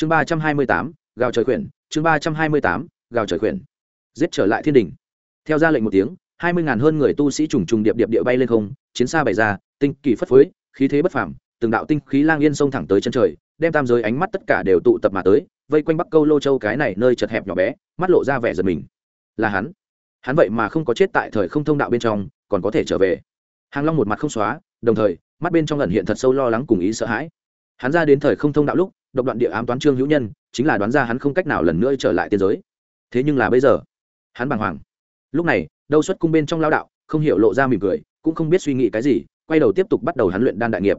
chương ba trăm hai mươi tám, gào trời khuyển, chương ba trăm hai mươi tám, gào trời khuyển. Giết trở lại thiên đình. Theo ra lệnh một tiếng, hai mươi ngàn hơn người tu sĩ trùng trùng điệp điệp địa bay lên không, chiến xa bày ra, tinh kỳ phất phới, khí thế bất phàm, từng đạo tinh khí lang yên sông thẳng tới chân trời, đem tam giới ánh mắt tất cả đều tụ tập mà tới, vây quanh bắc câu lô châu cái này nơi chật hẹp nhỏ bé, mắt lộ ra vẻ giật mình. Là hắn. Hắn vậy mà không có chết tại thời không thông đạo bên trong, còn có thể trở về. Hàng long một mặt không xóa, đồng thời, mắt bên trong lần hiện thật sâu lo lắng cùng ý sợ hãi. Hắn ra đến thời không thông đạo lúc độc đoạn địa ám toán trương hữu nhân, chính là đoán ra hắn không cách nào lần nữa trở lại tiên giới. Thế nhưng là bây giờ, hắn bàng hoàng. Lúc này, đâu xuất cung bên trong lao đạo, không hiểu lộ ra mỉm cười, cũng không biết suy nghĩ cái gì, quay đầu tiếp tục bắt đầu hắn luyện đan đại nghiệp.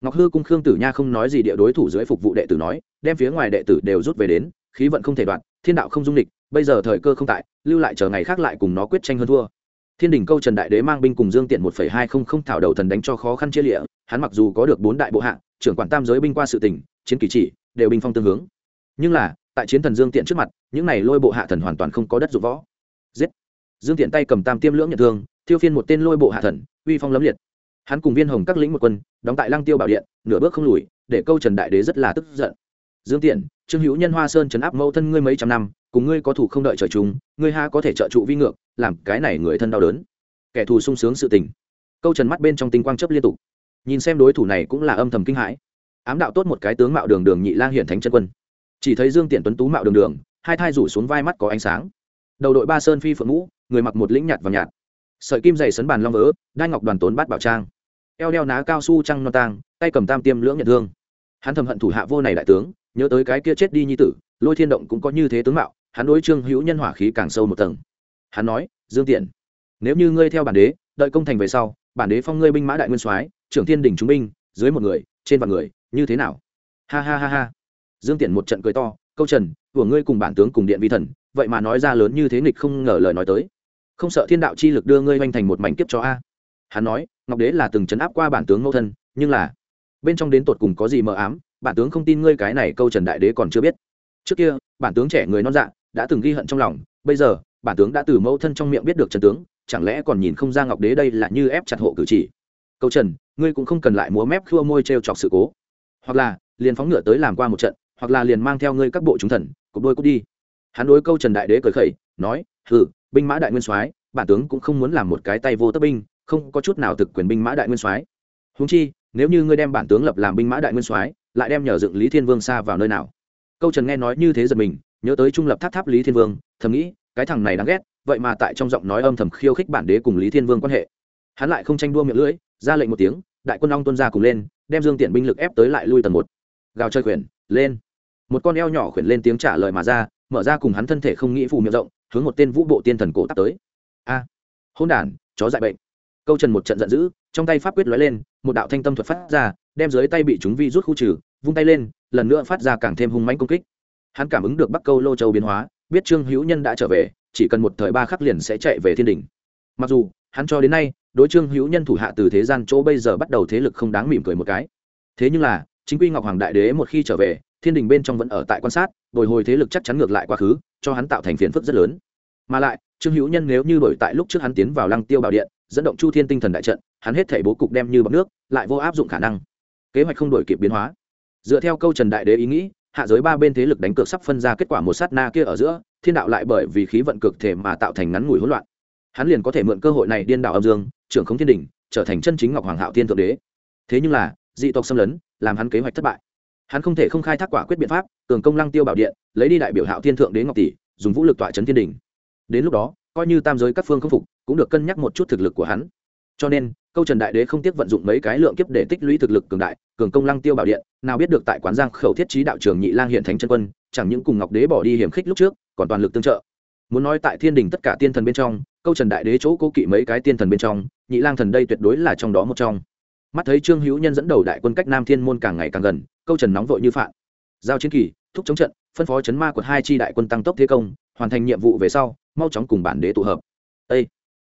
Ngọc hư cung khương tử nha không nói gì địa đối thủ dưới phục vụ đệ tử nói, đem phía ngoài đệ tử đều rút về đến, khí vận không thể đoạn, thiên đạo không dung địch, bây giờ thời cơ không tại, lưu lại chờ ngày khác lại cùng nó quyết tranh hơn thua. Thiên đình câu trần đại đế mang binh cùng dương tiện một phẩy hai không không thảo đầu thần đánh cho khó khăn chia lịa, hắn mặc dù có được bốn đại bộ hạng trưởng quản tam giới binh qua sự tỉnh chiến kỳ chỉ, đều binh phong tương hướng. Nhưng là, tại chiến thần dương tiện trước mặt, những này lôi bộ hạ thần hoàn toàn không có đất dụng võ. Giết! Dương tiện tay cầm tam tiêm lưỡng nhận thương tiêu phiên một tên lôi bộ hạ thần, uy phong lấm liệt. Hắn cùng viên hồng các lĩnh một quân, đóng tại lăng tiêu bảo điện, nửa bước không lùi, để câu trần đại đế rất là tức giận. Dương tiện, trương hữu nhân hoa sơn trấn áp mẫu thân ngươi mấy trăm năm, cùng ngươi có thủ không đợi trời chúng ngươi ha có thể trợ trụ vi ngược, làm cái này người thân đau đớn. Kẻ thù sung sướng sự tình. Câu trần mắt bên trong tinh quang chấp liên tục. Nhìn xem đối thủ này cũng là âm thầm kinh hãi ám đạo tốt một cái tướng mạo đường đường nhị lang hiển thánh chân quân. Chỉ thấy dương tiện tuấn tú mạo đường đường, hai thai rủ xuống vai mắt có ánh sáng. Đầu đội ba sơn phi phượng ngũ, người mặc một lĩnh nhạt và nhạt. Sợi kim dày sấn bàn long vỡ đai ngọc đoàn tốn bát bảo trang. Eo đeo ná cao su trăng non tang, tay cầm tam tiêm lưỡng nhận thương. Hắn thầm hận thủ hạ vô này đại tướng, nhớ tới cái kia chết đi nhi tử, lôi thiên động cũng có như thế tướng mạo, hắn đối trương hữu nhân hỏa khí càng sâu một tầng. Hắn nói, dương tiện nếu như ngươi theo bản đế, đợi công thành về sau, bản đế phong ngươi binh mã đại nguyên soái, trưởng thiên đỉnh trung binh, dưới một người, trên vạn người như thế nào? Ha ha ha ha. Dương tiện một trận cười to, câu trần, của ngươi cùng bản tướng cùng điện vi thần, vậy mà nói ra lớn như thế nghịch không ngờ lời nói tới. Không sợ thiên đạo chi lực đưa ngươi oanh thành một mảnh kiếp cho a. Hắn nói, ngọc đế là từng chấn áp qua bản tướng mẫu thân, nhưng là bên trong đến tột cùng có gì mờ ám, bản tướng không tin ngươi cái này câu trần đại đế còn chưa biết. Trước kia, bản tướng trẻ người non dạ đã từng ghi hận trong lòng, bây giờ, bản tướng đã từ mẫu thân trong miệng biết được trần tướng, chẳng lẽ còn nhìn không ra ngọc đế đây là như ép chặt hộ cử chỉ. Câu trần, ngươi cũng không cần lại múa mép khua môi t r e o chọc sự cố hoặc là liền phóng ngựa tới làm qua một trận, hoặc là liền mang theo ngươi các bộ chúng thần cục đôi cút đi. Hắn đối câu trần đại đế cười khẩy, nói, hừ, binh mã đại nguyên soái, bản tướng cũng không muốn làm một cái tay vô tất binh, không có chút nào thực quyền binh mã đại nguyên soái. Húng chi, nếu như ngươi đem bản tướng lập làm binh mã đại nguyên soái, lại đem nhờ dựng lý thiên vương xa vào nơi nào? Câu trần nghe nói như thế giật mình, nhớ tới trung lập tháp tháp lý thiên vương, thầm nghĩ, cái thằng này đáng ghét, vậy mà tại trong giọng nói âm thầm khiêu khích bản đế cùng lý thiên vương quan hệ. Hắn lại không tranh đua miệng lưỡi, ra lệnh một tiếng đại quân long tuân ra cùng lên đem dương tiện binh lực ép tới lại lui tầng một. Gào chơi khuyển lên. Một con eo nhỏ khuyển lên tiếng trả lời mà ra mở ra cùng hắn thân thể không nghĩ phù miệng rộng hướng một tên vũ bộ tiên thần cổ tắt tới. A à, hôn đản chó dại bệnh. Câu trần một trận giận dữ trong tay pháp quyết lóe lên một đạo thanh tâm thuật phát ra đem dưới tay bị chúng vi rút khu trừ vung tay lên lần nữa phát ra càng thêm hung mãnh công kích. Hắn cảm ứng được bắc câu lô châu biến hóa biết trương hữu nhân đã trở về chỉ cần một thời ba khắc liền sẽ chạy về thiên đình mặc dù hắn cho đến nay đối trương hữu nhân thủ hạ từ thế gian chỗ bây giờ bắt đầu thế lực không đáng mỉm cười một cái. Thế nhưng là, chính quy ngọc hoàng đại đế một khi trở về, thiên đình bên trong vẫn ở tại quan sát, bồi hồi thế lực chắc chắn ngược lại quá khứ, cho hắn tạo thành phiền phức rất lớn. Mà lại, trương hữu nhân nếu như đổi tại lúc trước hắn tiến vào lăng tiêu bảo điện, dẫn động chu thiên tinh thần đại trận, hắn hết thể bố cục đem như bọc nước, lại vô áp dụng khả năng. Kế hoạch không đổi kịp biến hóa. Dựa theo câu trần đại đế ý nghĩ, hạ giới ba bên thế lực đánh cược sắp phân ra kết quả một sát na kia ở giữa, thiên đạo lại bởi vì khí vận cực thể mà tạo thành ngắn ngủi hỗn loạn hắn liền có thể mượn cơ hội này điên đảo âm dương, trưởng không thiên đình trở thành chân chính ngọc hoàng hạo thiên thượng đế. Thế nhưng là, dị tộc xâm lấn, làm hắn kế hoạch thất bại. Hắn không thể không khai thác quả quyết biện pháp, cường công lăng tiêu bảo điện, lấy đi đại biểu hạo thiên thượng đế ngọc tỷ, dùng vũ lực tọa trấn thiên đình đến lúc đó, coi như tam giới các phương không phục, cũng được cân nhắc một chút thực lực của hắn. Cho nên, câu trần đại đế không tiếc vận dụng mấy cái lượng kiếp để tích lũy thực lực cường đại, cường công lăng tiêu bảo điện, nào biết được tại quán giang khẩu thiết trí đạo trường nhị lang hiện thánh chân quân, chẳng những cùng ngọc đế bỏ đi hiểm khích lúc trước, còn toàn lực tương trợ. Muốn nói tại thiên đình tất cả tiên thần bên trong câu trần đại đế chỗ cố kỵ mấy cái tiên thần bên trong, nhị lang thần đây tuyệt đối là trong đó một trong. Mắt thấy trương hữu nhân dẫn đầu đại quân cách nam thiên môn càng ngày càng gần, câu trần nóng vội như phạn. Giao chiến kỳ, thúc chống trận, phân phó chấn ma quật hai chi đại quân tăng tốc thế công, hoàn thành nhiệm vụ về sau, mau chóng cùng bản đế tụ hợp. Ê!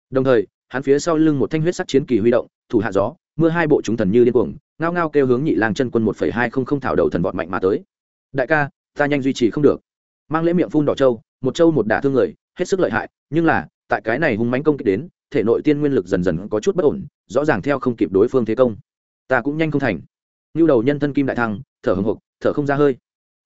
đồng thời, hắn phía sau lưng một thanh huyết sắc chiến kỳ huy động, thủ hạ gió, mưa hai bộ chúng thần như điên cuồng, ngao ngao kêu hướng nhị lang chân quân một phẩy hai không không thảo đầu thần vọt mạnh mà tới. Đại ca, ta nhanh duy trì không được. Mang lễ miệng phun đỏ châu một châu một đả thương người, hết sức lợi hại, nhưng là tại cái này hung mánh công kích đến, thể nội tiên nguyên lực dần dần có chút bất ổn, rõ ràng theo không kịp đối phương thế công. Ta cũng nhanh không thành. Như đầu nhân thân kim đại thăng, thở hồng hộc thở không ra hơi.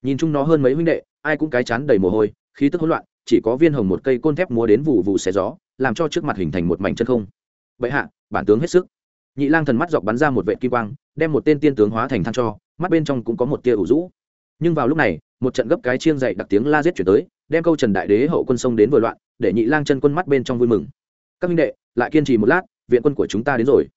Nhìn chung nó hơn mấy huynh đệ, ai cũng cái chán đầy mồ hôi, khí tức hỗn loạn, chỉ có viên hồng một cây côn thép múa đến vụ vụ xé gió, làm cho trước mặt hình thành một mảnh chân không. Bệ hạ, bản tướng hết sức. Nhị lang thần mắt dọc bắn ra một vệ kim quang, đem một tên tiên tướng hóa thành than cho, mắt bên trong cũng có một tia ủ rũ. Nhưng vào lúc này, một trận gấp cái chiêng dậy đặc tiếng la giết chuyển tới đem câu trần đại đế hậu quân sông đến vừa loạn, để nhị lang chân quân mắt bên trong vui mừng. Các minh đệ, lại kiên trì một lát, viện quân của chúng ta đến rồi.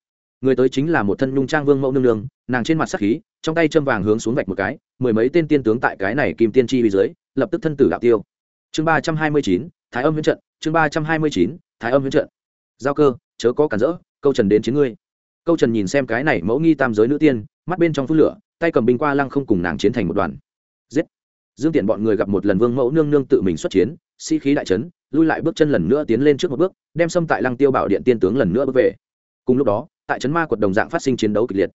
Người tới chính là một thân nhung trang vương mẫu nương nương, nàng trên mặt sắc khí, trong tay châm vàng hướng xuống vạch một cái, mười mấy tên tiên tướng tại cái này kim tiên chi dưới, lập tức thân tử đạo tiêu. Chương ba trăm hai mươi chín, thái âm huyễn trận, chương ba trăm hai mươi chín, thái âm huyễn trận. Giao cơ, chớ có cản rỡ, câu trần đến chiến ngươi. Câu trần nhìn xem cái này mẫu nghi tam giới nữ tiên, mắt bên trong phút lửa, tay cầm binh qua lăng không cùng nàng chiến thành một đoàn dương tiện bọn người gặp một lần vương mẫu nương nương tự mình xuất chiến, sĩ、si、khí đại trấn lui lại bước chân lần nữa tiến lên trước một bước, đem xâm tại lăng tiêu bảo điện tiên tướng lần nữa bước về. Cùng lúc đó, tại trấn ma quật đồng dạng phát sinh chiến đấu kịch liệt.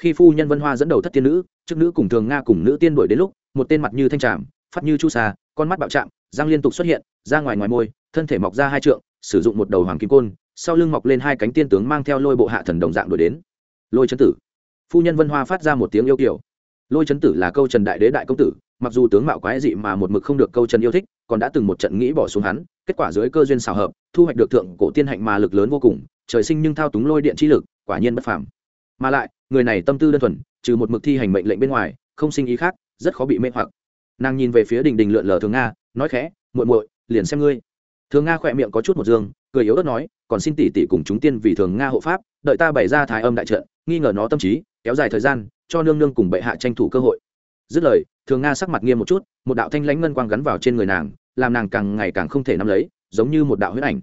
Khi phu nhân vân hoa dẫn đầu thất tiên nữ, chức nữ cùng thường nga cùng nữ tiên đuổi đến lúc, một tên mặt như thanh tràm phát như chu xà con mắt bạo chạm, răng liên tục xuất hiện, ra ngoài ngoài môi, thân thể mọc ra hai trượng, sử dụng một đầu hoàng kim côn, sau lưng mọc lên hai cánh tiên tướng mang theo lôi bộ hạ thần đồng dạng đuổi đến. Lôi chấn tử. Phu nhân vân hoa phát ra một tiếng yêu kiểu lôi chấn tử là câu trần đại đế đại công tử mặc dù tướng mạo quái dị mà một mực không được câu trần yêu thích, còn đã từng một trận nghĩ bỏ xuống hắn, kết quả dưới cơ duyên xào hợp, thu hoạch được thượng cổ tiên hạnh mà lực lớn vô cùng, trời sinh nhưng thao túng lôi điện chi lực, quả nhiên bất phàm. Mà lại, người này tâm tư đơn thuần, trừ một mực thi hành mệnh lệnh bên ngoài, không sinh ý khác, rất khó bị mê hoặc. Nàng nhìn về phía đình đình lượn lờ thường nga, nói khẽ, muội muội, liền xem ngươi. Thường nga khỏe miệng có chút một dương, cười yếu ớt nói, còn xin tỷ tỷ cùng chúng tiên vì thường nga hộ pháp, đợi ta bày ra thái âm đại trận, nghi ngờ nó tâm trí, kéo dài thời gian, cho nương nương cùng bệ hạ tranh thủ cơ hội dứt lời, thường nga sắc mặt nghiêm một chút, một đạo thanh lãnh ngân quang gắn vào trên người nàng, làm nàng càng ngày càng không thể nắm lấy, giống như một đạo huyết ảnh.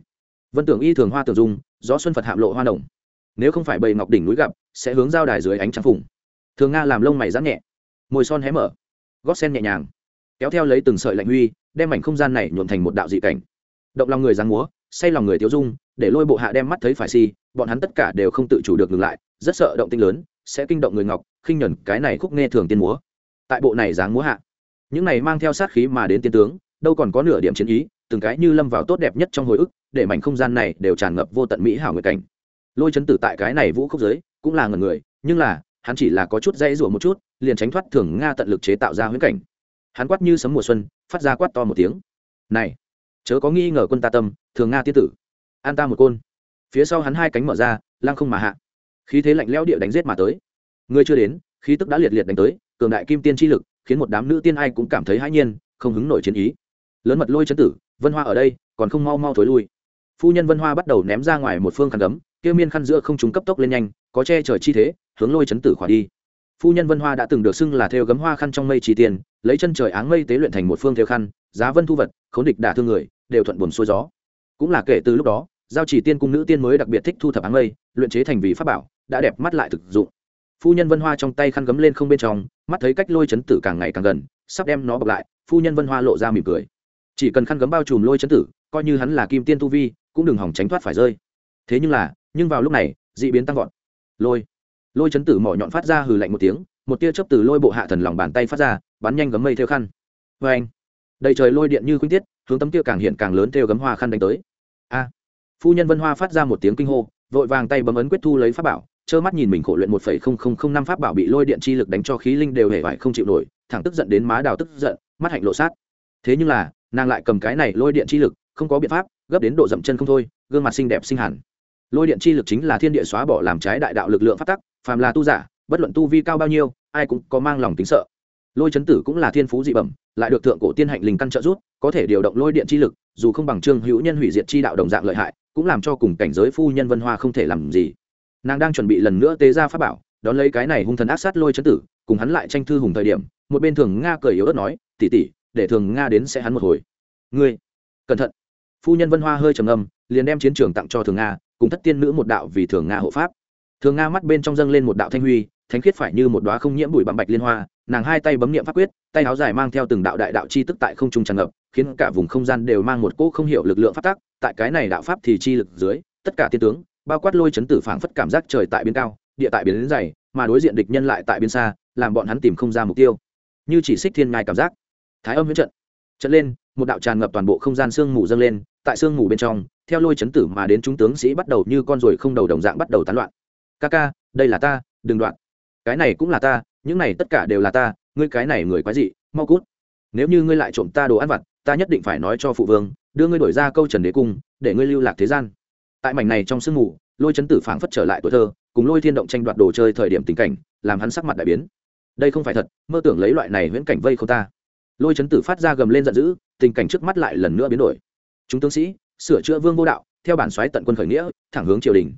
Vân tưởng y thường hoa tưởng dung do xuân phật hạm lộ hoa đồng. Nếu không phải bầy ngọc đỉnh núi gặp, sẽ hướng giao đài dưới ánh trắng phùng. Thường nga làm lông mày rán nhẹ. Môi son hé mở. Gót sen nhẹ nhàng. Kéo theo lấy từng sợi lạnh huy, đem mảnh không gian này nhuộm thành một đạo dị cảnh. Động lòng người giáng múa, say lòng người tiêu dung, để lôi bộ hạ đem mắt thấy phải si, bọn hắn tất cả đều không tự chủ được ngừng lại, rất sợ động tinh lớn, sẽ kinh động người ngọc, khinh nhẫn cái này khúc nghe thường tiên múa tại bộ này dáng múa hạ. Những này mang theo sát khí mà đến tiên tướng, đâu còn có nửa điểm chiến ý, từng cái như lâm vào tốt đẹp nhất trong hồi ức, để mảnh không gian này đều tràn ngập vô tận mỹ hảo nguyệt cảnh. Lôi chấn tử tại cái này vũ khúc giới cũng là ngần người, nhưng là, hắn chỉ là có chút dây rủa một chút, liền tránh thoát thường nga tận lực chế tạo ra huyễn cảnh. Hắn quát như sấm mùa xuân, phát ra quát to một tiếng. Này, chớ có nghi ngờ quân ta tâm, thường nga tiên tử, an ta một côn. Phía sau hắn hai cánh mở ra, lăng không mà hạ. Khí thế lạnh lẽo địa đánh giết mà tới. Người chưa đến, khí tức đã liệt liệt đánh tới cường đại kim tiên chi lực khiến một đám nữ tiên ai cũng cảm thấy hãi nhiên không hứng nổi chiến ý. Lớn mật lôi chấn tử vân hoa ở đây còn không mau mau thối lui. Phu nhân vân hoa bắt đầu ném ra ngoài một phương khăn đấm, kia miên khăn giữa không chúng cấp tốc lên nhanh có che trời chi thế hướng lôi chấn tử khỏa đi. Phu nhân vân hoa đã từng được xưng là theo gấm hoa khăn trong mây chi tiền lấy chân trời áng mây tế luyện thành một phương theo khăn giá vân thu vật khốn địch đả thương người đều thuận buồm xuôi gió. Cũng là kể từ lúc đó giao chỉ tiên cung nữ tiên mới đặc biệt thích thu thập áng mây luyện chế thành vị pháp bảo đã đẹp mắt lại thực dụng phu nhân vân hoa trong tay khăn gấm lên không bên trong, mắt thấy cách lôi chấn tử càng ngày càng gần, sắp đem nó bọc lại, phu nhân vân hoa lộ ra mỉm cười. Chỉ cần khăn gấm bao trùm lôi chấn tử, coi như hắn là kim tiên tu vi, cũng đừng hỏng tránh thoát phải rơi. Thế nhưng là, nhưng vào lúc này d ị biến tăng vọt. Lôi. Lôi chấn tử mỏ nhọn phát ra hừ lạnh một tiếng, một tia chớp từ lôi bộ hạ thần lòng bàn tay phát ra, bắn nhanh gấm mây theo khăn. Vê anh đầy trời lôi điện như khuynh tiết, hướng tấm tia càng hiện càng lớn theo gấm hoa khăn đánh tới. A. Phu nhân vân hoa phát ra một tiếng kinh hô, vội vàng tay bấm ấn quyết thu lấy pháp bảo trơ mắt nhìn mình khổ luyện một phẩy không không không năm pháp bảo bị lôi điện chi lực đánh cho khí linh đều hề vải không chịu nổi, thẳng tức giận đến má đào tức giận, mắt hạnh lộ sát. Thế nhưng là, nàng lại cầm cái này lôi điện chi lực, không có biện pháp, gấp đến độ dậm chân không thôi, gương mặt xinh đẹp sinh hẳn. Lôi điện chi lực chính là thiên địa xóa bỏ làm trái đại đạo lực lượng phát tắc, phàm là tu giả, bất luận tu vi cao bao nhiêu, ai cũng có mang lòng tính sợ. Lôi chấn tử cũng là thiên phú dị bẩm, lại được thượng cổ tiên hạnh linh căn trợ rút có thể điều động lôi điện chi lực, dù không bằng trương hữu nhân hủy diệt chi đạo đồng dạng lợi hại, cũng làm cho cùng cảnh giới phu nhân vân hoa không thể làm gì nàng đang chuẩn bị lần nữa tế ra pháp bảo, đón lấy cái này hung thần ác sát lôi chấn tử, cùng hắn lại tranh thư hùng thời điểm, một bên thường nga cười yếu ớt nói tỉ tỉ để thường nga đến sẽ hắn một hồi ngươi, cẩn thận phu nhân vân hoa hơi trầm âm liền đem chiến trường tặng cho thường nga, cùng thất tiên nữ một đạo vì thường nga hộ pháp thường nga mắt bên trong dâng lên một đạo thanh huy, thánh khiết phải như một đoá không nhiễm bụi bặm bạch liên hoa, nàng hai tay bấm niệm pháp quyết, tay áo dài mang theo từng đạo đại đạo chi tức tại không trung tràn ngập, khiến cả vùng không gian đều mang một cỗ không hiểu lực lượng phát tắc. tại cái này đạo pháp thì chi lực dưới, tất cả tiên tướng bao quát lôi chấn tử phảng phất cảm giác trời tại biến cao, địa tại biến dày, mà đối diện địch nhân lại tại biến xa, làm bọn hắn tìm không ra mục tiêu. Như chỉ xích thiên ngai cảm giác. Thái âm huyết trận. Trận lên, một đạo tràn ngập toàn bộ không gian sương mù dâng lên, tại sương mù bên trong, theo lôi chấn tử mà đến chúng tướng sĩ bắt đầu như con ruồi không đầu đồng dạng bắt đầu tán loạn. Ca ca, đây là ta, đừng đoạn. Cái này cũng là ta, những này tất cả đều là ta, ngươi cái này người quái dị, mau cút. Nếu như ngươi lại trộm ta đồ ăn vặt, ta nhất định phải nói cho phụ vương, đưa ngươi đổi ra câu trần đế cung, để ngươi lưu lạc thế gian tại mảnh này trong sương mù, lôi chấn tử phảng phất trở lại tuổi thơ, cùng lôi thiên động tranh đoạt đồ chơi thời điểm tình cảnh, làm hắn sắc mặt đại biến. Đây không phải thật, mơ tưởng lấy loại này viễn cảnh vây không ta. Lôi chấn tử phát ra gầm lên giận dữ, tình cảnh trước mắt lại lần nữa biến đổi. Chúng tướng sĩ, sửa chữa vương vô đạo, theo bản xoáy tận quân khởi nghĩa, thẳng hướng triều đình.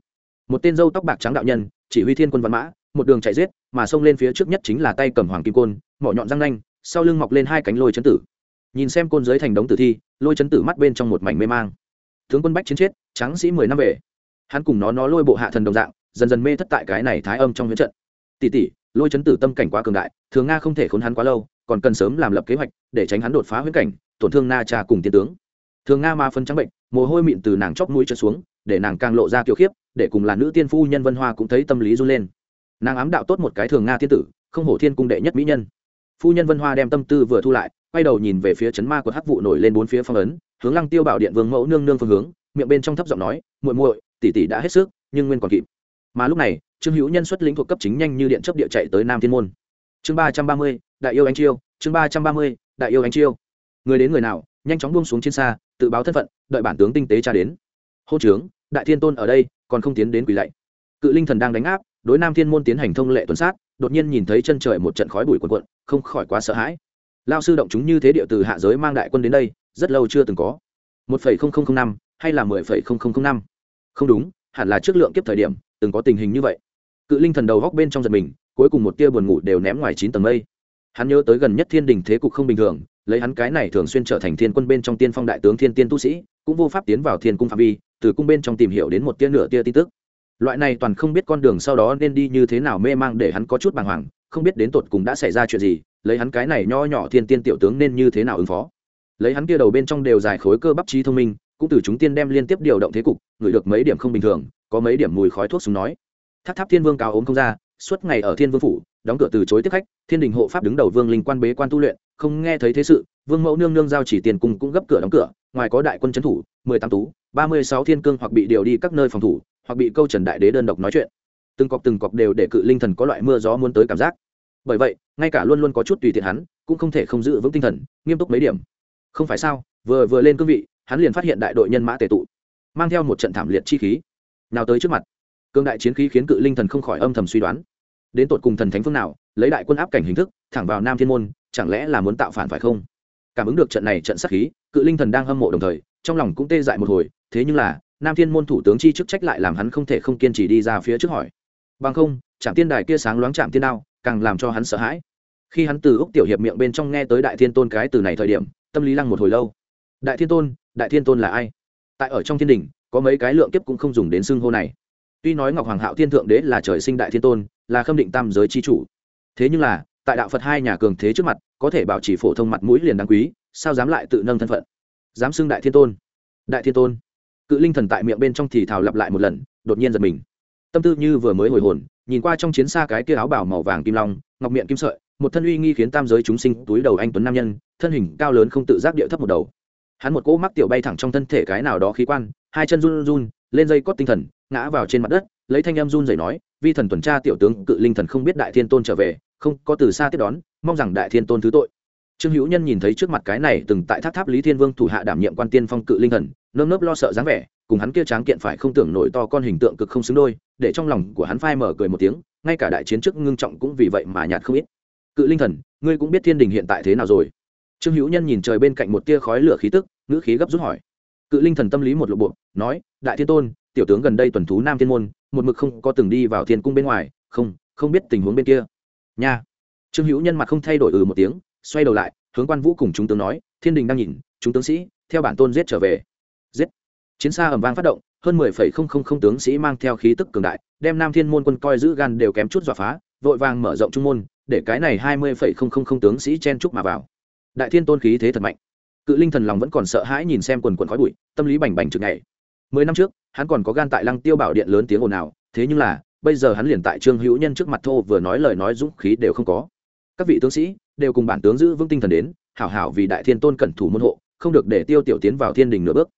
Một tên dâu tóc bạc trắng đạo nhân, chỉ huy thiên quân văn mã, một đường chạy giết, mà xông lên phía trước nhất chính là tay cầm hoàng kim côn, mỏ nhọn răng nanh, sau lưng mọc lên hai cánh lôi chấn tử. Nhìn xem côn dưới thành đống tử thi, lôi chấn tử mắt bên trong một mảnh mê mang tướng quân bách chiến chết, tráng sĩ mười năm về. Hắn cùng nó nó lôi bộ hạ thần đồng dạng, dần dần mê thất tại cái này thái âm trong huyễn trận. Tỷ tỷ, lôi chấn tử tâm cảnh quá cường đại, thường nga không thể khốn hắn quá lâu, còn cần sớm làm lập kế hoạch để tránh hắn đột phá huyễn cảnh, tổn thương na cha cùng tiên tướng. Thường nga ma phân trắng bệnh, mồ hôi mịn từ nàng chóp mũi trượt xuống, để nàng càng lộ ra kiểu khiếp, để cùng là nữ tiên phu nhân vân hoa cũng thấy tâm lý run lên. Nàng ám đạo tốt một cái thường nga tiên tử, không hổ thiên cung đệ nhất mỹ nhân. Phu nhân vân hoa đem tâm tư vừa thu lại, quay đầu nhìn về phía chấn ma của hắc vụ nổi lên bốn phía phong ấn hướng lăng tiêu bảo điện vương mẫu nương nương phương hướng, miệng bên trong thấp giọng nói, muội muội, tỷ tỷ đã hết sức, nhưng nguyên còn kịp. Mà lúc này, trương hữu nhân xuất lĩnh thuộc cấp chính nhanh như điện chấp địa chạy tới nam thiên môn. Chương ba trăm ba mươi, đại yêu anh chiêu, chương ba trăm ba mươi, đại yêu anh chiêu. Người đến người nào, nhanh chóng buông xuống trên xa, tự báo thân phận, đợi bản tướng tinh tế tra đến. Hô trướng, đại thiên tôn ở đây, còn không tiến đến quỳ lạy. Cự linh thần đang đánh áp, đối nam thiên môn tiến hành thông lệ tuần sát, đột nhiên nhìn thấy chân trời một trận khói bụi quần quận không khỏi quá sợ hãi lao sư động chúng như thế địa từ hạ giới mang đại quân đến đây, rất lâu chưa từng có. Một phẩy không không không năm, hay là mười phẩy không không không năm? Không đúng, hẳn là trước lượng kiếp thời điểm, từng có tình hình như vậy. Cự linh thần đầu góc bên trong giật mình, cuối cùng một tia buồn ngủ đều ném ngoài chín tầng mây. Hắn nhớ tới gần nhất thiên đình thế cục không bình thường, lấy hắn cái này thường xuyên trở thành thiên quân bên trong tiên phong đại tướng thiên tiên tu sĩ, cũng vô pháp tiến vào thiên cung phạm vi, từ cung bên trong tìm hiểu đến một tia nửa tia tin tức. Loại này toàn không biết con đường sau đó nên đi như thế nào mê mang để hắn có chút bàng hoàng, không biết đến tột cùng đã xảy ra chuyện gì lấy hắn cái này nho nhỏ thiên tiên tiểu tướng nên như thế nào ứng phó? Lấy hắn kia đầu bên trong đều dài khối cơ bắp trí thông minh, cũng từ chúng tiên đem liên tiếp điều động thế cục ngửi được mấy điểm không bình thường, có mấy điểm mùi khói thuốc súng nói. Tháp tháp thiên vương cao ốm không ra, suốt ngày ở thiên vương phủ, đóng cửa từ chối tiếp khách, thiên đình hộ pháp đứng đầu vương linh quan bế quan tu luyện, không nghe thấy thế sự, vương mẫu nương nương giao chỉ tiền cung cũng gấp cửa đóng cửa, ngoài có đại quân trấn thủ, mười tám tú, ba mươi sáu thiên cương hoặc bị điều đi các nơi phòng thủ, hoặc bị câu trần đại đế đơn độc nói chuyện. Từng cọc từng cọc đều để cự linh thần có loại mưa gió muốn tới cảm giác bởi vậy, ngay cả luôn luôn có chút tùy tiện hắn, cũng không thể không giữ vững tinh thần, nghiêm túc mấy điểm. Không phải sao, vừa vừa lên cương vị, hắn liền phát hiện đại đội nhân mã tề tụ, mang theo một trận thảm liệt chi khí. Nào tới trước mặt cương đại chiến khí khiến cự linh thần không khỏi âm thầm suy đoán. Đến tột cùng thần thánh phương nào, lấy đại quân áp cảnh hình thức, thẳng vào nam thiên môn, chẳng lẽ là muốn tạo phản phải không? Cảm ứng được trận này trận sát khí, cự linh thần đang hâm mộ đồng thời, trong lòng cũng tê dại một hồi, thế nhưng là, nam thiên môn thủ tướng chi chức trách lại làm hắn không thể không kiên trì đi ra phía trước hỏi. Bằng không, trạm tiên đài kia sáng loáng trạm tiên đao càng làm cho hắn sợ hãi. Khi hắn từ úc tiểu hiệp miệng bên trong nghe tới đại thiên tôn cái từ này thời điểm, tâm lý lăng một hồi lâu. Đại thiên tôn, đại thiên tôn là ai? Tại ở trong thiên đình, có mấy cái lượng kiếp cũng không dùng đến xưng hô này. Tuy nói ngọc hoàng hạo thiên thượng đế là trời sinh đại thiên tôn, là khâm định tam giới c h i chủ. Thế nhưng là, tại đạo phật hai nhà cường thế trước mặt, có thể bảo trì phổ thông mặt mũi liền đáng quý, sao dám lại tự nâng thân phận? Dám xưng đại thiên tôn. Đại thiên tôn. Cự linh thần tại miệng bên trong thì thào lặp lại một lần, đột nhiên giật mình tâm tư như vừa mới hồi hồn, nhìn qua trong chiến xa cái kia áo bảo màu vàng kim long, ngọc miệng kim sợi, một thân uy nghi khiến tam giới chúng sinh túi đầu anh tuấn nam nhân, thân hình cao lớn không tự giác địa thấp một đầu. Hắn một cỗ mắc tiểu bay thẳng trong thân thể cái nào đó khí quan, hai chân run run, lên dây cót tinh thần, ngã vào trên mặt đất, lấy thanh em run rẩy nói, vi thần tuần tra tiểu tướng, cự linh thần không biết đại thiên tôn trở về, không, có từ xa tiếp đón, mong rằng đại thiên tôn thứ tội. Trương hữu nhân nhìn thấy trước mặt cái này từng tại tháp tháp lý thiên vương thủ hạ đảm nhiệm quan tiên phong cự linh thần nơm nớp lo sợ dáng vẻ, cùng hắn kia tráng kiện phải không tưởng nổi to con hình tượng cực không xứng đôi, để trong lòng của hắn phai mở cười một tiếng, ngay cả đại chiến trước ngưng trọng cũng vì vậy mà nhạt không ít. Cự linh thần, ngươi cũng biết thiên đình hiện tại thế nào rồi? Trương hữu nhân nhìn trời bên cạnh một tia khói lửa khí tức, ngữ khí gấp rút hỏi. Cự linh thần tâm lý một lộ bộ, nói, đại thiên tôn, tiểu tướng gần đây tuần thú nam thiên môn, một mực không có từng đi vào thiên cung bên ngoài, không không biết tình huống bên kia. Nha. Trương hữu nhân mặt không thay đổi ừ một tiếng, xoay đầu lại, hướng quan vũ cùng chúng tướng nói, thiên đình đang nhìn, chúng tướng sĩ, theo bản tôn giết trở về giết. Chiến xa ầm vang phát động, hơn mười phẩy không không không tướng sĩ mang theo khí tức cường đại, đem nam thiên môn quân coi giữ gan đều kém chút dọa phá, vội vàng mở rộng trung môn, để cái này hai mươi phẩy không không không tướng sĩ chen chúc mà vào. Đại thiên tôn khí thế thật mạnh. Cự linh thần lòng vẫn còn sợ hãi nhìn xem quần quần khói bụi, tâm lý bành bành chừng ngày mười năm trước, hắn còn có gan tại lăng tiêu bảo điện lớn tiếng ồn ào, thế nhưng là, bây giờ hắn liền tại trương hữu nhân trước mặt thô vừa nói lời nói dũng khí đều không có. Các vị tướng sĩ đều cùng bản tướng giữ vững tinh thần đến, hảo hảo vì đại thiên tôn cẩn thủ môn hộ, không được để tiêu tiểu tiến vào thiên đình nửa bước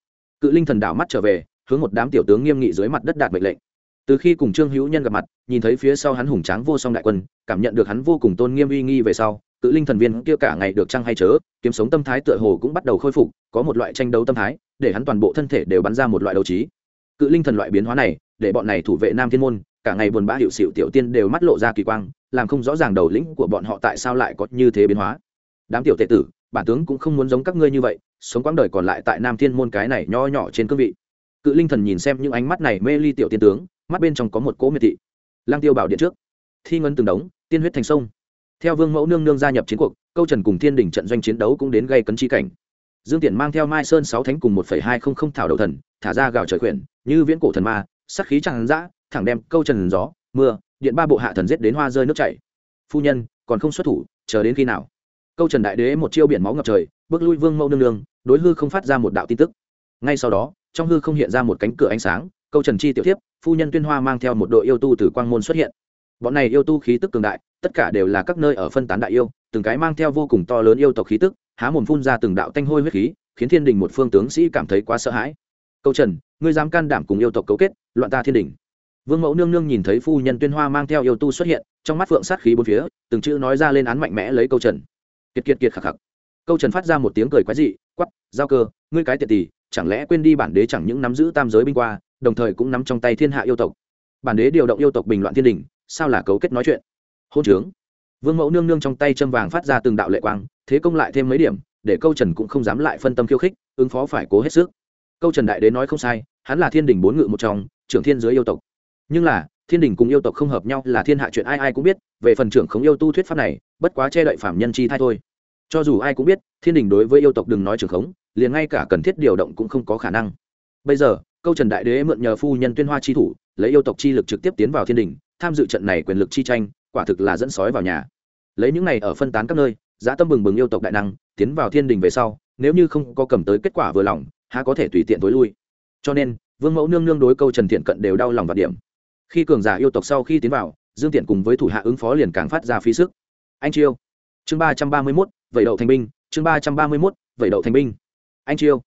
cự linh thần đảo mắt trở về, hướng một đám tiểu tướng nghiêm nghị dưới mặt đất đạt mệnh lệnh. Từ khi cùng trương hữu nhân gặp mặt, nhìn thấy phía sau hắn hùng tráng vô song đại quân, cảm nhận được hắn vô cùng tôn nghiêm uy nghi về sau, cự linh thần viên kia cả ngày được trăng hay chớ, kiếm sống tâm thái tựa hồ cũng bắt đầu khôi phục, có một loại tranh đấu tâm thái, để hắn toàn bộ thân thể đều bắn ra một loại đấu trí. Cự linh thần loại biến hóa này, để bọn này thủ vệ nam thiên môn, cả ngày buồn bã hiệu xịu tiểu tiên đều mắt lộ ra kỳ quang, làm không rõ ràng đầu lĩnh của bọn họ tại sao lại có như thế biến hóa. Đám tiểu tệ tử bản tướng cũng không muốn giống các ngươi như vậy, sống quãng đời còn lại tại nam thiên môn cái này nho nhỏ trên cương vị. Cự linh thần nhìn xem những ánh mắt này mê ly tiểu tiên tướng, mắt bên trong có một cỗ miệt thị. Lang tiêu bảo điện trước. Thi ngân từng đống, tiên huyết thành sông. Theo vương mẫu nương nương gia nhập chiến cuộc, câu trần cùng thiên đình trận doanh chiến đấu cũng đến gây cấn chi cảnh. Dương tiện mang theo mai sơn sáu thánh cùng một phẩy hai không không thảo đầu thần, thả ra gạo trời quyển như viễn cổ thần ma sắc khí tràn dã, thẳng đem câu trần gió, mưa, điện ba bộ hạ thần giết đến hoa rơi nước chảy. Phu nhân, còn không xuất thủ, chờ đến khi nào? Câu trần đại đế một chiêu biển máu ngập trời, bước lui vương mẫu nương nương, đối hư không phát ra một đạo tin tức. Ngay sau đó, trong hư không hiện ra một cánh cửa ánh sáng, câu trần chi tiểu thiếp, phu nhân tuyên hoa mang theo một đội yêu tu từ quang môn xuất hiện. Bọn này yêu tu khí tức cường đại, tất cả đều là các nơi ở phân tán đại yêu, từng cái mang theo vô cùng to lớn yêu tộc khí tức, há mồm phun ra từng đạo tanh hôi huyết khí, khiến thiên đình một phương tướng sĩ cảm thấy quá sợ hãi. Câu trần, ngươi dám can đảm cùng yêu tộc cấu kết, loạn ta thiên đình. Vương mẫu nương nương nhìn thấy phu nhân tuyên hoa mang theo yêu tu xuất hiện, trong mắt phượng sát khí bốn phía, từng chữ nói ra lên án mạnh mẽ lấy câu trần kiệt kiệt kiệt khạc khạc. Câu trần phát ra một tiếng cười quái dị quắp giao cơ, ngươi cái tiệt tỷ chẳng lẽ quên đi bản đế chẳng những nắm giữ tam giới binh qua, đồng thời cũng nắm trong tay thiên hạ yêu tộc? Bản đế điều động yêu tộc bình loạn thiên đình, sao là cấu kết nói chuyện? Hôn trướng. Vương mẫu nương nương trong tay châm vàng phát ra từng đạo lệ quang, thế công lại thêm mấy điểm, để câu trần cũng không dám lại phân tâm khiêu khích, ứng phó phải cố hết sức. Câu trần đại đế nói không sai, hắn là thiên đình bốn ngự một trong, trưởng thiên giới yêu tộc. Nhưng là thiên đình cùng yêu tộc không hợp nhau là thiên hạ chuyện ai ai cũng biết, về phần trưởng không yêu tu thuyết pháp này, bất quá che đậy phạm nhân chi thai thôi. Cho dù ai cũng biết, thiên đình đối với yêu tộc đừng nói trưởng khống, liền ngay cả cần thiết điều động cũng không có khả năng. Bây giờ, câu trần đại đế mượn nhờ phu nhân tuyên hoa chi thủ, lấy yêu tộc chi lực trực tiếp tiến vào thiên đình, tham dự trận này quyền lực chi tranh, quả thực là dẫn sói vào nhà. Lấy những này ở phân tán các nơi, giá tâm bừng bừng yêu tộc đại năng, tiến vào thiên đình về sau, nếu như không có cầm tới kết quả vừa lòng, há có thể tùy tiện tối lui. Cho nên, vương mẫu nương nương đối câu trần thiện cận đều đau lòng và điểm khi cường giả yêu tộc sau khi tiến vào, dương tiện cùng với thủ hạ ứng phó liền càng phát ra phí sức. Anh chiêu. Chương ba trăm ba mươi mốt, vẩy đậu thành binh. Chương ba trăm ba mươi mốt, vẩy đậu thành binh. Anh chiêu.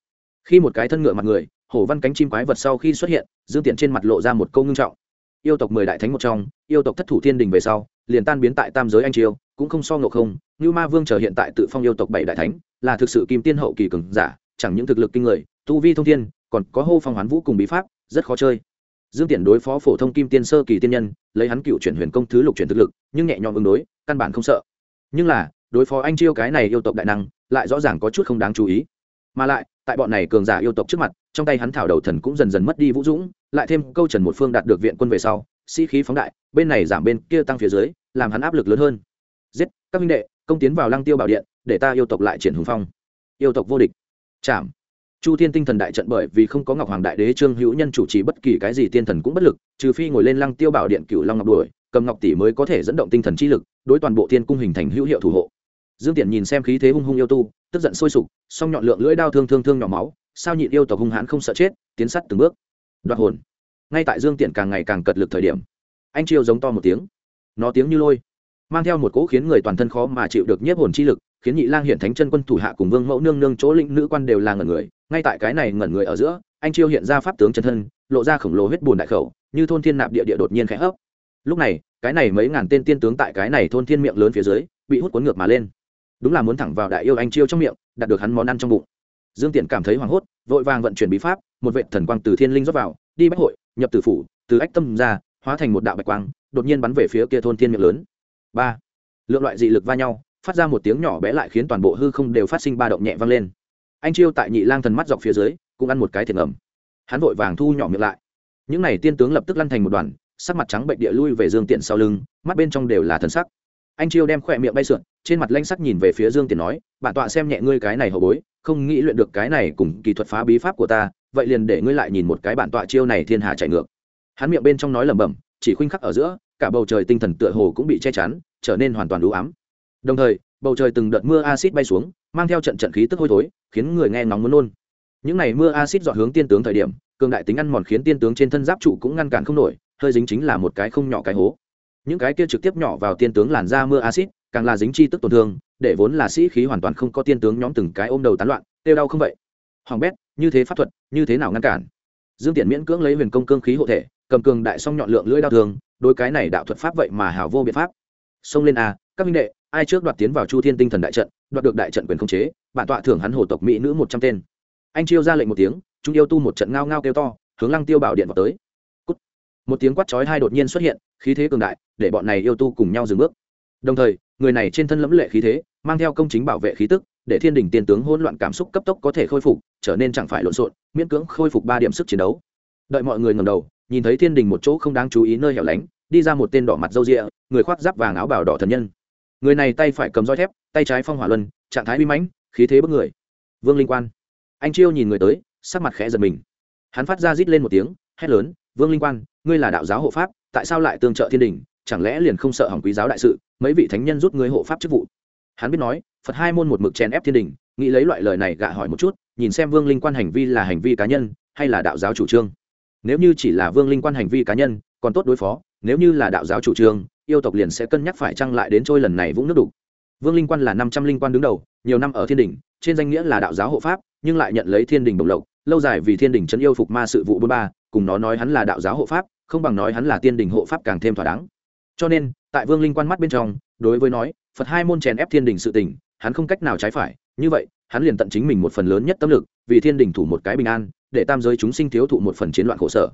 Khi một cái thân ngựa mặt người hổ văn cánh chim quái vật sau khi xuất hiện, dương tiện trên mặt lộ ra một câu ngưng trọng. Yêu tộc mười đại thánh một trong, yêu tộc thất thủ thiên đình về sau, liền tan biến tại tam giới anh chiêu, cũng không so ngộ không, như ma vương trở hiện tại tự phong yêu tộc bảy đại thánh, là thực sự kim tiên hậu kỳ cường giả, chẳng những thực lực kinh người, tu vi thông thiên, còn có hô phong hoán vũ cùng bí pháp, rất khó chơi dương tiện đối phó phổ thông kim tiên sơ kỳ tiên nhân, lấy hắn cựu chuyển huyền công thứ lục chuyển thực lực, nhưng nhẹ nhõm ứng đối, căn bản không sợ. Nhưng là, đối phó anh chiêu cái này yêu tộc đại năng, lại rõ ràng có chút không đáng chú ý. Mà lại, tại bọn này cường giả yêu tộc trước mặt, trong tay hắn thảo đầu thần cũng dần dần mất đi vũ dũng, lại thêm câu trần một phương đạt được viện quân về sau, sĩ、si、khí phóng đại, bên này giảm bên kia tăng phía dưới, làm hắn áp lực lớn hơn. Giết, các minh đệ, công tiến vào lăng tiêu bảo điện, để ta yêu tộc lại triển hùng phong. Yêu tộc vô địch. Chạm chu thiên tinh thần đại trận bởi vì không có ngọc hoàng đại đế, trương hữu nhân chủ trì bất kỳ cái gì tiên thần cũng bất lực, trừ phi ngồi lên lăng tiêu bảo điện cựu long ngọc đuổi, cầm ngọc tỷ mới có thể dẫn động tinh thần chi lực, đối toàn bộ thiên cung hình thành hữu hiệu thủ hộ. Dương tiện nhìn xem khí thế hung hung yêu tu, tức giận sôi sục, song nhọn lượng lưỡi đao thương thương thương nhỏ máu, sao nhịn yêu tộc hung hãn không sợ chết, tiến sắt từng bước. Đoạt hồn. Ngay tại dương tiện càng ngày càng cật lực thời điểm, anh chiêu giống to một tiếng. Nó tiếng như lôi, mang theo một cỗ khiến người toàn thân khó mà chịu được nhiếp hồn chi lực, khiến nhị lang hiện thánh chân quân thủ hạ cùng vương mẫu nương nương chỗ lĩnh nữ quan đều là ngẩn người ngay tại cái này ngẩn người ở giữa, anh chiêu hiện ra pháp tướng chân thân, lộ ra khổng lồ huyết bùn đại khẩu, như thôn thiên nạp địa địa đột nhiên khẽ hấp. Lúc này, cái này mấy ngàn tên tiên tướng tại cái này thôn thiên miệng lớn phía dưới, bị hút cuốn ngược mà lên. Đúng là muốn thẳng vào đại yêu anh chiêu trong miệng, đạt được hắn món ăn trong bụng. Dương tiện cảm thấy hoảng hốt, vội vàng vận chuyển bí pháp, một vệ thần quang từ thiên linh rót vào, đi bách hội, nhập tử phủ, từ ách tâm ra, hóa thành một đạo bạch quang, đột nhiên bắn về phía kia thôn thiên miệng lớn. Ba. Lượng loại dị lực va nhau, phát ra một tiếng nhỏ bé lại khiến toàn bộ hư không đều phát sinh ba động nhẹ vang lên anh chiêu tại nhị lang thần mắt dọc phía dưới, cũng ăn một cái thiệt ngầm. Hắn vội vàng thu nhỏ miệng lại. Những n à y tiên tướng lập tức lăn thành một đoàn, sắc mặt trắng bệnh địa lui về dương tiện sau lưng, mắt bên trong đều là thần sắc. Anh chiêu đem khỏe miệng bay sượn, trên mặt lanh sắc nhìn về phía dương tiện nói, bản tọa xem nhẹ ngươi cái này hậu bối, không nghĩ luyện được cái này cùng kỳ thuật phá bí pháp của ta, vậy liền để ngươi lại nhìn một cái bản tọa chiêu này thiên hà chạy ngược. Hắn miệng bên trong nói lẩm bẩm, chỉ khuynh khắc ở giữa, cả bầu trời tinh thần tựa hồ cũng bị che chắn, trở nên hoàn toàn đủ ám. Đồng thời bầu trời từng đợt mưa acid bay xuống, mang theo trận trận khí tức hôi thối, khiến người nghe nóng muốn nôn. Những n à y mưa acid dọn hướng tiên tướng thời điểm, cường đại tính ăn mòn khiến tiên tướng trên thân giáp trụ cũng ngăn cản không nổi, hơi dính chính là một cái không nhỏ cái hố. Những cái kia trực tiếp nhỏ vào tiên tướng làn da mưa acid càng là dính chi tức tổn thương, để vốn là sĩ khí hoàn toàn không có tiên tướng nhóm từng cái ôm đầu tán loạn têu đau không vậy? Hoàng bét, như thế pháp thuật, như thế nào ngăn cản? Dương tiện miễn cưỡng lấy huyền công cương khí hộ thể, cầm cường đại song nhọn lượng lưỡi đao thường đôi cái này đạo thuật pháp vậy mà hảo vô biện pháp. Xông lên a các minh đệ, ai trước đoạt tiến vào chu thiên tinh thần đại trận, đoạt được đại trận quyền khống chế, bản tọa thưởng hắn hồ tộc mỹ nữ một trăm tên. Anh chiêu ra lệnh một tiếng, chúng yêu tu một trận ngao ngao kêu to, hướng lăng tiêu bảo điện vào tới. Cút. một tiếng quát chói hai đột nhiên xuất hiện, khí thế cường đại, để bọn này yêu tu cùng nhau dừng bước. Đồng thời, người này trên thân lẫm lệ khí thế, mang theo công chính bảo vệ khí tức, để thiên đình tiên tướng hỗn loạn cảm xúc cấp tốc có thể khôi phục, trở nên chẳng phải lộn xộn, miễn cưỡng khôi phục ba điểm sức chiến đấu. Đợi mọi người ngầm đầu, nhìn thấy thiên đình một chỗ không đáng chú ý nơi hẻo lánh, đi ra một tên đỏ mặt râu rịa, người khoác giáp vàng áo bào đỏ thần nhân người này tay phải cầm roi thép, tay trái phong hỏa luân, trạng thái uy mãnh, khí thế bức người. Vương linh quan. Anh chiêu nhìn người tới, sắc mặt khẽ giật mình. Hắn phát ra rít lên một tiếng, hét lớn, vương linh quan, ngươi là đạo giáo hộ pháp, tại sao lại tương trợ thiên đình? Chẳng lẽ liền không sợ hỏng quý giáo đại sự, mấy vị thánh nhân rút ngươi hộ pháp chức vụ? Hắn biết nói, phật hai môn một mực chèn ép thiên đình, nghĩ lấy loại lời này gạ hỏi một chút, nhìn xem vương linh quan hành vi là hành vi cá nhân, hay là đạo giáo chủ trương. Nếu như chỉ là vương linh quan hành vi cá nhân, còn tốt đối phó, nếu như là đạo giáo chủ trương yêu tộc liền sẽ cân nhắc phải chăng lại đến trôi lần này vũng nước đục. Vương linh quan là năm trăm linh quan đứng đầu, nhiều năm ở thiên đình trên danh nghĩa là đạo giáo hộ pháp, nhưng lại nhận lấy thiên đình đồng lộc, lâu dài vì thiên đình trấn yêu phục ma sự vụ bốn ba, cùng nó nói hắn là đạo giáo hộ pháp, không bằng nói hắn là tiên đình hộ pháp càng thêm thỏa đáng. Cho nên, tại vương linh quan mắt bên trong, đối với nói, phật hai môn chèn ép thiên đình sự tình, hắn không cách nào trái phải, như vậy, hắn liền tận chính mình một phần lớn nhất tâm lực, vì thiên đình thủ một cái bình an, để tam giới chúng sinh thiếu thụ một phần chiến loạn khổ sở.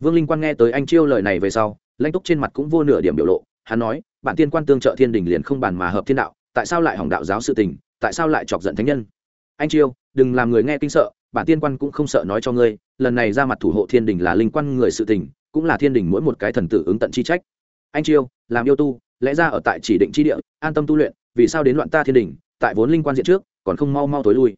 Vương linh quan nghe tới anh chiêu lời này về sau lãnh túc trên mặt cũng vô nửa điểm biểu lộ, hắn nói, bản tiên quan tương trợ thiên đình liền không bàn mà hợp thiên đạo, tại sao lại hỏng đạo giáo sự tình, tại sao lại chọc giận thánh nhân? Anh chiêu đừng làm người nghe kinh sợ, bản tiên quan cũng không sợ nói cho ngươi, lần này ra mặt thủ hộ thiên đình là linh quan người sự tình, cũng là thiên đình mỗi một cái thần tử ứng tận chi trách. Anh chiêu làm yêu tu, lẽ ra ở tại chỉ định chi địa, an tâm tu luyện, vì sao đến loạn ta thiên đình, tại vốn linh quan diện trước, còn không mau mau tối lui?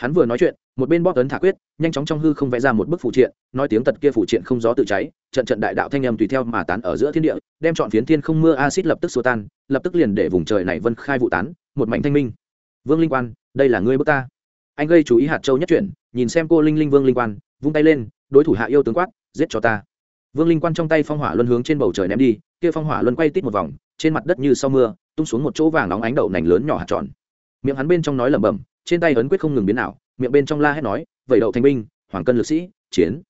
Hắn vừa nói chuyện, một bên bóp ấn thả quyết, nhanh chóng trong hư không vẽ ra một bức phụ triện, nói tiếng tật kia phụ triện không gió tự cháy, trận trận đại đạo thanh âm tùy theo mà tán ở giữa thiên địa, đem chọn phiến thiên không mưa acid lập tức xua tan, lập tức liền để vùng trời này vân khai vụ tán, một mảnh thanh minh. Vương linh quan, đây là ngươi bước ta. Anh gây chú ý hạt châu nhất chuyển, nhìn xem cô linh linh vương linh quan, vung tay lên, đối thủ hạ yêu tướng quát, giết cho ta. Vương linh quan trong tay phong hỏa luân hướng trên bầu trời ném đi, kia phong hỏa luân quay tít một vòng, trên mặt đất như sau mưa, tung xuống một chỗ vàng nóng ánh đậu nành lớn nhỏ hạt tròn. Miệng hắn bên trong nói lẩm bẩm trên tay ấn quyết không ngừng biến ảo, miệng bên trong la hét nói vậy đậu thành binh, hoàng cân lực sĩ, chiến.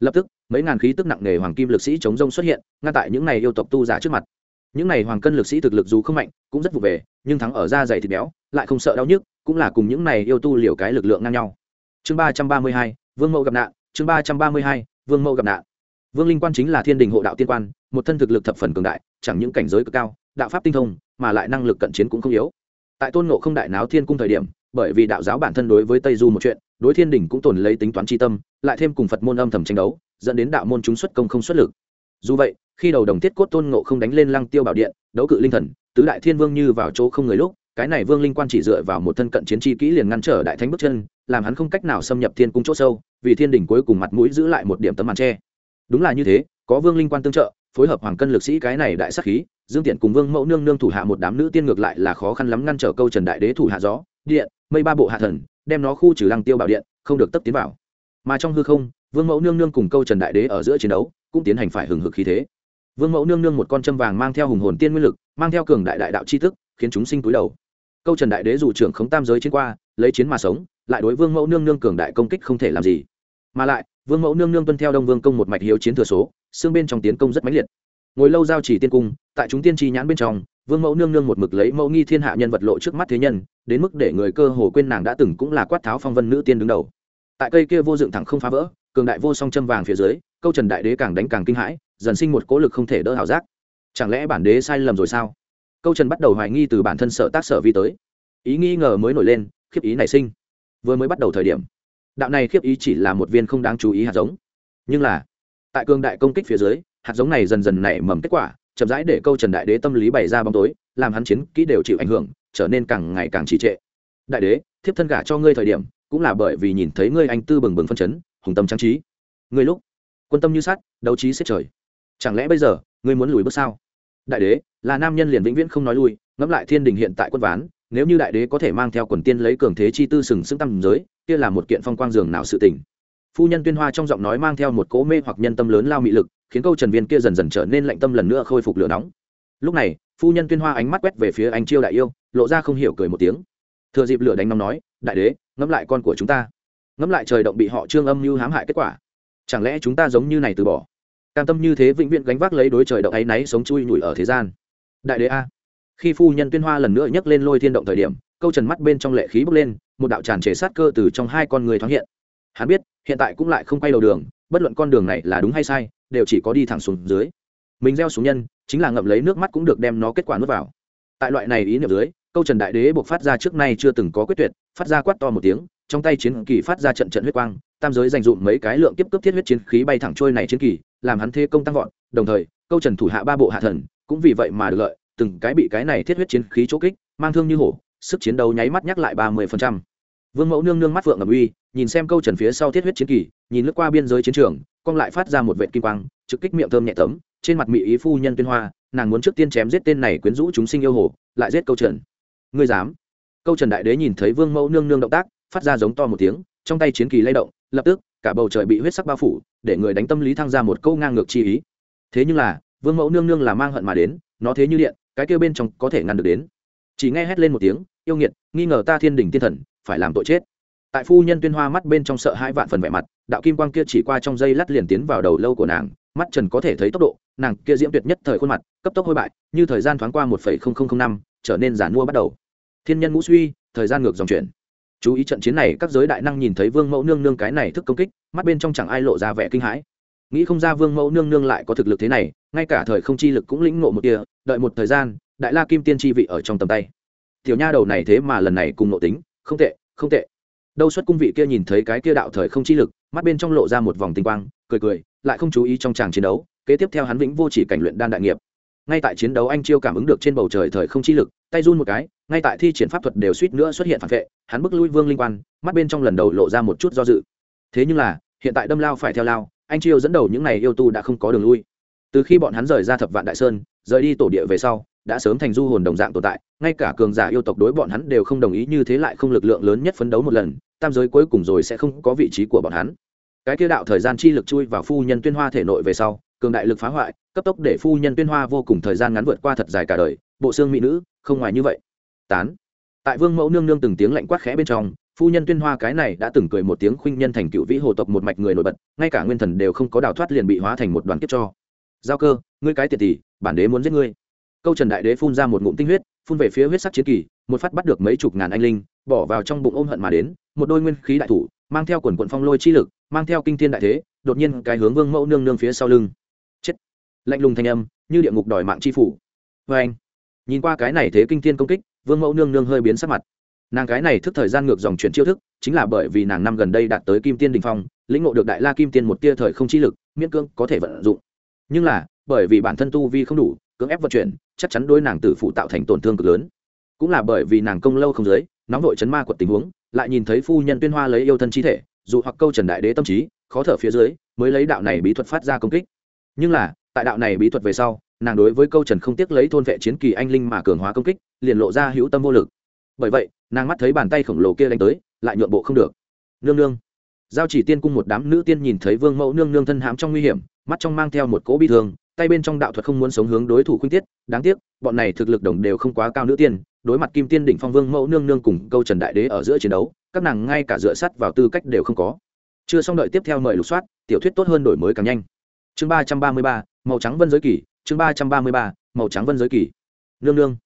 Lập tức, mấy ngàn khí tức nặng nề hoàng kim lực sĩ chống rông xuất hiện, ngăn tại những này yêu tộc tu giả trước mặt. Những này hoàng cân lực sĩ thực lực dù không mạnh, cũng rất vụ về, nhưng thắng ở da dày thịt béo, lại không sợ đau nhức, cũng là cùng những này yêu tu liều cái lực lượng ngang nhau. Chương ba trăm ba mươi hai, vương mẫu gặp nạn, chương ba trăm ba mươi hai, vương mẫu gặp nạn. Vương linh quan chính là thiên đình hộ đạo tiên quan, một thân thực lực thập phần cường đại, chẳng những cảnh giới cực cao, đạo pháp tinh thông, mà lại năng lực cận chiến cũng không yếu. Tại tôn ngộ không đại náo thiên cung thời điểm bởi vì đạo giáo bản thân đối với tây du một chuyện, đối thiên đình cũng tồn lấy tính toán tri tâm, lại thêm cùng phật môn âm thầm tranh đấu, dẫn đến đạo môn chúng xuất công không xuất lực. Dù vậy, khi đầu đồng tiết cốt tôn ngộ không đánh lên lăng tiêu bảo điện, đấu cự linh thần, tứ đại thiên vương như vào chỗ không người lúc, cái này vương linh quan chỉ dựa vào một thân cận chiến chi kỹ liền ngăn trở đại thánh bước chân, làm hắn không cách nào xâm nhập thiên cung chỗ sâu, vì thiên đình cuối cùng mặt mũi giữ lại một điểm tấm màn tre đúng là như thế, có vương linh quan tương trợ, phối hợp hoàng cân lực sĩ cái này đại sắc khí, dương tiện cùng vương mẫu nương nương thủ hạ một đám nữ tiên ngược lại là khó khăn lắm ngăn trở câu trần đại đế thủ hạ gió điện, mây ba bộ hạ thần, đem nó khu trừ lăng tiêu bảo điện, không được tấp tiến vào. Mà trong hư không, vương mẫu nương nương cùng câu trần đại đế ở giữa chiến đấu, cũng tiến hành phải hừng hực khí thế. Vương mẫu nương nương một con châm vàng mang theo hùng hồn tiên nguyên lực, mang theo cường đại đại đạo c h i thức, khiến chúng sinh túi đầu. Câu trần đại đế dù trưởng khống tam giới chiến qua, lấy chiến mà sống, lại đối vương mẫu nương nương cường đại công kích không thể làm gì. Mà lại, vương mẫu nương nương tuân theo đông vương công một mạch hiếu chiến thừa số, xương bên trong tiến công rất mãnh liệt. Ngồi lâu giao chỉ tiên cung, tại chúng tiên tri nhãn bên trong, vương mẫu nương nương một mực lấy mẫu nghi thiên hạ nhân vật lộ trước mắt thế nhân đến mức để người cơ hồ quên nàng đã từng cũng là quát tháo phong vân nữ tiên đứng đầu. Tại cây kia vô dựng thẳng không phá vỡ, cường đại vô song châm vàng phía dưới, câu trần đại đế càng đánh càng kinh hãi, dần sinh một cố lực không thể đỡ hảo giác. Chẳng lẽ bản đế sai lầm rồi sao? Câu trần bắt đầu hoài nghi từ bản thân sợ tác sở vi tới. Ý nghi ngờ mới nổi lên, khiếp ý nảy sinh. Vừa mới bắt đầu thời điểm, đạo này khiếp ý chỉ là một viên không đáng chú ý hạt giống. Nhưng là, tại cường đại công kích phía dưới, hạt giống này dần dần nảy mầm kết quả chậm rãi để câu trần đại đế tâm lý bày ra bóng tối, làm hắn chiến kỹ đều chịu ảnh hưởng, trở nên càng ngày càng trì trệ. Đại đế, thiếp thân gả cho ngươi thời điểm, cũng là bởi vì nhìn thấy ngươi anh tư bừng bừng phân chấn, hùng tâm trang trí. Ngươi lúc, quân tâm như sát đấu trí xếp trời. Chẳng lẽ bây giờ, ngươi muốn lùi bước sao? Đại đế, là nam nhân liền vĩnh viễn không nói lui, ngẫm lại thiên đình hiện tại quân ván, nếu như đại đế có thể mang theo quần tiên lấy cường thế chi tư sừng sững tâm giới, kia là một kiện phong quang dường nào sự tình. Phu nhân tuyên hoa trong giọng nói mang theo một cỗ mê hoặc nhân tâm lớn lao mị lực khiến câu trần viên kia dần dần trở nên lạnh tâm lần nữa khôi phục lửa nóng. Lúc này, phu nhân tuyên hoa ánh mắt quét về phía anh chiêu đại yêu, lộ ra không hiểu cười một tiếng. Thừa dịp lửa đánh nóng nói, đại đế, ngẫm lại con của chúng ta. Ngẫm lại trời động bị họ trương âm mưu hãm hại kết quả. Chẳng lẽ chúng ta giống như này từ bỏ? Cam tâm như thế vĩnh viễn gánh vác lấy đối trời động ấy náy sống chui nhủi ở thế gian. Đại đế a. Khi phu nhân tuyên hoa lần nữa nhấc lên lôi thiên động thời điểm, câu trần mắt bên trong lệ khí bốc lên, một đạo tràn trề sát cơ từ trong hai con người thoáng hiện. Hắn biết, hiện tại cũng lại không quay đầu đường, bất luận con đường này là đúng hay sai đều chỉ có đi thẳng xuống dưới. Mình gieo xuống nhân, chính là ngậm lấy nước mắt cũng được đem nó kết quả nuốt vào. Tại loại này ý niệm dưới, câu trần đại đế buộc phát ra trước nay chưa từng có quyết tuyệt, phát ra quát to một tiếng, trong tay chiến kỳ phát ra trận trận huyết quang, tam giới dành dụm mấy cái lượng tiếp cấp thiết huyết chiến khí bay thẳng trôi này chiến kỳ, làm hắn thế công tăng vọt, đồng thời, câu trần thủ hạ ba bộ hạ thần, cũng vì vậy mà được lợi, từng cái bị cái này thiết huyết chiến khí chỗ kích, mang thương như hổ, sức chiến đấu nháy mắt nhắc lại ba mươi phần trăm. Vương mẫu nương nương mắt phượng ngầm uy nhìn xem câu trần phía sau thiết huyết chiến kỳ, nhìn lướt qua biên giới chiến trường con lại phát ra một vệ kim quang, trực kích miệng thơm nhẹ tấm trên mặt mỹ ý phu nhân tuyên hoa, nàng muốn trước tiên chém giết tên này quyến rũ chúng sinh yêu hồ, lại giết câu trần. Ngươi dám? Câu trần đại đế nhìn thấy vương mẫu nương nương động tác, phát ra giống to một tiếng, trong tay chiến kỳ lay động, lập tức, cả bầu trời bị huyết sắc bao phủ, để người đánh tâm lý thăng ra một câu ngang ngược chi ý. Thế nhưng là, vương mẫu nương nương là mang hận mà đến, nó thế như điện, cái kêu bên trong có thể ngăn được đến. Chỉ nghe hét lên một tiếng, yêu nghiệt, nghi ngờ ta thiên đình tiên thần, phải làm tội chết tại phu nhân tuyên hoa mắt bên trong sợ hai vạn phần vẻ mặt, đạo kim quang kia chỉ qua trong dây lát liền tiến vào đầu lâu của nàng, mắt trần có thể thấy tốc độ, nàng kia diễm tuyệt nhất thời khuôn mặt, cấp tốc hôi bại, như thời gian thoáng qua một năm, trở nên giản mua bắt đầu. Thiên nhân ngũ suy, thời gian ngược dòng chuyển. Chú ý trận chiến này, các giới đại năng nhìn thấy vương mẫu nương nương cái này thức công kích, mắt bên trong chẳng ai lộ ra vẻ kinh hãi. Nghĩ không ra vương mẫu nương nương lại có thực lực thế này, ngay cả thời không chi lực cũng lĩnh ngộ một kia, đợi một thời gian, đại la kim tiên chi vị ở trong tầm tay. Tiểu nha đầu này thế mà lần này cùng nộ tính, không tệ không tệ đâu xuất cung vị kia nhìn thấy cái kia đạo thời không chi lực, mắt bên trong lộ ra một vòng tinh quang, cười cười, lại không chú ý trong tràng chiến đấu, kế tiếp theo hắn vĩnh vô chỉ cảnh luyện đan đại nghiệp. Ngay tại chiến đấu anh chiêu cảm ứng được trên bầu trời thời không chi lực, tay run một cái, ngay tại thi triển pháp thuật đều suýt nữa xuất hiện phản vệ, hắn bức lui vương linh quan, mắt bên trong lần đầu lộ ra một chút do dự. Thế nhưng là, hiện tại đâm lao phải theo lao, anh chiêu dẫn đầu những n à y yêu tu đã không có đường lui. Từ khi bọn hắn rời ra thập vạn đại sơn, rời đi tổ địa về sau đã sớm thành du hồn đồng dạng tồn tại, ngay cả cường giả yêu tộc đối bọn hắn đều không đồng ý như thế lại không lực lượng lớn nhất phấn đấu một lần, tam giới cuối cùng rồi sẽ không có vị trí của bọn hắn. Cái kia đạo thời gian chi lực chui vào phu nhân tuyên hoa thể nội về sau, cường đại lực phá hoại, cấp tốc để phu nhân tuyên hoa vô cùng thời gian ngắn vượt qua thật dài cả đời, bộ xương mỹ nữ, không ngoài như vậy. Tán. Tại vương mẫu nương nương từng tiếng lạnh quát khẽ bên trong, phu nhân tuyên hoa cái này đã từng cười một tiếng khuynh nhân thành cựu vĩ hồ tộc một mạch người nổi bật, ngay cả nguyên thần đều không có đào thoát liền bị hóa thành một đoàn kiếp cho. Giao cơ, ngươi cái tiệt tỷ, bản đế muốn giết ngươi câu trần đại đế phun ra một ngụm tinh huyết, phun về phía huyết sắc chiến kỳ, một phát bắt được mấy chục ngàn anh linh, bỏ vào trong bụng ôm hận mà đến, một đôi nguyên khí đại thủ, mang theo quần quận phong lôi chi lực, mang theo kinh thiên đại thế, đột nhiên cái hướng vương mẫu nương nương phía sau lưng. Chết! Lạnh lùng thanh âm, như địa ngục đòi mạng chi phủ. Vê anh nhìn qua cái này thế kinh thiên công kích, vương mẫu nương nương hơi biến sắc mặt. Nàng cái này thức thời gian ngược dòng chuyển chiêu thức, chính là bởi vì nàng năm gần đây đạt tới kim tiên đình phong, lĩnh ngộ được đại la kim tiên một tia thời không chi lực, miễn cưỡng có thể vận dụng. Nhưng là, bởi vì bản thân tu vi không đủ cưỡng ép vận chuyển, chắc chắn đôi nàng tử phụ tạo thành tổn thương cực lớn. Cũng là bởi vì nàng công lâu không dưới, nóng vội chấn ma quật tình huống, lại nhìn thấy phu nhân tuyên hoa lấy yêu thân chi thể, dù hoặc câu trần đại đế tâm trí, khó thở phía dưới, mới lấy đạo này bí thuật phát ra công kích. Nhưng là, tại đạo này bí thuật về sau, nàng đối với câu trần không tiếc lấy thôn vệ chiến kỳ anh linh mà cường hóa công kích, liền lộ ra hữu tâm vô lực. Bởi vậy, nàng mắt thấy bàn tay khổng lồ kia đánh tới, lại nhượng bộ không được. Nương nương. Giao chỉ tiên cung một đám nữ tiên nhìn thấy vương mẫu nương nương thân hãm trong nguy hiểm, mắt trong mang theo một cỗ bi thương tay bên trong đạo thuật không muốn sống hướng đối thủ khuyên tiết, đáng tiếc, bọn này thực lực đồng đều không quá cao nữ tiên, đối mặt kim tiên đỉnh phong vương mẫu nương nương cùng câu trần đại đế ở giữa chiến đấu, các nàng ngay cả dựa sắt vào tư cách đều không có. Chưa xong đợi tiếp theo mời lục soát, tiểu thuyết tốt hơn đổi mới càng nhanh. Chương ba trăm ba mươi ba, màu trắng vân giới kỳ, chương ba trăm ba mươi ba, màu trắng vân giới kỳ. Nương nương.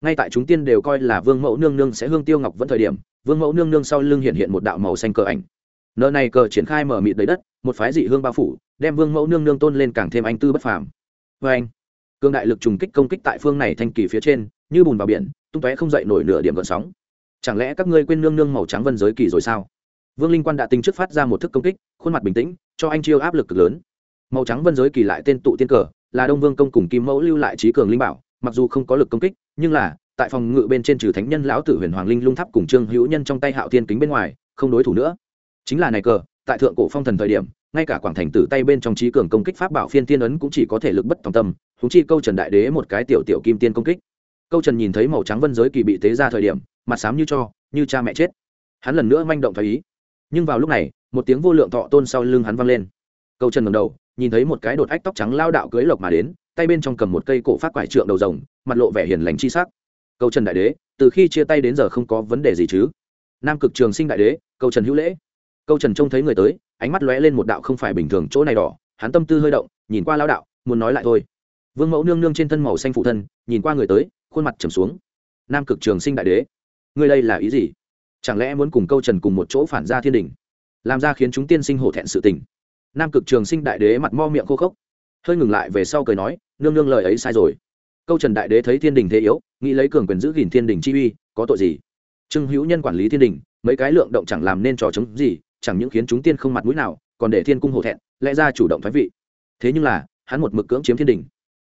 Ngay tại chúng tiên đều coi là vương mẫu nương nương sẽ hương tiêu ngọc vẫn thời điểm, vương mẫu nương nương sau lưng hiện hiện một đạo màu xanh cờ ảnh. Nợ này cờ triển khai mở mịt đầy đất, một phái dị hương bao phủ, đem vương mẫu nương nương tôn lên càng thêm anh tư bất phàm vê anh cương đại lực trùng kích công kích tại phương này thanh kỳ phía trên, như bùn vào biển, tung tóe không dậy nổi nửa điểm gợn sóng. Chẳng lẽ các ngươi quên nương nương màu trắng vân giới kỳ rồi sao? Vương linh quan đã tính trước phát ra một thức công kích, khuôn mặt bình tĩnh, cho anh chiêu áp lực cực lớn. Màu trắng vân giới kỳ lại tên tụ tiên cờ, là đông vương công cùng kim mẫu lưu lại trí cường linh bảo, mặc dù không có lực công kích, nhưng là, tại phòng ngự bên trên trừ thánh nhân lão tử huyền hoàng linh lung tháp cùng trương hữu nhân trong tay hạo tiên kính bên ngoài, không đối thủ nữa. Chính là này cờ, tại thượng cổ phong thần thời điểm ngay cả quảng thành tử tay bên trong trí cường công kích pháp bảo phiên tiên ấn cũng chỉ có thể lực bất tòng tâm húng chi câu trần đại đế một cái tiểu tiểu kim tiên công kích. Câu trần nhìn thấy màu trắng vân giới kỳ bị tế ra thời điểm, mặt xám như cho, như cha mẹ chết. Hắn lần nữa manh động thấy ý. Nhưng vào lúc này, một tiếng vô lượng thọ tôn sau lưng hắn vang lên. Câu trần ngầm đầu, nhìn thấy một cái đột ách tóc trắng lao đạo cưới lộc mà đến, tay bên trong cầm một cây cổ phát quải trượng đầu rồng, mặt lộ vẻ hiền lành chi sắc. Câu trần đại đế, từ khi chia tay đến giờ không có vấn đề gì chứ? Nam cực trường sinh đại đế, câu trần hữu lễ. Câu trần trông thấy người tới ánh mắt lóe lên một đạo không phải bình thường chỗ này đỏ, hắn tâm tư hơi động, nhìn qua lao đạo, muốn nói lại thôi. Vương mẫu nương nương trên thân màu xanh phụ thân, nhìn qua người tới, khuôn mặt trầm xuống. Nam cực trường sinh đại đế, ngươi đây là ý gì? Chẳng lẽ muốn cùng câu trần cùng một chỗ phản ra thiên đình? Làm ra khiến chúng tiên sinh hổ thẹn sự tình. Nam cực trường sinh đại đế mặt mo miệng khô khốc, hơi ngừng lại về sau cười nói, nương nương lời ấy sai rồi. Câu trần đại đế thấy thiên đình thế yếu, nghĩ lấy cường quyền giữ gìn thiên đình chi uy, có tội gì? Trương hữu nhân quản lý thiên đình, mấy cái lượng động chẳng làm nên trò chống gì chẳng những khiến chúng tiên không mặt mũi nào, còn để thiên cung hổ thẹn, lẽ ra chủ động thoái vị. Thế nhưng là, hắn một mực cưỡng chiếm thiên đình.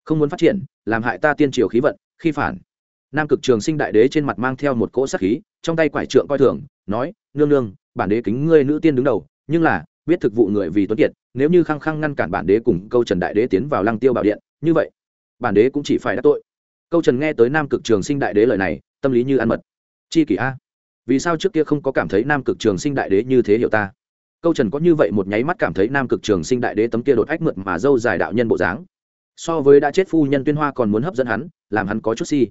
Không muốn phát triển, làm hại ta tiên triều khí vận, khi phản. Nam cực trường sinh đại đế trên mặt mang theo một cỗ sắc khí, trong tay quải trượng coi thường, nói, nương nương, bản đế kính ngươi nữ tiên đứng đầu, nhưng là, biết thực vụ người vì tuấn kiệt, nếu như khăng khăng ngăn cản bản đế cùng câu trần đại đế tiến vào lăng tiêu bảo điện, như vậy, bản đế cũng chỉ phải đắc tội. Câu trần nghe tới nam cực trường sinh đại đế lời này, tâm lý như ăn mật. Chi kỷ a vì sao trước kia không có cảm thấy nam cực trường sinh đại đế như thế hiểu ta? Câu trần có như vậy một nháy mắt cảm thấy nam cực trường sinh đại đế tấm kia đột ách mượt mà dâu dài đạo nhân bộ dáng. So với đã chết phu nhân tuyên hoa còn muốn hấp dẫn hắn, làm hắn có chút si.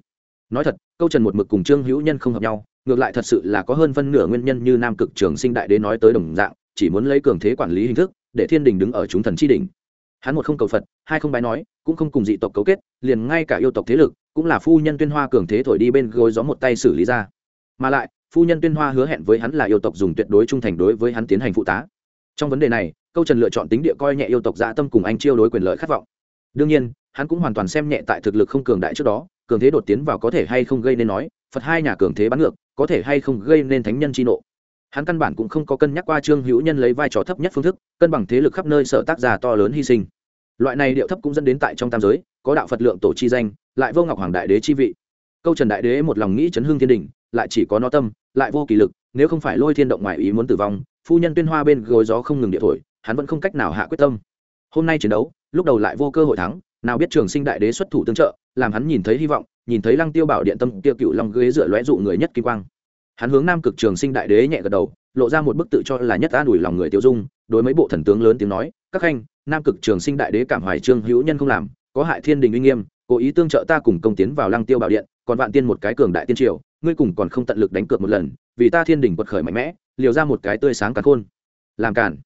Nói thật, câu trần một mực cùng trương hữu nhân không hợp nhau, ngược lại thật sự là có hơn phân nửa nguyên nhân như nam cực trường sinh đại đế nói tới đồng dạng, chỉ muốn lấy cường thế quản lý hình thức, để thiên đình đứng ở chúng thần chi đỉnh. Hắn một không cầu phật, hai không bái nói, cũng không cùng dị tộc cấu kết, liền ngay cả yêu tộc thế lực, cũng là phu nhân tuyên hoa cường thế thổi đi bên gối gió một tay xử lý ra. Mà lại phu nhân tuyên hoa hứa hẹn với hắn là yêu tộc dùng tuyệt đối trung thành đối với hắn tiến hành phụ tá. Trong vấn đề này, câu trần lựa chọn tính địa coi nhẹ yêu tộc dạ tâm cùng anh chiêu đối quyền lợi khát vọng. Đương nhiên, hắn cũng hoàn toàn xem nhẹ tại thực lực không cường đại trước đó, cường thế đột tiến vào có thể hay không gây nên nói, phật hai nhà cường thế bắn ngược, có thể hay không gây nên thánh nhân chi nộ. Hắn căn bản cũng không có cân nhắc qua trương hữu nhân lấy vai trò thấp nhất phương thức, cân bằng thế lực khắp nơi sở tác giả to lớn hy sinh. Loại này điệu thấp cũng dẫn đến tại trong tam giới, có đạo phật lượng tổ chi danh, lại vô ngọc hoàng đại đế chi vị. Câu trần đại đế một lòng nghĩ chấn hương thiên đình, lại chỉ có nó tâm lại vô kỳ lực, nếu không phải lôi thiên động ngoài ý muốn tử vong, phu nhân tuyên hoa bên gối gió không ngừng địa thổi, hắn vẫn không cách nào hạ quyết tâm. Hôm nay chiến đấu, lúc đầu lại vô cơ hội thắng, nào biết trường sinh đại đế xuất thủ tương trợ, làm hắn nhìn thấy hy vọng, nhìn thấy lăng tiêu bảo điện tâm tiêu cựu long ghế dựa lóe dụ người nhất kỳ quang. Hắn hướng nam cực trường sinh đại đế nhẹ gật đầu, lộ ra một bức tự cho là nhất an ủi lòng người tiêu dung, đối mấy bộ thần tướng lớn tiếng nói, các khanh nam cực trường sinh đại đế cảm hoài trương hữu nhân không làm, có hại thiên đình uy nghiêm, cố ý tương trợ ta cùng công tiến vào lăng tiêu bảo điện, còn vạn tiên một cái cường đại tiên triều ngươi cùng còn không tận lực đánh cược một lần, vì ta thiên đình quật khởi mạnh mẽ, liều ra một cái tươi sáng cả khôn. Làm cản.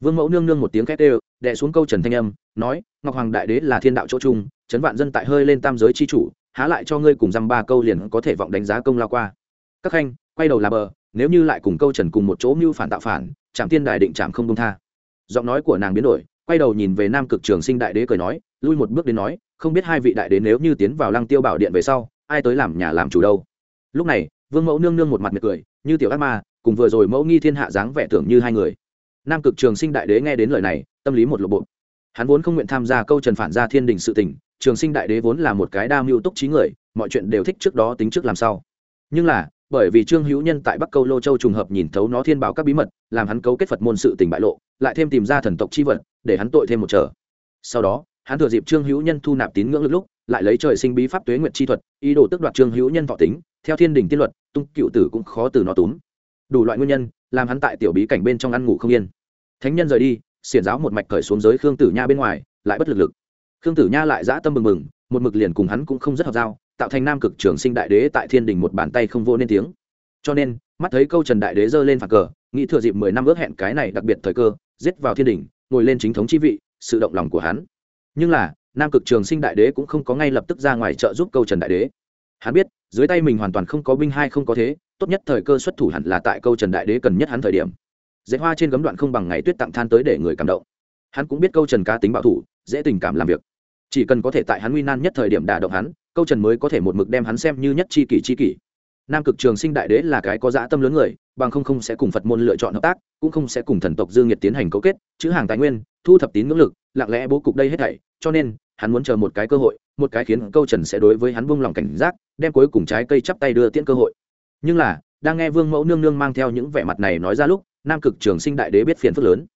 Vương mẫu nương nương một tiếng khét đều đệ xuống câu trần thanh âm, nói, ngọc hoàng đại đế là thiên đạo chỗ trung, chấn vạn dân tại hơi lên tam giới chi chủ, há lại cho ngươi cùng dăm ba câu liền có thể vọng đánh giá công lao qua. Các khanh, quay đầu là bờ, nếu như lại cùng câu trần cùng một chỗ mưu phản tạo phản trạm tiên đại định trạm không công tha. Giọng nói của nàng biến đổi, quay đầu nhìn về nam cực trường sinh đại đế cười nói, lui một bước đến nói, không biết hai vị đại đế nếu như tiến vào lăng tiêu bảo điện về sau, ai tới làm nhà làm chủ đâu lúc này, vương mẫu nương nương một mặt mệt cười, như tiểu ác ma, cùng vừa rồi mẫu nghi thiên hạ dáng vẻ tưởng như hai người. Nam cực trường sinh đại đế nghe đến lời này, tâm lý một lộ bộ. Hắn vốn không nguyện tham gia câu trần phản gia thiên đình sự tình, trường sinh đại đế vốn là một cái đa mưu túc trí người, mọi chuyện đều thích trước đó tính trước làm sao nhưng là, bởi vì trương hữu nhân tại bắc câu lô châu trùng hợp nhìn thấu nó thiên bảo các bí mật, làm hắn cấu kết phật môn sự tình bại lộ, lại thêm tìm ra thần tộc chi vật, để hắn tội thêm một trở. Sau đó, hắn thừa dịp trương hữu nhân thu nạp tín ngưỡng lúc lúc, lại lấy trời sinh bí pháp tuế nguyện chi thuật, ý đồ tức đoạt trương hữu nhân thọ tính theo thiên đình tiên luật, tung cựu tử cũng khó từ nó túm. Đủ loại nguyên nhân, làm hắn tại tiểu bí cảnh bên trong ăn ngủ không yên. Thánh nhân rời đi, xiển giáo một mạch cởi xuống giới khương tử nha bên ngoài, lại bất lực lực. Khương tử nha lại dã tâm mừng mừng một mực liền cùng hắn cũng không rất hợp giao, tạo thành nam cực trường sinh đại đế tại thiên đình một bàn tay không vô nên tiếng. Cho nên, mắt thấy câu trần đại đế giơ lên phạt cờ, nghĩ thừa dịp mười năm ước hẹn cái này đặc biệt thời cơ, giết vào thiên đình ngồi lên chính thống chi vị, sự động lòng của hắn. Nhưng là, nam cực trường sinh đại đế cũng không có ngay lập tức ra ngoài trợ giúp câu trần đại đế. Hắn biết dưới tay mình hoàn toàn không có binh hai không có thế, tốt nhất thời cơ xuất thủ hẳn là tại câu trần đại đế cần nhất hắn thời điểm. Dễ hoa trên gấm đoạn không bằng ngày tuyết tặng than tới để người cảm động. Hắn cũng biết câu trần cá tính bảo thủ, dễ tình cảm làm việc. Chỉ cần có thể tại hắn nguy nan nhất thời điểm đả động hắn, câu trần mới có thể một mực đem hắn xem như nhất c h i kỷ c h i kỷ. Nam cực trường sinh đại đế là cái có dã tâm lớn người, bằng không không sẽ cùng phật môn lựa chọn hợp tác, cũng không sẽ cùng thần tộc dương nhiệt tiến hành cấu kết, chữ hàng tài nguyên, thu thập tín ngưỡng lực, lặng lẽ bố cục đây hết thảy, cho nên hắn muốn chờ một cái cơ hội, một cái khiến câu trần sẽ đối với hắn buông lòng cảnh giác, đem cuối cùng trái cây chắp tay đưa tiễn cơ hội. Nhưng là, đang nghe vương mẫu nương nương mang theo những vẻ mặt này nói ra lúc, nam cực trường sinh đại đế biết phiền phức lớn.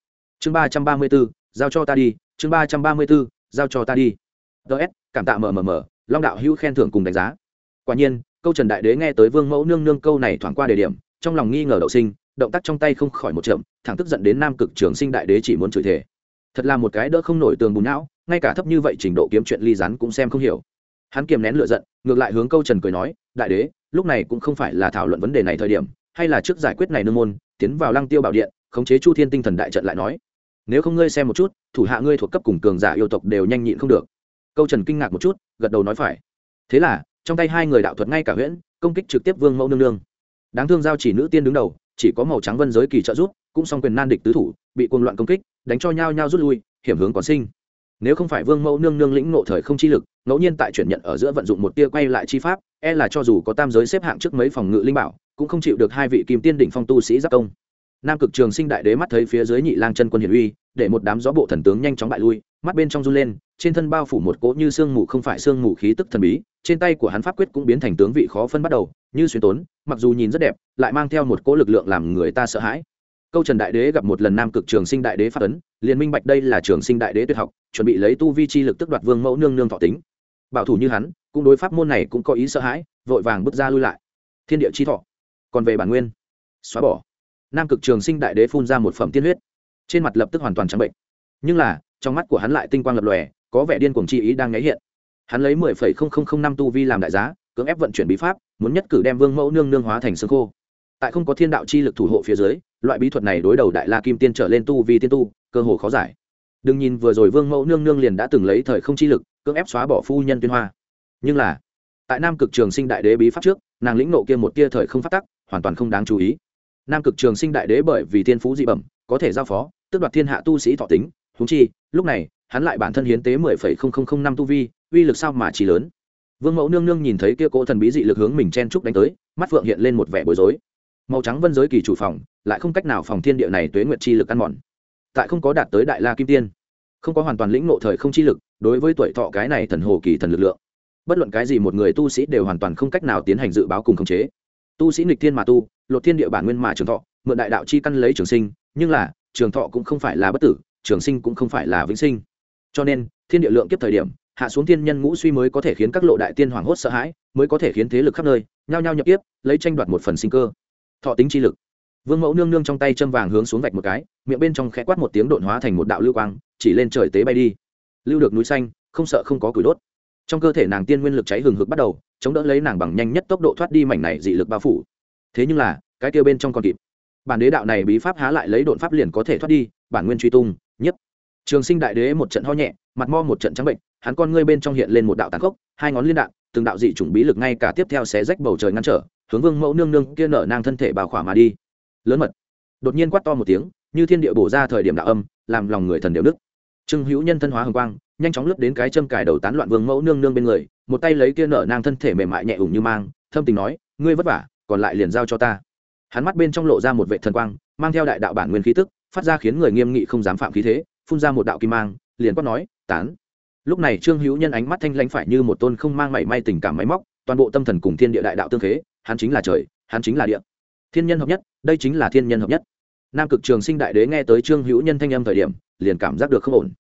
Chương ba trăm ba mươi b ố giao cho ta đi, chương ba trăm ba mươi b ố giao cho ta đi. Ts cảm tạ mờ mờ mờ, long đạo hữu khen thưởng cùng đánh giá. Quả nhiên, câu trần đại đế nghe tới vương mẫu nương nương câu này thoảng qua đề điểm, trong lòng nghi ngờ đậu sinh, động tác trong tay không khỏi một chậm, thẳng tức giận đến nam cực trường sinh đại đế chỉ muốn chửi thể thật là một cái đỡ không nổi tường bùn não ngay cả thấp như vậy trình độ kiếm chuyện ly rắn cũng xem không hiểu. Hắn kiềm nén lựa giận, ngược lại hướng câu trần cười nói, đại đế, lúc này cũng không phải là thảo luận vấn đề này thời điểm, hay là trước giải quyết này nương môn, tiến vào lăng tiêu bảo điện, khống chế chu thiên tinh thần đại trận lại nói. Nếu không ngươi xem một chút, thủ hạ ngươi thuộc cấp cùng cường giả yêu tộc đều nhanh nhịn không được. Câu trần kinh ngạc một chút, gật đầu nói phải. Thế là, trong tay hai người đạo thuật ngay cả huyễn, công kích trực tiếp vương mẫu nương nương. Đáng thương giao chỉ nữ tiên đứng đầu, chỉ có màu trắng vân giới kỳ trợ rút cũng song quyền nan địch tứ thủ, bị cuồng loạn công kích, đánh cho nhau nhau rút lui, hiểm hướng còn sinh nếu không phải vương mẫu nương nương lĩnh nộ thời không chi lực, ngẫu nhiên tại chuyển nhận ở giữa vận dụng một tia quay lại chi pháp e là cho dù có tam giới xếp hạng trước mấy phòng ngự linh bảo, cũng không chịu được hai vị kim tiên đỉnh phong tu sĩ giáp công. Nam cực trường sinh đại đế mắt thấy phía dưới nhị lang chân quân hiển uy, để một đám gió bộ thần tướng nhanh chóng bại lui, mắt bên trong run lên, trên thân bao phủ một cỗ như sương mù không phải sương mù khí tức thần bí, trên tay của hắn pháp quyết cũng biến thành tướng vị khó phân bắt đầu, như xuyên tốn, mặc dù nhìn rất đẹp, lại mang theo một cỗ lực lượng làm người ta sợ hãi câu trần đại đế gặp một lần nam cực trường sinh đại đế phát ấn, liền minh bạch đây là trường sinh đại đế tuyệt học, chuẩn bị lấy tu vi chi lực tức đoạt vương mẫu nương nương thọ tính. Bảo thủ như hắn, cũng đối pháp môn này cũng có ý sợ hãi, vội vàng bước ra lui lại. Thiên địa chi thọ. Còn về bản nguyên. Xóa bỏ. Nam cực trường sinh đại đế phun ra một phẩm tiên huyết. Trên mặt lập tức hoàn toàn trắng bệnh. Nhưng là, trong mắt của hắn lại tinh quang lập lòe, có vẻ điên cuồng chi ý đang ngáy hiện. Hắn lấy mười phẩy không không không năm tu vi làm đại giá, cưỡng ép vận chuyển bí pháp, muốn nhất cử đem vương mẫu nương nương hóa thành xương khô. Tại không có thiên đạo chi lực thủ hộ phía dưới loại bí thuật này đối đầu đại la kim tiên trở lên tu vi tiên tu, cơ hồ khó giải. Đừng nhìn vừa rồi vương mẫu nương nương liền đã từng lấy thời không chi lực, cưỡng ép xóa bỏ phu nhân tuyên hoa. Nhưng là, tại nam cực trường sinh đại đế bí pháp trước, nàng lĩnh nộ kia một tia thời không phát tắc, hoàn toàn không đáng chú ý. Nam cực trường sinh đại đế bởi vì thiên phú dị bẩm, có thể giao phó, tước đoạt thiên hạ tu sĩ thọ tính húng chi, lúc này, hắn lại bản thân hiến tế mười phẩy không không không năm tu vi, uy lực sao mà chỉ lớn. Vương mẫu nương nương nhìn thấy kia cỗ thần bí dị lực hướng mình chen trúc đánh tới, mắt phượng hiện lên một vẻ bối rối. Màu trắng vân giới kỳ chủ phòng lại không cách nào phòng thiên địa này tuế nguyệt chi lực ăn mòn. Tại không có đạt tới đại la kim tiên, không có hoàn toàn lĩnh ngộ thời không chi lực, đối với tuổi thọ cái này thần hồ kỳ thần lực lượng, bất luận cái gì một người tu sĩ đều hoàn toàn không cách nào tiến hành dự báo cùng khống chế. Tu sĩ nghịch thiên mà tu, lột thiên địa bản nguyên mà trường thọ, mượn đại đạo chi căn lấy trường sinh, nhưng là, trường thọ cũng không phải là bất tử, trường sinh cũng không phải là vĩnh sinh. Cho nên, thiên địa lượng kiếp thời điểm, hạ xuống thiên nhân ngũ suy mới có thể khiến các lộ đại tiên hoảng hốt sợ hãi, mới có thể khiến thế lực khắp nơi, nhao nhao nhập tiếp lấy tranh đoạt một phần sinh cơ. Thọ tính chi lực vương mẫu nương nương trong tay châm vàng hướng xuống vạch một cái, miệng bên trong khẽ quát một tiếng độn hóa thành một đạo lưu quang, chỉ lên trời tế bay đi. Lưu được núi xanh, không sợ không có củi đốt. Trong cơ thể nàng tiên nguyên lực cháy hừng hực bắt đầu, chống đỡ lấy nàng bằng nhanh nhất tốc độ thoát đi mảnh này dị lực bao phủ. Thế nhưng là, cái kia bên trong còn kịp. Bản đế đạo này bí pháp há lại lấy độn pháp liền có thể thoát đi, bản nguyên truy tung, nhất. Trường sinh đại đế một trận ho nhẹ, mặt mo một trận trắng bệnh, hắn con ngươi bên trong hiện lên một đạo tàn khốc, hai ngón liên đạn, từng đạo dị chủng bí lực ngay cả tiếp theo sẽ rách bầu trời ngăn trở, hướng vương mẫu nương nương kia nở nang thân thể bào khỏa mà đi lớn mật. Đột nhiên quát to một tiếng, như thiên địa bổ ra thời điểm đạo âm, làm lòng người thần đều đức trương hữu nhân thân hóa hồng quang, nhanh chóng lướt đến cái châm cài đầu tán loạn vương mẫu nương nương bên người, một tay lấy kia nở nang thân thể mềm mại nhẹ ủng như mang, thâm tình nói, ngươi vất vả, còn lại liền giao cho ta. Hắn mắt bên trong lộ ra một vệ thần quang, mang theo đại đạo bản nguyên khí tức, phát ra khiến người nghiêm nghị không dám phạm khí thế, phun ra một đạo kim mang, liền quát nói, tán. Lúc này trương hữu nhân ánh mắt thanh lãnh phải như một tôn không mang mảy may tình cảm máy móc, toàn bộ tâm thần cùng thiên địa đại đạo tương thế hắn chính là trời, hắn chính là địa thiên nhân hợp nhất, đây chính là thiên nhân hợp nhất. Nam cực trường sinh đại đế nghe tới trương hữu nhân thanh âm thời điểm, liền cảm giác được không ổn.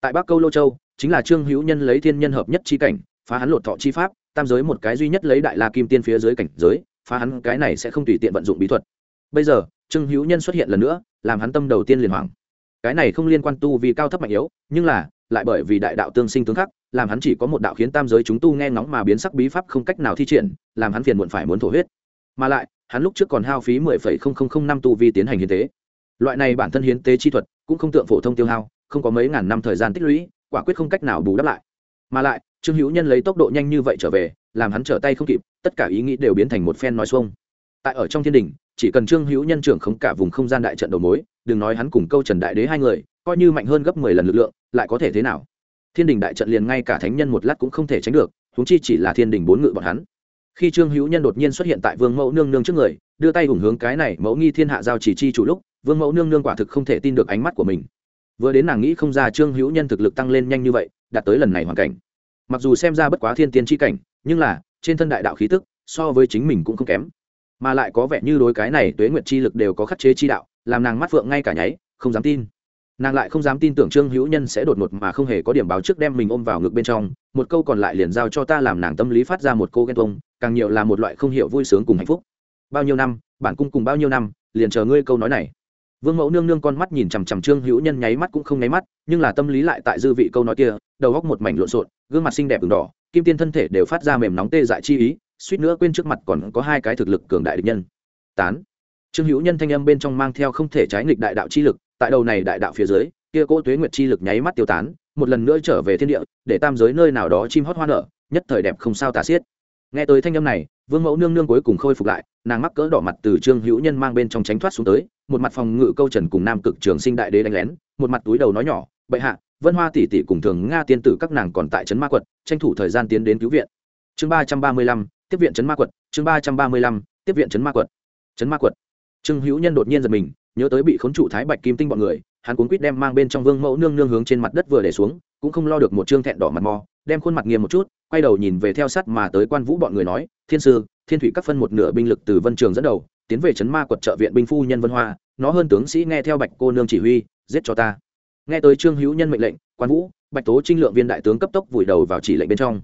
Tại bắc câu lô châu, chính là trương hữu nhân lấy thiên nhân hợp nhất chi cảnh, phá hắn lột thọ chi pháp, tam giới một cái duy nhất lấy đại la kim tiên phía dưới cảnh giới, phá hắn cái này sẽ không tùy tiện vận dụng bí thuật. Bây giờ, trương hữu nhân xuất hiện lần nữa, làm hắn tâm đầu tiên liền hoảng. Cái này không liên quan tu vì cao thấp mạnh yếu, nhưng là, lại bởi vì đại đạo tương sinh tương khắc, làm hắn chỉ có một đạo khiến tam giới chúng tu nghe ngóng mà biến sắc bí pháp không cách nào thi triển, làm hắn phiền muộn phải muốn thổ huyết. Mà lại hắn lúc trước còn hao phí mười phẩy không không không năm tu vi tiến hành hiến tế. Loại này bản thân hiến tế chi thuật cũng không tượng phổ thông tiêu hao, không có mấy ngàn năm thời gian tích lũy, quả quyết không cách nào bù đắp lại. Mà lại, trương hữu nhân lấy tốc độ nhanh như vậy trở về, làm hắn trở tay không kịp, tất cả ý nghĩ đều biến thành một phen nói xuông. Tại ở trong thiên đình, chỉ cần trương hữu nhân trưởng không cả vùng không gian đại trận đầu mối, đừng nói hắn cùng câu trần đại đế hai người, coi như mạnh hơn gấp mười lần lực lượng, lại có thể thế nào? Thiên đình đại trận liền ngay cả thánh nhân một lát cũng không thể tránh được, huống chi chỉ là thiên đình bốn ngự bọn hắn khi trương hữu nhân đột nhiên xuất hiện tại vương mẫu nương nương trước người, đưa tay hùng hướng cái này mẫu nghi thiên hạ giao chỉ chi chủ lúc, vương mẫu nương nương quả thực không thể tin được ánh mắt của mình. Vừa đến nàng nghĩ không ra trương hữu nhân thực lực tăng lên nhanh như vậy, đạt tới lần này hoàn cảnh. Mặc dù xem ra bất quá thiên tiên tri cảnh, nhưng là, trên thân đại đạo khí tức, so với chính mình cũng không kém. Mà lại có vẻ như đối cái này tuế nguyệt chi lực đều có khắc chế chi đạo, làm nàng mắt phượng ngay cả nháy, không dám tin nàng lại không dám tin tưởng trương hữu nhân sẽ đột ngột mà không hề có điểm báo trước đem mình ôm vào ngực bên trong, một câu còn lại liền giao cho ta làm nàng tâm lý phát ra một cô ghen tông càng nhiều là một loại không hiểu vui sướng cùng hạnh phúc. Bao nhiêu năm, bản cung cùng bao nhiêu năm, liền chờ ngươi câu nói này. Vương mẫu nương nương con mắt nhìn chằm chằm trương hữu nhân nháy mắt cũng không nháy mắt, nhưng là tâm lý lại tại dư vị câu nói kia, đầu góc một mảnh lộn xộn, gương mặt xinh đẹp ửng đỏ, kim tiên thân thể đều phát ra mềm nóng tê dại chi ý, suýt nữa quên trước mặt còn có hai cái thực lực cường đại địch nhân. Tán. Trương hữu nhân thanh âm bên trong mang theo không thể trái nghịch đại đạo chi lực tại đầu này đại đạo phía dưới, kia cỗ tuế nguyệt chi lực nháy mắt tiêu tán, một lần nữa trở về thiên địa, để tam giới nơi nào đó chim hót hoa nở, nhất thời đẹp không sao tả xiết. Nghe tới thanh âm này, vương mẫu nương nương cuối cùng khôi phục lại, nàng mắc cỡ đỏ mặt từ trương hữu nhân mang bên trong tránh thoát xuống tới, một mặt phòng ngự câu trần cùng nam cực trường sinh đại đế đánh lén, một mặt túi đầu nói nhỏ, bệ hạ, vân hoa tỷ tỷ cùng thường nga tiên tử các nàng còn tại trấn ma quật, tranh thủ thời gian tiến đến cứu viện. Chương ba trăm ba mươi lăm, tiếp viện trấn ma quật, chương ba trăm ba mươi lăm, tiếp viện trấn ma quật. Trấn ma quật. Trương hữu nhân đột nhiên giật mình nhớ tới bị khốn trụ thái bạch kim tinh bọn người, hắn cuốn quýt đem mang bên trong vương mẫu nương nương hướng trên mặt đất vừa để xuống, cũng không lo được một trương thẹn đỏ mặt mò, đem khuôn mặt nghiêm một chút, quay đầu nhìn về theo sát mà tới quan vũ bọn người nói, thiên sư, thiên thủy các phân một nửa binh lực từ vân trường dẫn đầu, tiến về trấn ma quật trợ viện binh phu nhân vân hoa, nó hơn tướng sĩ nghe theo bạch cô nương chỉ huy, giết cho ta. Nghe tới trương hữu nhân mệnh lệnh, quan vũ, bạch tố trinh lượng viên đại tướng cấp tốc vùi đầu vào chỉ lệnh bên trong.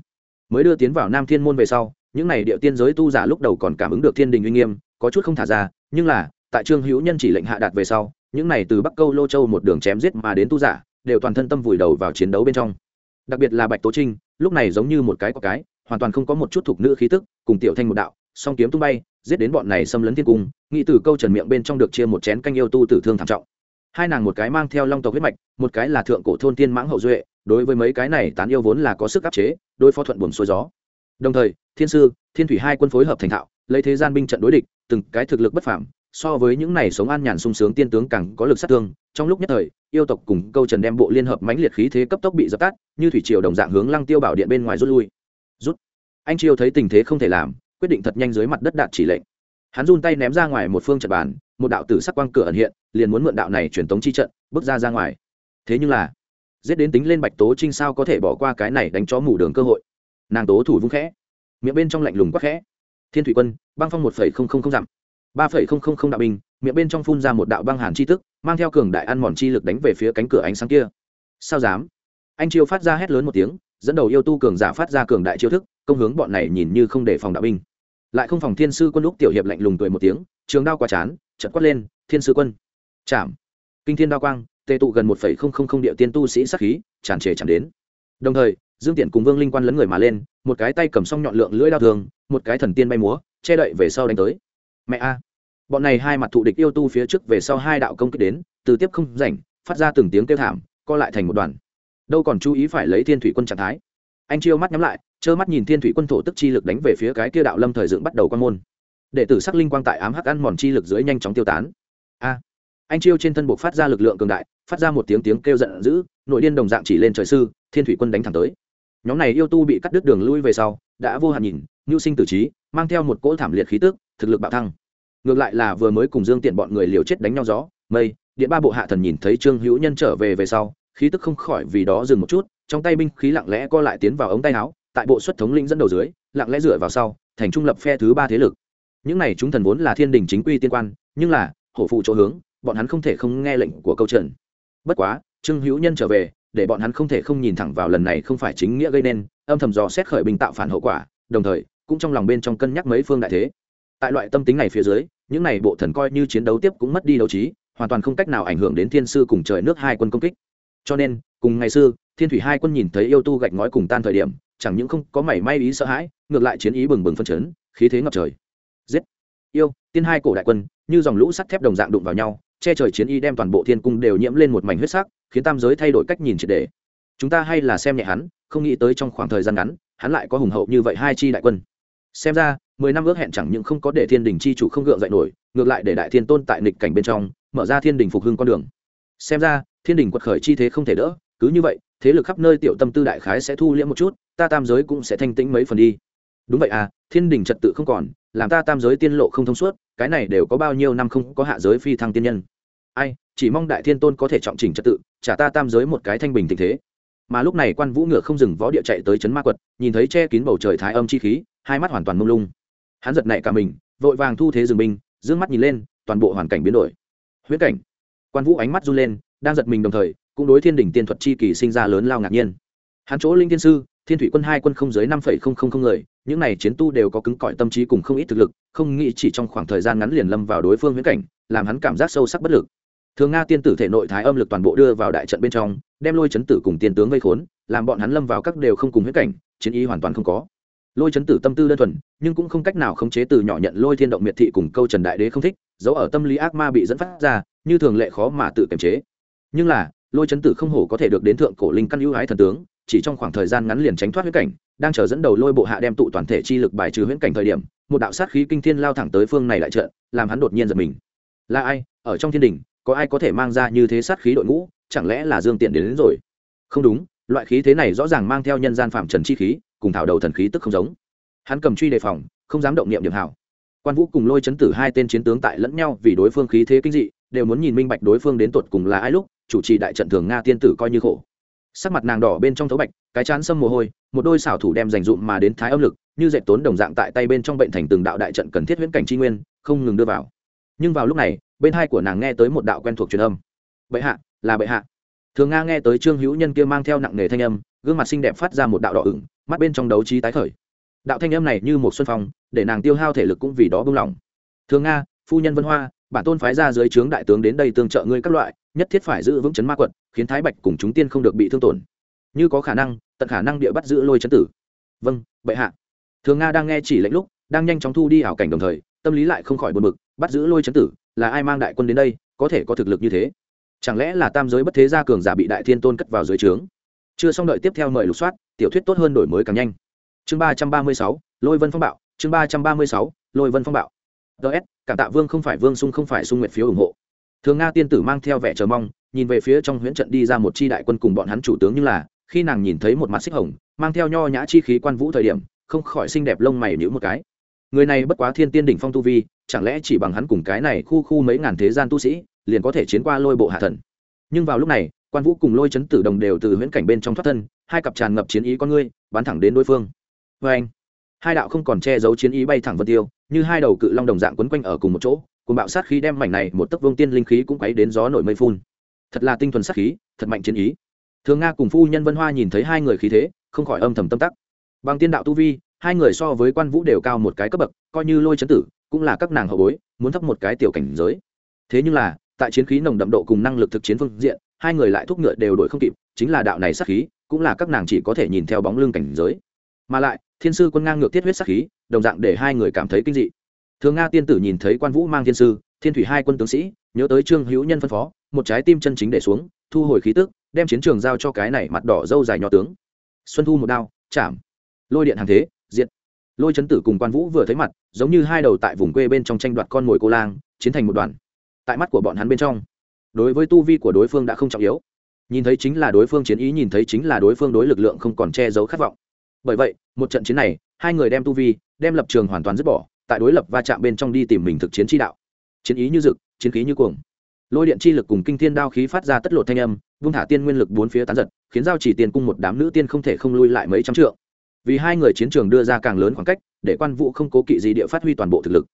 Mới đưa tiến vào nam thiên môn về sau, những n à y địa tiên giới tu giả lúc đầu còn cảm ứng được thiên đình uy nghiêm, có chút không thả ra, nhưng là tại trương hữu nhân chỉ lệnh hạ đạt về sau, những này từ bắc câu lô châu một đường chém giết mà đến tu giả, đều toàn thân tâm vùi đầu vào chiến đấu bên trong. Đặc biệt là bạch tố trinh, lúc này giống như một cái có cái, hoàn toàn không có một chút thuộc nữ khí tức, cùng tiểu thanh một đạo, song kiếm tung bay, giết đến bọn này xâm lấn thiên cung, nghĩ từ câu trần miệng bên trong được chia một chén canh yêu tu tử thương thảm trọng. Hai nàng một cái mang theo long tộc huyết mạch, một cái là thượng cổ thôn tiên mãng hậu duệ, đối với mấy cái này tán yêu vốn là có sức áp chế, đối phó thuận buồn xuôi gió. Đồng thời, thiên sư, thiên thủy hai quân phối hợp thành thạo, lấy thế gian binh trận đối địch, từng cái thực lực bất phảm so với những này sống an nhàn sung sướng tiên tướng càng có lực sát thương, trong lúc nhất thời, yêu tộc cùng câu trần đem bộ liên hợp mãnh liệt khí thế cấp tốc bị dập tắt, như thủy triều đồng dạng hướng lăng tiêu bảo điện bên ngoài rút lui. Rút. Anh triều thấy tình thế không thể làm, quyết định thật nhanh dưới mặt đất đạt chỉ lệnh. Hắn run tay ném ra ngoài một phương trận bàn, một đạo tử sắc quang cửa ẩn hiện, liền muốn mượn đạo này truyền tống chi trận, bước ra ra ngoài. Thế nhưng là, giết đến tính lên bạch tố trinh sao có thể bỏ qua cái này đánh chó mù đường cơ hội? Nàng tố thủ vung khẽ, miệng bên trong lạnh lùng quắc khẽ. Thiên thủy quân, băng phong một phẩy không không không dặm ba phẩy không không không đạo binh, miệng bên trong phun ra một đạo băng hàn chi tức, mang theo cường đại ăn mòn chi lực đánh về phía cánh cửa ánh sáng kia. Sao dám? Anh chiêu phát ra hét lớn một tiếng, dẫn đầu yêu tu cường giả phát ra cường đại chiêu thức, công hướng bọn này nhìn như không để phòng đạo binh. Lại không phòng thiên sư quân lúc tiểu hiệp lạnh lùng cười một tiếng, trường đao qua chán chật quát lên, thiên sư quân! Chạm. Kinh thiên đao quang tệ tụ gần một phẩy không không không địa tiên tu sĩ sắc khí, tràn trề chạm đến. Đồng thời, dương tiện cùng vương linh quan lấn người mà lên, một cái tay cầm song nhọn lượng lưỡi đao thường, một cái thần tiên bay múa, che đậy về sau đánh tới. Mẹ a bọn này hai mặt thụ địch yêu tu phía trước về sau hai đạo công kích đến, từ tiếp không rảnh, phát ra từng tiếng kêu thảm, co lại thành một đoàn. Đâu còn chú ý phải lấy thiên thủy quân trạng thái. Anh chiêu mắt nhắm lại, trơ mắt nhìn thiên thủy quân thổ tức chi lực đánh về phía cái kia đạo lâm thời dựng bắt đầu quan môn. Đệ tử sắc linh quang tại ám hắc ăn mòn chi lực dưới nhanh chóng tiêu tán. A! Anh chiêu trên thân buộc phát ra lực lượng cường đại, phát ra một tiếng tiếng kêu giận dữ, nội điên đồng dạng chỉ lên trời sư, thiên thủy quân đánh thẳng tới. Nhóm này yêu tu bị cắt đứt đường lui về sau, đã vô hạn nhìn nhu sinh tử trí, mang theo một cỗ thảm liệt khí tức, thực lực bạo thăng ngược lại là vừa mới cùng dương tiện bọn người liều chết đánh nhau gió, mây, điện ba bộ hạ thần nhìn thấy trương hữu nhân trở về về sau, khí tức không khỏi vì đó dừng một chút, trong tay binh khí lặng lẽ co lại tiến vào ống tay áo, tại bộ xuất thống lĩnh dẫn đầu dưới, lặng lẽ dựa vào sau, thành trung lập phe thứ ba thế lực. Những này chúng thần vốn là thiên đình chính quy tiên quan, nhưng là, hổ phụ chỗ hướng, bọn hắn không thể không nghe lệnh của câu trần. Bất quá, trương hữu nhân trở về, để bọn hắn không thể không nhìn thẳng vào lần này không phải chính nghĩa gây nên, âm thầm dò xét khởi bình tạo phản hậu quả, đồng thời, cũng trong lòng bên trong cân nhắc mấy phương đại thế. Tại loại tâm tính này phía dưới những này bộ thần coi như chiến đấu tiếp cũng mất đi đấu trí, hoàn toàn không cách nào ảnh hưởng đến thiên sư cùng trời nước hai quân công kích. Cho nên, cùng ngày xưa, thiên thủy hai quân nhìn thấy yêu tu gạch ngói cùng tan thời điểm, chẳng những không có mảy may ý sợ hãi, ngược lại chiến ý bừng bừng phân chấn, khí thế ngập trời. Giết! Yêu, tiên hai cổ đại quân, như dòng lũ sắt thép đồng dạng đụng vào nhau, che trời chiến y đem toàn bộ thiên cung đều nhiễm lên một mảnh huyết sắc, khiến tam giới thay đổi cách nhìn triệt đề. Chúng ta hay là xem nhẹ hắn, không nghĩ tới trong khoảng thời gian ngắn, hắn lại có hùng hậu như vậy hai chi đại quân. Xem ra mười năm ước hẹn chẳng những không có để thiên đình chi chủ không gượng dậy nổi, ngược lại để đại thiên tôn tại nịch cảnh bên trong, mở ra thiên đình phục hưng con đường. Xem ra, thiên đình quật khởi chi thế không thể đỡ, cứ như vậy, thế lực khắp nơi tiểu tâm tư đại khái sẽ thu liễm một chút, ta tam giới cũng sẽ thanh tĩnh mấy phần đi. Đúng vậy à thiên đình trật tự không còn, làm ta tam giới tiên lộ không thông suốt, cái này đều có bao nhiêu năm không có hạ giới phi thăng tiên nhân. Ai, chỉ mong đại thiên tôn có thể trọng chỉnh trật tự, trả ta tam giới một cái thanh bình tình thế. Mà lúc này quan vũ ngựa không dừng võ địa chạy tới trấn ma quật, nhìn thấy che kín bầu trời thái âm chi khí, hai mắt hoàn toàn mông lung hắn giật nảy cả mình, vội vàng thu thế dừng binh d mắt nhìn lên, toàn bộ hoàn cảnh biến đổi. Huyễn cảnh. Quan vũ ánh mắt run lên, đang giật mình đồng thời, cũng đối thiên đỉnh tiên thuật chi kỳ sinh ra lớn lao ngạc nhiên. Hắn chỗ linh thiên sư, thiên thủy quân hai quân không dưới năm phẩy không không không người, những này chiến tu đều có cứng cỏi tâm trí cùng không ít thực lực, không nghĩ chỉ trong khoảng thời gian ngắn liền lâm vào đối phương huyễn cảnh, làm hắn cảm giác sâu sắc bất lực. Thường nga tiên tử thể nội thái âm lực toàn bộ đưa vào đại trận bên trong, đem lôi chấn tử cùng tiên tướng vây khốn, làm bọn hắn lâm vào các đều không cùng huyễn cảnh, chiến ý hoàn toàn không có lôi chấn tử tâm tư đơn thuần nhưng cũng không cách nào khống chế từ nhỏ nhận lôi thiên động miệt thị cùng câu trần đại đế không thích dấu ở tâm lý ác ma bị dẫn phát ra như thường lệ khó mà tự kiềm chế. Nhưng là lôi chấn tử không hổ có thể được đến thượng cổ linh căn ưu ái thần tướng chỉ trong khoảng thời gian ngắn liền tránh thoát huyết cảnh đang chờ dẫn đầu lôi bộ hạ đem tụ toàn thể chi lực bài trừ huyễn cảnh thời điểm một đạo sát khí kinh thiên lao thẳng tới phương này lại trận làm hắn đột nhiên giật mình. Là ai? Ở trong thiên đình có ai có thể mang ra như thế sát khí đội ngũ? Chẳng lẽ là dương tiện đến, đến rồi? Không đúng loại khí thế này rõ ràng mang theo nhân gian phạm trần chi khí cùng thảo đầu thần khí tức không giống. Hắn cầm truy đề phòng, không dám động niệm điểm hảo. Quan vũ cùng lôi chấn tử hai tên chiến tướng tại lẫn nhau vì đối phương khí thế kinh dị, đều muốn nhìn minh bạch đối phương đến tột cùng là ai lúc, chủ trì đại trận thường nga tiên tử coi như khổ. Sắc mặt nàng đỏ bên trong thấu bạch, cái chán sâm mồ hôi, một đôi xảo thủ đem dành dụm mà đến thái âm lực, như dạy tốn đồng dạng tại tay bên trong bệnh thành từng đạo đại trận cần thiết huyễn cảnh tri nguyên, không ngừng đưa vào. Nhưng vào lúc này, bên hai của nàng nghe tới một đạo quen thuộc truyền âm. Bệ hạ, là bệ hạ. Thường nga nghe tới trương hữu nhân kia mang theo nặng nề thanh âm gương mặt xinh đẹp phát ra một đạo đỏ ửng, mắt bên trong đấu trí tái khởi. Đạo thanh âm này như một xuân phong, để nàng tiêu hao thể lực cũng vì đó bung lòng. thường nga, phu nhân vân hoa, bản tôn phái ra dưới trướng đại tướng đến đây tương trợ ngươi các loại, nhất thiết phải giữ vững chấn ma quận, khiến thái bạch cùng chúng tiên không được bị thương tổn. Như có khả năng, tận khả năng địa bắt giữ lôi chấn tử. Vâng bệ hạ. Thường nga đang nghe chỉ lệnh lúc, đang nhanh chóng thu đi ảo cảnh đồng thời, tâm lý lại không khỏi buồn bực, bắt giữ lôi chấn tử, là ai mang đại quân đến đây, có thể có thực lực như thế? Chẳng lẽ là tam giới bất thế gia cường giả bị đại thiên tôn cất vào dưới trướng? Chưa xong đợi tiếp theo mời lục soát, tiểu thuyết tốt hơn đổi mới càng nhanh. Chương ba trăm ba mươi sáu, lôi vân phong bạo, chương ba trăm ba mươi sáu, lôi vân phong bạo. Ts cảm tạ vương không phải vương sung không phải sung nguyện phiếu ủng hộ. Thường nga tiên tử mang theo vẻ chờ mong, nhìn về phía trong huyễn trận đi ra một chi đại quân cùng bọn hắn chủ tướng như là, khi nàng nhìn thấy một mặt xích hồng, mang theo nho nhã chi khí quan vũ thời điểm, không khỏi xinh đẹp lông mày nhữ một cái. Người này bất quá thiên tiên đỉnh phong tu vi, chẳng lẽ chỉ bằng hắn cùng cái này khu khu mấy ngàn thế gian tu sĩ, liền có thể chiến qua lôi bộ hạ thần? Nhưng vào lúc này quan vũ cùng lôi chấn tử đồng đều từ huyễn cảnh bên trong thoát thân, hai cặp tràn ngập chiến ý con ngươi, bắn thẳng đến đối phương. Vê anh, hai đạo không còn che giấu chiến ý bay thẳng vân tiêu, như hai đầu cự long đồng dạng quấn quanh ở cùng một chỗ cùng bạo sát khí đem mảnh này một tấc vương tiên linh khí cũng quấy đến gió nổi mây phun. Thật là tinh thuần sát khí, thật mạnh chiến ý. Thường nga cùng phu nhân vân hoa nhìn thấy hai người khí thế, không khỏi âm thầm tâm tắc. Bằng tiên đạo tu vi, hai người so với quan vũ đều cao một cái cấp bậc, coi như lôi chấn tử, cũng là các nàng hậu bối, muốn thấp một cái tiểu cảnh giới. Thế nhưng là, tại chiến khí nồng đậm độ cùng năng lực thực chiến phương diện hai người lại thúc ngựa đều đổi không kịp, chính là đạo này sát khí, cũng là các nàng chỉ có thể nhìn theo bóng lưng cảnh giới. Mà lại, thiên sư quân ngang ngược tiết huyết sát khí, đồng dạng để hai người cảm thấy kinh dị. Thường nga tiên tử nhìn thấy quan vũ mang thiên sư, thiên thủy hai quân tướng sĩ, nhớ tới trương hữu nhân phân phó, một trái tim chân chính để xuống, thu hồi khí tức, đem chiến trường giao cho cái này mặt đỏ dâu dài nhỏ tướng. Xuân thu một đao, chạm. Lôi điện hàng thế, diệt. Lôi chấn tử cùng quan vũ vừa thấy mặt, giống như hai đầu tại vùng quê bên trong tranh đoạt con mồi cô lang, chiến thành một đoàn. Tại mắt của bọn hắn bên trong đối với tu vi của đối phương đã không trọng yếu. Nhìn thấy chính là đối phương chiến ý, nhìn thấy chính là đối phương đối lực lượng không còn che giấu khát vọng. Bởi vậy, một trận chiến này, hai người đem tu vi, đem lập trường hoàn toàn dứt bỏ, tại đối lập va chạm bên trong đi tìm mình thực chiến chi đạo. Chiến ý như dực chiến khí như cuồng. Lôi điện chi lực cùng kinh thiên đao khí phát ra tất lộ thanh âm, vung thả tiên nguyên lực bốn phía tán giật, khiến giao chỉ tiền cung một đám nữ tiên không thể không lui lại mấy trăm trượng. Vì hai người chiến trường đưa ra càng lớn khoảng cách, để quan vũ không cố kỵ gì địa phát huy toàn bộ thực lực.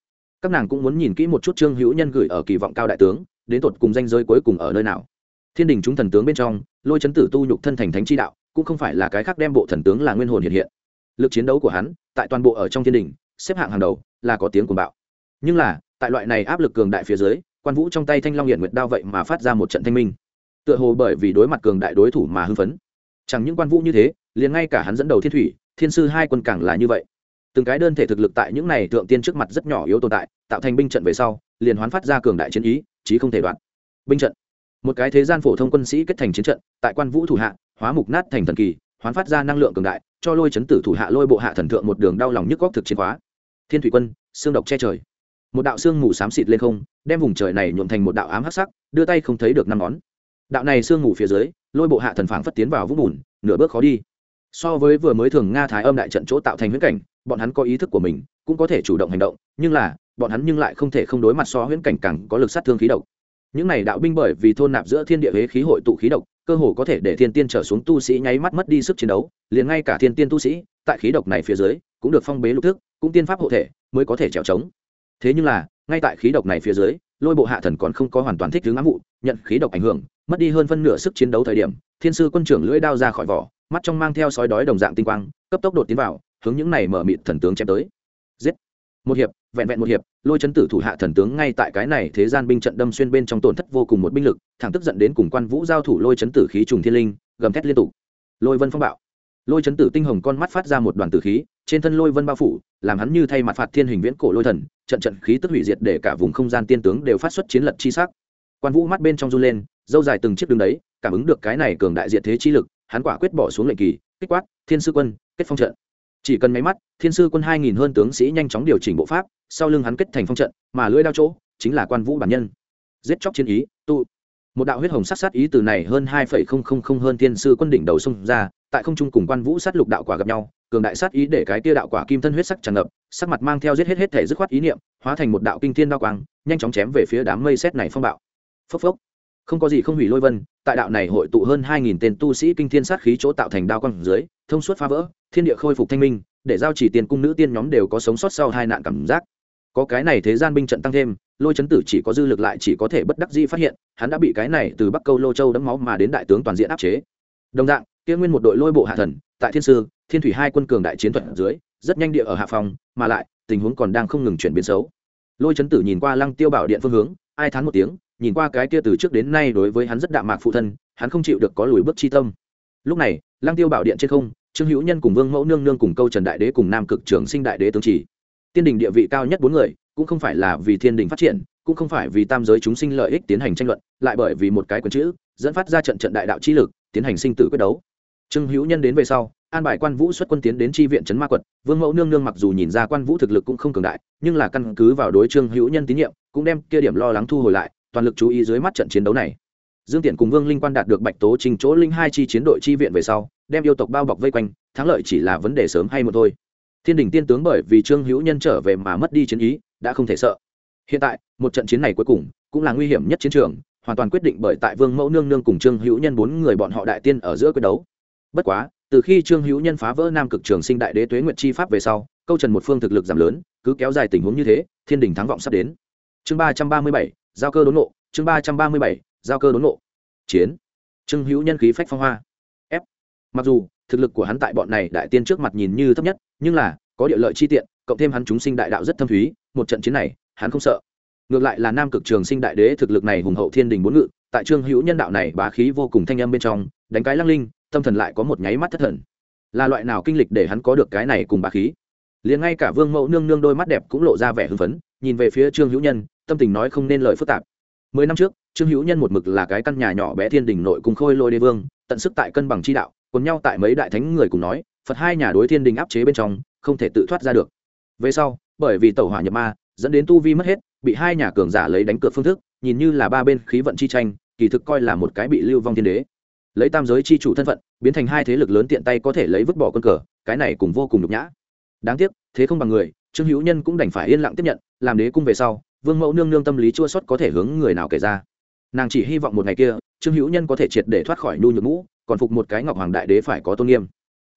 Các nàng cũng muốn nhìn kỹ một chút trương hữu nhân gửi ở kỳ vọng cao đại tướng đến tột cùng danh giới cuối cùng ở nơi nào. Thiên đình chúng thần tướng bên trong, lôi chấn tử tu nhục thân thành thánh chi đạo, cũng không phải là cái khác đem bộ thần tướng là nguyên hồn hiện hiện. Lực chiến đấu của hắn, tại toàn bộ ở trong thiên đình, xếp hạng hàng đầu, là có tiếng cuồng bạo. Nhưng là, tại loại này áp lực cường đại phía dưới, quan vũ trong tay thanh long hiện nguyệt đao vậy mà phát ra một trận thanh minh. Tựa hồ bởi vì đối mặt cường đại đối thủ mà hưng phấn. Chẳng những quan vũ như thế, liền ngay cả hắn dẫn đầu thiên thủy, thiên sư hai quân càng là như vậy. Từng cái đơn thể thực lực tại những này thượng tiên trước mặt rất nhỏ yếu tồn tại, tạo thành binh trận về sau, liền hoán phát ra cường đại chiến ý chí không thể đoạn. Binh trận. Một cái thế gian phổ thông quân sĩ kết thành chiến trận, tại quan vũ thủ hạ, hóa mục nát thành thần kỳ, hoán phát ra năng lượng cường đại, cho lôi chấn tử thủ hạ lôi bộ hạ thần thượng một đường đau lòng nhức góc thực chiến khóa thiên thủy quân, xương độc che trời. Một đạo xương mù xám xịt lên không, đem vùng trời này nhuộm thành một đạo ám hắc sắc, đưa tay không thấy được năm ngón. Đạo này xương mù phía dưới, lôi bộ hạ thần phảng phất tiến vào vũng bùn, nửa bước khó đi. So với vừa mới thường nga thái âm đại trận chỗ tạo thành huyễn cảnh, bọn hắn có ý thức của mình, cũng có thể chủ động hành động, nhưng là bọn hắn nhưng lại không thể không đối mặt so huyễn cảnh càng có lực sát thương khí độc. Những này đạo binh bởi vì thôn nạp giữa thiên địa huế khí hội tụ khí độc, cơ hồ có thể để thiên tiên trở xuống tu sĩ nháy mắt mất đi sức chiến đấu, liền ngay cả thiên tiên tu sĩ, tại khí độc này phía dưới, cũng được phong bế lục thức, cũng tiên pháp hộ thể, mới có thể trèo trống. Thế nhưng là, ngay tại khí độc này phía dưới, lôi bộ hạ thần còn không có hoàn toàn thích hướng ám vụ, nhận khí độc ảnh hưởng, mất đi hơn phân nửa sức chiến đấu thời điểm, thiên sư quân trưởng lưỡi đao ra khỏi vỏ, mắt trong mang theo sói đói đồng dạng tinh quang, cấp tốc đột tiến vào, hướng những này mở mịt thần tướng chém tới. Giết! Một hiệp, vẹn vẹn một hiệp, lôi chấn tử thủ hạ thần tướng ngay tại cái này thế gian binh trận đâm xuyên bên trong tổn thất vô cùng một binh lực, thẳng tức giận đến cùng quan vũ giao thủ lôi chấn tử khí trùng thiên linh, gầm thét liên tục. Lôi vân phong bạo. Lôi chấn tử tinh hồng con mắt phát ra một đoàn tử khí, trên thân lôi vân bao phủ, làm hắn như thay mặt phạt thiên hình viễn cổ lôi thần, trận trận khí tức hủy diệt để cả vùng không gian tiên tướng đều phát xuất chiến lật chi sắc. Quan vũ mắt bên trong run lên, dâu dài từng chiếc đường đấy, cảm ứng được cái này cường đại diệt thế chi lực, hắn quả quyết bỏ xuống lệnh kỳ, kích quát, thiên sư quân, kết phong trận chỉ cần máy mắt, thiên sư quân hai nghìn hơn tướng sĩ nhanh chóng điều chỉnh bộ pháp, sau lưng hắn kết thành phong trận, mà lưỡi đao chỗ chính là quan vũ bản nhân. Giết chóc chiến ý, tụ. Một đạo huyết hồng sát sát ý từ này hơn hai phẩy không không không hơn thiên sư quân đỉnh đầu xông ra, tại không trung cùng quan vũ sát lục đạo quả gặp nhau, cường đại sát ý để cái tia đạo quả kim thân huyết sắc tràn ngập, sắc mặt mang theo giết hết hết thể dứt khoát ý niệm, hóa thành một đạo kinh thiên đao quang, nhanh chóng chém về phía đám mây xét này phong bạo. Phốc phốc. Không có gì không hủy lôi vân, tại đạo này hội tụ hơn hai nghìn tên tu sĩ kinh thiên sát khí chỗ tạo thành đao quang dưới, thông suốt phá vỡ thiên địa khôi phục thanh minh, để giao chỉ tiền cung nữ tiên nhóm đều có sống sót sau hai nạn cảm giác. Có cái này thế gian binh trận tăng thêm, lôi chấn tử chỉ có dư lực lại chỉ có thể bất đắc dĩ phát hiện, hắn đã bị cái này từ bắc câu lô châu đấm máu mà đến đại tướng toàn diện áp chế. Đồng dạng, kia nguyên một đội lôi bộ hạ thần, tại thiên sư, thiên thủy hai quân cường đại chiến thuật dưới, rất nhanh địa ở hạ phòng, mà lại, tình huống còn đang không ngừng chuyển biến xấu. Lôi chấn tử nhìn qua lăng tiêu bảo điện phương hướng, ai thán một tiếng, nhìn qua cái kia từ trước đến nay đối với hắn rất đạm mạc phụ thân, hắn không chịu được có lùi bước chi tâm. Lúc này, lăng tiêu bảo điện trên không trương hữu nhân cùng vương mẫu nương nương cùng câu trần đại đế cùng nam cực trường sinh đại đế tướng chỉ. Tiên đình địa vị cao nhất bốn người, cũng không phải là vì thiên đình phát triển, cũng không phải vì tam giới chúng sinh lợi ích tiến hành tranh luận, lại bởi vì một cái quần chữ, dẫn phát ra trận trận đại đạo chi lực, tiến hành sinh tử quyết đấu. Trương hữu nhân đến về sau, an bài quan vũ xuất quân tiến đến tri viện trấn ma quật, vương mẫu nương nương mặc dù nhìn ra quan vũ thực lực cũng không cường đại, nhưng là căn cứ vào đối trương hữu nhân tín nhiệm, cũng đem kia điểm lo lắng thu hồi lại, toàn lực chú ý dưới mắt trận chiến đấu này. Dương tiện cùng vương linh quan đạt được bạch tố trình chỗ linh hai chi chiến đội tri viện về sau đem yêu tộc bao bọc vây quanh, thắng lợi chỉ là vấn đề sớm hay một thôi. Thiên đình tiên tướng bởi vì trương hữu nhân trở về mà mất đi chiến ý, đã không thể sợ. Hiện tại, một trận chiến này cuối cùng cũng là nguy hiểm nhất chiến trường, hoàn toàn quyết định bởi tại vương mẫu nương nương cùng trương hữu nhân bốn người bọn họ đại tiên ở giữa quyết đấu. Bất quá, từ khi trương hữu nhân phá vỡ nam cực trường sinh đại đế tuế nguyệt chi pháp về sau, câu trần một phương thực lực giảm lớn, cứ kéo dài tình huống như thế, thiên đình thắng vọng sắp đến. Chương ba trăm ba mươi bảy, giao cơ đốn nộ chương ba trăm ba mươi bảy, giao cơ đốn nộ chiến. Trương hữu nhân khí phách phong hoa mặc dù, thực lực của hắn tại bọn này đại tiên trước mặt nhìn như thấp nhất, nhưng là, có địa lợi chi tiện, cộng thêm hắn chúng sinh đại đạo rất thâm thúy, một trận chiến này, hắn không sợ. Ngược lại là nam cực trường sinh đại đế thực lực này hùng hậu thiên đình bốn ngự, tại trương hữu nhân đạo này bá khí vô cùng thanh âm bên trong, đánh cái lăng linh, tâm thần lại có một nháy mắt thất thần. Là loại nào kinh lịch để hắn có được cái này cùng bá khí? Liền ngay cả vương mẫu nương nương đôi mắt đẹp cũng lộ ra vẻ hưng phấn, nhìn về phía trương hữu nhân, tâm tình nói không nên lời phức tạp. Mười năm trước, trương hữu nhân một mực là cái căn nhà nhỏ bé thiên đình nội cùng khôi lôi đế vương, tận sức tại cân bằng chi đạo quần nhau tại mấy đại thánh người cùng nói, phật hai nhà đối thiên đình áp chế bên trong, không thể tự thoát ra được. Về sau, bởi vì tẩu hỏa nhập ma, dẫn đến tu vi mất hết, bị hai nhà cường giả lấy đánh cược phương thức, nhìn như là ba bên khí vận chi tranh, kỳ thực coi là một cái bị lưu vong thiên đế. Lấy tam giới chi chủ thân phận, biến thành hai thế lực lớn tiện tay có thể lấy vứt bỏ quân cờ, cái này cùng vô cùng nhục nhã. Đáng tiếc, thế không bằng người, trương hữu nhân cũng đành phải yên lặng tiếp nhận, làm đế cung về sau, vương mẫu nương nương tâm lý chua xuất có thể hướng người nào kể ra. Nàng chỉ hy vọng một ngày kia, trương hữu nhân có thể triệt để thoát khỏi nhu nhược mũ còn phục một cái ngọc hoàng đại đế phải có tôn nghiêm.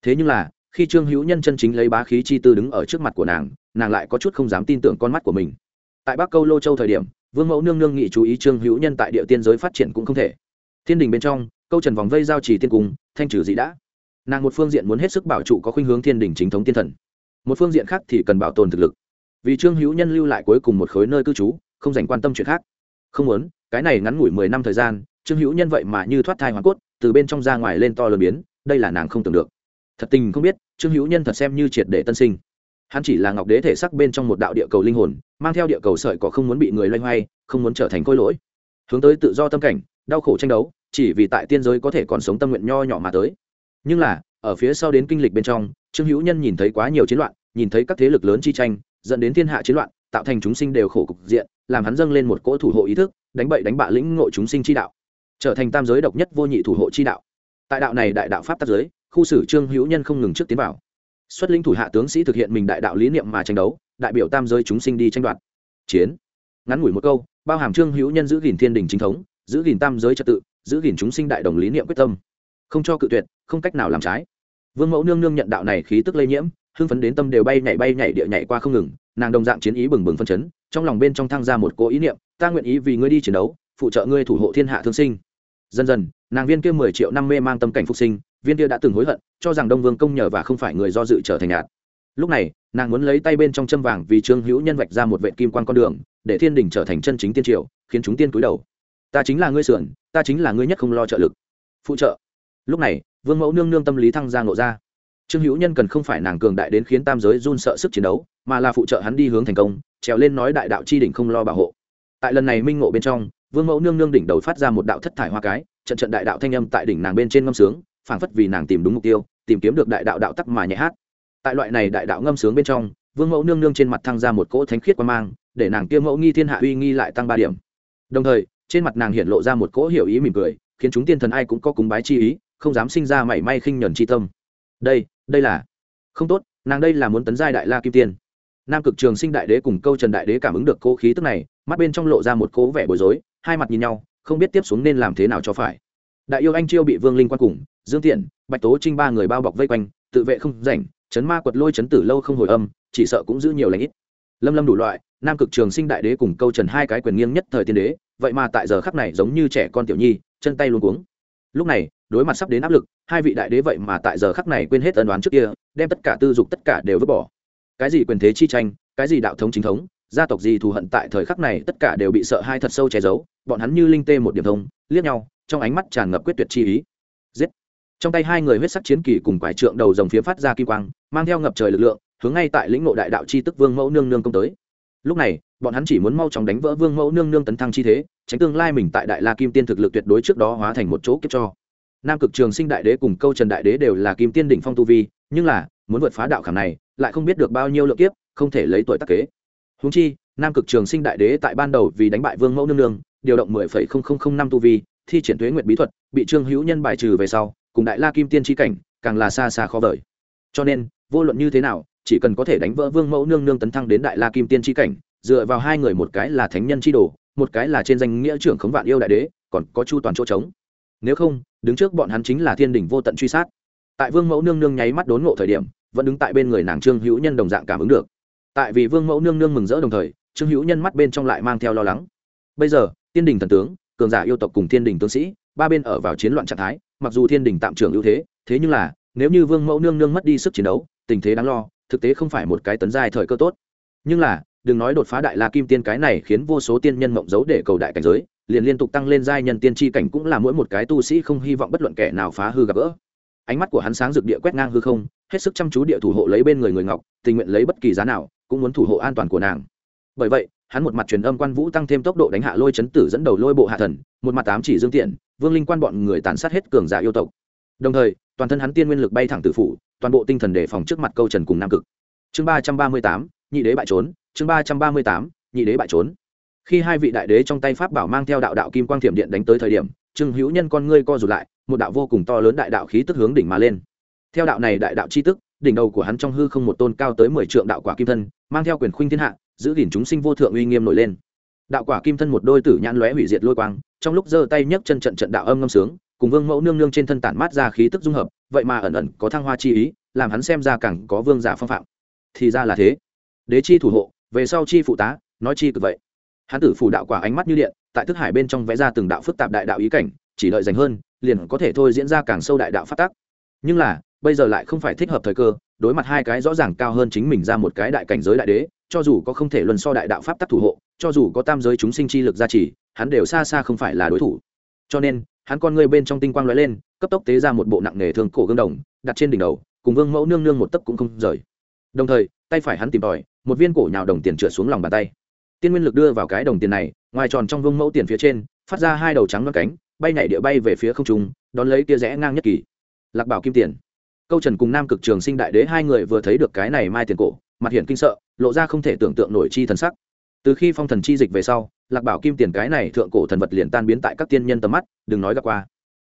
Thế nhưng là, khi trương hữu nhân chân chính lấy bá khí chi tư đứng ở trước mặt của nàng nàng lại có chút không dám tin tưởng con mắt của mình. Tại bắc câu lô châu thời điểm, vương mẫu nương nương nghị chú ý trương hữu nhân tại địa tiên giới phát triển cũng không thể. Thiên đình bên trong, câu trần vòng vây giao trì tiên cung, thanh trừ dị đã. Nàng một phương diện muốn hết sức bảo trụ có khuynh hướng thiên đình chính thống tiên thần. Một phương diện khác thì cần bảo tồn thực lực. Vì trương hữu nhân lưu lại cuối cùng một khối nơi cư trú, không dành quan tâm chuyện khác. Không muốn, cái này ngắn ngủi mười năm thời gian trương hữu nhân vậy mà như thoát thai hoàn cốt, từ bên trong ra ngoài lên to lớn biến, đây là nàng không tưởng được. Thật tình không biết, trương hữu nhân thật xem như triệt để tân sinh. Hắn chỉ là ngọc đế thể sắc bên trong một đạo địa cầu linh hồn, mang theo địa cầu sợi cỏ không muốn bị người loay hoay, không muốn trở thành khôi lỗi. Hướng tới tự do tâm cảnh, đau khổ tranh đấu, chỉ vì tại tiên giới có thể còn sống tâm nguyện nho nhỏ mà tới. Nhưng là, ở phía sau đến kinh lịch bên trong, trương hữu nhân nhìn thấy quá nhiều chiến loạn, nhìn thấy các thế lực lớn chi tranh, dẫn đến thiên hạ chiến loạn, tạo thành chúng sinh đều khổ cục diện, làm hắn dâng lên một cỗ thủ hộ ý thức, đánh bậy đánh bạ lĩnh ngộ chúng sinh chi đạo trở thành tam giới độc nhất vô nhị thủ hộ chi đạo. Tại đạo này đại đạo pháp tác giới, khu sử trương hữu nhân không ngừng trước tiến vào. Xuất linh thủ hạ tướng sĩ thực hiện mình đại đạo lý niệm mà tranh đấu, đại biểu tam giới chúng sinh đi tranh đoạt. Chiến. Ngắn ngủi một câu, bao hàm trương hữu nhân giữ gìn thiên đình chính thống, giữ gìn tam giới trật tự, giữ gìn chúng sinh đại đồng lý niệm quyết tâm. Không cho cự tuyệt, không cách nào làm trái. Vương mẫu nương nương nhận đạo này khí tức lây nhiễm, hưng phấn đến tâm đều bay nhảy bay nhảy địa nhảy qua không ngừng, nàng đồng dạng chiến ý bừng bừng phân chấn, trong lòng bên trong thăng ra một cố ý niệm, ta nguyện ý vì ngươi đi chiến đấu phụ trợ ngươi thủ hộ thiên hạ thương sinh. Dần dần, nàng viên kia mười triệu năm mê mang tâm cảnh phục sinh, viên kia đã từng hối hận, cho rằng đông vương công nhờ và không phải người do dự trở thành nhạt. Lúc này, nàng muốn lấy tay bên trong châm vàng vì trương hữu nhân vạch ra một vệ kim quan con đường, để thiên đình trở thành chân chính tiên triều, khiến chúng tiên cúi đầu. Ta chính là ngươi sườn, ta chính là ngươi nhất không lo trợ lực. Phụ trợ. Lúc này, vương mẫu nương nương tâm lý thăng ra ngộ ra. Trương hữu nhân cần không phải nàng cường đại đến khiến tam giới run sợ sức chiến đấu, mà là phụ trợ hắn đi hướng thành công, trèo lên nói đại đạo chi đỉnh không lo bảo hộ. Tại lần này minh ngộ bên trong vương mẫu nương nương đỉnh đầu phát ra một đạo thất thải hoa cái, trận trận đại đạo thanh âm tại đỉnh nàng bên trên ngâm sướng, phảng phất vì nàng tìm đúng mục tiêu, tìm kiếm được đại đạo đạo tắc mà nhẹ hát. Tại loại này đại đạo ngâm sướng bên trong, vương mẫu nương nương trên mặt thăng ra một cỗ thánh khiết quan mang, để nàng kia mẫu nghi thiên hạ uy nghi lại tăng ba điểm. Đồng thời, trên mặt nàng hiện lộ ra một cỗ hiểu ý mỉm cười, khiến chúng tiên thần ai cũng có cúng bái chi ý, không dám sinh ra mảy may khinh nhuần chi tâm. Đây đây là không tốt, nàng đây là muốn tấn giai đại la kim tiên. Nam cực trường sinh đại đế cùng câu trần đại đế cảm ứng được cỗ khí tức này, mắt bên trong lộ ra một cỗ vẻ bối rối hai mặt nhìn nhau, không biết tiếp xuống nên làm thế nào cho phải. Đại yêu anh chiêu bị vương linh quan cùng, dương tiện, bạch tố trinh ba người bao bọc vây quanh, tự vệ không rảnh, chấn ma quật lôi chấn tử lâu không hồi âm, chỉ sợ cũng giữ nhiều lãnh ít. Lâm lâm đủ loại, nam cực trường sinh đại đế cùng câu trần hai cái quyền nghiêng nhất thời tiên đế, vậy mà tại giờ khắc này giống như trẻ con tiểu nhi, chân tay luôn cuống. Lúc này, đối mặt sắp đến áp lực, hai vị đại đế vậy mà tại giờ khắc này quên hết ân đoán trước kia, đem tất cả tư dục tất cả đều vứt bỏ. Cái gì quyền thế chi tranh, cái gì đạo thống chính thống gia tộc gì thù hận tại thời khắc này, tất cả đều bị sợ hai thật sâu che giấu, bọn hắn như linh tê một điểm thông, liếc nhau, trong ánh mắt tràn ngập quyết tuyệt chi ý. Giết! Trong tay hai người huyết sắc chiến kỳ cùng quải trượng đầu dòng phía phát ra kim quang, mang theo ngập trời lực lượng, hướng ngay tại lĩnh nội đại đạo chi tức vương mẫu nương nương công tới. Lúc này, bọn hắn chỉ muốn mau chóng đánh vỡ vương mẫu nương nương tấn thăng chi thế, tránh tương lai mình tại đại la kim tiên thực lực tuyệt đối trước đó hóa thành một chỗ kiếp cho. Nam cực trường sinh đại đế cùng câu trần đại đế đều là kim tiên đỉnh phong tu vi, nhưng là, muốn vượt phá đạo khảm này, lại không biết được bao nhiêu lượng kiếp, không thể lấy tuổi tắc kế húng chi, nam cực trường sinh đại đế tại ban đầu vì đánh bại vương mẫu nương nương, điều động mười phẩy không không không năm tu vi, thi triển thuế nguyệt bí thuật, bị trương hữu nhân bài trừ về sau, cùng đại la kim tiên tri cảnh, càng là xa xa khó vời. Cho nên, vô luận như thế nào, chỉ cần có thể đánh vỡ vương mẫu nương nương tấn thăng đến đại la kim tiên tri cảnh, dựa vào hai người một cái là thánh nhân tri đồ, một cái là trên danh nghĩa trưởng khống vạn yêu đại đế, còn có chu toàn chỗ trống. Nếu không, đứng trước bọn hắn chính là thiên đỉnh vô tận truy sát. Tại vương mẫu nương nương nháy mắt đốn ngộ thời điểm, vẫn đứng tại bên người nàng trương hữu nhân đồng dạng cảm ứng được tại vì vương mẫu nương nương mừng rỡ đồng thời, trương hữu nhân mắt bên trong lại mang theo lo lắng. Bây giờ, tiên đình thần tướng, cường giả yêu tộc cùng thiên đình tướng sĩ, ba bên ở vào chiến loạn trạng thái, mặc dù thiên đình tạm trưởng ưu thế thế nhưng là, nếu như vương mẫu nương nương mất đi sức chiến đấu, tình thế đáng lo, thực tế không phải một cái tấn giai thời cơ tốt. Nhưng là, đừng nói đột phá đại la kim tiên cái này khiến vô số tiên nhân mộng giấu để cầu đại cảnh giới, liền liên tục tăng lên giai nhân tiên tri cảnh cũng là mỗi một cái tu sĩ không hy vọng bất luận kẻ nào phá hư gặp gỡ. Ánh mắt của hắn sáng rực địa quét ngang hư không, hết sức chăm chú địa thủ hộ lấy bên người người ngọc, tình nguyện lấy bất kỳ giá nào cũng muốn thủ hộ an toàn của nàng. Bởi vậy, hắn một mặt truyền âm quan vũ tăng thêm tốc độ đánh hạ lôi chấn tử dẫn đầu lôi bộ hạ thần, một mặt tám chỉ dương tiện, vương linh quan bọn người tàn sát hết cường giả yêu tộc. Đồng thời, toàn thân hắn tiên nguyên lực bay thẳng tự phủ, toàn bộ tinh thần đề phòng trước mặt câu trần cùng nam cực. Chương ba trăm ba mươi tám, nhị đế bại trốn, chương ba trăm ba mươi tám, nhị đế bại trốn. Khi hai vị đại đế trong tay pháp bảo mang theo đạo đạo kim quang thiểm điện đánh tới thời điểm, trương hữu nhân con ngươi co rụt lại, một đạo vô cùng to lớn đại đạo khí tức hướng đỉnh mà lên. Theo đạo này đại đạo chi tức đỉnh đầu của hắn trong hư không một tôn cao tới mười trượng đạo quả kim thân, mang theo quyền khuynh thiên hạ, giữ gìn chúng sinh vô thượng uy nghiêm nổi lên. Đạo quả kim thân một đôi tử nhãn lóe hủy diệt lôi quang, trong lúc giơ tay nhấc chân trận trận đạo âm ngâm sướng, cùng vương mẫu nương nương trên thân tản mát ra khí tức dung hợp, vậy mà ẩn ẩn có thăng hoa chi ý, làm hắn xem ra càng có vương giả phong phạm. Thì ra là thế. Đế chi thủ hộ, về sau chi phụ tá, nói chi cực vậy. Hắn tử phủ đạo quả ánh mắt như điện, tại thức hải bên trong vẽ ra từng đạo phức tạp đại đạo ý cảnh, chỉ đợi dành hơn, liền có thể thôi diễn ra càng sâu đại đạo phát tác nhưng là bây giờ lại không phải thích hợp thời cơ, đối mặt hai cái rõ ràng cao hơn chính mình ra một cái đại cảnh giới đại đế, cho dù có không thể luân so đại đạo pháp tắc thủ hộ, cho dù có tam giới chúng sinh chi lực gia trì, hắn đều xa xa không phải là đối thủ. Cho nên, hắn con ngươi bên trong tinh quang lóe lên, cấp tốc tế ra một bộ nặng nghề thương cổ gương đồng, đặt trên đỉnh đầu, cùng vương mẫu nương nương một tấc cũng không rời. Đồng thời, tay phải hắn tìm tòi, một viên cổ nhào đồng tiền trượt xuống lòng bàn tay. Tiên nguyên lực đưa vào cái đồng tiền này, ngoài tròn trong vương mẫu tiền phía trên, phát ra hai đầu trắng loa cánh, bay nhảy địa bay về phía không trung, đón lấy tia rẽ ngang nhất kỳ. Lạc bảo kim tiền câu trần cùng nam cực trường sinh đại đế hai người vừa thấy được cái này mai tiền cổ, mặt hiện kinh sợ, lộ ra không thể tưởng tượng nổi chi thần sắc. Từ khi phong thần chi dịch về sau, lạc bảo kim tiền cái này thượng cổ thần vật liền tan biến tại các tiên nhân tầm mắt, đừng nói gặp qua.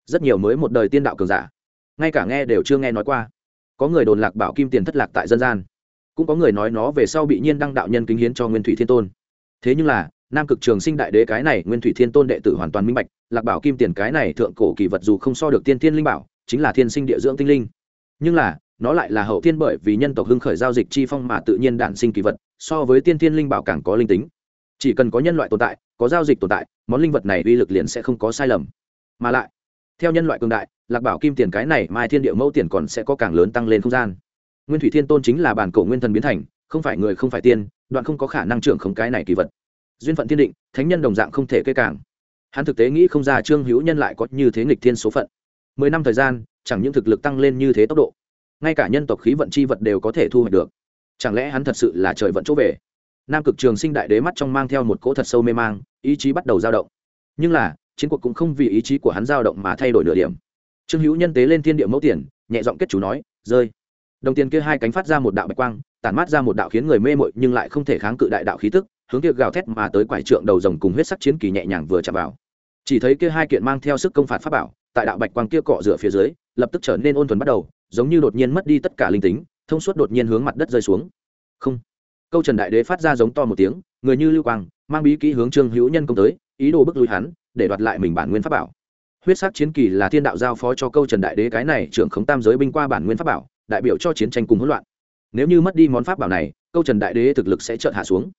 Rất nhiều mới một đời tiên đạo cường giả, ngay cả nghe đều chưa nghe nói qua. Có người đồn lạc bảo kim tiền thất lạc tại dân gian, cũng có người nói nó về sau bị nhiên đăng đạo nhân kính hiến cho nguyên thủy thiên tôn. Thế nhưng là, nam cực trường sinh đại đế cái này nguyên thủy thiên tôn đệ tử hoàn toàn minh bạch, lạc bảo kim tiền cái này thượng cổ kỳ vật dù không so được tiên thiên linh bảo, chính là thiên sinh địa dưỡng tinh linh nhưng là, nó lại là hậu thiên bởi vì nhân tộc hưng khởi giao dịch chi phong mà tự nhiên đản sinh kỳ vật, so với tiên thiên linh bảo càng có linh tính. Chỉ cần có nhân loại tồn tại, có giao dịch tồn tại, món linh vật này uy lực liền sẽ không có sai lầm. Mà lại, theo nhân loại cường đại, lạc bảo kim tiền cái này mai thiên địa mẫu tiền còn sẽ có càng lớn tăng lên không gian. Nguyên thủy thiên tôn chính là bản cổ nguyên thần biến thành, không phải người không phải tiên, đoạn không có khả năng trưởng không cái này kỳ vật. Duyên phận thiên định, thánh nhân đồng dạng không thể kê càng. Hắn thực tế nghĩ không ra trương hữu nhân lại có như thế nghịch thiên số phận. Mười năm thời gian chẳng những thực lực tăng lên như thế tốc độ, ngay cả nhân tộc khí vận chi vật đều có thể thu hoạch được. Chẳng lẽ hắn thật sự là trời vận chỗ về? Nam cực trường sinh đại đế mắt trong mang theo một cỗ thật sâu mê mang, ý chí bắt đầu dao động. Nhưng là, chiến cuộc cũng không vì ý chí của hắn dao động mà thay đổi nửa điểm. Trương hữu nhân tế lên thiên địa mẫu tiền, nhẹ giọng kết chú nói, rơi. Đồng tiền kia hai cánh phát ra một đạo bạch quang, tản mát ra một đạo khiến người mê mội nhưng lại không thể kháng cự đại đạo khí tức, hướng kia gào thét mà tới quải trượng đầu rồng cùng huyết sắc chiến kỳ nhẹ nhàng vừa chạm vào. Chỉ thấy kia hai kiện mang theo sức công phạt pháp bảo tại đạo bạch quang kia cọ rửa phía dưới, lập tức trở nên ôn thuần bắt đầu, giống như đột nhiên mất đi tất cả linh tính, thông suốt đột nhiên hướng mặt đất rơi xuống. Không. Câu trần đại đế phát ra giống to một tiếng, người như lưu quang, mang bí kỹ hướng trương hữu nhân công tới, ý đồ bức lui hắn, để đoạt lại mình bản nguyên pháp bảo. Huyết sắc chiến kỳ là thiên đạo giao phó cho câu trần đại đế cái này trưởng khống tam giới binh qua bản nguyên pháp bảo, đại biểu cho chiến tranh cùng hỗn loạn. Nếu như mất đi món pháp bảo này, câu trần đại đế thực lực sẽ chợt hạ xuống.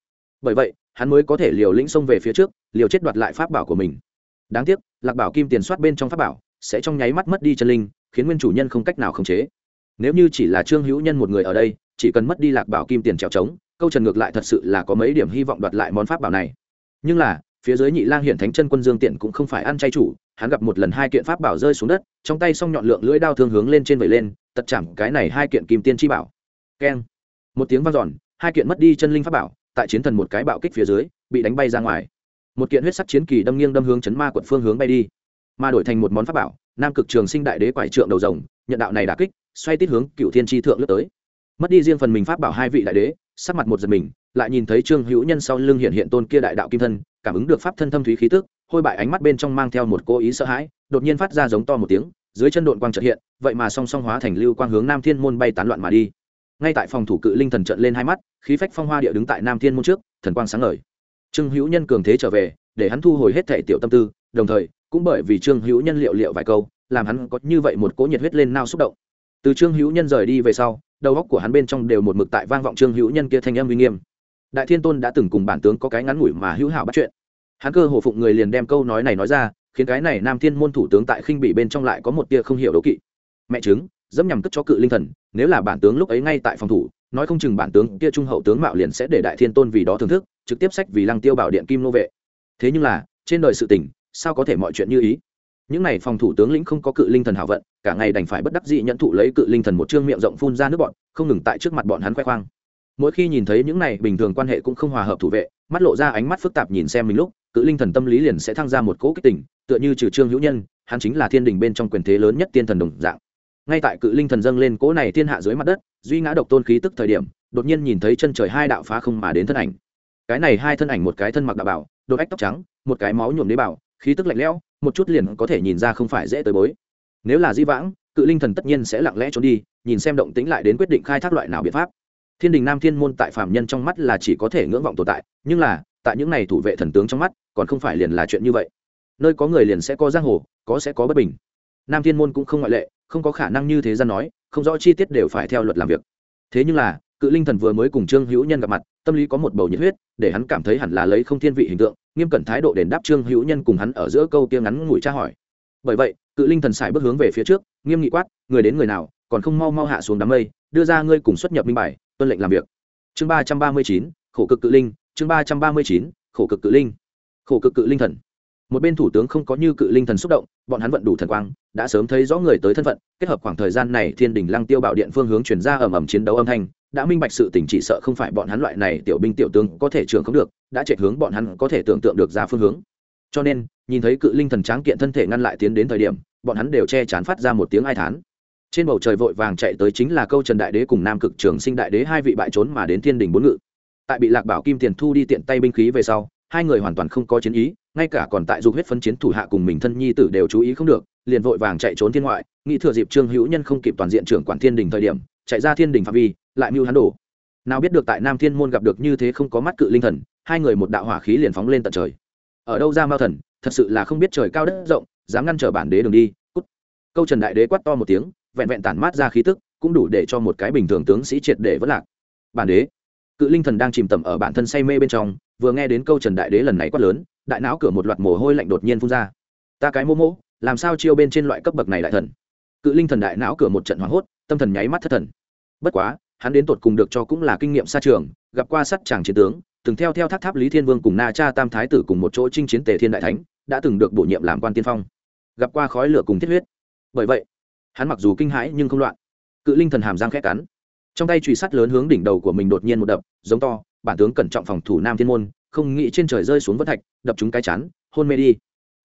Bởi vậy, hắn mới có thể liều lĩnh xông về phía trước, liều chết đoạt lại pháp bảo của mình. Đáng tiếc, lạc bảo kim tiền soát bên trong pháp bảo sẽ trong nháy mắt mất đi chân linh, khiến nguyên chủ nhân không cách nào khống chế. Nếu như chỉ là trương hữu nhân một người ở đây, chỉ cần mất đi lạc bảo kim tiền trèo trống, câu trần ngược lại thật sự là có mấy điểm hy vọng đoạt lại món pháp bảo này. Nhưng là, phía dưới nhị lang hiển thánh chân quân dương tiện cũng không phải ăn chay chủ, hắn gặp một lần hai kiện pháp bảo rơi xuống đất, trong tay song nhọn lượng lưỡi đao thương hướng lên trên vẩy lên, tật chạm cái này hai kiện kim tiên chi bảo. Keng. Một tiếng vang dọn, hai kiện mất đi chân linh pháp bảo, tại chiến thần một cái bạo kích phía dưới, bị đánh bay ra ngoài. Một kiện huyết sắc chiến kỳ đâm nghiêng đâm hướng chấn ma quận phương hướng bay đi mà đổi thành một món pháp bảo, nam cực trường sinh đại đế quải trượng đầu rồng, nhận đạo này đả kích, xoay tít hướng cựu thiên tri thượng lướt tới. Mất đi riêng phần mình pháp bảo hai vị đại đế, sắc mặt một giật mình, lại nhìn thấy trương hữu nhân sau lưng hiện hiện tôn kia đại đạo kim thân, cảm ứng được pháp thân thâm thúy khí tức, hôi bại ánh mắt bên trong mang theo một cố ý sợ hãi, đột nhiên phát ra giống to một tiếng, dưới chân độn quang trợ hiện, vậy mà song song hóa thành lưu quang hướng nam thiên môn bay tán loạn mà đi. Ngay tại phòng thủ cự linh thần trận lên hai mắt, khí phách phong hoa địa đứng tại nam thiên môn trước, thần quang sáng ngời. Trương hữu nhân cường thế trở về, để hắn thu hồi hết thể tiểu tâm tư, đồng thời cũng bởi vì trương hữu nhân liệu liệu vài câu, làm hắn có như vậy một cỗ nhiệt huyết lên nao xúc động. Từ trương hữu nhân rời đi về sau, đầu óc của hắn bên trong đều một mực tại vang vọng trương hữu nhân kia thanh âm uy nghiêm. Đại thiên tôn đã từng cùng bản tướng có cái ngắn ngủi mà hữu hảo bắt chuyện. Hắn cơ hồ phụng người liền đem câu nói này nói ra, khiến cái này nam thiên môn thủ tướng tại khinh bị bên trong lại có một tia không hiểu đố kỵ. Mẹ chứng dẫm nhằm cất cho cự linh thần, nếu là bản tướng lúc ấy ngay tại phòng thủ, nói không chừng bản tướng kia trung hậu tướng mạo liền sẽ để đại thiên tôn vì đó thưởng thức, trực tiếp sách vì lăng tiêu bảo điện kim nô vệ. Thế nhưng là, trên đời sự tình sao có thể mọi chuyện như ý? Những n à y phòng thủ tướng lĩnh không có cự linh thần hảo vận, cả ngày đành phải bất đắc dị nhận thụ lấy cự linh thần một chương miệng rộng phun ra nước bọn, không ngừng tại trước mặt bọn hắn khoe khoang. Mỗi khi nhìn thấy những này bình thường quan hệ cũng không hòa hợp thủ vệ, mắt lộ ra ánh mắt phức tạp nhìn xem mình lúc, cự linh thần tâm lý liền sẽ thăng ra một cỗ kích tỉnh tựa như trừ trương hữu nhân, hắn chính là thiên đình bên trong quyền thế lớn nhất tiên thần đồng dạng. Ngay tại cự linh thần dâng lên cỗ này thiên hạ dưới mặt đất, duy ngã độc tôn khí tức thời điểm, đột nhiên nhìn thấy chân trời hai đạo phá không mà đến thân ảnh. Cái này hai thân ảnh một cái thân mặc đạo bảo đột ách tóc trắng, một cái máu nhuộm đế bảo khí tức lạnh lẽo, một chút liền có thể nhìn ra không phải dễ tới bối. Nếu là di vãng, cự linh thần tất nhiên sẽ lặng lẽ trốn đi, nhìn xem động tĩnh lại đến quyết định khai thác loại nào biện pháp. Thiên đình nam thiên môn tại phạm nhân trong mắt là chỉ có thể ngưỡng vọng tồn tại, nhưng là, tại những này thủ vệ thần tướng trong mắt, còn không phải liền là chuyện như vậy. Nơi có người liền sẽ có giang hồ, có sẽ có bất bình. Nam thiên môn cũng không ngoại lệ, không có khả năng như thế gian nói, không rõ chi tiết đều phải theo luật làm việc. Thế nhưng là, cự linh thần vừa mới cùng trương hữu nhân gặp mặt tâm lý có một bầu nhiệt huyết, để hắn cảm thấy hẳn là lấy không thiên vị hình tượng, nghiêm cẩn thái độ đền đáp trương hữu nhân cùng hắn ở giữa câu tiếng ngắn ngủi tra hỏi. Bởi vậy, cự linh thần sải bước hướng về phía trước, nghiêm nghị quát, người đến người nào, còn không mau mau hạ xuống đám mây, đưa ra ngươi cùng xuất nhập minh bài, tuân lệnh làm việc. Chương ba trăm ba mươi chín, khổ cực cự linh, chương ba trăm ba mươi chín, khổ cực cự linh. Khổ cực cự linh thần. Một bên thủ tướng không có như cự linh thần xúc động, bọn hắn vận đủ thần quang, đã sớm thấy rõ người tới thân phận, kết hợp khoảng thời gian này thiên đình lăng tiêu bảo điện phương hướng chuyển ra ầm ầm chiến đấu âm thanh đã minh bạch sự tình chỉ sợ không phải bọn hắn loại này tiểu binh tiểu tướng có thể trưởng không được, đã chạy hướng bọn hắn có thể tưởng tượng được ra phương hướng. Cho nên, nhìn thấy cự linh thần tráng kiện thân thể ngăn lại tiến đến thời điểm, bọn hắn đều che chán phát ra một tiếng ai thán. Trên bầu trời vội vàng chạy tới chính là câu trần đại đế cùng nam cực trường sinh đại đế hai vị bại trốn mà đến thiên đình bốn ngự. Tại bị lạc bảo kim tiền thu đi tiện tay binh khí về sau, hai người hoàn toàn không có chiến ý, ngay cả còn tại dục huyết phân chiến thủ hạ cùng mình thân nhi tử đều chú ý không được, liền vội vàng chạy trốn thiên ngoại, nghĩ thừa dịp trương hữu nhân không kịp toàn diện trưởng quản thiên đình thời điểm, chạy ra thiên đình phạm vi lại mưu hắn đổ. Nào biết được tại nam thiên môn gặp được như thế không có mắt cự linh thần, hai người một đạo hỏa khí liền phóng lên tận trời. Ở đâu ra mao thần, thật sự là không biết trời cao đất rộng, dám ngăn trở bản đế đường đi, cút. Câu trần đại đế quát to một tiếng, vẹn vẹn tản mát ra khí tức, cũng đủ để cho một cái bình thường tướng sĩ triệt để vất lạc. Bản đế, cự linh thần đang chìm tầm ở bản thân say mê bên trong, vừa nghe đến câu trần đại đế lần này quát lớn, đại não cửa một loạt mồ hôi lạnh đột nhiên phun ra. Ta cái mô mô, làm sao chiêu bên trên loại cấp bậc này đại thần? Cự linh thần đại não cửa một trận hoảng hốt, tâm thần nháy mắt thất thần. Bất quá hắn đến tột cùng được cho cũng là kinh nghiệm xa trường, gặp qua sắt chàng chiến tướng, từng theo theo tháp tháp lý thiên vương cùng na cha tam thái tử cùng một chỗ chinh chiến tề thiên đại thánh, đã từng được bổ nhiệm làm quan tiên phong. Gặp qua khói lửa cùng thiết huyết. Bởi vậy, hắn mặc dù kinh hãi nhưng không loạn. Cự linh thần hàm giang khét cắn. Trong tay truy sắt lớn hướng đỉnh đầu của mình đột nhiên một đập, giống to, bản tướng cẩn trọng phòng thủ nam thiên môn, không nghĩ trên trời rơi xuống vân thạch, đập chúng cái chắn hôn mê đi.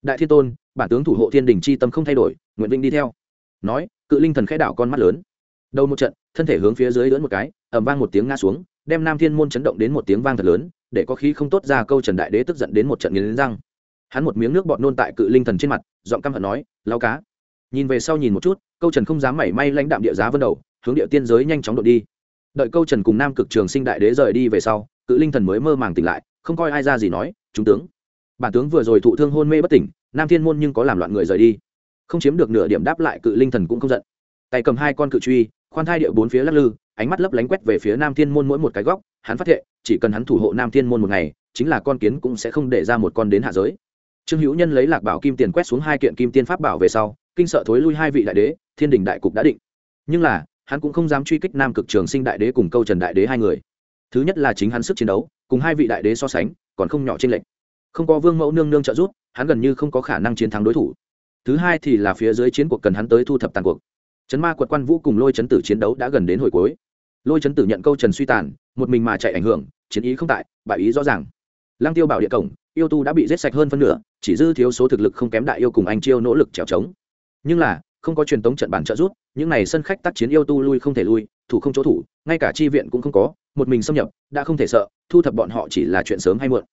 Đại thiên tôn, bản tướng thủ hộ thiên đình chi tâm không thay đổi, nguyện vinh đi theo. Nói, cự linh thần khẽ đảo con mắt lớn. Đầu một trận thân thể hướng phía dưới lưỡn một cái ẩm vang một tiếng ngã xuống, đem nam thiên môn chấn động đến một tiếng vang thật lớn, để có khí không tốt ra câu trần đại đế tức giận đến một trận nghiến răng. Hắn một miếng nước bọt nôn tại cự linh thần trên mặt, giọng căm hận nói lao cá. Nhìn về sau nhìn một chút, câu trần không dám mảy may lãnh đạm địa giá vân đầu, hướng địa tiên giới nhanh chóng đội đi. Đợi câu trần cùng nam cực trường sinh đại đế rời đi về sau, cự linh thần mới mơ màng tỉnh lại, không coi ai ra gì nói, chúng tướng. Bản tướng vừa rồi thụ thương hôn mê bất tỉnh, nam thiên môn nhưng có làm loạn người rời đi. Không chiếm được nửa điểm đáp lại cự linh thần cũng không giận. Tay cầm hai con cự truy khoan thai địa bốn phía lắc lư, ánh mắt lấp lánh quét về phía nam thiên môn mỗi một cái góc, hắn phát hiện chỉ cần hắn thủ hộ nam thiên môn một ngày, chính là con kiến cũng sẽ không để ra một con đến hạ giới. Trương hữu nhân lấy lạc bảo kim tiền quét xuống hai kiện kim tiên pháp bảo về sau, kinh sợ thối lui hai vị đại đế, thiên đình đại cục đã định. Nhưng là, hắn cũng không dám truy kích nam cực trường sinh đại đế cùng câu trần đại đế hai người. Thứ nhất là chính hắn sức chiến đấu, cùng hai vị đại đế so sánh, còn không nhỏ trên lệnh không có vương mẫu nương nương trợ giúp, hắn gần như không có khả năng chiến thắng đối thủ. Thứ hai thì là phía dưới chiến cuộc cần hắn tới thu thập tàn cuộc chấn ma quật quan vũ cùng lôi chấn tử chiến đấu đã gần đến hồi cuối. Lôi chấn tử nhận câu trần suy tàn, một mình mà chạy ảnh hưởng, chiến ý không tại, bại ý rõ ràng. Lăng tiêu bảo địa cổng, yêu tu đã bị giết sạch hơn phân nửa, chỉ dư thiếu số thực lực không kém đại yêu cùng anh chiêu nỗ lực chèo chống. nhưng là, không có truyền tống trận bản trợ rút những này sân khách tác chiến yêu tu lui không thể lui, thủ không chỗ thủ, ngay cả chi viện cũng không có, một mình xâm nhập, đã không thể sợ, thu thập bọn họ chỉ là chuyện sớm hay muộn.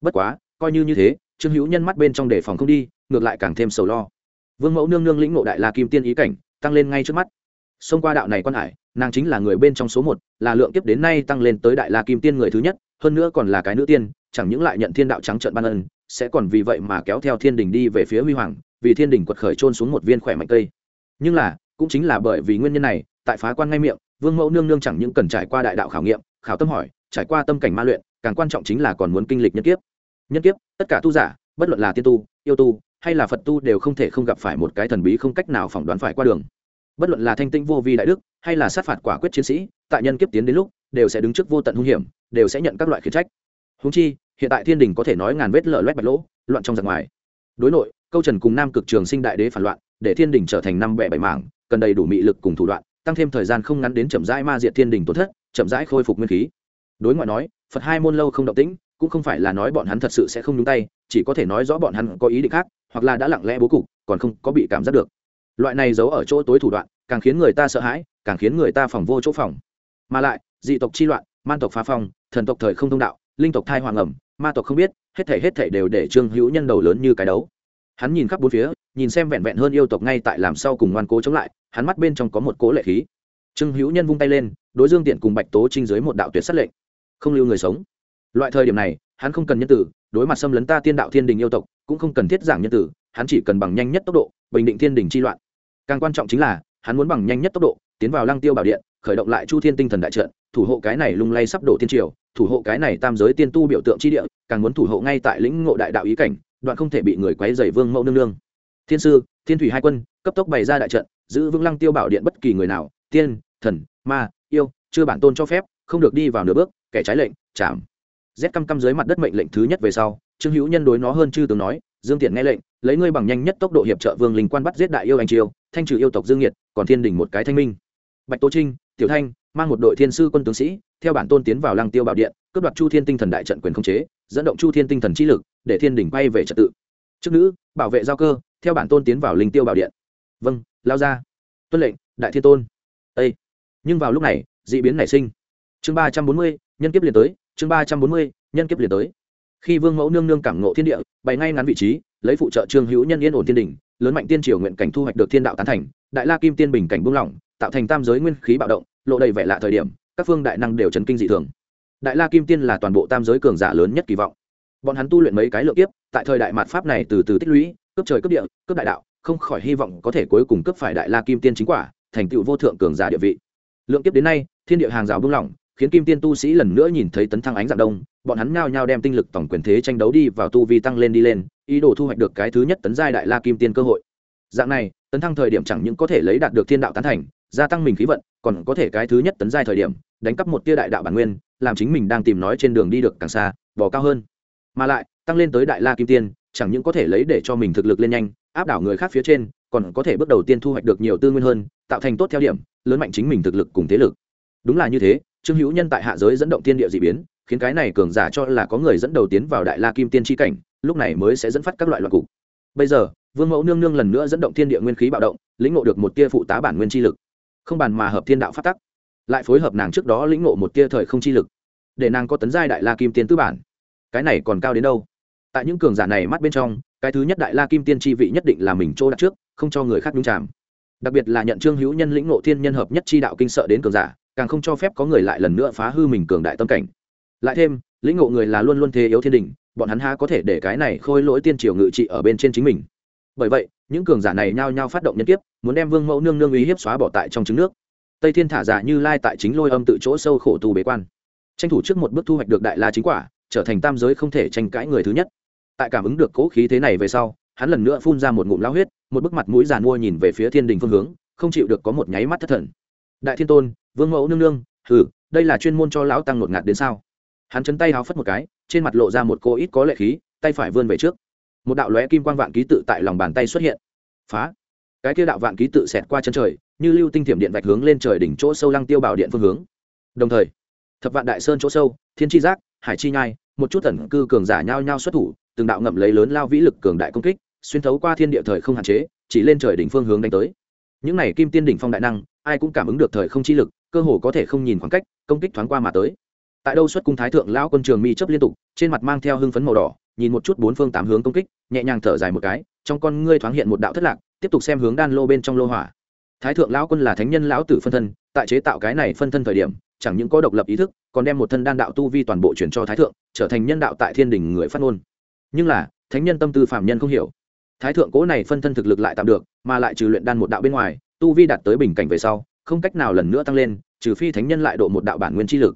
Bất quá, coi như như thế, trương hữu nhân mắt bên trong đề phòng không đi, ngược lại càng thêm sầu lo. Vương mẫu nương nương lĩnh ngộ đại la kim tiên ý cảnh tăng lên ngay trước mắt. Xông qua đạo này quan hải, nàng chính là người bên trong số một, là lượng kiếp đến nay tăng lên tới đại la kim tiên người thứ nhất, hơn nữa còn là cái nữ tiên, chẳng những lại nhận thiên đạo trắng trận ban ân, sẽ còn vì vậy mà kéo theo thiên đình đi về phía huy hoàng, vì thiên đình quật khởi trôn xuống một viên khỏe mạnh cây. Nhưng là, cũng chính là bởi vì nguyên nhân này, tại phá quan ngay miệng, vương mẫu nương nương chẳng những cần trải qua đại đạo khảo nghiệm, khảo tâm hỏi, trải qua tâm cảnh ma luyện, càng quan trọng chính là còn muốn kinh lịch nhân kiếp. Nhân kiếp, tất cả tu giả, bất luận là tiên tu, yêu tu hay là phật tu đều không thể không gặp phải một cái thần bí không cách nào phỏng đoán phải qua đường. Bất luận là thanh tinh vô vi đại đức, hay là sát phạt quả quyết chiến sĩ, tại nhân kiếp tiến đến lúc, đều sẽ đứng trước vô tận hung hiểm, đều sẽ nhận các loại khiển trách. Húng chi, hiện tại thiên đình có thể nói ngàn vết lở loét bạch lỗ, loạn trong giặc ngoài. Đối nội, câu trần cùng nam cực trường sinh đại đế phản loạn, để thiên đình trở thành năm bẻ bảy mảng, cần đầy đủ mị lực cùng thủ đoạn, tăng thêm thời gian không ngắn đến chậm rãi ma diệt thiên đình tổn thất, chậm rãi khôi phục nguyên khí. Đối ngoại nói, phật hai môn lâu không động tĩnh, cũng không phải là nói bọn hắn thật sự sẽ không nhúng tay, chỉ có thể nói rõ bọn hắn có ý định khác hoặc là đã lặng lẽ bố cục, còn không có bị cảm giác được. Loại này giấu ở chỗ tối thủ đoạn, càng khiến người ta sợ hãi, càng khiến người ta phòng vô chỗ phòng. Mà lại, dị tộc chi loạn, man tộc phá phong, thần tộc thời không thông đạo, linh tộc thai hoàng ẩm, ma tộc không biết, hết thể hết thể đều để trương hữu nhân đầu lớn như cái đấu. Hắn nhìn khắp bốn phía, nhìn xem vẹn vẹn hơn yêu tộc ngay tại làm sau cùng ngoan cố chống lại, hắn mắt bên trong có một cố lệ khí. Trương hữu nhân vung tay lên, đối dương tiện cùng bạch tố trinh dưới một đạo tuyệt sát lệnh. Không lưu người sống. Loại thời điểm này, hắn không cần nhân tử, đối mặt xâm lấn ta tiên đạo thiên đình yêu tộc cũng không cần thiết giảng nhân tử, hắn chỉ cần bằng nhanh nhất tốc độ, bình định thiên đình chi loạn. Càng quan trọng chính là, hắn muốn bằng nhanh nhất tốc độ, tiến vào lăng tiêu bảo điện, khởi động lại chu thiên tinh thần đại trận, thủ hộ cái này lung lay sắp đổ thiên triều, thủ hộ cái này tam giới tiên tu biểu tượng chi địa, càng muốn thủ hộ ngay tại lĩnh ngộ đại đạo ý cảnh, đoạn không thể bị người quấy dày vương mẫu nương nương. Thiên sư, thiên thủy hai quân, cấp tốc bày ra đại trận, giữ vững lăng tiêu bảo điện bất kỳ người nào, tiên, thần, ma, yêu, chưa bản tôn cho phép, không được đi vào nửa bước, kẻ trái lệnh, chạm. Rét căm căm dưới mặt đất mệnh lệnh thứ nhất về sau trương hữu nhân đối nó hơn chư tướng nói, dương tiện nghe lệnh, lấy ngươi bằng nhanh nhất tốc độ hiệp trợ vương linh quan bắt giết đại yêu anh triều, thanh trừ yêu tộc dương nhiệt còn thiên đình một cái thanh minh. Bạch tô trinh, tiểu thanh, mang một đội thiên sư quân tướng sĩ, theo bản tôn tiến vào lăng tiêu bảo điện, cướp đoạt chu thiên tinh thần đại trận quyền không chế, dẫn động chu thiên tinh thần trí lực, để thiên đình bay về trật tự. Chức nữ, bảo vệ giao cơ, theo bản tôn tiến vào linh tiêu bảo điện. Vâng lao ra. Tuân lệnh, đại thiên tôn. Â nhưng vào lúc này d ị biến nảy sinh. Chương ba trăm bốn mươi, nhân kiếp liền tới, chương ba trăm bốn mươi, nhân kiếp liền tới khi vương mẫu nương nương cảm ngộ thiên địa, bày ngay ngắn vị trí, lấy phụ trợ trương hữu nhân yên ổn thiên đình, lớn mạnh tiên triều nguyện cảnh thu hoạch được thiên đạo tán thành, đại la kim tiên bình cảnh buông lỏng, tạo thành tam giới nguyên khí bạo động, lộ đầy vẻ lạ thời điểm, các phương đại năng đều chấn kinh dị thường. Đại la kim tiên là toàn bộ tam giới cường giả lớn nhất kỳ vọng. Bọn hắn tu luyện mấy cái lượng tiếp tại thời đại mạt pháp này từ từ tích lũy cấp trời cấp địa cấp đại đạo, không khỏi hy vọng có thể cuối cùng cấp phải đại la kim tiên chính quả, thành tựu vô thượng cường giả địa vị. Lượng tiếp đến nay, thiên địa hàng rào buông lỏng, khiến kim tiên tu sĩ lần nữa nhìn thấy tấn thăng ánh dạng đông bọn hắn nhao nhao đem tinh lực tổng quyền thế tranh đấu đi vào tu vi tăng lên đi lên, ý đồ thu hoạch được cái thứ nhất tấn giai đại la kim tiên cơ hội. Dạng này, tấn thăng thời điểm chẳng những có thể lấy đạt được thiên đạo tán thành, gia tăng mình khí vận, còn có thể cái thứ nhất tấn giai thời điểm, đánh cắp một tia đại đạo bản nguyên, làm chính mình đang tìm nói trên đường đi được càng xa, bò cao hơn. Mà lại, tăng lên tới đại la kim tiên, chẳng những có thể lấy để cho mình thực lực lên nhanh, áp đảo người khác phía trên, còn có thể bước đầu tiên thu hoạch được nhiều tư nguyên hơn, tạo thành tốt theo điểm, lớn mạnh chính mình thực lực cùng thế lực. Đúng là như thế, trương hữu nhân tại hạ giới dẫn động thiên địa d ị biến khiến cái này cường giả cho là có người dẫn đầu tiến vào đại la kim tiên tri cảnh, lúc này mới sẽ dẫn phát các loại loạn cục. Bây giờ, vương mẫu nương nương lần nữa dẫn động thiên địa nguyên khí bạo động, lĩnh ngộ được một tia phụ tá bản nguyên chi lực. Không bàn mà hợp thiên đạo phát tắc, lại phối hợp nàng trước đó lĩnh ngộ một tia thời không chi lực, để nàng có tấn giai đại la kim tiên tư bản. Cái này còn cao đến đâu? Tại những cường giả này mắt bên trong, cái thứ nhất đại la kim tiên chi vị nhất định là mình trô đặt trước, không cho người khác nhung chạm đặc biệt là nhận trương hữu nhân lĩnh ngộ thiên nhân hợp nhất chi đạo kinh sợ đến cường giả, càng không cho phép có người lại lần nữa phá hư mình cường đại tâm cảnh lại thêm, lĩnh ngộ người là luôn luôn thế yếu thiên đình bọn hắn ha có thể để cái này khôi lỗi tiên triều ngự trị ở bên trên chính mình. Bởi vậy, những cường giả này nhao nhao phát động nhân tiếp muốn đem vương mẫu nương nương uy hiếp xóa bỏ tại trong trứng nước. Tây thiên thả giả như lai tại chính lôi âm tự chỗ sâu khổ tù bế quan. Tranh thủ trước một bước thu hoạch được đại la chính quả, trở thành tam giới không thể tranh cãi người thứ nhất. Tại cảm ứng được cố khí thế này về sau, hắn lần nữa phun ra một ngụm lao huyết, một bức mặt mũi giàn mua nhìn về phía thiên đình phương hướng, không chịu được có một nháy mắt thất thần. Đại thiên tôn, vương mẫu nương nương, hừ, đây là chuyên môn cho lão tăng ngột ngạt đến sao? Hắn chấn tay háo phất một cái, trên mặt lộ ra một cô ít có lệ khí, tay phải vươn về trước. Một đạo lóe kim quang vạn ký tự tại lòng bàn tay xuất hiện. Phá! Cái kia đạo vạn ký tự xẹt qua chân trời, như lưu tinh thiểm điện vạch hướng lên trời đỉnh chỗ sâu lăng tiêu bảo điện phương hướng. Đồng thời, thập vạn đại sơn chỗ sâu, thiên tri giác, hải chi nhai, một chút tẩn cư cường giả nhao nhao xuất thủ, từng đạo ngậm lấy lớn lao vĩ lực cường đại công kích, xuyên thấu qua thiên địa thời không hạn chế, chỉ lên trời đỉnh phương hướng đánh tới. Những này kim tiên đỉnh phong đại năng, ai cũng cảm ứng được thời không chi lực, cơ hồ có thể không nhìn khoảng cách, công kích thoáng qua mà tới tại đâu xuất cung thái thượng lão quân trường mi chấp liên tục, trên mặt mang theo hưng phấn màu đỏ, nhìn một chút bốn phương tám hướng công kích, nhẹ nhàng thở dài một cái, trong con ngươi thoáng hiện một đạo thất lạc, tiếp tục xem hướng đan lô bên trong lô hỏa. Thái thượng lão quân là thánh nhân lão tử phân thân, tại chế tạo cái này phân thân thời điểm, chẳng những có độc lập ý thức, còn đem một thân đan đạo tu vi toàn bộ chuyển cho thái thượng, trở thành nhân đạo tại thiên đình người phát ngôn. Nhưng là, thánh nhân tâm tư phạm nhân không hiểu. Thái thượng cố này phân thân thực lực lại tạm được, mà lại trừ luyện đan một đạo bên ngoài, tu vi đạt tới bình cảnh về sau, không cách nào lần nữa tăng lên, trừ phi thánh nhân lại độ một đạo bản nguyên chi lực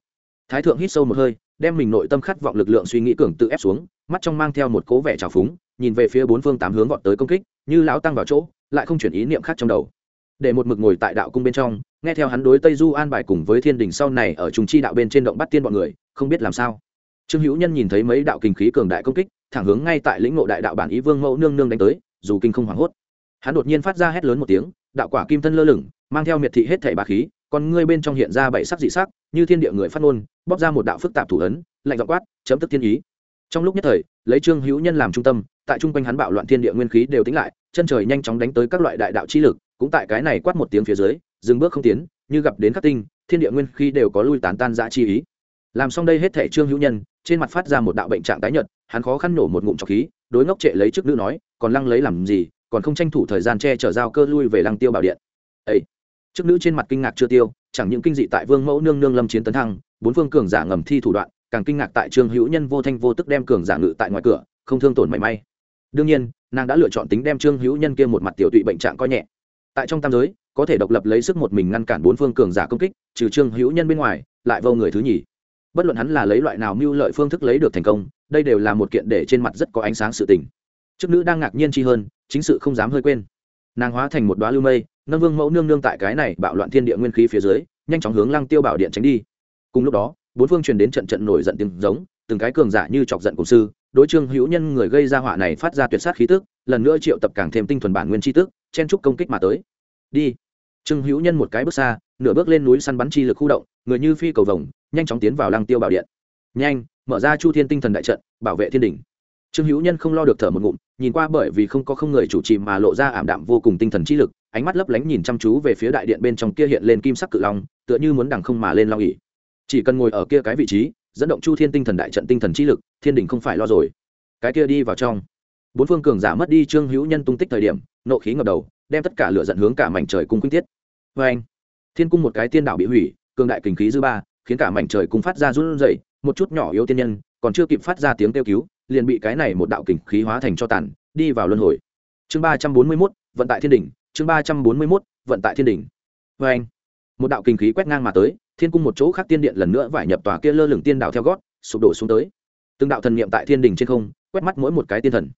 thái thượng hít sâu một hơi, đem mình nội tâm khát vọng lực lượng suy nghĩ cường tự ép xuống, mắt trong mang theo một cố vẻ trào phúng, nhìn về phía bốn phương tám hướng vọt tới công kích, như lão tăng vào chỗ, lại không chuyển ý niệm khác trong đầu. Để một mực ngồi tại đạo cung bên trong, nghe theo hắn đối tây du an bài cùng với thiên đình sau này ở trùng chi đạo bên trên động bắt tiên bọn người, không biết làm sao. Trương hữu nhân nhìn thấy mấy đạo kinh khí cường đại công kích, thẳng hướng ngay tại lĩnh ngộ đại đạo bản ý vương mẫu nương nương đánh tới, dù kinh không hoảng hốt. Hắn đột nhiên phát ra hét lớn một tiếng, đạo quả kim thân lơ lửng, mang theo miệt thị hết thảy bá khí còn ngươi bên trong hiện ra bảy sắc dị sắc, như thiên địa người phát ngôn bóc ra một đạo phức tạp thủ ấn, lạnh dọ quát, chấm tức thiên ý. Trong lúc nhất thời, lấy trương hữu nhân làm trung tâm, tại trung quanh hắn bạo loạn thiên địa nguyên khí đều tính lại, chân trời nhanh chóng đánh tới các loại đại đạo chi lực, cũng tại cái này quát một tiếng phía dưới, dừng bước không tiến, như gặp đến khắc tinh, thiên địa nguyên khí đều có lui tán tan dã chi ý. Làm xong đây hết thể trương hữu nhân, trên mặt phát ra một đạo bệnh trạng tái nhợt, hắn khó khăn nổ một ngụm trọc khí, đối ngốc trệ lấy trước nữ nói, còn lăng lấy làm gì, còn không tranh thủ thời gian che chở giao cơ lui về lăng tiêu bảo điện. Ấy trước nữ trên mặt kinh ngạc chưa tiêu, chẳng những kinh dị tại vương mẫu nương nương lâm chiến tấn thăng, bốn phương cường giả ngầm thi thủ đoạn, càng kinh ngạc tại trương hữu nhân vô thanh vô tức đem cường giả ngự tại ngoài cửa, không thương tổn mảy may. Đương nhiên, nàng đã lựa chọn tính đem trương hữu nhân kia một mặt tiểu tụy bệnh trạng coi nhẹ. Tại trong tam giới, có thể độc lập lấy sức một mình ngăn cản bốn phương cường giả công kích, trừ trương hữu nhân bên ngoài, lại vô người thứ nhì. Bất luận hắn là lấy loại nào mưu lợi phương thức lấy được thành công, đây đều là một kiện để trên mặt rất có ánh sáng sự tình. Chức nữ đang ngạc nhiên chi hơn, chính sự không dám hơi quên. Nàng hóa thành một đoá lưu mây nâng vương mẫu nương nương tại cái này bạo loạn thiên địa nguyên khí phía dưới, nhanh chóng hướng lăng tiêu bảo điện tránh đi. Cùng lúc đó, bốn phương truyền đến trận trận nổi giận tiếng giống, từng cái cường giả như chọc giận cổ sư, đối trương hữu nhân người gây ra họa này phát ra tuyệt sát khí tức, lần nữa triệu tập càng thêm tinh thuần bản nguyên chi tức, chen trúc công kích mà tới. Đi. Trương hữu nhân một cái bước xa, nửa bước lên núi săn bắn chi lực khu động, người như phi cầu vồng, nhanh chóng tiến vào lăng tiêu bảo điện. Nhanh, mở ra chu thiên tinh thần đại trận, bảo vệ thiên đình trương hữu nhân không lo được thở một ngụm, nhìn qua bởi vì không có không người chủ trì mà lộ ra ảm đạm vô cùng tinh thần chi lực ánh mắt lấp lánh nhìn chăm chú về phía đại điện bên trong kia hiện lên kim sắc cự long, tựa như muốn đằng không mà lên long ỉ chỉ cần ngồi ở kia cái vị trí, dẫn động chu thiên tinh thần đại trận tinh thần chi lực, thiên đình không phải lo rồi. Cái kia đi vào trong. Bốn phương cường giả mất đi trương hữu nhân tung tích thời điểm, nộ khí ngập đầu, đem tất cả lửa dẫn hướng cả mảnh trời cung quyết tiết. Vê anh thiên cung một cái tiên đảo bị hủy, cường đại kình khí dư ba, khiến cả mảnh trời cung phát ra run rẩy, một chút nhỏ yếu tiên nhân, còn chưa kịp phát ra tiếng kêu cứu, liền bị cái này một đạo kình khí hóa thành cho tàn, đi vào luân hồi. Chương ba trăm bốn mươi mốt, vận tại thiên đình chương ba trăm bốn mươi mốt, vận tại thiên đỉnh. Vê anh, một đạo kinh khí quét ngang mà tới, thiên cung một chỗ khác tiên điện lần nữa vải nhập tòa kia lơ lửng tiên đạo theo gót, sụp đổ xuống tới. Từng đạo thần niệm tại thiên đình trên không, quét mắt mỗi một cái tiên thần.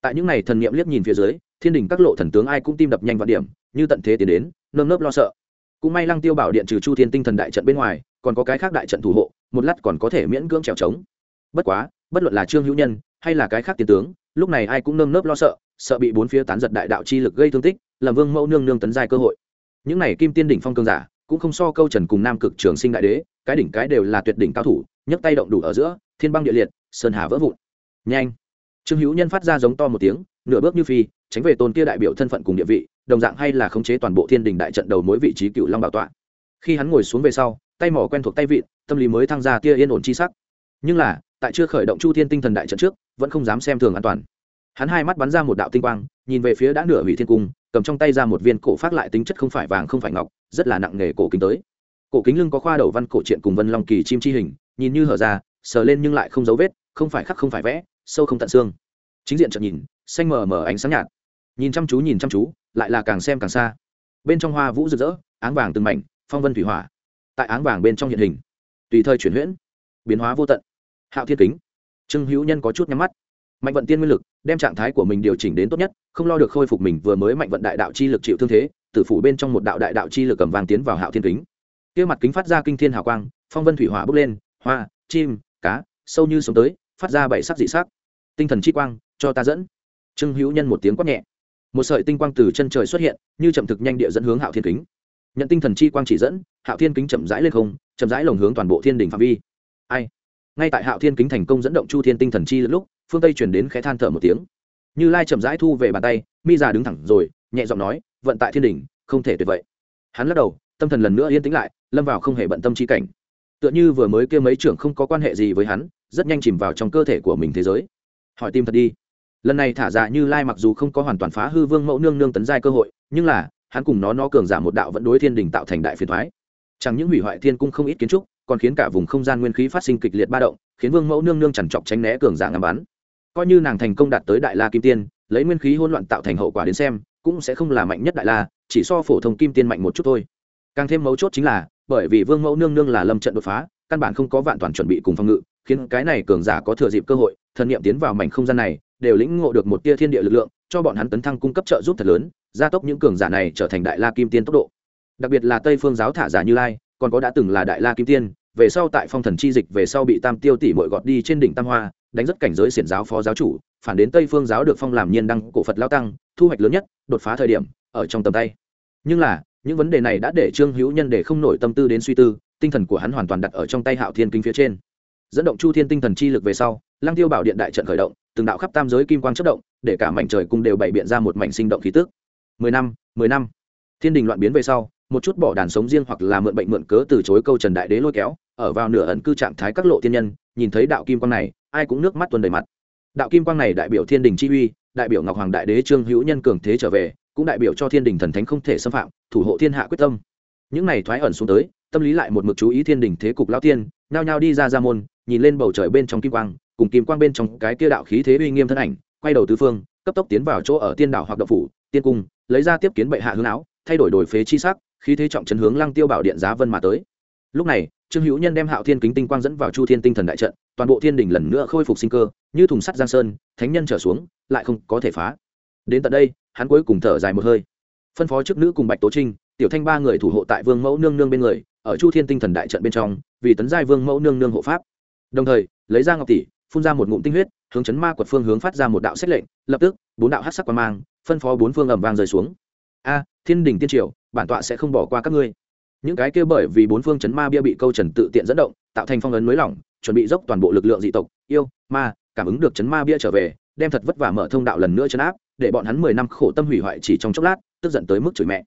Tại những này thần niệm liếc nhìn phía dưới, thiên đình các lộ thần tướng ai cũng tim đập nhanh vào điểm, như tận thế tiến đến, nơm nớp lo sợ. Cũng may lăng tiêu bảo điện trừ chu thiên tinh thần đại trận bên ngoài, còn có cái khác đại trận thủ hộ, một lát còn có thể miễn cưỡng trèo trống. Bất quá, bất luận là trương hữu nhân, hay là cái khác tiến tướng, lúc này ai cũng nơm nớp lo sợ sợ bị bốn phía tán giật đại đạo chi lực gây thương tích là vương mẫu nương nương tấn giai cơ hội. Những này kim tiên đỉnh phong cương giả, cũng không so câu trần cùng nam cực trường sinh đại đế, cái đỉnh cái đều là tuyệt đỉnh cao thủ, nhấc tay động đủ ở giữa, thiên băng địa liệt, sơn hà vỡ vụn. Nhanh. Trương hữu nhân phát ra giống to một tiếng, nửa bước như phi, tránh về tôn kia đại biểu thân phận cùng địa vị, đồng dạng hay là khống chế toàn bộ thiên đình đại trận đầu mối vị trí cựu long bảo tọa. Khi hắn ngồi xuống về sau, tay mỏ quen thuộc tay vịn, tâm lý mới thăng ra tia yên ổn chi sắc. Nhưng là, tại chưa khởi động chu thiên tinh thần đại trận trước, vẫn không dám xem thường an toàn. Hắn hai mắt bắn ra một đạo tinh quang, nhìn về phía đã nửa hủy thiên cung cầm trong tay ra một viên cổ phát lại tính chất không phải vàng không phải ngọc, rất là nặng nghề cổ kính tới. Cổ kính lưng có khoa đầu văn cổ truyện cùng vân long kỳ chim chi hình, nhìn như hở ra, sờ lên nhưng lại không dấu vết, không phải khắc không phải vẽ, sâu không tận xương. Chính diện chợt nhìn, xanh mờ mờ ánh sáng nhạt. Nhìn chăm chú, nhìn chăm chú, lại là càng xem càng xa. Bên trong hoa vũ rực rỡ, áng vàng từng mảnh, phong vân thủy hỏa. Tại áng vàng bên trong hiện hình, tùy thời chuyển huyễn, biến hóa vô tận. Hạo thiên kính. Trương hữu nhân có chút nhắm mắt mạnh vận tiên nguyên lực, đem trạng thái của mình điều chỉnh đến tốt nhất, không lo được khôi phục mình vừa mới mạnh vận đại đạo chi lực chịu thương thế, tử phủ bên trong một đạo đại đạo chi lực cầm vàng tiến vào hạo thiên kính. Kia mặt kính phát ra kinh thiên hào quang, phong vân thủy hỏa bốc lên, hoa, chim, cá, sâu như sống tới, phát ra bảy sắc dị sắc. Tinh thần chi quang, cho ta dẫn. Trương hữu nhân một tiếng quát nhẹ. Một sợi tinh quang từ chân trời xuất hiện, như chậm thực nhanh địa dẫn hướng hạo thiên kính. Nhận tinh thần chi quang chỉ dẫn, hạo thiên kính chậm rãi lên không, chậm rãi lồng hướng toàn bộ thiên đình phạm vi. Ai? Ngay tại hạo thiên kính thành công dẫn động chu thiên tinh thần chi lúc phương tây chuyển đến khẽ than thở một tiếng như lai chậm rãi thu về bàn tay mi già đứng thẳng rồi nhẹ giọng nói vận tại thiên đình không thể tuyệt vậy hắn lắc đầu tâm thần lần nữa yên tĩnh lại lâm vào không hề bận tâm chi cảnh tựa như vừa mới kia mấy trưởng không có quan hệ gì với hắn rất nhanh chìm vào trong cơ thể của mình thế giới hỏi tim thật đi lần này thả ra như lai mặc dù không có hoàn toàn phá hư vương mẫu nương nương tấn giai cơ hội nhưng là hắn cùng nó nó cường giả một đạo vẫn đối thiên đình tạo thành đại phiền thoái chẳng những hủy hoại thiên cung không ít kiến trúc còn khiến cả vùng không gian nguyên khí phát sinh kịch liệt ba động khiến vương mẫu nương nương chằn chọc tránh né cường giả ngắm bắn coi như nàng thành công đạt tới đại la kim tiên, lấy nguyên khí hỗn loạn tạo thành hậu quả đến xem, cũng sẽ không là mạnh nhất đại la, chỉ so phổ thông kim tiên mạnh một chút thôi. Càng thêm mấu chốt chính là, bởi vì vương mẫu nương nương là lâm trận đột phá, căn bản không có vạn toàn chuẩn bị cùng phòng ngự, khiến cái này cường giả có thừa dịp cơ hội, thần niệm tiến vào mảnh không gian này, đều lĩnh ngộ được một tia thiên địa lực lượng, cho bọn hắn tấn thăng cung cấp trợ giúp thật lớn, gia tốc những cường giả này trở thành đại la kim tiên tốc độ. Đặc biệt là tây phương giáo thả giả như lai, còn có đã từng là đại la kim tiên, về sau tại phong thần chi dịch về sau bị tam tiêu tỷ mội gọt đi trên đỉnh tam hoa đánh rất cảnh giới xiển giáo phó giáo chủ, phản đến tây phương giáo được phong làm nhiên đăng cổ phật lao tăng, thu hoạch lớn nhất, đột phá thời điểm, ở trong tầm tay. Nhưng là, những vấn đề này đã để trương hữu nhân để không nổi tâm tư đến suy tư, tinh thần của hắn hoàn toàn đặt ở trong tay hạo thiên kinh phía trên. Dẫn động chu thiên tinh thần chi lực về sau, lăng tiêu bảo điện đại trận khởi động, từng đạo khắp tam giới kim quang chất động, để cả mảnh trời cung đều bày biện ra một mảnh sinh động khí tức. Mười năm mười năm. Thiên đình loạn biến về sau, một chút bỏ đàn sống riêng hoặc là mượn bệnh mượn cớ từ chối câu trần đại đế lôi kéo, ở vào nửa ẩn cư trạng thái các lộ thiên nhân, nhìn thấy đạo kim quang này ai cũng nước mắt tuôn đầy mặt. Đạo kim quang này đại biểu thiên đình chi uy, đại biểu ngọc hoàng đại đế trương hữu nhân cường thế trở về, cũng đại biểu cho thiên đình thần thánh không thể xâm phạm, thủ hộ thiên hạ quyết tâm. Những này thoái ẩn xuống tới, tâm lý lại một mực chú ý thiên đình thế cục lao tiên, nhao nhao đi ra ra môn, nhìn lên bầu trời bên trong kim quang, cùng kim quang bên trong cái kia đạo khí thế uy nghiêm thân ảnh, quay đầu tứ phương, cấp tốc tiến vào chỗ ở tiên đảo hoặc đậu phủ, tiên cung, lấy ra tiếp kiến bệ hạ hướng áo, thay đổi đổi phế chi sắc, khí thế trọng chấn hướng lăng tiêu bảo điện giá vân mà tới. Lúc này trương hữu nhân đem hạo thiên kính tinh quang dẫn vào chu thiên tinh thần đại trận, toàn bộ thiên đình lần nữa khôi phục sinh cơ, như thùng sắt giang sơn, thánh nhân trở xuống, lại không có thể phá. Đến tận đây, hắn cuối cùng thở dài một hơi. Phân phó chức nữ cùng bạch tố trinh, tiểu thanh ba người thủ hộ tại vương mẫu nương nương bên người, ở chu thiên tinh thần đại trận bên trong, vì tấn giai vương mẫu nương nương hộ pháp. Đồng thời, lấy ra ngọc tỷ, phun ra một ngụm tinh huyết, hướng chấn ma quật phương hướng phát ra một đạo xét lệnh, lập tức, bốn đạo hát sắc qua mang, phân phó bốn phương ẩm vang rơi xuống. A, thiên đình tiên triều, bản tọa sẽ không bỏ qua các ngươi những cái kia bởi vì bốn phương chấn ma bia bị câu trần tự tiện dẫn động, tạo thành phong ấn mới lỏng, chuẩn bị dốc toàn bộ lực lượng dị tộc, yêu, ma, cảm ứng được chấn ma bia trở về, đem thật vất vả mở thông đạo lần nữa chấn áp, để bọn hắn mười năm khổ tâm hủy hoại chỉ trong chốc lát, tức giận tới mức chửi mẹ.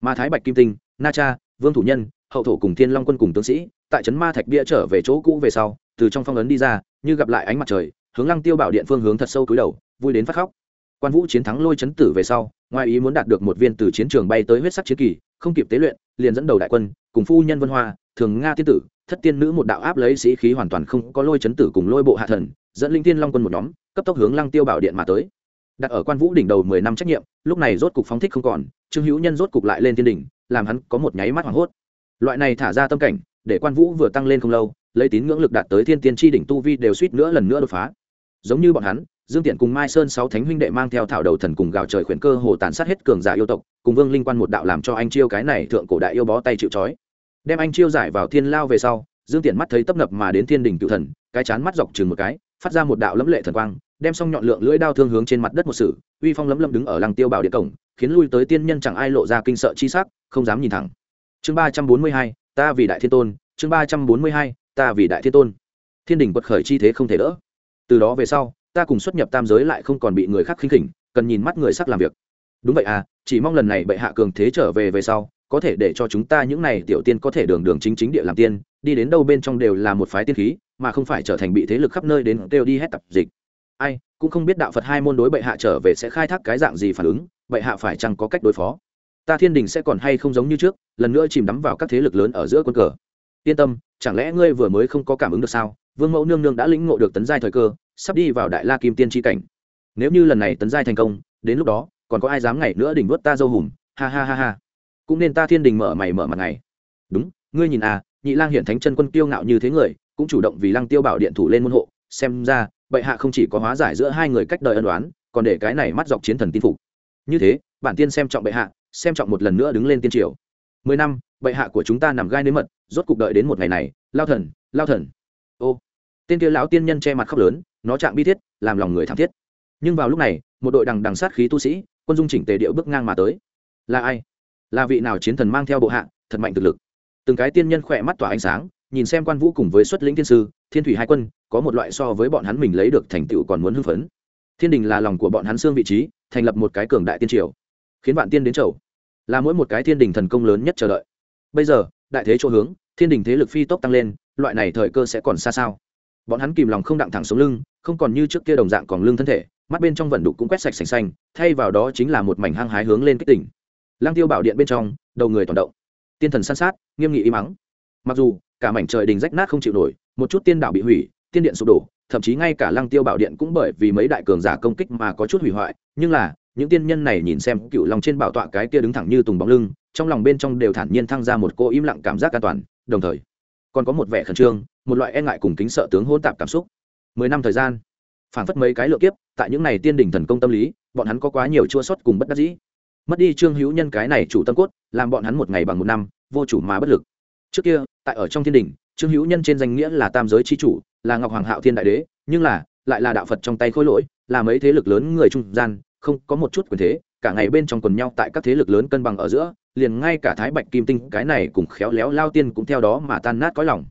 Ma thái bạch kim tinh, na cha, vương thủ nhân, hậu thổ cùng thiên long quân cùng tướng sĩ, tại trấn ma thạch bia trở về chỗ cũ về sau, từ trong phong ấn đi ra, như gặp lại ánh mặt trời, hướng lăng tiêu bảo điện phương hướng thật sâu cúi đầu, vui đến phát khóc. Quan vũ chiến thắng lôi chấn tử về sau, ngoài ý muốn đạt được một viên từ chiến trường bay tới huyết sắc chiến kỳ không kịp tế luyện, liền dẫn đầu đại quân, cùng phu nhân vân hoa, thường nga tiên tử, thất tiên nữ một đạo áp lấy sĩ khí hoàn toàn không có lôi chấn tử cùng lôi bộ hạ thần, dẫn linh tiên long quân một nhóm, cấp tốc hướng lăng tiêu bảo điện mà tới. Đặt ở quan vũ đỉnh đầu mười năm trách nhiệm, lúc này rốt cục phóng thích không còn, trương hữu nhân rốt cục lại lên thiên đỉnh, làm hắn có một nháy mắt hoảng hốt. Loại này thả ra tâm cảnh, để quan vũ vừa tăng lên không lâu, lấy tín ngưỡng lực đạt tới thiên tiên tri đỉnh tu vi đều suýt nữa lần nữa đột phá. Giống như bọn hắn dương tiện cùng mai sơn sáu thánh huynh đệ mang theo thảo đầu thần cùng gào trời khuyển cơ hồ tàn sát hết cường giả yêu tộc, cùng vương linh quan một đạo làm cho anh chiêu cái này thượng cổ đại yêu bó tay chịu trói. Đem anh chiêu giải vào thiên lao về sau, dương tiện mắt thấy tấp nập mà đến thiên đình cựu thần, cái chán mắt dọc chừng một cái, phát ra một đạo lẫm lệ thần quang, đem xong nhọn lượng lưỡi đao thương hướng trên mặt đất một sử uy phong lấm lấm đứng ở lăng tiêu bảo địa cổng, khiến lui tới tiên nhân chẳng ai lộ ra kinh sợ chi sắc, không dám nhìn thẳng. Chương ba trăm bốn mươi hai, ta vì đại thiên tôn, chương ba trăm bốn mươi hai, ta vì đại thiên tôn. Thiên đình quật khởi chi thế không thể đỡ. Từ đó về sau ta cùng xuất nhập tam giới lại không còn bị người khác khinh khỉnh, cần nhìn mắt người sắc làm việc. Đúng vậy à chỉ mong lần này bệ hạ cường thế trở về về sau, có thể để cho chúng ta những này tiểu tiên có thể đường đường chính chính địa làm tiên, đi đến đâu bên trong đều là một phái tiên khí, mà không phải trở thành bị thế lực khắp nơi đến đều đi hết tập dịch. Ai, cũng không biết đạo phật hai môn đối bệ hạ trở về sẽ khai thác cái dạng gì phản ứng, bệ hạ phải chăng có cách đối phó? Ta thiên đình sẽ còn hay không giống như trước, lần nữa chìm đắm vào các thế lực lớn ở giữa quân cờ. Yên tâm, chẳng lẽ ngươi vừa mới không có cảm ứng được sao? Vương mẫu nương nương đã lĩnh ngộ được tấn giai thời cơ sắp đi vào đại la kim tiên tri cảnh. Nếu như lần này tấn giai thành công, đến lúc đó, còn có ai dám ngày nữa đỉnh vớt ta dâu hùm? Ha ha ha ha. Cũng nên ta thiên đình mở mày mở mặt này đúng, ngươi nhìn à nhị lang hiện thánh chân quân kiêu ngạo như thế người, cũng chủ động vì lăng tiêu bảo điện thủ lên môn hộ. Xem ra, bệ hạ không chỉ có hóa giải giữa hai người cách đời ân đoán còn để cái này mắt dọc chiến thần tin phục. Như thế, bản tiên xem trọng bệ hạ, xem trọng một lần nữa đứng lên tiên triều. Mười năm, bệ hạ của chúng ta nằm gai nếm mật, rốt cục đợi đến một ngày này. Lao thần lao thần. Ô, tên kia lão tiên nhân che mặt khóc lớn nó chạm bi thiết, làm lòng người thảm thiết. Nhưng vào lúc này, một đội đằng đằng sát khí tu sĩ, quân dung chỉnh tề điệu bước ngang mà tới. Là ai? Là vị nào chiến thần mang theo bộ hạ, thật mạnh thực lực? Từng cái tiên nhân khỏe mắt tỏa ánh sáng, nhìn xem quan vũ cùng với xuất lĩnh thiên sư, thiên thủy hai quân, có một loại so với bọn hắn mình lấy được thành tựu còn muốn hưng phấn. Thiên đình là lòng của bọn hắn xương vị trí, thành lập một cái cường đại tiên triều. Khiến vạn tiên đến chầu. Là mỗi một cái thiên đình thần công lớn nhất chờ đợi. Bây giờ, đại thế chỗ hướng, thiên đình thế lực phi tốc tăng lên, loại này thời cơ sẽ còn xa sao? Bọn hắn kìm lòng không đặng thẳng xuống lưng, không còn như trước kia đồng dạng còn lưng thân thể, mắt bên trong vẩn đục cũng quét sạch sành xanh, thay vào đó chính là một mảnh hăng hái hướng lên kích tỉnh lang tiêu bảo điện bên trong, đầu người toàn động. Tiên thần san sát, nghiêm nghị im mắng mặc dù, cả mảnh trời đình rách nát không chịu nổi, một chút tiên đạo bị hủy, tiên điện sụp đổ, thậm chí ngay cả lăng tiêu bảo điện cũng bởi vì mấy đại cường giả công kích mà có chút hủy hoại, nhưng là, những tiên nhân này nhìn xem cựu lòng trên bảo tọa cái kia đứng thẳng như tùng bóng lưng, trong lòng bên trong đều thản nhiên thăng ra một cô im lặng cảm giác an toàn, đồng thời, còn có một vẻ khẩn trương một loại e ngại cùng kính sợ tướng hôn tạp cảm xúc. Mười năm thời gian phản phất mấy cái lựa kiếp, tại những này tiên đỉnh thần công tâm lý, bọn hắn có quá nhiều chua sót cùng bất đắc dĩ. Mất đi trương hữu nhân cái này chủ tâm cốt, làm bọn hắn một ngày bằng một năm, vô chủ mà bất lực. Trước kia, tại ở trong thiên đình trương hữu nhân trên danh nghĩa là tam giới c h i chủ, là ngọc hoàng hạo thiên đại đế, nhưng là, lại là đạo phật trong tay khôi lỗi, là mấy thế lực lớn người trung gian, không có một chút quyền thế, cả ngày bên trong quần nhau tại các thế lực lớn cân bằng ở giữa, liền ngay cả thái bạch kim tinh cái này cùng khéo léo lao tiên cũng theo đó mà tan nát có lòng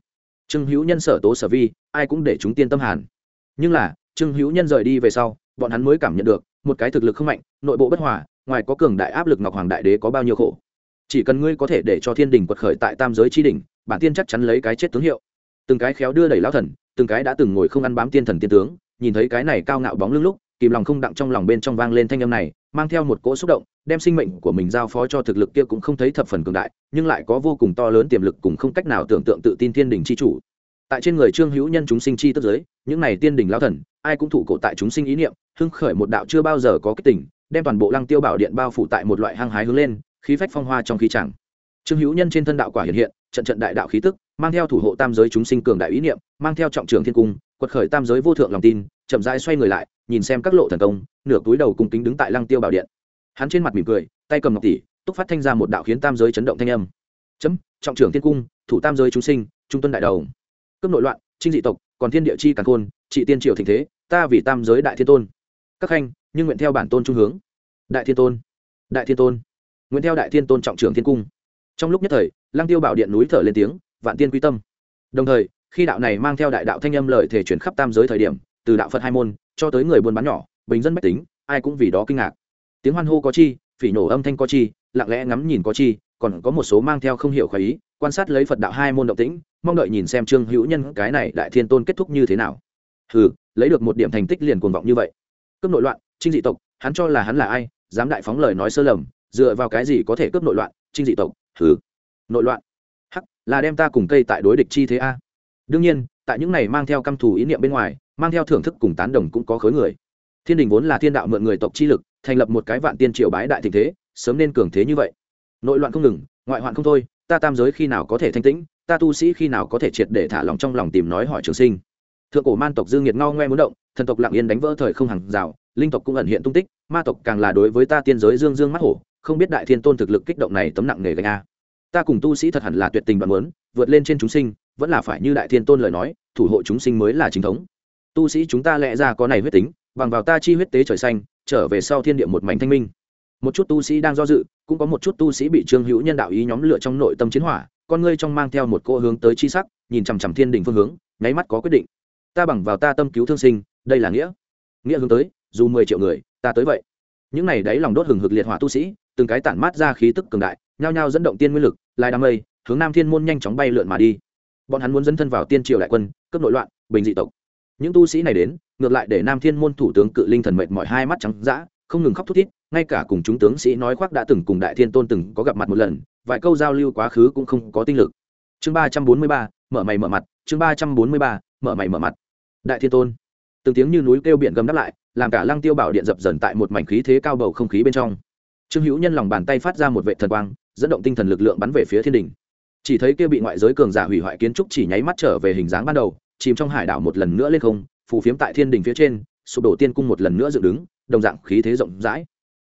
trương hữu nhân sở tố sở vi, ai cũng để chúng tiên tâm hàn. Nhưng là, trương hữu nhân rời đi về sau, bọn hắn mới cảm nhận được, một cái thực lực không mạnh, nội bộ bất hòa, ngoài có cường đại áp lực ngọc hoàng đại đế có bao nhiêu khổ. Chỉ cần ngươi có thể để cho thiên đình quật khởi tại tam giới tri đình bản tiên chắc chắn lấy cái chết tướng hiệu. Từng cái khéo đưa đẩy lao thần, từng cái đã từng ngồi không ăn bám tiên thần tiên tướng, nhìn thấy cái này cao ngạo bóng lưng lúc, kìm lòng không đặng trong lòng bên trong vang lên thanh âm này, mang theo một cỗ xúc động đem sinh mệnh của mình giao phó cho thực lực kia cũng không thấy thập phần cường đại, nhưng lại có vô cùng to lớn tiềm lực cùng không cách nào tưởng tượng tự tin thiên đình c h i chủ. Tại trên người trương hữu nhân chúng sinh chi tức giới, những này tiên đình lao thần, ai cũng thủ cổ tại chúng sinh ý niệm, hưng khởi một đạo chưa bao giờ có kích tỉnh đem toàn bộ lăng tiêu bảo điện bao phủ tại một loại hăng hái hướng lên, khí phách phong hoa trong khí chẳng. Trương hữu nhân trên thân đạo quả hiện hiện, trận trận đại đạo khí tức, mang theo thủ hộ tam giới chúng sinh cường đại ý niệm, mang theo trọng trường thiên cung, quật khởi tam giới vô thượng lòng tin, chậm rãi xoay người lại, nhìn xem các lộ thần công, nửa túi đầu cung kính đứng tại lăng tiêu bảo điện hắn trên mặt mỉm cười, tay cầm ngọc tỷ, túc phát thanh ra một đạo khiến tam giới chấn động thanh âm. Chấm, trọng trưởng thiên cung, thủ tam giới chúng sinh, trung tuân đại đầu cướp nội loạn, trinh dị tộc, còn thiên địa chi càng khôn, trị tiên triều thịnh thế, ta vì tam giới đại thiên tôn. Các khanh, nhưng nguyện theo bản tôn trung hướng. Đại thiên tôn, đại thiên tôn. Nguyện theo đại thiên tôn trọng trưởng thiên cung. Trong lúc nhất thời, lăng tiêu bảo điện núi thở lên tiếng, vạn tiên quy tâm. Đồng thời, khi đạo này mang theo đại đạo thanh âm lời thể chuyển khắp tam giới thời điểm, từ đạo phật hai môn, cho tới người buôn bán nhỏ, bình dân bách tính, ai cũng vì đó kinh ngạc tiếng hoan hô có chi, phỉ nổ âm thanh có chi, lặng lẽ ngắm nhìn có chi, còn có một số mang theo không hiểu khỏi ý, quan sát lấy phật đạo hai môn động tĩnh, mong đợi nhìn xem trương hữu nhân cái này đại thiên tôn kết thúc như thế nào. Hừ, lấy được một điểm thành tích liền cuồng vọng như vậy. Cướp nội loạn, trinh dị tộc, hắn cho là hắn là ai, dám đại phóng lời nói sơ lầm, dựa vào cái gì có thể cướp nội loạn, trinh dị tộc, hừ. Nội loạn? Hắc, là đem ta cùng cây tại đối địch chi thế a. Đương nhiên, tại những này mang theo căm thù ý niệm bên ngoài, mang theo thưởng thức cùng tán đồng cũng có khối người thiên đình vốn là thiên đạo mượn người tộc chi lực, thành lập một cái vạn tiên triều bái đại tình thế, sớm nên cường thế như vậy. Nội loạn không ngừng, ngoại hoạn không thôi, ta tam giới khi nào có thể thanh tĩnh, ta tu sĩ khi nào có thể triệt để thả lòng trong lòng tìm nói hỏi trường sinh. Thượng cổ man tộc dương nhiệt ngao ngoe muốn động, thần tộc lặng yên đánh vỡ thời không hàng rào, linh tộc cũng ẩn hiện tung tích, ma tộc càng là đối với ta tiên giới dương dương mắt hổ, không biết đại thiên tôn thực lực kích động này tấm nặng nề gánh a. Ta cùng tu sĩ thật hẳn là tuyệt tình đoạn muốn, vượt lên trên chúng sinh, vẫn là phải như đại thiên tôn lời nói, thủ hộ chúng sinh mới là chính thống. Tu sĩ chúng ta lẽ ra có này huyết tính bằng vào ta chi huyết tế trời xanh, trở về sau thiên địa một mảnh thanh minh. Một chút tu sĩ đang do dự, cũng có một chút tu sĩ bị trương hữu nhân đạo ý nhóm lửa trong nội tâm chiến hỏa, con ngươi trong mang theo một cô hướng tới chi sắc, nhìn chằm chằm thiên đình phương hướng, nháy mắt có quyết định. Ta bằng vào ta tâm cứu thương sinh, đây là nghĩa. Nghĩa hướng tới, dù mười triệu người, ta tới vậy. Những này đáy lòng đốt hừng hực liệt hỏa tu sĩ, từng cái tản mát ra khí tức cường đại, nhao nhao dẫn động tiên nguyên lực, lai đám mây, hướng nam thiên môn nhanh chóng bay lượn mà đi. Bọn hắn muốn dẫn thân vào tiên triều đại quân cấp nội loạn, bình dị tộc. Những tu sĩ này đến ngược lại để nam thiên môn thủ tướng cự linh thần mệt mỏi hai mắt trắng dã, không ngừng khóc thút thít, ngay cả cùng chúng tướng sĩ nói khoác đã từng cùng đại thiên tôn từng có gặp mặt một lần, vài câu giao lưu quá khứ cũng không có tinh lực. Chương ba trăm bốn mươi ba, mở mày mở mặt, chương ba trăm bốn mươi ba, mở mày mở mặt. Đại thiên tôn. Từng tiếng như núi kêu biển gầm đáp lại, làm cả lăng tiêu bảo điện dập dần tại một mảnh khí thế cao bầu không khí bên trong. Trương hữu nhân lòng bàn tay phát ra một vệ thần quang, dẫn động tinh thần lực lượng bắn về phía thiên đình chỉ thấy kia bị ngoại giới cường giả hủy hoại kiến trúc chỉ nháy mắt trở về hình dáng ban đầu, chìm trong hải đảo một lần nữa lên không phù phiếm tại thiên đình phía trên, sụp đổ tiên cung một lần nữa dựng đứng, đồng dạng khí thế rộng rãi.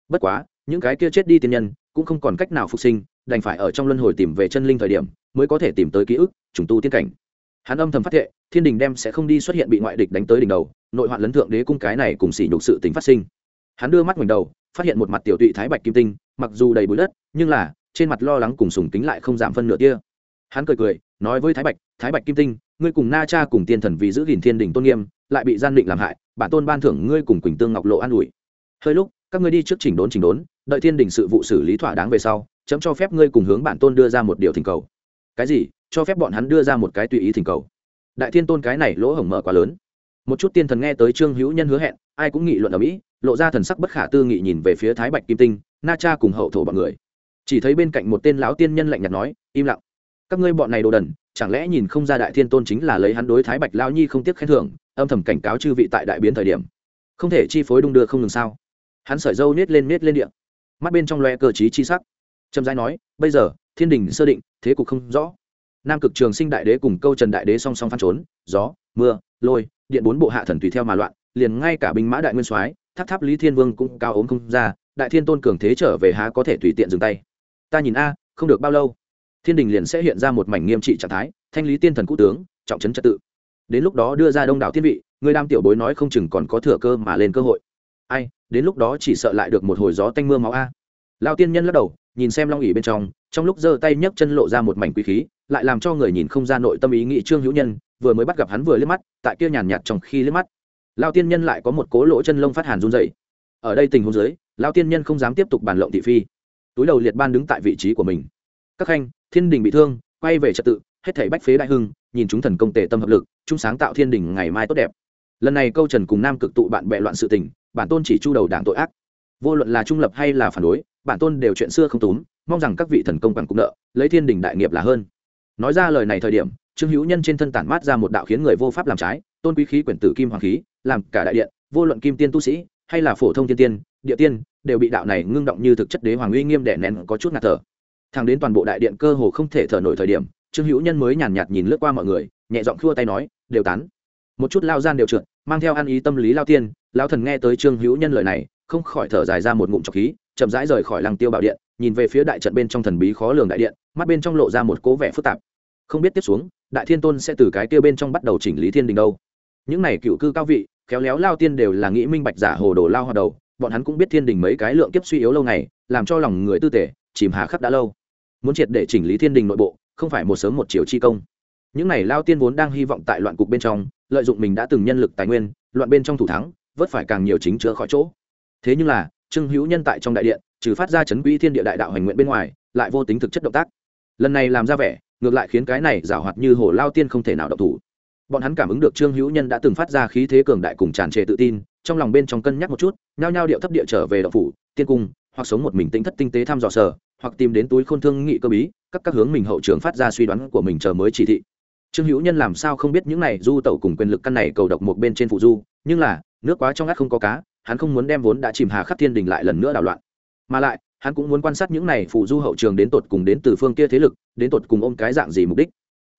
Bất quá, những cái kia chết đi tiên nhân cũng không còn cách nào phục sinh, đành phải ở trong luân hồi tìm về chân linh thời điểm mới có thể tìm tới ký ức, trùng tu tiên cảnh. Hắn âm thầm phát thệ, thiên đình đem sẽ không đi xuất hiện bị ngoại địch đánh tới đỉnh đầu, nội hoạn lấn thượng đế cung cái này cùng xỉ nhục sự tính phát sinh. Hắn đưa mắt ngoảnh đầu, phát hiện một mặt tiểu tụy thái bạch kim tinh, mặc dù đầy bụi đất, nhưng là trên mặt lo lắng cùng sùng kính lại không giảm phân nửa kia hắn cười cười, nói với thái bạch thái bạch kim tinh ngươi cùng na cha cùng tiên thần vì giữ gìn thiên đình tôn nghiêm, lại bị gian định làm hại, bản tôn ban thưởng ngươi cùng quỳnh tương ngọc lộ an ủi. Hơi lúc, các ngươi đi trước chỉnh đốn chỉnh đốn, đợi thiên đình sự vụ xử lý thỏa đáng về sau, chấm cho phép ngươi cùng hướng bản tôn đưa ra một điều thỉnh cầu. Cái gì? Cho phép bọn hắn đưa ra một cái tùy ý thỉnh cầu. Đại thiên tôn cái này lỗ hổng mở quá lớn. Một chút tiên thần nghe tới trương hữu nhân hứa hẹn, ai cũng nghị luận ở mỹ, lộ ra thần sắc bất khả tư nghị nhìn về phía thái bạch kim tinh, na cha cùng hậu thổ bọn người. Chỉ thấy bên cạnh một tên lão tiên nhân lạnh nhạt nói, im lặng. Các ngươi bọn này đồ đần chẳng lẽ nhìn không ra đại thiên tôn chính là lấy hắn đối thái bạch lao nhi không tiếc khen thưởng, âm thầm cảnh cáo chư vị tại đại biến thời điểm? Không thể chi phối đung đưa không ngừng sao? Hắn sởi dâu nết lên nết lên điện mắt bên trong loe cơ chí chi sắc. Trầm giai nói, bây giờ, thiên đình sơ định, thế cục không rõ. Nam cực trường sinh đại đế cùng câu trần đại đế song song phan trốn, gió, mưa, lôi, điện bốn bộ hạ thần tùy theo mà loạn, liền ngay cả binh mã đại nguyên soái, tháp tháp lý thiên vương cũng cao ốm không ra, đại thiên tôn cường thế trở về há có thể tùy tiện dừng tay. Ta nhìn a, không được bao lâu thiên đình liền sẽ hiện ra một mảnh nghiêm trị trạng thái, thanh lý tiên thần cũ tướng, trọng trấn trật tự. Đến lúc đó đưa ra đông đảo thiên vị, người đam tiểu bối nói không chừng còn có thừa cơ mà lên cơ hội. Ai, đến lúc đó chỉ sợ lại được một hồi gió tanh mưa máu a. Lao tiên nhân lắc đầu, nhìn xem long ỉ bên trong trong lúc giơ tay nhấc chân lộ ra một mảnh quý khí, lại làm cho người nhìn không ra nội tâm ý nghĩ trương hữu nhân, vừa mới bắt gặp hắn vừa liếc mắt, tại kia nhàn nhạt trong khi liếc mắt. Lao tiên nhân lại có một cố lỗ chân lông phát hàn run dày ở đây tình huống dưới, lao tiên nhân không dám tiếp tục bàn lộng thị phi. Túi đầu liệt ban đứng tại vị trí của mình. Các khanh thiên đình bị thương, quay về trật tự, hết thảy bách phế đại hưng, nhìn chúng thần công tề tâm hợp lực chúng sáng tạo thiên đình ngày mai tốt đẹp. Lần này câu trần cùng nam cực tụ bạn bè loạn sự tình, bản tôn chỉ chu đầu đảng tội ác. Vô luận là trung lập hay là phản đối, bản tôn đều chuyện xưa không túm, mong rằng các vị thần công bằng cũng nợ, lấy thiên đình đại nghiệp là hơn. Nói ra lời này thời điểm, trương hữu nhân trên thân tản mát ra một đạo khiến người vô pháp làm trái, tôn quý khí quyển tử kim hoàng khí, làm cả đại điện, vô luận kim tiên tu sĩ, hay là phổ thông tiên tiên, địa tiên, đều bị đạo này ngưng động như thực chất đế hoàng uy nghiêm đẻ nén có chút ngạt thở thằng đến toàn bộ đại điện cơ hồ không thể thở nổi thời điểm, trương hữu nhân mới nhàn nhạt nhìn lướt qua mọi người, nhẹ giọng khua tay nói, đều tán. Một chút lao gian đều trượt, mang theo ăn ý tâm lý lao tiên lao thần nghe tới trương hữu nhân lời này, không khỏi thở dài ra một ngụm trọc khí, chậm rãi rời khỏi lăng tiêu bảo điện, nhìn về phía đại trận bên trong thần bí khó lường đại điện, mắt bên trong lộ ra một cố vẻ phức tạp. Không biết tiếp xuống, đại thiên tôn sẽ từ cái tiêu bên trong bắt đầu chỉnh lý thiên đình đâu. Những này cựu cư cao vị, khéo léo lao tiên đều là nghĩ minh bạch giả hồ đồ lao hoạt đầu, bọn hắn cũng biết thiên đình mấy cái lượng kiếp suy yếu lâu ngày, làm cho lòng người tư tể chìm hà khắc đã lâu. Muốn triệt để chỉnh lý thiên đình nội bộ, không phải một sớm một chiều chi công. Những này lao tiên vốn đang hy vọng tại loạn cục bên trong, lợi dụng mình đã từng nhân lực tài nguyên, loạn bên trong thủ thắng, vớt phải càng nhiều chính chữa khỏi chỗ. Thế nhưng là, trương hữu nhân tại trong đại điện, trừ phát ra chấn quỹ thiên địa đại đạo hành nguyện bên ngoài, lại vô tính thực chất động tác. Lần này làm ra vẻ, ngược lại khiến cái này giảo hoạt như hồ lao tiên không thể nào động thủ. Bọn hắn cảm ứng được trương hữu nhân đã từng phát ra khí thế cường đại cùng tràn trề tự tin, trong lòng bên trong cân nhắc một chút, nhao nhao điệu thấp địa trở về đậu phủ, tiên cung, hoặc sống một mình tính thất tinh tế thăm dò sở hoặc tìm đến túi khôn thương nghị cơ bí, các các hướng mình hậu trường phát ra suy đoán của mình chờ mới chỉ thị. Trương hữu nhân làm sao không biết những này, du tẩu cùng quyền lực căn này cầu độc một bên trên phụ du, nhưng là, nước quá trong ngắt không có cá, hắn không muốn đem vốn đã chìm hà khắc thiên đình lại lần nữa đảo loạn. Mà lại, hắn cũng muốn quan sát những này phụ du hậu trường đến tột cùng đến từ phương kia thế lực, đến tột cùng ôm cái dạng gì mục đích.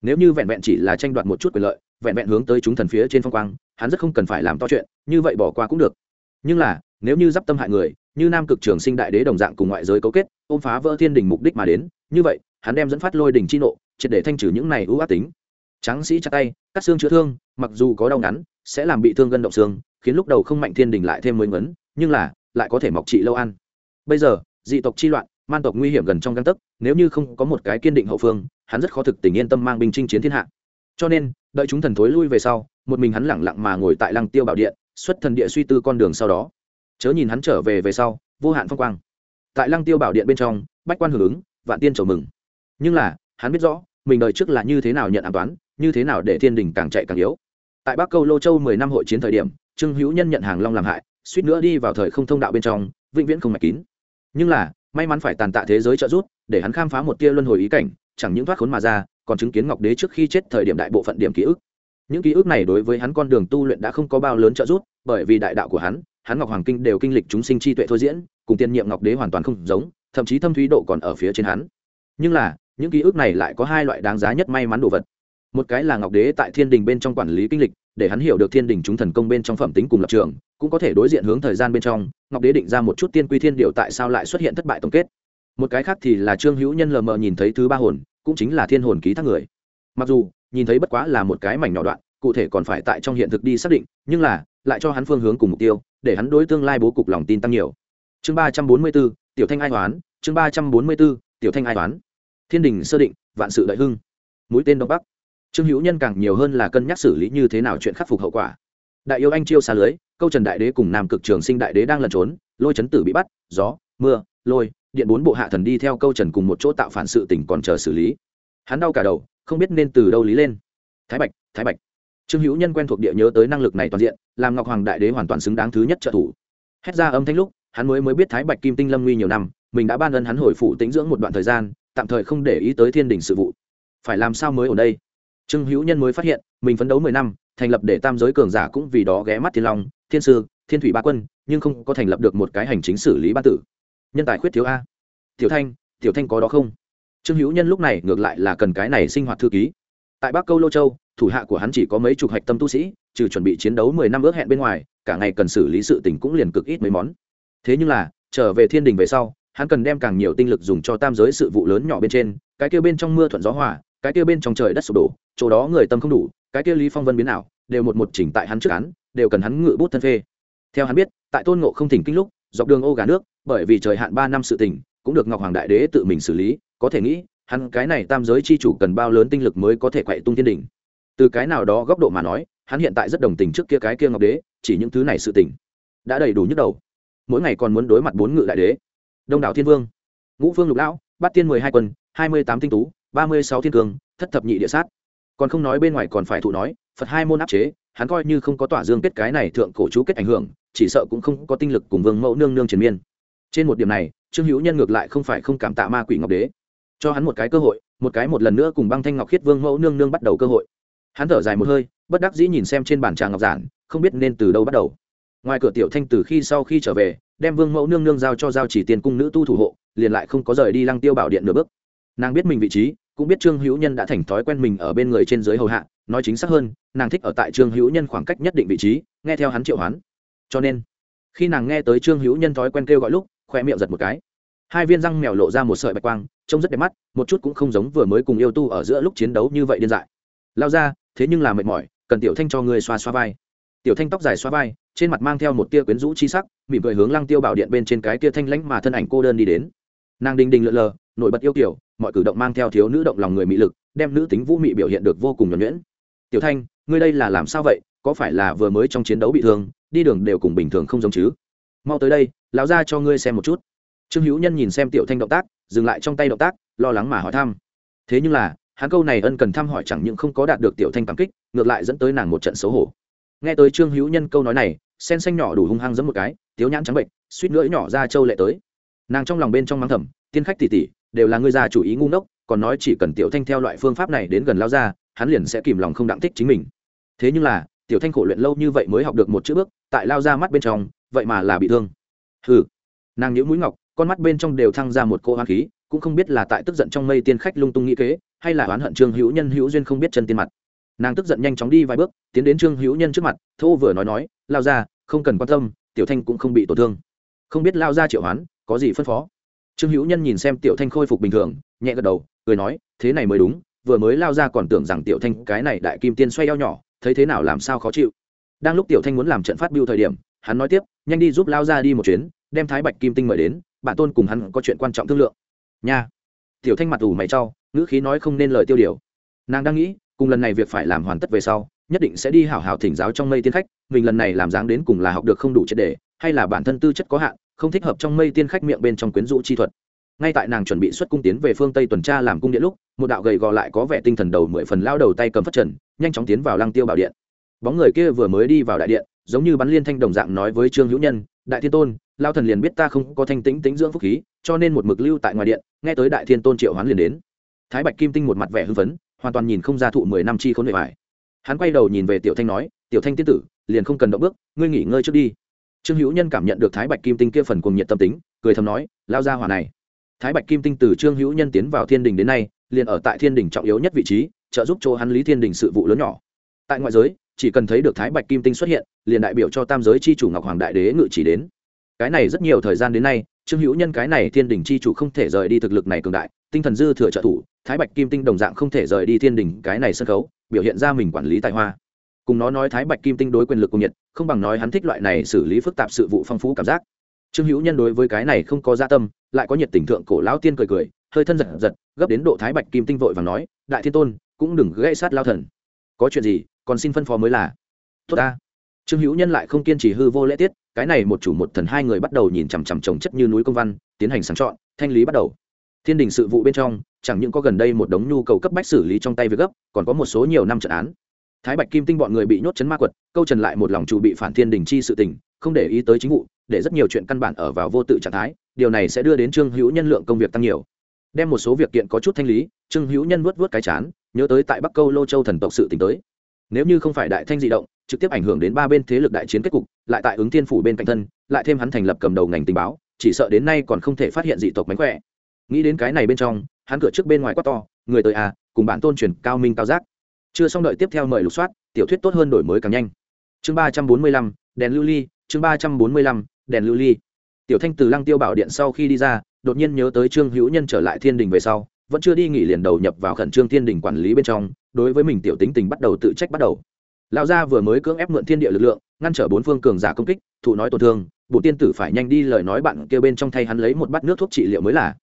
Nếu như vẹn vẹn chỉ là tranh đoạt một chút quyền lợi, vẹn vẹn hướng tới chúng thần phía trên phong quang, hắn rất không cần phải làm to chuyện, như vậy bỏ qua cũng được. Nhưng là, nếu như d i p tâm hại người như nam cực trường sinh đại đế đồng dạng cùng ngoại giới cấu kết, ôm phá vỡ thiên đình mục đích mà đến. Như vậy, hắn đem dẫn phát lôi đình chi nộ, triệt để thanh trừ những này ưu ác tính. Tráng sĩ chặt tay, cắt xương chữa thương, mặc dù có đau ngắn, sẽ làm bị thương gân động xương, khiến lúc đầu không mạnh thiên đình lại thêm mới ngấn, nhưng là, lại có thể mọc trị lâu ăn. Bây giờ, dị tộc chi loạn, man tộc nguy hiểm gần trong găng tấc, nếu như không có một cái kiên định hậu phương, hắn rất khó thực tình yên tâm mang binh chinh chiến thiên hạ. Cho nên, đợi chúng thần thối lui về sau, một mình hắn lẳng lặng mà ngồi tại lăng tiêu bảo điện, xuất thần địa suy tư con đường sau đó chớ nhìn hắn trở về về sau, vô hạn phong quang. Tại lăng tiêu bảo điện bên trong, bách quan hưởng ứng, vạn tiên chầu mừng. Nhưng là, hắn biết rõ, mình đời trước là như thế nào nhận an toán, như thế nào để thiên đình càng chạy càng yếu. Tại bắc câu lô châu mười năm hội chiến thời điểm, trương hữu nhân nhận hàng long làm hại, suýt nữa đi vào thời không thông đạo bên trong, vĩnh viễn không mạch kín. Nhưng là, may mắn phải tàn tạ thế giới trợ giúp, để hắn khám phá một tia luân hồi ý cảnh, chẳng những thoát khốn mà ra, còn chứng kiến ngọc đế trước khi chết thời điểm đại bộ phận điểm ký ức. Những ký ức này đối với hắn con đường tu luyện đã không có bao lớn trợ giúp, bởi vì đại đạo của hắn hắn ngọc hoàng kinh đều kinh lịch chúng sinh chi tuệ thôi diễn, cùng tiên nhiệm ngọc đế hoàn toàn không giống, thậm chí thâm thúy độ còn ở phía trên hắn. Nhưng là, những ký ức này lại có hai loại đáng giá nhất may mắn đồ vật. Một cái là ngọc đế tại thiên đình bên trong quản lý kinh lịch, để hắn hiểu được thiên đình chúng thần công bên trong phẩm tính cùng lập trường, cũng có thể đối diện hướng thời gian bên trong, ngọc đế định ra một chút tiên quy thiên điều tại sao lại xuất hiện thất bại tổng kết. Một cái khác thì là trương hữu nhân lờ mờ nhìn thấy thứ ba hồn, cũng chính là thiên hồn ký thác người. Mặc dù, nhìn thấy bất quá là một cái mảnh nhỏ đoạn, cụ thể còn phải tại trong hiện thực đi xác định, nhưng là, lại cho hắn phương hướng cùng mục tiêu để hắn đối tương lai bố cục lòng tin tăng nhiều. Chương ba trăm bốn mươi b ố tiểu thanh ai toán chương ba trăm bốn mươi b ố tiểu thanh ai toán thiên đình sơ định, vạn sự đại hưng. Mũi tên đông bắc. Trương hữu nhân càng nhiều hơn là cân nhắc xử lý như thế nào chuyện khắc phục hậu quả. Đại yêu anh chiêu xa lưới, câu trần đại đế cùng nam cực trường sinh đại đế đang lẩn trốn, lôi chấn tử bị bắt, gió, mưa, lôi, điện bốn bộ hạ thần đi theo câu trần cùng một chỗ tạo phản sự tỉnh còn chờ xử lý. Hắn đau cả đầu, không biết nên từ đâu lý lên. Thái bạch thái bạch trương hữu nhân quen thuộc địa nhớ tới năng lực này toàn diện, làm ngọc hoàng đại đế hoàn toàn xứng đáng thứ nhất trợ thủ. Hét ra âm thanh lúc, hắn mới mới biết thái bạch kim tinh lâm nguy nhiều năm, mình đã ban ân hắn hồi phụ tĩnh dưỡng một đoạn thời gian, tạm thời không để ý tới thiên đình sự vụ. Phải làm sao mới ở đây? Trương hữu nhân mới phát hiện, mình phấn đấu mười năm, thành lập để tam giới cường giả cũng vì đó ghé mắt thiên long, thiên sư, thiên thủy ba quân, nhưng không có thành lập được một cái hành chính xử lý ban tử. Nhân tài khuyết thiếu a. Tiểu thanh tiểu thanh có đó không? Trương hữu nhân lúc này ngược lại là cần cái này sinh hoạt thư ký. Tại bắc câu lô châu thủ hạ của hắn chỉ có mấy chục hạch tâm tu sĩ, trừ chuẩn bị chiến đấu mười năm ước hẹn bên ngoài, cả ngày cần xử lý sự tình cũng liền cực ít mấy món. Thế nhưng là, trở về thiên đình về sau, hắn cần đem càng nhiều tinh lực dùng cho tam giới sự vụ lớn nhỏ bên trên, cái kia bên trong mưa thuận gió hòa, cái kia bên trong trời đất sụp đổ, chỗ đó người tâm không đủ, cái kia lý phong vân biến nào đều một một chỉnh tại hắn trước án, đều cần hắn ngự bút thân phê. Theo hắn biết, tại tôn ngộ không thỉnh kinh lúc, dọc đường ô gà nước, bởi vì trời hạn ba năm sự tình, cũng được ngọc hoàng đại đế tự mình xử lý, có thể nghĩ, hắn cái này tam giới chi chủ cần bao lớn tinh lực mới có thể quậy tung thiên đỉnh từ cái nào đó góc độ mà nói, hắn hiện tại rất đồng tình trước kia cái kia ngọc đế, chỉ những thứ này sự tình. Đã đầy đủ nhức đầu. Mỗi ngày còn muốn đối mặt bốn ngự đại đế. Đông đảo thiên vương, ngũ phương lục lão, bát tiên mười hai quân, hai mươi tám tinh tú, ba mươi sáu thiên cường, thất thập nhị địa sát. Còn không nói bên ngoài còn phải thụ nói, phật hai môn áp chế, hắn coi như không có tỏa dương kết cái này thượng cổ chú kết ảnh hưởng, chỉ sợ cũng không có tinh lực cùng vương mẫu nương nương triền miên. Trên một điểm này, trương hữu nhân ngược lại không phải không cảm tạ ma quỷ ngọc đế. Cho hắn một cái cơ hội, một cái một lần nữa cùng băng thanh ngọc khiết vương mẫu nương nương bắt đầu cơ hội hắn thở dài một hơi, bất đắc dĩ nhìn xem trên bàn trà ngọc giản, không biết nên từ đâu bắt đầu. Ngoài cửa tiểu thanh từ khi sau khi trở về, đem vương mẫu nương nương giao cho giao chỉ tiền cung nữ tu thủ hộ, liền lại không có rời đi lăng tiêu bảo điện nửa bước. Nàng biết mình vị trí, cũng biết trương hữu nhân đã thành thói quen mình ở bên người trên dưới hầu hạ, nói chính xác hơn, nàng thích ở tại trương hữu nhân khoảng cách nhất định vị trí, nghe theo hắn triệu hoán. Cho nên, khi nàng nghe tới trương hữu nhân thói quen kêu gọi lúc khoe miệng giật một cái. Hai viên răng mèo lộ ra một sợi bạch quang, trông rất đẹp mắt, một chút cũng không giống vừa mới cùng yêu tu ở giữa lúc chiến đấu như vậy điên dại. Lao ra thế nhưng là mệt mỏi, cần tiểu thanh cho người xoa xoa vai. Tiểu thanh tóc dài xoa vai, trên mặt mang theo một tia quyến rũ chi sắc, mỉm cười hướng lăng tiêu bảo điện bên trên cái tia thanh lãnh mà thân ảnh cô đơn đi đến. Nàng đình đình lượn lờ, nổi bật yêu kiểu, mọi cử động mang theo thiếu nữ động lòng người mỹ lực, đem nữ tính vũ mị biểu hiện được vô cùng nhuẩn nhuyễn. Tiểu thanh, ngươi đây là làm sao vậy? Có phải là vừa mới trong chiến đấu bị thương, đi đường đều cùng bình thường không giống chứ? Mau tới đây, lão ra cho ngươi xem một chút. Trương hữu nhân nhìn xem tiểu thanh động tác, dừng lại trong tay động tác, lo lắng mà hỏi thăm. Thế nhưng là hắn câu này ân cần thăm hỏi chẳng những không có đạt được tiểu thanh cảm kích, ngược lại dẫn tới nàng một trận xấu hổ. Nghe tới trương hữu nhân câu nói này, sen xanh nhỏ đủ hung hăng giấm một cái, tiếu nhãn trắng bệnh, suýt nữa nhỏ ra châu lệ tới. Nàng trong lòng bên trong mắng thầm, tiên khách tỉ tỉ đều là người già chủ ý ngu ngốc, còn nói chỉ cần tiểu thanh theo loại phương pháp này đến gần lao ra, hắn liền sẽ kìm lòng không đặng thích chính mình. Thế nhưng là, tiểu thanh khổ luyện lâu như vậy mới học được một chữ bước, tại lao ra mắt bên trong, vậy mà là bị thương. Hừ. Nàng nhữ mũi ngọc, con mắt bên trong đều thăng ra một cô hoa khí cũng không biết là tại tức giận trong mây tiên khách lung tung nghĩ kế, hay là oán hận trương hữu nhân hữu duyên không biết chân tiên mặt. Nàng tức giận nhanh chóng đi vài bước, tiến đến trương hữu nhân trước mặt, thô vừa nói nói, lao ra không cần quan tâm, tiểu thanh cũng không bị tổn thương. Không biết lao ra triệu hoán, có gì phân phó? Trương hữu nhân nhìn xem tiểu thanh khôi phục bình thường, nhẹ gật đầu, cười nói, thế này mới đúng, vừa mới lao ra còn tưởng rằng tiểu thanh cái này đại kim tiên xoay eo nhỏ, thấy thế nào làm sao khó chịu. Đang lúc tiểu thanh muốn làm trận phát biêu thời điểm, hắn nói tiếp, nhanh đi giúp lao ra đi một chuyến, đem thái bạch kim tinh mời đến bản tôn cùng hắn có chuyện quan trọng thương lượng nha. Tiểu thanh mặt ủ mày trau ngữ khí nói không nên lời tiêu điều. Nàng đang nghĩ, cùng lần này việc phải làm hoàn tất về sau, nhất định sẽ đi hảo hảo thỉnh giáo trong mây tiên khách, mình lần này làm dáng đến cùng là học được không đủ triệt đề hay là bản thân tư chất có hạn, không thích hợp trong mây tiên khách miệng bên trong quyến rũ chi thuật. Ngay tại nàng chuẩn bị xuất cung tiến về phương tây tuần tra làm cung điện lúc, một đạo gầy gò lại có vẻ tinh thần đầu mười phần lao đầu tay cầm phất trần, nhanh chóng tiến vào lăng tiêu bảo điện. Bóng người kia vừa mới đi vào đại điện, giống như bắn liên thanh đồng dạng nói với trương hữu nhân, đại thiên tôn lao thần liền biết ta không có thanh tĩnh tĩnh dưỡng phúc khí, cho nên một mực lưu tại ngoài điện, nghe tới đại thiên tôn triệu hoán liền đến. Thái bạch kim tinh một mặt vẻ hưng phấn, hoàn toàn nhìn không ra thụ mười năm chi khốn bề bài hắn quay đầu nhìn về tiểu thanh nói, tiểu thanh tiên tử, liền không cần động bước, ngươi nghỉ ngơi trước đi. Trương hữu nhân cảm nhận được thái bạch kim tinh kia phần cùng nhiệt tâm tính, cười thầm nói, lao ra hỏa này. Thái bạch kim tinh từ trương hữu nhân tiến vào thiên đình đến nay, liền ở tại thiên đình trọng yếu nhất vị trí, trợ giúp cho hắn lý thiên đình sự vụ lớn nhỏ. Tại ngoại giới, chỉ cần thấy được thái bạch kim tinh xuất hiện, liền đại biểu cho tam giới c h i chủ ngọc hoàng đại đế ngự chỉ đến cái này rất nhiều thời gian đến nay, trương hữu nhân cái này thiên đình c h i chủ không thể rời đi thực lực này cường đại, tinh thần dư thừa trợ thủ, thái bạch kim tinh đồng dạng không thể rời đi thiên đình cái này sân khấu, biểu hiện ra mình quản lý tài hoa. Cùng nó nói thái bạch kim tinh đối quyền lực cung nhiệt, không bằng nói hắn thích loại này xử lý phức tạp sự vụ phong phú cảm giác. Trương hữu nhân đối với cái này không có gia tâm, lại có nhiệt tình thượng cổ lão tiên cười cười, hơi thân giật giật, gấp đến độ thái bạch kim tinh vội và nói, đại thiên tôn, cũng đừng gãy sát lao thần. Có chuyện gì, còn xin phân phó mới là. Tốt ta. Trương hữu nhân lại không kiên trì hư vô lễ tiết cái này một chủ một thần hai người bắt đầu nhìn chằm chằm trồng chất như núi công văn, tiến hành sáng chọn, thanh lý bắt đầu. Thiên đình sự vụ bên trong, chẳng những có gần đây một đống nhu cầu cấp bách xử lý trong tay việc gấp, còn có một số nhiều năm trận án. Thái bạch kim tinh bọn người bị nhốt chấn ma quật, câu trần lại một lòng chủ bị phản thiên đình chi sự tình, không để ý tới chính vụ, để rất nhiều chuyện căn bản ở vào vô tự trạng thái, điều này sẽ đưa đến trương hữu nhân lượng công việc tăng nhiều. Đem một số việc kiện có chút thanh lý, trương hữu nhân vuốt vuốt cái chán, nhớ tới tại bắc câu lô châu thần tộc sự t tới. Nếu như không phải đại thanh di động trực tiếp ảnh hưởng đến ba bên thế lực đại chiến kết cục, lại tại ứng thiên phủ bên cạnh thân, lại thêm hắn thành lập cầm đầu ngành tình báo, chỉ sợ đến nay còn không thể phát hiện dị tộc mánh khỏe. Nghĩ đến cái này bên trong, hắn cửa trước bên ngoài quát to, người tới à cùng bản tôn truyền cao minh cao giác. Chưa xong đợi tiếp theo mời lục soát, tiểu thuyết tốt hơn đổi mới càng nhanh. Chương ba trăm bốn mươi lăm, đèn lưu ly, chương ba trăm bốn mươi lăm, đèn lưu ly. Tiểu thanh từ lăng tiêu bảo điện sau khi đi ra, đột nhiên nhớ tới trương hữu nhân trở lại thiên đình về sau, vẫn chưa đi nghỉ liền đầu nhập vào khẩn trương thiên đình quản lý bên trong, đối với mình tiểu tính tình bắt đầu tự trách bắt đầu lão gia vừa mới cưỡng ép mượn thiên địa lực lượng, ngăn trở bốn phương cường giả công kích, thụ nói tổn thương bộ tiên tử phải nhanh đi lời nói bạn kêu bên trong thay hắn lấy một bát nước thuốc trị liệu mới là.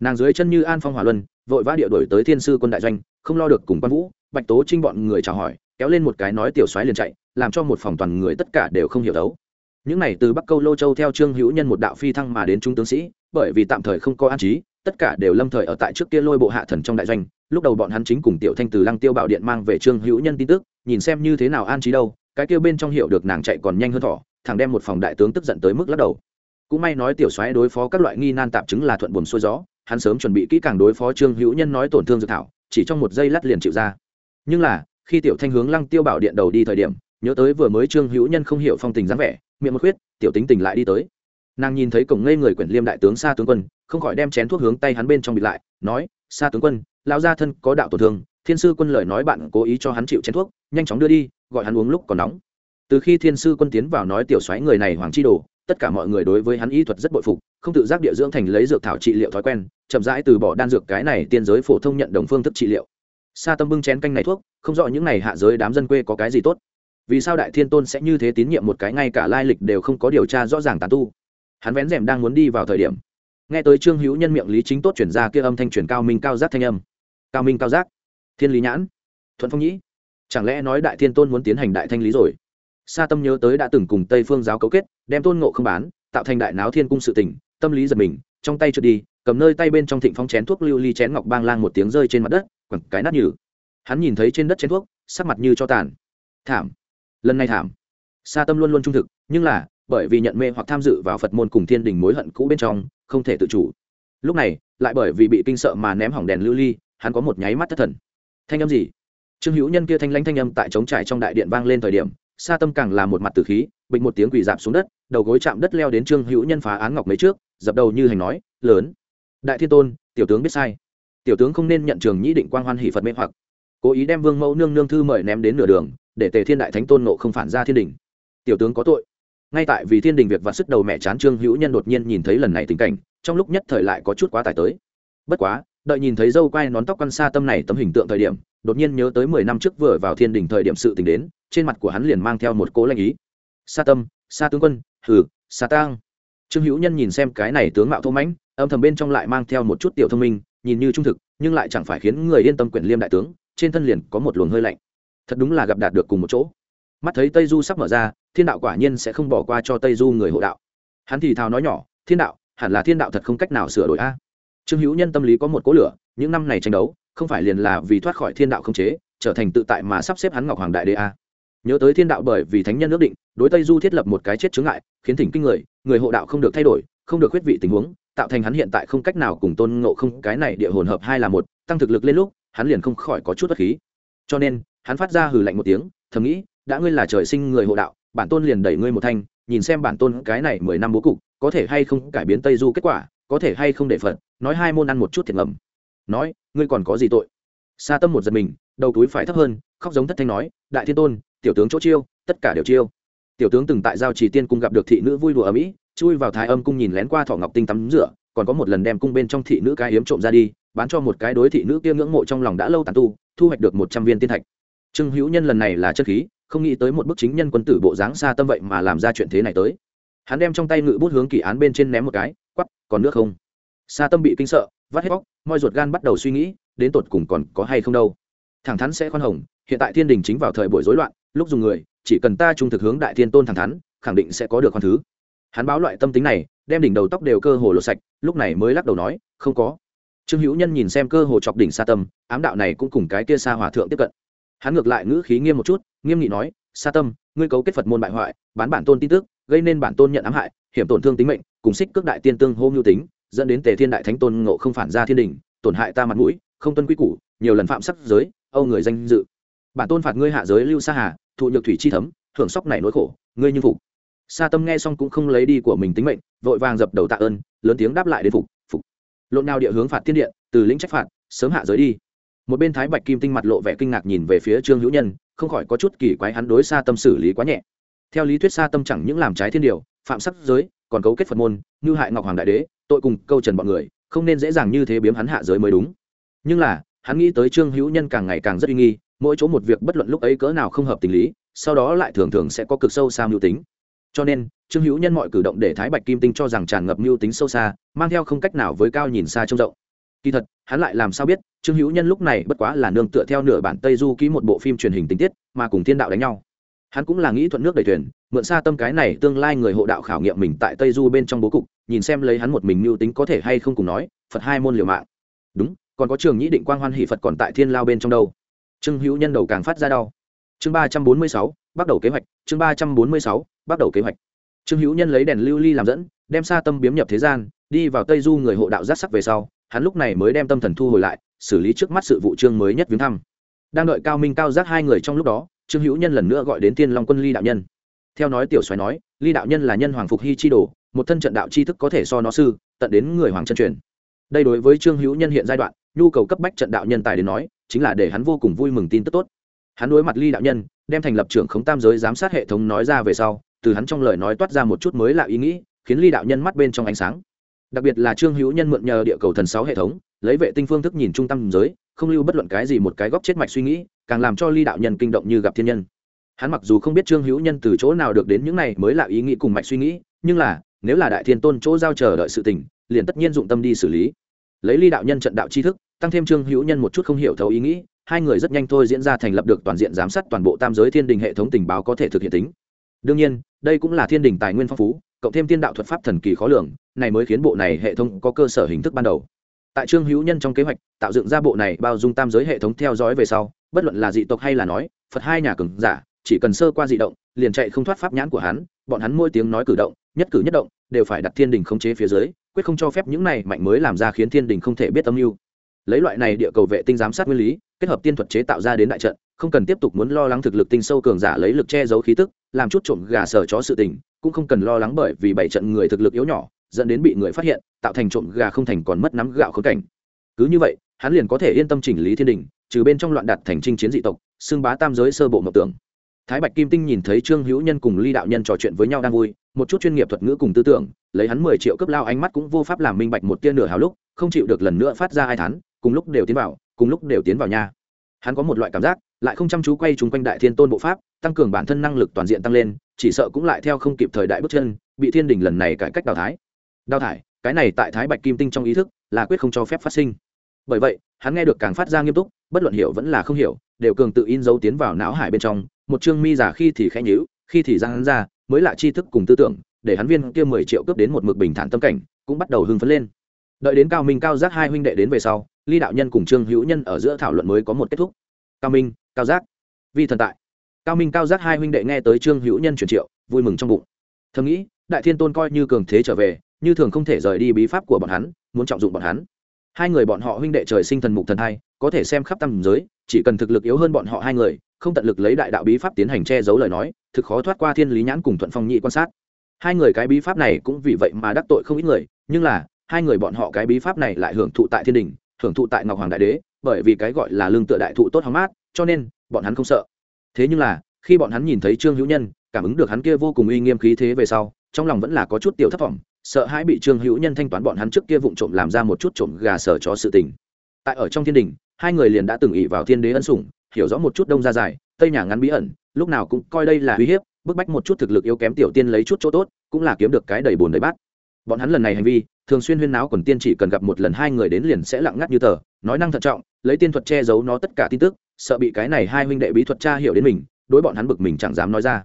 Nàng dưới chân như an phong hỏa luân, vội vã địa đổi tới thiên sư quân đại doanh, không lo được cùng quan vũ, bạch tố trinh bọn người chào hỏi, kéo lên một cái nói tiểu soái liền chạy, làm cho một phòng toàn người tất cả đều không hiểu đấu. Những này từ bắc câu lô châu theo trương hữu nhân một đạo phi thăng mà đến trung tướng sĩ, bởi vì tạm thời không có an trí, tất cả đều lâm thời ở tại trước kia lôi bộ hạ thần trong đại doanh, lúc đầu bọn hắn chính cùng tiểu thanh từ lăng tiêu bảo điện mang về trương hữu nhân tin tức nhìn xem như thế nào an trí đâu, cái kia bên trong hiểu được nàng chạy còn nhanh hơn thỏ thằng đem một phòng đại tướng tức giận tới mức lắc đầu. Cũng may nói tiểu xoáy đối phó các loại nghi nan tạp chứng là thuận buồm xuôi gió, hắn sớm chuẩn bị kỹ càng đối phó trương hữu nhân nói tổn thương dự thảo, chỉ trong một giây lát liền chịu ra. Nhưng là, khi tiểu thanh hướng lăng tiêu bảo điện đầu đi thời điểm, nhớ tới vừa mới trương hữu nhân không hiểu phong tình dáng vẻ, miệng một khuyết, tiểu tính tình lại đi tới. Nàng nhìn thấy cổng ngây người quyển liêm đại tướng xa tướng quân, không khỏi đem chén thuốc hướng tay hắn bên trong bịt lại, nói xa tướng quân, lão gia thân có đạo tổn thương thiên sư quân lời nói bạn cố ý cho hắn chịu chén thuốc, nhanh chóng đưa đi, gọi hắn uống lúc còn nóng. Từ khi thiên sư quân tiến vào nói tiểu xoáy người này hoàng chi đồ, tất cả mọi người đối với hắn y thuật rất bội phục, không tự giác địa dưỡng thành lấy dược thảo trị liệu thói quen, chậm rãi từ bỏ đan dược cái này tiên giới phổ thông nhận đồng phương thức trị liệu. Sa tâm bưng chén canh này thuốc, không rõ những này hạ giới đám dân quê có cái gì tốt. Vì sao đại thiên tôn sẽ như thế tín nhiệm một cái ngay cả lai lịch đều không có điều tra rõ ràng tàn tu? Hắn vén rèm đang muốn đi vào thời điểm, nghe tới trương hữu nhân miệng lý chính tốt chuyển ra kia âm thanh chuyển cao minh cao giác thanh âm. Cao minh cao giác thiên lý nhãn. Thuận phong nhĩ. Chẳng lẽ nói đại thiên tôn muốn tiến hành đại thanh lý rồi? Sa tâm nhớ tới đã từng cùng tây phương giáo cấu kết, đem tôn ngộ không bán, tạo thành đại náo thiên cung sự tình tâm lý giật mình, trong tay trượt đi, cầm nơi tay bên trong thịnh phong chén thuốc lưu ly chén ngọc bang lang một tiếng rơi trên mặt đất, quẳng cái nát nhừ. Hắn nhìn thấy trên đất chén thuốc, sắc mặt như cho tàn. Thảm. Lần này thảm. Sa tâm luôn luôn trung thực, nhưng là, bởi vì nhận mê hoặc tham dự vào phật môn cùng thiên đình mối hận cũ bên trong, không thể tự chủ. Lúc này, lại bởi vì bị kinh sợ mà ném hỏng đèn lưu ly, hắn có một nháy mắt thất thần thanh âm gì? Trương hữu nhân kia thanh lãnh thanh âm tại trống trải trong đại điện vang lên thời điểm, sa tâm càng là một mặt tử khí bịch một tiếng quỳ dạp xuống đất, đầu gối chạm đất leo đến trương hữu nhân phá án ngọc mấy trước, dập đầu như hành nói, lớn, đại thiên tôn, tiểu tướng biết sai. Tiểu tướng không nên nhận trường nhĩ định quang hoan hỷ phật mê hoặc. Cố ý đem vương mẫu nương nương thư mời ném đến nửa đường, để tề thiên đại thánh tôn nộ không phản ra thiên đình. Tiểu tướng có tội. Ngay tại vì thiên đình việc vặt sức đầu mẹ chán trương hữu nhân đột nhiên nhìn thấy lần này tình cảnh, trong lúc nhất thời lại có chút quá tải tới. Bất quá đợi nhìn thấy dâu quai nón tóc quan xa tâm này tấm hình tượng thời điểm, đột nhiên nhớ tới mười năm trước vừa vào thiên đình thời điểm sự tình đến, trên mặt của hắn liền mang theo một cố lanh ý. Sa tâm, sa tướng quân, hừ, sa tang. Trương hữu nhân nhìn xem cái này tướng mạo thô mãnh, âm thầm bên trong lại mang theo một chút tiểu thông minh, nhìn như trung thực, nhưng lại chẳng phải khiến người yên tâm quyển liêm đại tướng, trên thân liền có một luồng hơi lạnh. Thật đúng là gặp đạt được cùng một chỗ. Mắt thấy tây du sắp mở ra, thiên đạo quả nhiên sẽ không bỏ qua cho tây du người hộ đạo. Hắn thì thào nói nhỏ, thiên đạo, hẳn là thiên đạo thật không cách nào sửa đổi a trương hữu nhân tâm lý có một cỗ lửa, những năm này tranh đấu, không phải liền là vì thoát khỏi thiên đạo không chế, trở thành tự tại mà sắp xếp hắn ngọc hoàng đại đế a. Nhớ tới thiên đạo bởi vì thánh nhân ước định, đối tây du thiết lập một cái chết chướng ngại, khiến thỉnh kinh người người hộ đạo không được thay đổi, không được khuyết vị tình huống, tạo thành hắn hiện tại không cách nào cùng tôn ngộ không, cái này địa hồn hợp hai là một, tăng thực lực lên lúc, hắn liền không khỏi có chút bất khí. Cho nên, hắn phát ra hừ lạnh một tiếng, thầm nghĩ, đã ngươi là trời sinh người hộ đạo, bản tôn liền đẩy ngươi một thanh, nhìn xem bản tôn cái này mười năm bố cục, có thể hay không cải biến tây du kết quả có thể hay không để phật nói hai môn ăn một chút thiệt ngầm. Nói, ngươi còn có gì tội? Xa tâm một giật mình, đầu túi phải thấp hơn, khóc giống thất thanh nói, đại thiên tôn, tiểu tướng chỗ chiêu, tất cả đều chiêu. Tiểu tướng từng tại giao trì tiên cung gặp được thị nữ vui đùa ở mỹ chui vào thái âm cung nhìn lén qua thọ ngọc tinh tắm rửa, còn có một lần đem cung bên trong thị nữ cái hiếm trộm ra đi, bán cho một cái đối thị nữ kia ngưỡng mộ trong lòng đã lâu tàn tu, thu hoạch được một trăm viên tiên thạch. Trương hữu nhân lần này là chất khí, không nghĩ tới một bức chính nhân quân tử bộ dáng xa tâm vậy mà làm ra chuyện thế này tới. Hắn đem trong tay ngự bút hướng kỳ án bên trên ném một cái còn nước không? Xa tâm bị kinh sợ, vắt hết bóc moi ruột gan bắt đầu suy nghĩ, đến tột cùng còn có hay không đâu. Thẳng thắn sẽ khoan hồng, hiện tại thiên đình chính vào thời buổi rối loạn, lúc dùng người, chỉ cần ta trung thực hướng đại thiên tôn thẳng thắn, khẳng định sẽ có được khoan thứ. Hắn báo loại tâm tính này, đem đỉnh đầu tóc đều cơ hồ lột sạch, lúc này mới lắc đầu nói, không có. Trương hữu nhân nhìn xem cơ hồ chọc đỉnh xa tâm, ám đạo này cũng cùng cái kia xa hòa thượng tiếp cận. Hắn ngược lại ngữ khí nghiêm một chút, nghiêm nghị nói, sa tâm, ngươi cấu kết phật môn bại hoại, bán bản tôn tin tức, gây nên bản tôn nhận ám hại, hiểm tổn thương tính mệnh cùng xích cước đại tiên tương hô mưu tính, dẫn đến tề thiên đại thánh tôn ngộ không phản ra thiên đình, tổn hại ta mặt mũi, không tuân quy củ, nhiều lần phạm sắc giới, âu người danh dự. Bản tôn phạt ngươi hạ giới lưu sa hà, thụ nhược thủy chi thấm hưởng sóc này nỗi khổ, ngươi như phục. Sa tâm nghe xong cũng không lấy đi của mình tính mệnh, vội vàng dập đầu tạ ơn, lớn tiếng đáp lại đến phục phục. Lộn nào địa hướng phạt thiên điện, từ lĩnh trách phạt, sớm hạ giới đi. Một bên thái bạch kim tinh mặt lộ vẻ kinh ngạc nhìn về phía trương hữu nhân, không khỏi có chút kỳ quái hắn đối xa tâm xử lý quá nhẹ. Theo lý thuyết xa tâm chẳng những làm trái thiên điều, phạm sắc giới còn cấu kết phật môn, như hại ngọc hoàng đại đế, tội cùng câu trần bọn người, không nên dễ dàng như thế biếm hắn hạ giới mới đúng. Nhưng là, hắn nghĩ tới trương hữu nhân càng ngày càng rất uy nghi, mỗi chỗ một việc bất luận lúc ấy cỡ nào không hợp tình lý, sau đó lại thường thường sẽ có cực sâu xa mưu tính. Cho nên, trương hữu nhân mọi cử động để thái bạch kim tinh cho rằng tràn ngập mưu tính sâu xa, mang theo không cách nào với cao nhìn xa trông rộng. Kỳ thật, hắn lại làm sao biết, trương hữu nhân lúc này bất quá là nương tựa theo nửa bản tây du ký một bộ phim truyền hình tình tiết, mà cùng thiên đạo đánh nhau hắn cũng là nghĩ thuận nước đầy thuyền, mượn xa tâm cái này tương lai người hộ đạo khảo nghiệm mình tại tây du bên trong bố cục, nhìn xem lấy hắn một mình mưu tính có thể hay không cùng nói, phật hai môn liều mạng. Đúng, còn có trường nhĩ định quang hoan hỷ phật còn tại thiên lao bên trong đâu. Trương hữu nhân đầu càng phát ra đau. Chương ba trăm bốn mươi sáu, bắt đầu kế hoạch, chương ba trăm bốn mươi sáu, bắt đầu kế hoạch. Trương hữu nhân lấy đèn lưu ly làm dẫn, đem xa tâm biếm nhập thế gian, đi vào tây du người hộ đạo giác sắc về sau, hắn lúc này mới đem tâm thần thu hồi lại, xử lý trước mắt sự vụ trương mới nhất viếng thăm. Đang đợi cao minh cao giác hai người trong lúc đó trương hữu nhân lần nữa gọi đến tiên long quân ly đạo nhân. Theo nói tiểu xoáy nói, ly đạo nhân là nhân hoàng phục hy chi đồ, một thân trận đạo tri thức có thể so nó sư, tận đến người hoàng chân truyền. Đây đối với trương hữu nhân hiện giai đoạn, nhu cầu cấp bách trận đạo nhân tài đến nói, chính là để hắn vô cùng vui mừng tin tức tốt. Hắn đối mặt ly đạo nhân, đem thành lập trưởng khống tam giới giám sát hệ thống nói ra về sau, từ hắn trong lời nói toát ra một chút mới lạ ý nghĩ, khiến ly đạo nhân mắt bên trong ánh sáng. Đặc biệt là trương hữu nhân mượn nhờ địa cầu thần sáu hệ thống, lấy vệ tinh phương thức nhìn trung tâm giới không lưu bất luận cái gì một cái góc chết mạch suy nghĩ, càng làm cho ly đạo nhân kinh động như gặp thiên nhân. Hắn mặc dù không biết trương hữu nhân từ chỗ nào được đến những này mới là ý nghĩ cùng mạch suy nghĩ, nhưng là, nếu là đại thiên tôn chỗ giao chờ đợi sự tình, liền tất nhiên dụng tâm đi xử lý. Lấy ly đạo nhân trận đạo tri thức, tăng thêm trương hữu nhân một chút không hiểu thấu ý nghĩ, hai người rất nhanh thôi diễn ra thành lập được toàn diện giám sát toàn bộ tam giới thiên đình hệ thống tình báo có thể thực hiện tính. Đương nhiên, đây cũng là thiên đình tài nguyên phong phú, cộng thêm tiên đạo thuật pháp thần kỳ khó lường, này mới khiến bộ này hệ thống có cơ sở hình thức ban đầu tại trương hữu nhân trong kế hoạch, tạo dựng ra bộ này bao dung tam giới hệ thống theo dõi về sau, bất luận là dị tộc hay là nói, phật hai nhà cường giả, chỉ cần sơ qua dị động, liền chạy không thoát pháp nhãn của hắn, bọn hắn môi tiếng nói cử động, nhất cử nhất động, đều phải đặt thiên đình khống chế phía dưới, quyết không cho phép những này mạnh mới làm ra khiến thiên đình không thể biết âm mưu. Lấy loại này địa cầu vệ tinh giám sát nguyên lý, kết hợp tiên thuật chế tạo ra đến đại trận, không cần tiếp tục muốn lo lắng thực lực tinh sâu cường giả lấy lực che giấu khí tức, làm chút trộm gà sở chó sự tình, cũng không cần lo lắng bởi vì bảy trận người thực lực yếu nhỏ dẫn đến bị người phát hiện, tạo thành trộm gà không thành còn mất nắm gạo khốn cảnh. Cứ như vậy, hắn liền có thể yên tâm chỉnh lý thiên đình, trừ bên trong loạn đặt thành trinh chiến dị tộc, xưng bá tam giới sơ bộ mộng tưởng. Thái bạch kim tinh nhìn thấy trương hữu nhân cùng ly đạo nhân trò chuyện với nhau đang vui, một chút chuyên nghiệp thuật ngữ cùng tư tưởng, lấy hắn mười triệu cấp lao ánh mắt cũng vô pháp làm minh bạch một tia nửa hào lúc, không chịu được lần nữa phát ra hai thán, cùng lúc đều tiến vào, cùng lúc đều tiến vào nha. Hắn có một loại cảm giác, lại không chăm chú quay chúng quanh đại thiên tôn bộ pháp, tăng cường bản thân năng lực toàn diện tăng lên, chỉ sợ cũng lại theo không kịp thời đại bước chân, bị thiên đình lần này cải cách đào thái đào thải, cái này tại thái bạch kim tinh trong ý thức là quyết không cho phép phát sinh. Bởi vậy, hắn nghe được càng phát ra nghiêm túc, bất luận hiểu vẫn là không hiểu, đều cường tự in dấu tiến vào não hải bên trong, một chương mi giả khi thì khẽ nhíu, khi thì ra hắn ra, mới là tri thức cùng tư tưởng, để hắn viên kia mười triệu cướp đến một mực bình thản tâm cảnh, cũng bắt đầu hưng phấn lên. Đợi đến cao minh, cao giác hai huynh đệ đến về sau, ly đạo nhân cùng trương hữu nhân ở giữa thảo luận mới có một kết thúc. Cao minh, cao giác, vi thần tại. Cao minh, cao giác hai huynh đệ nghe tới trương hữu nhân truyền triệu, vui mừng trong bụng. Thầm nghĩ, đại thiên tôn coi như cường thế trở về như thường không thể rời đi bí pháp của bọn hắn, muốn trọng dụng bọn hắn. Hai người bọn họ huynh đệ trời sinh thần mục thần hai có thể xem khắp tầm giới, chỉ cần thực lực yếu hơn bọn họ hai người, không tận lực lấy đại đạo bí pháp tiến hành che giấu lời nói, thực khó thoát qua thiên lý nhãn cùng thuận phong nhị quan sát. Hai người cái bí pháp này cũng vì vậy mà đắc tội không ít người, nhưng là, hai người bọn họ cái bí pháp này lại hưởng thụ tại thiên đình, hưởng thụ tại ngọc hoàng đại đế, bởi vì cái gọi là lương tựa đại thụ tốt hóng mát, cho nên, bọn hắn không sợ. Thế nhưng là, khi bọn hắn nhìn thấy trương hữu nhân, cảm ứng được hắn kia vô cùng uy nghiêm khí thế về sau, trong lòng vẫn là có chút tiểu thất vọng sợ hãi bị trương hữu nhân thanh toán bọn hắn trước kia vụng trộm làm ra một chút trộm gà sở chó sự tình. Tại ở trong thiên đình, hai người liền đã từng ỉ vào thiên đế ân sủng, hiểu rõ một chút đông ra dài tây nhà ngắn bí ẩn, lúc nào cũng coi đây là uy hiếp, bức bách một chút thực lực yếu kém tiểu tiên lấy chút chỗ tốt, cũng là kiếm được cái đầy bùn đầy bát. Bọn hắn lần này hành vi, thường xuyên huyên náo quần tiên chỉ cần gặp một lần hai người đến liền sẽ lặng ngắt như tờ, nói năng thận trọng, lấy tiên thuật che giấu nó tất cả tin tức, sợ bị cái này hai huynh đệ bí thuật cha hiểu đến mình, đối bọn hắn bực mình chẳng dám nói ra.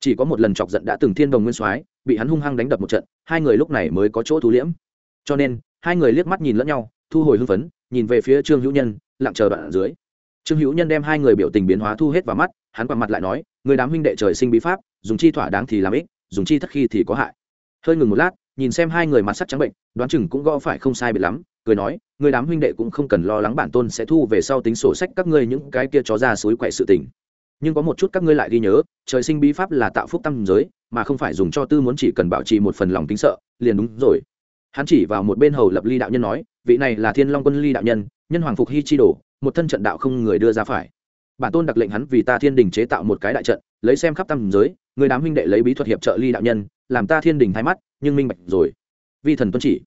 Chỉ có một lần chọc giận đã từng thiên đồng nguyên soái bị hắn hung hăng đánh đập một trận, hai người lúc này mới có chỗ thu liễm. Cho nên, hai người liếc mắt nhìn lẫn nhau, thu hồi hưng phấn, nhìn về phía trương hữu nhân, lặng chờ đoạn ở dưới. Trương hữu nhân đem hai người biểu tình biến hóa thu hết vào mắt, hắn quằn mặt lại nói, người đám huynh đệ trời sinh bí pháp, dùng chi thỏa đáng thì làm ích, dùng chi thất khi thì có hại. Hơi ngừng một lát, nhìn xem hai người mặt sắc trắng bệnh, đoán chừng cũng gõ phải không sai biệt lắm, cười nói, người đám huynh đệ cũng không cần lo lắng bản tôn sẽ thu về sau tính sổ sách các ngươi những cái kia chó ra suối quậy sự tình. Nhưng có một chút các ngươi lại ghi nhớ, trời sinh bí pháp là tạo phúc tâm giới mà không phải dùng cho tư muốn chỉ cần bảo trì một phần lòng kính sợ, liền đúng rồi. Hắn chỉ vào một bên hầu lập ly đạo nhân nói, vị này là thiên long quân ly đạo nhân nhân hoàng phục hy chi đổ một thân trận đạo không người đưa ra phải. Bản tôn đặc lệnh hắn vì ta thiên đình chế tạo một cái đại trận, lấy xem khắp tam giới, người đám huynh đệ lấy bí thuật hiệp trợ ly đạo nhân, làm ta thiên đình thay mắt, nhưng minh bạch rồi. Vi thần tuân chỉ.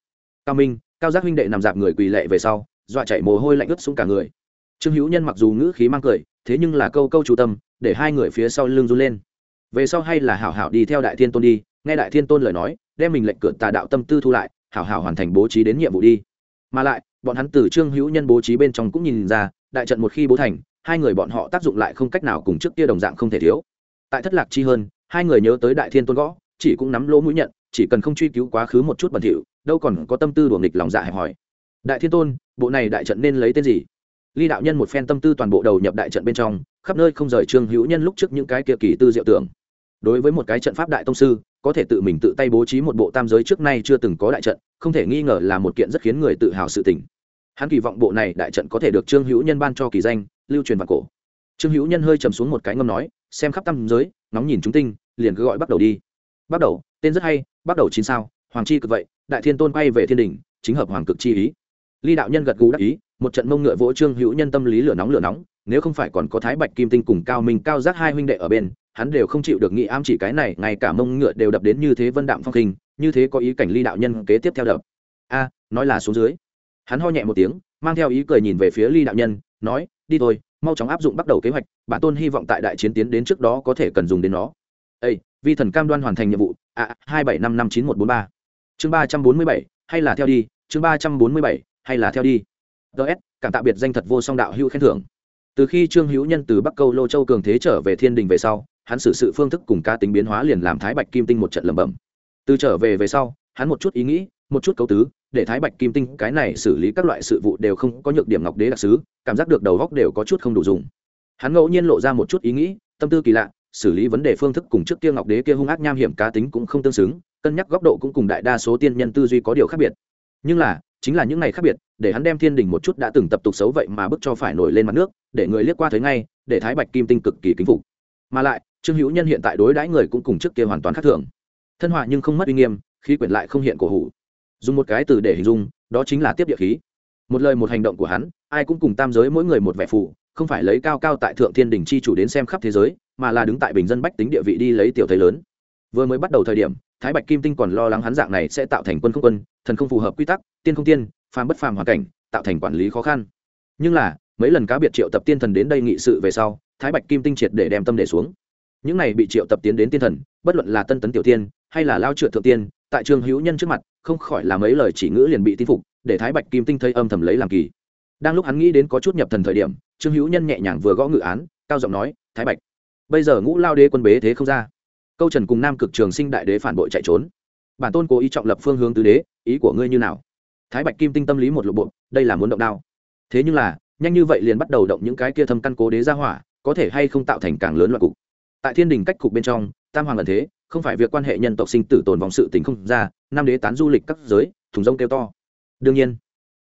Cao minh, cao giác huynh đệ nằm dạp người quỳ lệ về sau, dọa chạy mồ hôi lạnh ướt xuống cả người. Trương hữu nhân mặc dù ngữ khí mang cười, thế nhưng là câu câu chủ tâm, để hai người phía sau lưng run lên về sau hay là hảo hảo đi theo đại thiên tôn đi, nghe đại thiên tôn lời nói, đem mình lệnh cửa tà đạo tâm tư thu lại, hảo hảo hoàn thành bố trí đến nhiệm vụ đi. Mà lại, bọn hắn từ trương hữu nhân bố trí bên trong cũng nhìn ra, đại trận một khi bố thành, hai người bọn họ tác dụng lại không cách nào cùng trước kia đồng dạng không thể thiếu. Tại thất lạc chi hơn, hai người nhớ tới đại thiên tôn gõ, chỉ cũng nắm lỗ mũi nhận, chỉ cần không truy cứu quá khứ một chút bẩn thỉu, đâu còn có tâm tư đùa nghịch lòng dạ hẹp hỏi đại thiên tôn, bộ này đại trận nên lấy tên gì? Ly đạo nhân một phen tâm tư toàn bộ đầu nhập đại trận bên trong, khắp nơi không rời trương hữu nhân lúc trước những cái kia kỳ tư diệu tưởng đối với một cái trận pháp đại tông sư, có thể tự mình tự tay bố trí một bộ tam giới trước nay chưa từng có đại trận, không thể nghi ngờ là một kiện rất khiến người tự hào sự tình. Hắn kỳ vọng bộ này đại trận có thể được trương hữu nhân ban cho kỳ danh, lưu truyền vào cổ. Trương hữu nhân hơi trầm xuống một cái ngâm nói, xem khắp tam giới nóng nhìn chúng tinh, liền cứ gọi bắt đầu đi. Bắt đầu, tên rất hay, bắt đầu chín sao, hoàng chi cực vậy, đại thiên tôn quay về thiên đình chính hợp hoàng cực chi ý. Ly đạo nhân gật gù đắc ý, một trận mông ngựa vỗ trương hữu nhân tâm lý lửa nóng lửa nóng, nếu không phải còn có thái bạch kim tinh cùng cao minh cao giác hai huynh đệ ở bên hắn đều không chịu được nghĩ ám chỉ cái này, ngay cả mông ngựa đều đập đến như thế vân đạm phong khinh, như thế có ý cảnh ly đạo nhân kế tiếp theo đập. A, nói là xuống dưới. Hắn ho nhẹ một tiếng, mang theo ý cười nhìn về phía ly đạo nhân, nói, đi thôi, mau chóng áp dụng bắt đầu kế hoạch, bản tôn hy vọng tại đại chiến tiến đến trước đó có thể cần dùng đến nó. Ây vi thần cam đoan hoàn thành nhiệm vụ. A, hai bảy năm năm chín một bốn ba. Chương ba trăm bốn mươi bảy, hay là theo đi, chương ba trăm bốn mươi bảy, hay là theo đi. Ts cảm tạ biệt danh thật vô song đạo hữu khen thưởng. Từ khi trương hữu nhân từ bắc câu lô châu cường thế trở về thiên đình về sau hắn xử sự phương thức cùng cá tính biến hóa liền làm thái bạch kim tinh một trận lẩm bẩm. Từ trở về về sau, hắn một chút ý nghĩ, một chút cấu tứ, để thái bạch kim tinh cái này xử lý các loại sự vụ đều không có nhược điểm ngọc đế đặc sứ, cảm giác được đầu góc đều có chút không đủ dùng. Hắn ngẫu nhiên lộ ra một chút ý nghĩ, tâm tư kỳ lạ, xử lý vấn đề phương thức cùng trước kia ngọc đế kia hung ác nham hiểm cá tính cũng không tương xứng, cân nhắc góc độ cũng cùng đại đa số tiên nhân tư duy có điều khác biệt. Nhưng là, chính là những ngày khác biệt, để hắn đem thiên đình một chút đã từng tập tục xấu vậy mà bức cho phải nổi lên mặt nước, để người liếc qua thấy ngay, để thái bạch kim tinh cực kỳ kính phục. Mà lại trương hữu nhân hiện tại đối đãi người cũng cùng trước kia hoàn toàn khác thường. Thân họa nhưng không mất uy nghiêm, khí quyển lại không hiện cổ hủ. Dùng một cái từ để hình dung, đó chính là tiếp địa khí. Một lời một hành động của hắn, ai cũng cùng tam giới mỗi người một vẻ phụ, không phải lấy cao cao tại thượng thiên đình chi chủ đến xem khắp thế giới, mà là đứng tại bình dân bách tính địa vị đi lấy tiểu thế lớn. Vừa mới bắt đầu thời điểm, thái bạch kim tinh còn lo lắng hắn dạng này sẽ tạo thành quân không quân, thần không phù hợp quy tắc, tiên không tiên, phàm bất phàm hoàn cảnh, tạo thành quản lý khó khăn. Nhưng là, mấy lần cá biệt triệu tập tiên thần đến đây nghị sự về sau, thái bạch kim tinh triệt để đem tâm để xuống những này bị triệu tập tiến đến tiên thần, bất luận là tân tấn tiểu tiên hay là lao trượt thượng tiên, tại trường hữu nhân trước mặt, không khỏi là mấy lời chỉ ngữ liền bị tin phục, để thái bạch kim tinh thây âm thầm lấy làm kỳ. Đang lúc hắn nghĩ đến có chút nhập thần thời điểm, trương hữu nhân nhẹ nhàng vừa gõ ngự án, cao giọng nói, thái bạch, bây giờ ngũ lao đế quân bế thế không ra. Câu trần cùng nam cực trường sinh đại đế phản bội chạy trốn. Bản tôn cố ý trọng lập phương hướng tứ đế, ý của ngươi như nào? Thái bạch kim tinh tâm lý một lộ bộ, đây là muốn động đao. Thế nhưng là, nhanh như vậy liền bắt đầu động những cái kia thâm căn cố đế ra hỏa, có thể hay không tạo thành càng lớn loạn cục tại thiên đình cách cục bên trong, tam hoàng ẩn thế, không phải việc quan hệ nhân tộc sinh tử tồn vòng sự tình không ra nam đế tán du lịch các giới, thùng rông kêu to. Đương nhiên,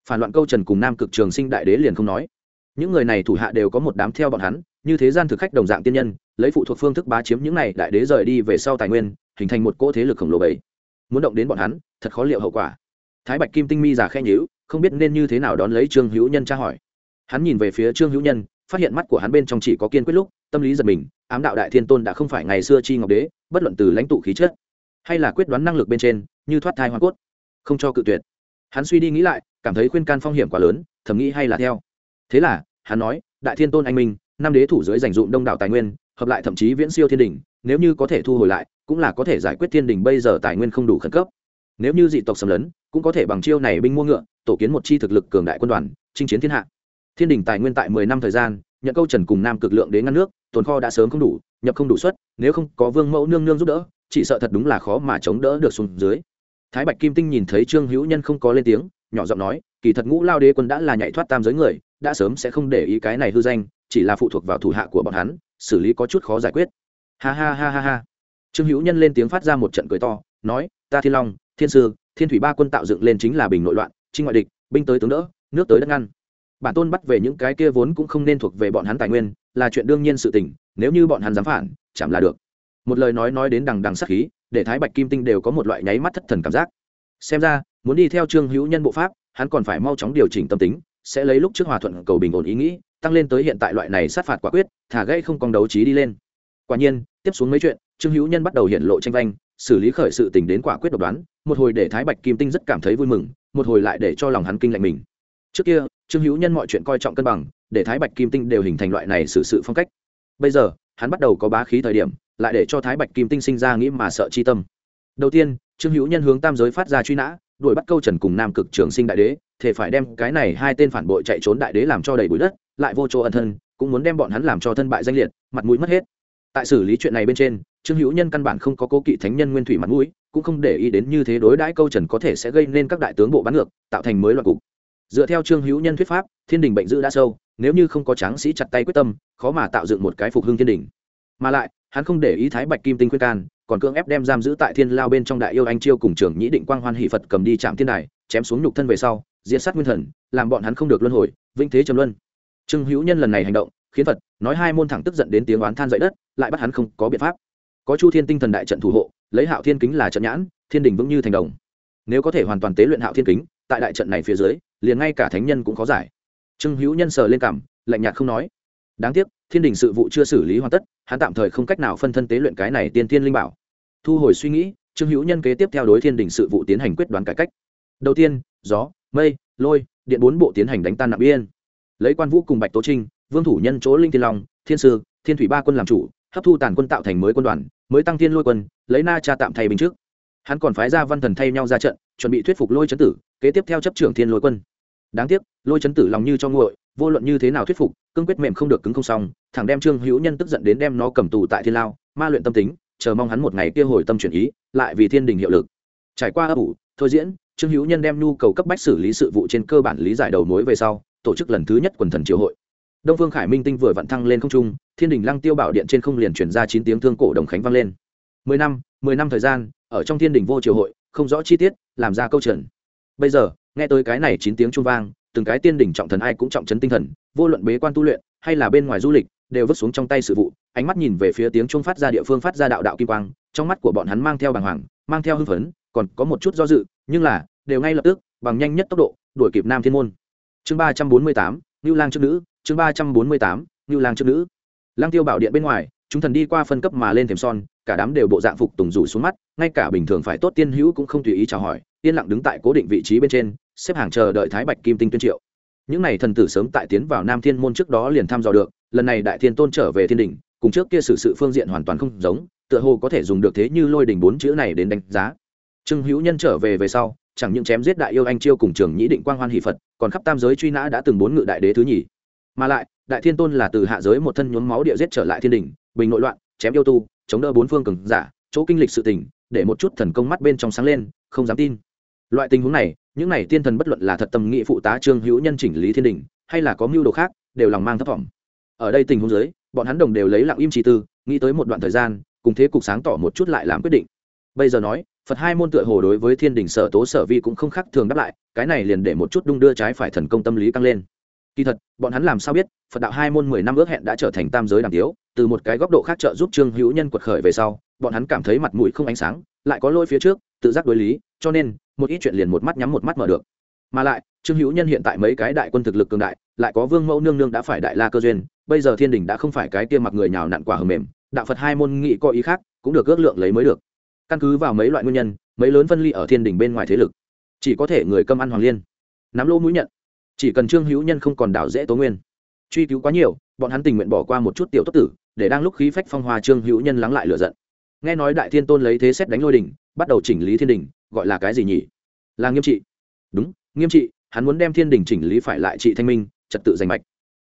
phản loạn câu trần cùng nam cực trường sinh đại đế liền không nói. Những người này thủ hạ đều có một đám theo bọn hắn, như thế gian thực khách đồng dạng tiên nhân, lấy phụ thuộc phương thức bá chiếm những này đại đế rời đi về sau tài nguyên, hình thành một cỗ thế lực khổng lồ bảy muốn động đến bọn hắn, thật khó liệu hậu quả. Thái bạch kim tinh mi già khen nhữ không biết nên như thế nào đón lấy trương hữu nhân tra hỏi. Hắn nhìn về phía trương hữu nhân phát hiện mắt của hắn bên trong chỉ có kiên quyết lúc, tâm lý giật mình, ám đạo đại thiên tôn đã không phải ngày xưa chi ngọc đế, bất luận từ lãnh tụ khí chất, hay là quyết đoán năng lực bên trên, như thoát thai hoa cốt, không cho cự tuyệt. Hắn suy đi nghĩ lại, cảm thấy khuyên can phong hiểm quá lớn, thầm nghĩ hay là theo. Thế là, hắn nói, đại thiên tôn anh minh, năm đế thủ dưới dành dụm đông đảo tài nguyên, hợp lại thậm chí viễn siêu thiên đình nếu như có thể thu hồi lại, cũng là có thể giải quyết thiên đình bây giờ tài nguyên không đủ khẩn cấp. Nếu như dị tộc xâm lấn, cũng có thể bằng chiêu này binh mua ngựa, tổ kiến một chi thực lực cường đại quân đoàn, chinh chiến thiên hạ thiên đình tài nguyên tại mười năm thời gian, nhận câu trần cùng nam cực lượng đến ngăn nước, tồn kho đã sớm không đủ, nhập không đủ suất, nếu không có vương mẫu nương nương giúp đỡ, chỉ sợ thật đúng là khó mà chống đỡ được xuống dưới. Thái bạch kim tinh nhìn thấy trương hữu nhân không có lên tiếng, nhỏ giọng nói, kỳ thật ngũ lao đế quân đã là nhảy thoát tam giới người, đã sớm sẽ không để ý cái này hư danh, chỉ là phụ thuộc vào thủ hạ của bọn hắn, xử lý có chút khó giải quyết. Ha ha ha ha ha. Trương hữu nhân lên tiếng phát ra một trận cười to, nói, ta thiên long, thiên sư, thiên thủy ba quân tạo dựng lên chính là bình nội loạn, trinh ngoại địch, binh tới tướng đỡ, nước tới đất ngăn bản tôn bắt về những cái kia vốn cũng không nên thuộc về bọn hắn tài nguyên, là chuyện đương nhiên sự tình, nếu như bọn hắn dám phản chẳng là được. Một lời nói nói đến đằng đằng sắc khí, để thái bạch kim tinh đều có một loại nháy mắt thất thần cảm giác. Xem ra, muốn đi theo trương hữu nhân bộ pháp, hắn còn phải mau chóng điều chỉnh tâm tính, sẽ lấy lúc trước hòa thuận cầu bình ổn ý nghĩ, tăng lên tới hiện tại loại này sát phạt quả quyết, thả gây không còn đấu trí đi lên. Quả nhiên, tiếp xuống mấy chuyện, trương hữu nhân bắt đầu hiện lộ tranh vanh, xử lý khởi sự tình đến quả quyết độc đoán, một hồi để thái bạch kim tinh rất cảm thấy vui mừng, một hồi lại để cho lòng hắn kinh lạnh mình trước kia, trương hữu nhân mọi chuyện coi trọng cân bằng, để thái bạch kim tinh đều hình thành loại này xử sự phong cách. Bây giờ, hắn bắt đầu có bá khí thời điểm, lại để cho thái bạch kim tinh sinh ra nghĩ mà sợ chi tâm. Đầu tiên, trương hữu nhân hướng tam giới phát ra truy nã, đuổi bắt câu trần cùng nam cực trường sinh đại đế thể phải đem cái này hai tên phản bội chạy trốn đại đế làm cho đầy bụi đất, lại vô chỗ ẩn thân, cũng muốn đem bọn hắn làm cho thân bại danh liệt, mặt mũi mất hết. Tại xử lý chuyện này bên trên, trương hữu nhân căn bản không có cố kỵ thánh nhân nguyên thủy mặt mũi, cũng không để ý đến như thế đối đãi câu trần có thể sẽ gây nên các đại tướng bộ bắn ngược, tạo thành mới loại cục dựa theo trương hữu nhân thuyết pháp, thiên đình bệnh dữ đã sâu, nếu như không có tráng sĩ chặt tay quyết tâm, khó mà tạo dựng một cái phục hưng thiên đình. Mà lại, hắn không để ý thái bạch kim tinh khuyên can, còn cưỡng ép đem giam giữ tại thiên lao bên trong đại yêu anh chiêu cùng trưởng nhĩ định quang hoan hỷ phật cầm đi chạm thiên đài, chém xuống nhục thân về sau, diệt sát nguyên thần, làm bọn hắn không được luân hồi, vĩnh thế trầm luân. Trương hữu nhân lần này hành động, khiến phật nói hai môn thẳng tức giận đến tiếng oán than dậy đất, lại bắt hắn không có biện pháp. Có chu thiên tinh thần đại trận thủ hộ, lấy hạo thiên kính là trận nhãn, thiên đình vững như thành đồng. Nếu có thể hoàn toàn tế luyện hạo thiên kính tại đại trận này phía dưới, liền ngay cả thánh nhân cũng có giải. Trương hữu nhân sờ lên cảm, lạnh nhạt không nói. Đáng tiếc, thiên đình sự vụ chưa xử lý hoàn tất, hắn tạm thời không cách nào phân thân tế luyện cái này tiên tiên linh bảo. Thu hồi suy nghĩ, trương hữu nhân kế tiếp theo đối thiên đình sự vụ tiến hành quyết đoán cải cách. Đầu tiên, gió, mây, lôi, điện bốn bộ tiến hành đánh tan nặng biên lấy quan vũ cùng bạch tố trinh, vương thủ nhân chỗ linh thiên long, thiên sư, thiên thủy ba quân làm chủ, hấp thu tàn quân tạo thành mới quân đoàn, mới tăng thiên lôi quân, lấy na cha tạm thay bình trước hắn còn phái ra văn thần thay nhau ra trận, chuẩn bị thuyết phục lôi chấn tử, kế tiếp theo chấp trưởng thiên lôi quân. Đáng tiếc, lôi chấn tử lòng như cho nguội, vô luận như thế nào thuyết phục, cương quyết mềm không được cứng không xong, thẳng đem trương hữu nhân tức giận đến đem nó cầm tù tại thiên lao, ma luyện tâm tính, chờ mong hắn một ngày kia hồi tâm chuyển ý, lại vì thiên đình hiệu lực. Trải qua ấp ủ, thôi diễn, trương hữu nhân đem nhu cầu cấp bách xử lý sự vụ trên cơ bản lý giải đầu mối về sau, tổ chức lần thứ nhất quần thần triều hội. Đông phương khải minh tinh vừa vặn thăng lên không trung, thiên đình lăng tiêu bảo điện trên không liền chuyển ra chín tiếng thương cổ đồng khánh vang lên. Mười năm mười năm thời gian ở trong thiên đình vô triều hội, không rõ chi tiết, làm ra câu trần. Bây giờ, nghe tới cái này chín tiếng trung vang, từng cái tiên đỉnh trọng thần ai cũng trọng chấn tinh thần, vô luận bế quan tu luyện, hay là bên ngoài du lịch, đều vứt xuống trong tay sự vụ, ánh mắt nhìn về phía tiếng trung phát ra địa phương phát ra đạo đạo kim quang, trong mắt của bọn hắn mang theo bàng hoàng, mang theo hưng phấn, còn có một chút do dự, nhưng là, đều ngay lập tức, bằng nhanh nhất tốc độ, đuổi kịp nam thiên môn. Chương ba trăm bốn mươi tám, ngưu lang trước nữ, chương ba trăm bốn mươi tám, ngưu lang trước nữ. Lang tiêu bảo điện bên ngoài, chúng thần đi qua phân cấp mà lên thềm son cả đám đều bộ dạng phục tùng rủ xuống mắt, ngay cả bình thường phải tốt tiên hữu cũng không tùy ý chào hỏi, yên lặng đứng tại cố định vị trí bên trên, xếp hàng chờ đợi thái bạch kim tinh tuyên triệu. Những n à y thần tử sớm tại tiến vào nam thiên môn trước đó liền thăm dò được, lần này đại thiên tôn trở về thiên đình cùng trước kia sự sự phương diện hoàn toàn không giống, tựa hồ có thể dùng được thế như lôi đình bốn chữ này đến đánh giá. Trương hữu nhân trở về về sau, chẳng những chém giết đại yêu anh chiêu cùng trường nhĩ định quang hoan hỷ phật, còn khắp tam giới truy nã đã từng bốn ngự đại đế thứ nhì. Mà lại, đại thiên tôn là từ hạ giới một thân nhuốm máu địa giết trở lại thiên đình bình nội loạn, chém yêu tu chống đỡ bốn phương cường giả, chỗ kinh lịch sự tình, để một chút thần công mắt bên trong sáng lên, không dám tin. Loại tình huống này, những này tiên thần bất luận là thật tâm nghị phụ tá trương hữu nhân chỉnh lý thiên đình, hay là có mưu đồ khác, đều lòng mang thấp vọng. Ở đây tình huống giới bọn hắn đồng đều lấy lặng im trì tư, nghĩ tới một đoạn thời gian, cùng thế cục sáng tỏ một chút lại làm quyết định. Bây giờ nói, phật hai môn tựa hồ đối với thiên đình sở tố sở vi cũng không khác thường đáp lại, cái này liền để một chút đung đưa trái phải thần công tâm lý căng lên kỳ thật, bọn hắn làm sao biết, phật đạo hai môn mười năm ước hẹn đã trở thành tam giới đàm tiếu từ một cái góc độ khác trợ giúp trương hữu nhân quật khởi về sau, bọn hắn cảm thấy mặt mũi không ánh sáng, lại có lôi phía trước, tự giác đối lý, cho nên, một ít chuyện liền một mắt nhắm một mắt mở được. Mà lại, trương hữu nhân hiện tại mấy cái đại quân thực lực cường đại, lại có vương mẫu nương nương đã phải đại la cơ duyên, bây giờ thiên đình đã không phải cái tiêm mặc người nhào nặn quả hầm mềm, đạo phật hai môn nghị có ý khác, cũng được ước lượng lấy mới được. Căn cứ vào mấy loại nguyên nhân, mấy lớn phân ly ở thiên đình bên ngoài thế lực, chỉ có thể người câm ăn hoàng liên. Nắm lỗ mũi nhận chỉ cần trương hữu nhân không còn đảo dễ tố nguyên. Truy cứu quá nhiều, bọn hắn tình nguyện bỏ qua một chút tiểu tốt tử, để đang lúc khí phách phong hoa trương hữu nhân lắng lại lửa giận. Nghe nói đại thiên tôn lấy thế xét đánh lôi đình, bắt đầu chỉnh lý thiên đình, gọi là cái gì nhỉ? Là nghiêm trị. Đúng, nghiêm trị, hắn muốn đem thiên đình chỉnh lý phải lại trị thanh minh, trật tự giành mạch.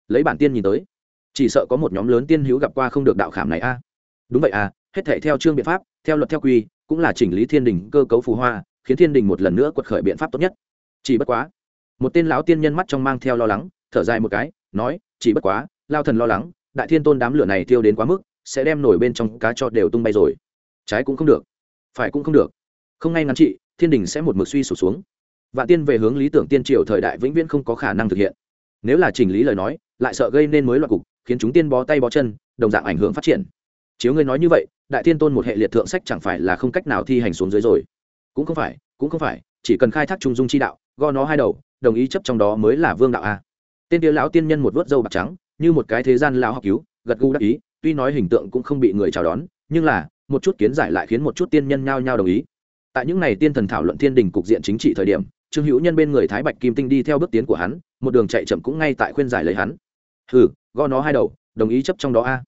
Lấy bản tiên nhìn tới. Chỉ sợ có một nhóm lớn tiên hữu gặp qua không được đạo khảm này a. Đúng vậy à hết thể theo chương biện pháp, theo luật, theo quy, cũng là chỉnh lý thiên đình cơ cấu phù hoa, khiến thiên đình một lần nữa quật khởi biện pháp tốt nhất. Chỉ bất quá một tên lão tiên nhân mắt trong mang theo lo lắng, thở dài một cái, nói, chỉ bất quá, lao thần lo lắng, đại thiên tôn đám lửa này thiêu đến quá mức, sẽ đem nổi bên trong cá cho đều tung bay rồi. Trái cũng không được, phải cũng không được. Không ngay ngắn trị, thiên đình sẽ một mực suy sụp xuống. Vạn tiên về hướng lý tưởng tiên triều thời đại vĩnh viễn không có khả năng thực hiện. Nếu là chỉnh lý lời nói, lại sợ gây nên mới loạn cục, khiến chúng tiên bó tay bó chân, đồng dạng ảnh hưởng phát triển. Chiếu ngươi nói như vậy, đại tiên tôn một hệ liệt thượng sách chẳng phải là không cách nào thi hành xuống dưới rồi. Cũng không phải, cũng không phải, chỉ cần khai thác trung dung chi đạo go nó hai đầu đồng ý chấp trong đó mới là vương đạo a. Tên kia lão tiên nhân một vớt râu bạc trắng, như một cái thế gian lão học cứu, gật gù đắc ý, tuy nói hình tượng cũng không bị người chào đón, nhưng là, một chút kiến giải lại khiến một chút tiên nhân nhao nhao đồng ý. Tại những ngày tiên thần thảo luận thiên đình cục diện chính trị thời điểm, trương hữu nhân bên người thái bạch kim tinh đi theo bước tiến của hắn, một đường chạy chậm cũng ngay tại khuyên giải lấy hắn. Hừ, gõ nó hai đầu, đồng ý chấp trong đó a.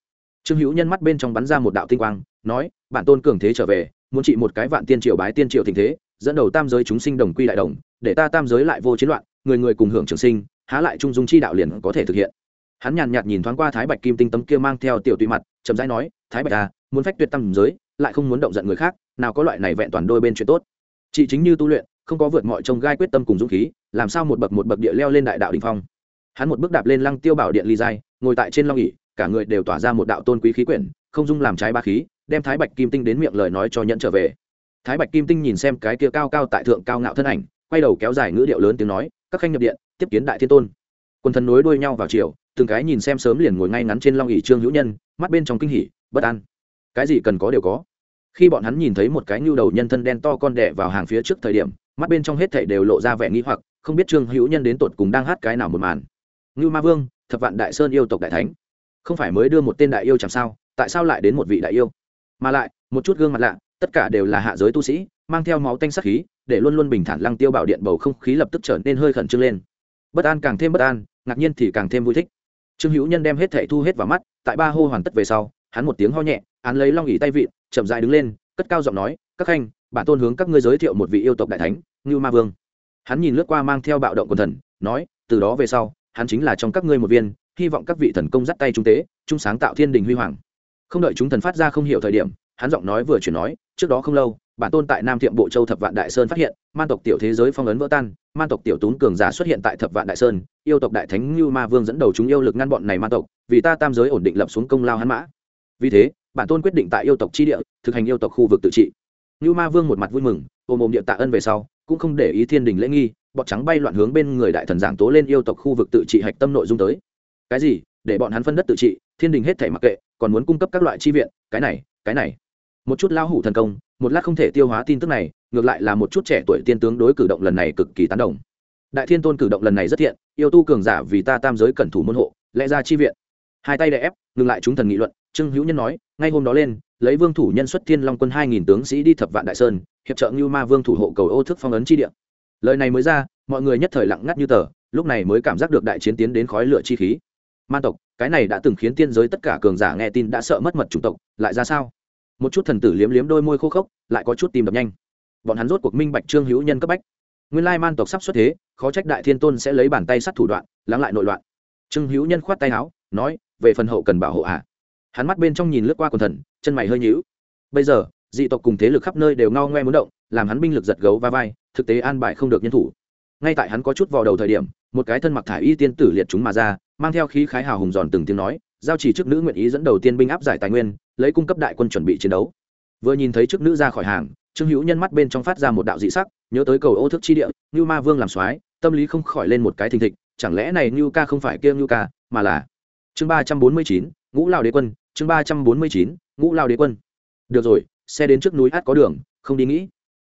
Trương hữu nhân mắt bên trong bắn ra một đạo tinh quang, nói, bản tôn cường thế trở về, muốn trị một cái vạn tiên triều bái tiên triều tình thế dẫn đầu tam giới chúng sinh đồng quy đại đồng, để ta tam giới lại vô chiến loạn, người người cùng hưởng trường sinh, há lại trung dung chi đạo liền có thể thực hiện. Hắn nhàn nhạt nhìn thoáng qua thái bạch kim tinh tấm kia mang theo tiểu tùy mặt, chậm rãi nói, thái bạch à muốn phách tuyệt tam giới, lại không muốn động giận người khác, nào có loại này vẹn toàn đôi bên chuyện tốt. Chị chính như tu luyện, không có vượt mọi trông gai quyết tâm cùng dũng khí, làm sao một bậc một bậc địa leo lên đại đạo đình phong? Hắn một bước đạp lên lăng tiêu bảo điện ly giai, ngồi tại trên long ỉ cả người đều tỏa ra một đạo tôn quý khí quyển, không dung làm trái ba khí, đem thái bạch kim tinh đến miệng lời nói cho nhận trở về thái bạch kim tinh nhìn xem cái kia cao cao tại thượng cao ngạo thân ảnh, quay đầu kéo dài ngữ điệu lớn tiếng nói, các khanh nhập điện, tiếp kiến đại thiên tôn. Quân thần nối đuôi nhau vào chiều, từng cái nhìn xem sớm liền ngồi ngay ngắn trên long ỉ trương hữu nhân, mắt bên trong kinh hỉ, bất an. Cái gì cần có đều có. Khi bọn hắn nhìn thấy một cái nhu đầu nhân thân đen to con đẻ vào hàng phía trước thời điểm, mắt bên trong hết thảy đều lộ ra vẻ nghi hoặc, không biết trương hữu nhân đến tột cùng đang hát cái nào một màn. Ngưu ma vương, thập vạn đại sơn yêu tộc đại thánh. Không phải mới đưa một tên đại yêu chẳng sao, tại sao lại đến một vị đại yêu? Mà lại, một chút gương mặt lạ tất cả đều là hạ giới tu sĩ, mang theo máu tanh sắc khí, để luôn luôn bình thản lăng tiêu bảo điện bầu không khí lập tức trở nên hơi khẩn trương lên. Bất an càng thêm bất an, ngạc nhiên thì càng thêm vui thích. Trương hữu nhân đem hết thẻ thu hết vào mắt, tại ba hô hoàn tất về sau, hắn một tiếng ho nhẹ hắn lấy long ỉ tay vịn, chậm dại đứng lên, cất cao giọng nói, các khanh, bản tôn hướng các ngươi giới thiệu một vị yêu tộc đại thánh, ngưu ma vương. Hắn nhìn lướt qua mang theo bạo động quần thần, nói, từ đó về sau, hắn chính là trong các ngươi một viên, hy vọng các vị thần công dắt tay trung tế trung sáng tạo thiên đình huy hoàng. Không đợi chúng thần phát ra không hiểu thời điểm hắn giọng nói vừa chuyển nói, trước đó không lâu, bản tôn tại nam thiệm bộ châu thập vạn đại sơn phát hiện, man tộc tiểu thế giới phong ấn vỡ tan, man tộc tiểu tún cường giả xuất hiện tại thập vạn đại sơn, yêu tộc đại thánh như ma vương dẫn đầu chúng yêu lực ngăn bọn này man tộc, vì ta tam giới ổn định lập xuống công lao hắn mã. Vì thế, bản tôn quyết định tại yêu tộc chi địa, thực hành yêu tộc khu vực tự trị. Như ma vương một mặt vui mừng, ôm ôm địa tạ ân về sau, cũng không để ý thiên đình lễ nghi, bọn trắng bay loạn hướng bên người đại thần giảng tố lên yêu tộc khu vực tự trị hạch tâm nội dung tới. Cái gì? Để bọn hắn phân đất tự trị, thiên đình hết thể mặc kệ, còn muốn cung cấp các loại chi viện, cái này cái này một chút lao hủ thần công, một lát không thể tiêu hóa tin tức này, ngược lại là một chút trẻ tuổi tiên tướng đối cử động lần này cực kỳ tán đồng. Đại thiên tôn cử động lần này rất thiện, yêu tu cường giả vì ta tam giới cẩn thủ môn hộ, lẽ ra chi viện. Hai tay đè ép, ngừng lại chúng thần nghị luận, trương hữu nhân nói, ngay hôm đó lên, lấy vương thủ nhân xuất thiên long quân hai nghìn tướng sĩ đi thập vạn đại sơn, hiệp trợ ngưu ma vương thủ hộ cầu ô thức phong ấn chi địa. Lời này mới ra, mọi người nhất thời lặng ngắt như tờ, lúc này mới cảm giác được đại chiến tiến đến khói lửa chi khí. Man tộc, cái này đã từng khiến tiên giới tất cả cường giả nghe tin đã sợ mất mật chủng tộc, lại ra sao? Một chút thần tử liếm liếm đôi môi khô khốc, lại có chút tìm đập nhanh. Bọn hắn rốt cuộc minh bạch trương hữu nhân cấp bách. Nguyên lai man tộc sắp xuất thế, khó trách đại thiên tôn sẽ lấy bàn tay sắt thủ đoạn, lắng lại nội loạn. Trương hữu nhân khoát tay áo, nói, về phần hậu cần bảo hộ hạ hắn mắt bên trong nhìn lướt qua quần thần, chân mày hơi nhíu. Bây giờ, dị tộc cùng thế lực khắp nơi đều ngao ngoe muốn động, làm hắn binh lực giật gấu va vai, thực tế an bài không được nhân thủ. Ngay tại hắn có chút vào đầu thời điểm, một cái thân mặc thải y tiên tử liệt chúng mà ra, mang theo khí khái hào hùng giòn từng tiếng nói, giao chỉ chức nữ nguyện ý dẫn đầu tiên binh áp giải tài nguyên lấy cung cấp đại quân chuẩn bị chiến đấu. Vừa nhìn thấy chức nữ ra khỏi hàng, trương hữu nhân mắt bên trong phát ra một đạo dị sắc, nhớ tới cầu ô thức chi địa như ma vương làm soái, tâm lý không khỏi lên một cái thình thịch, chẳng lẽ này như ca không phải kia như ca, mà là chương ba trăm bốn mươi chín, ngũ lao đế quân, chương ba trăm bốn mươi chín, ngũ lao đế quân. Được rồi, xe đến trước núi át có đường, không đi nghĩ.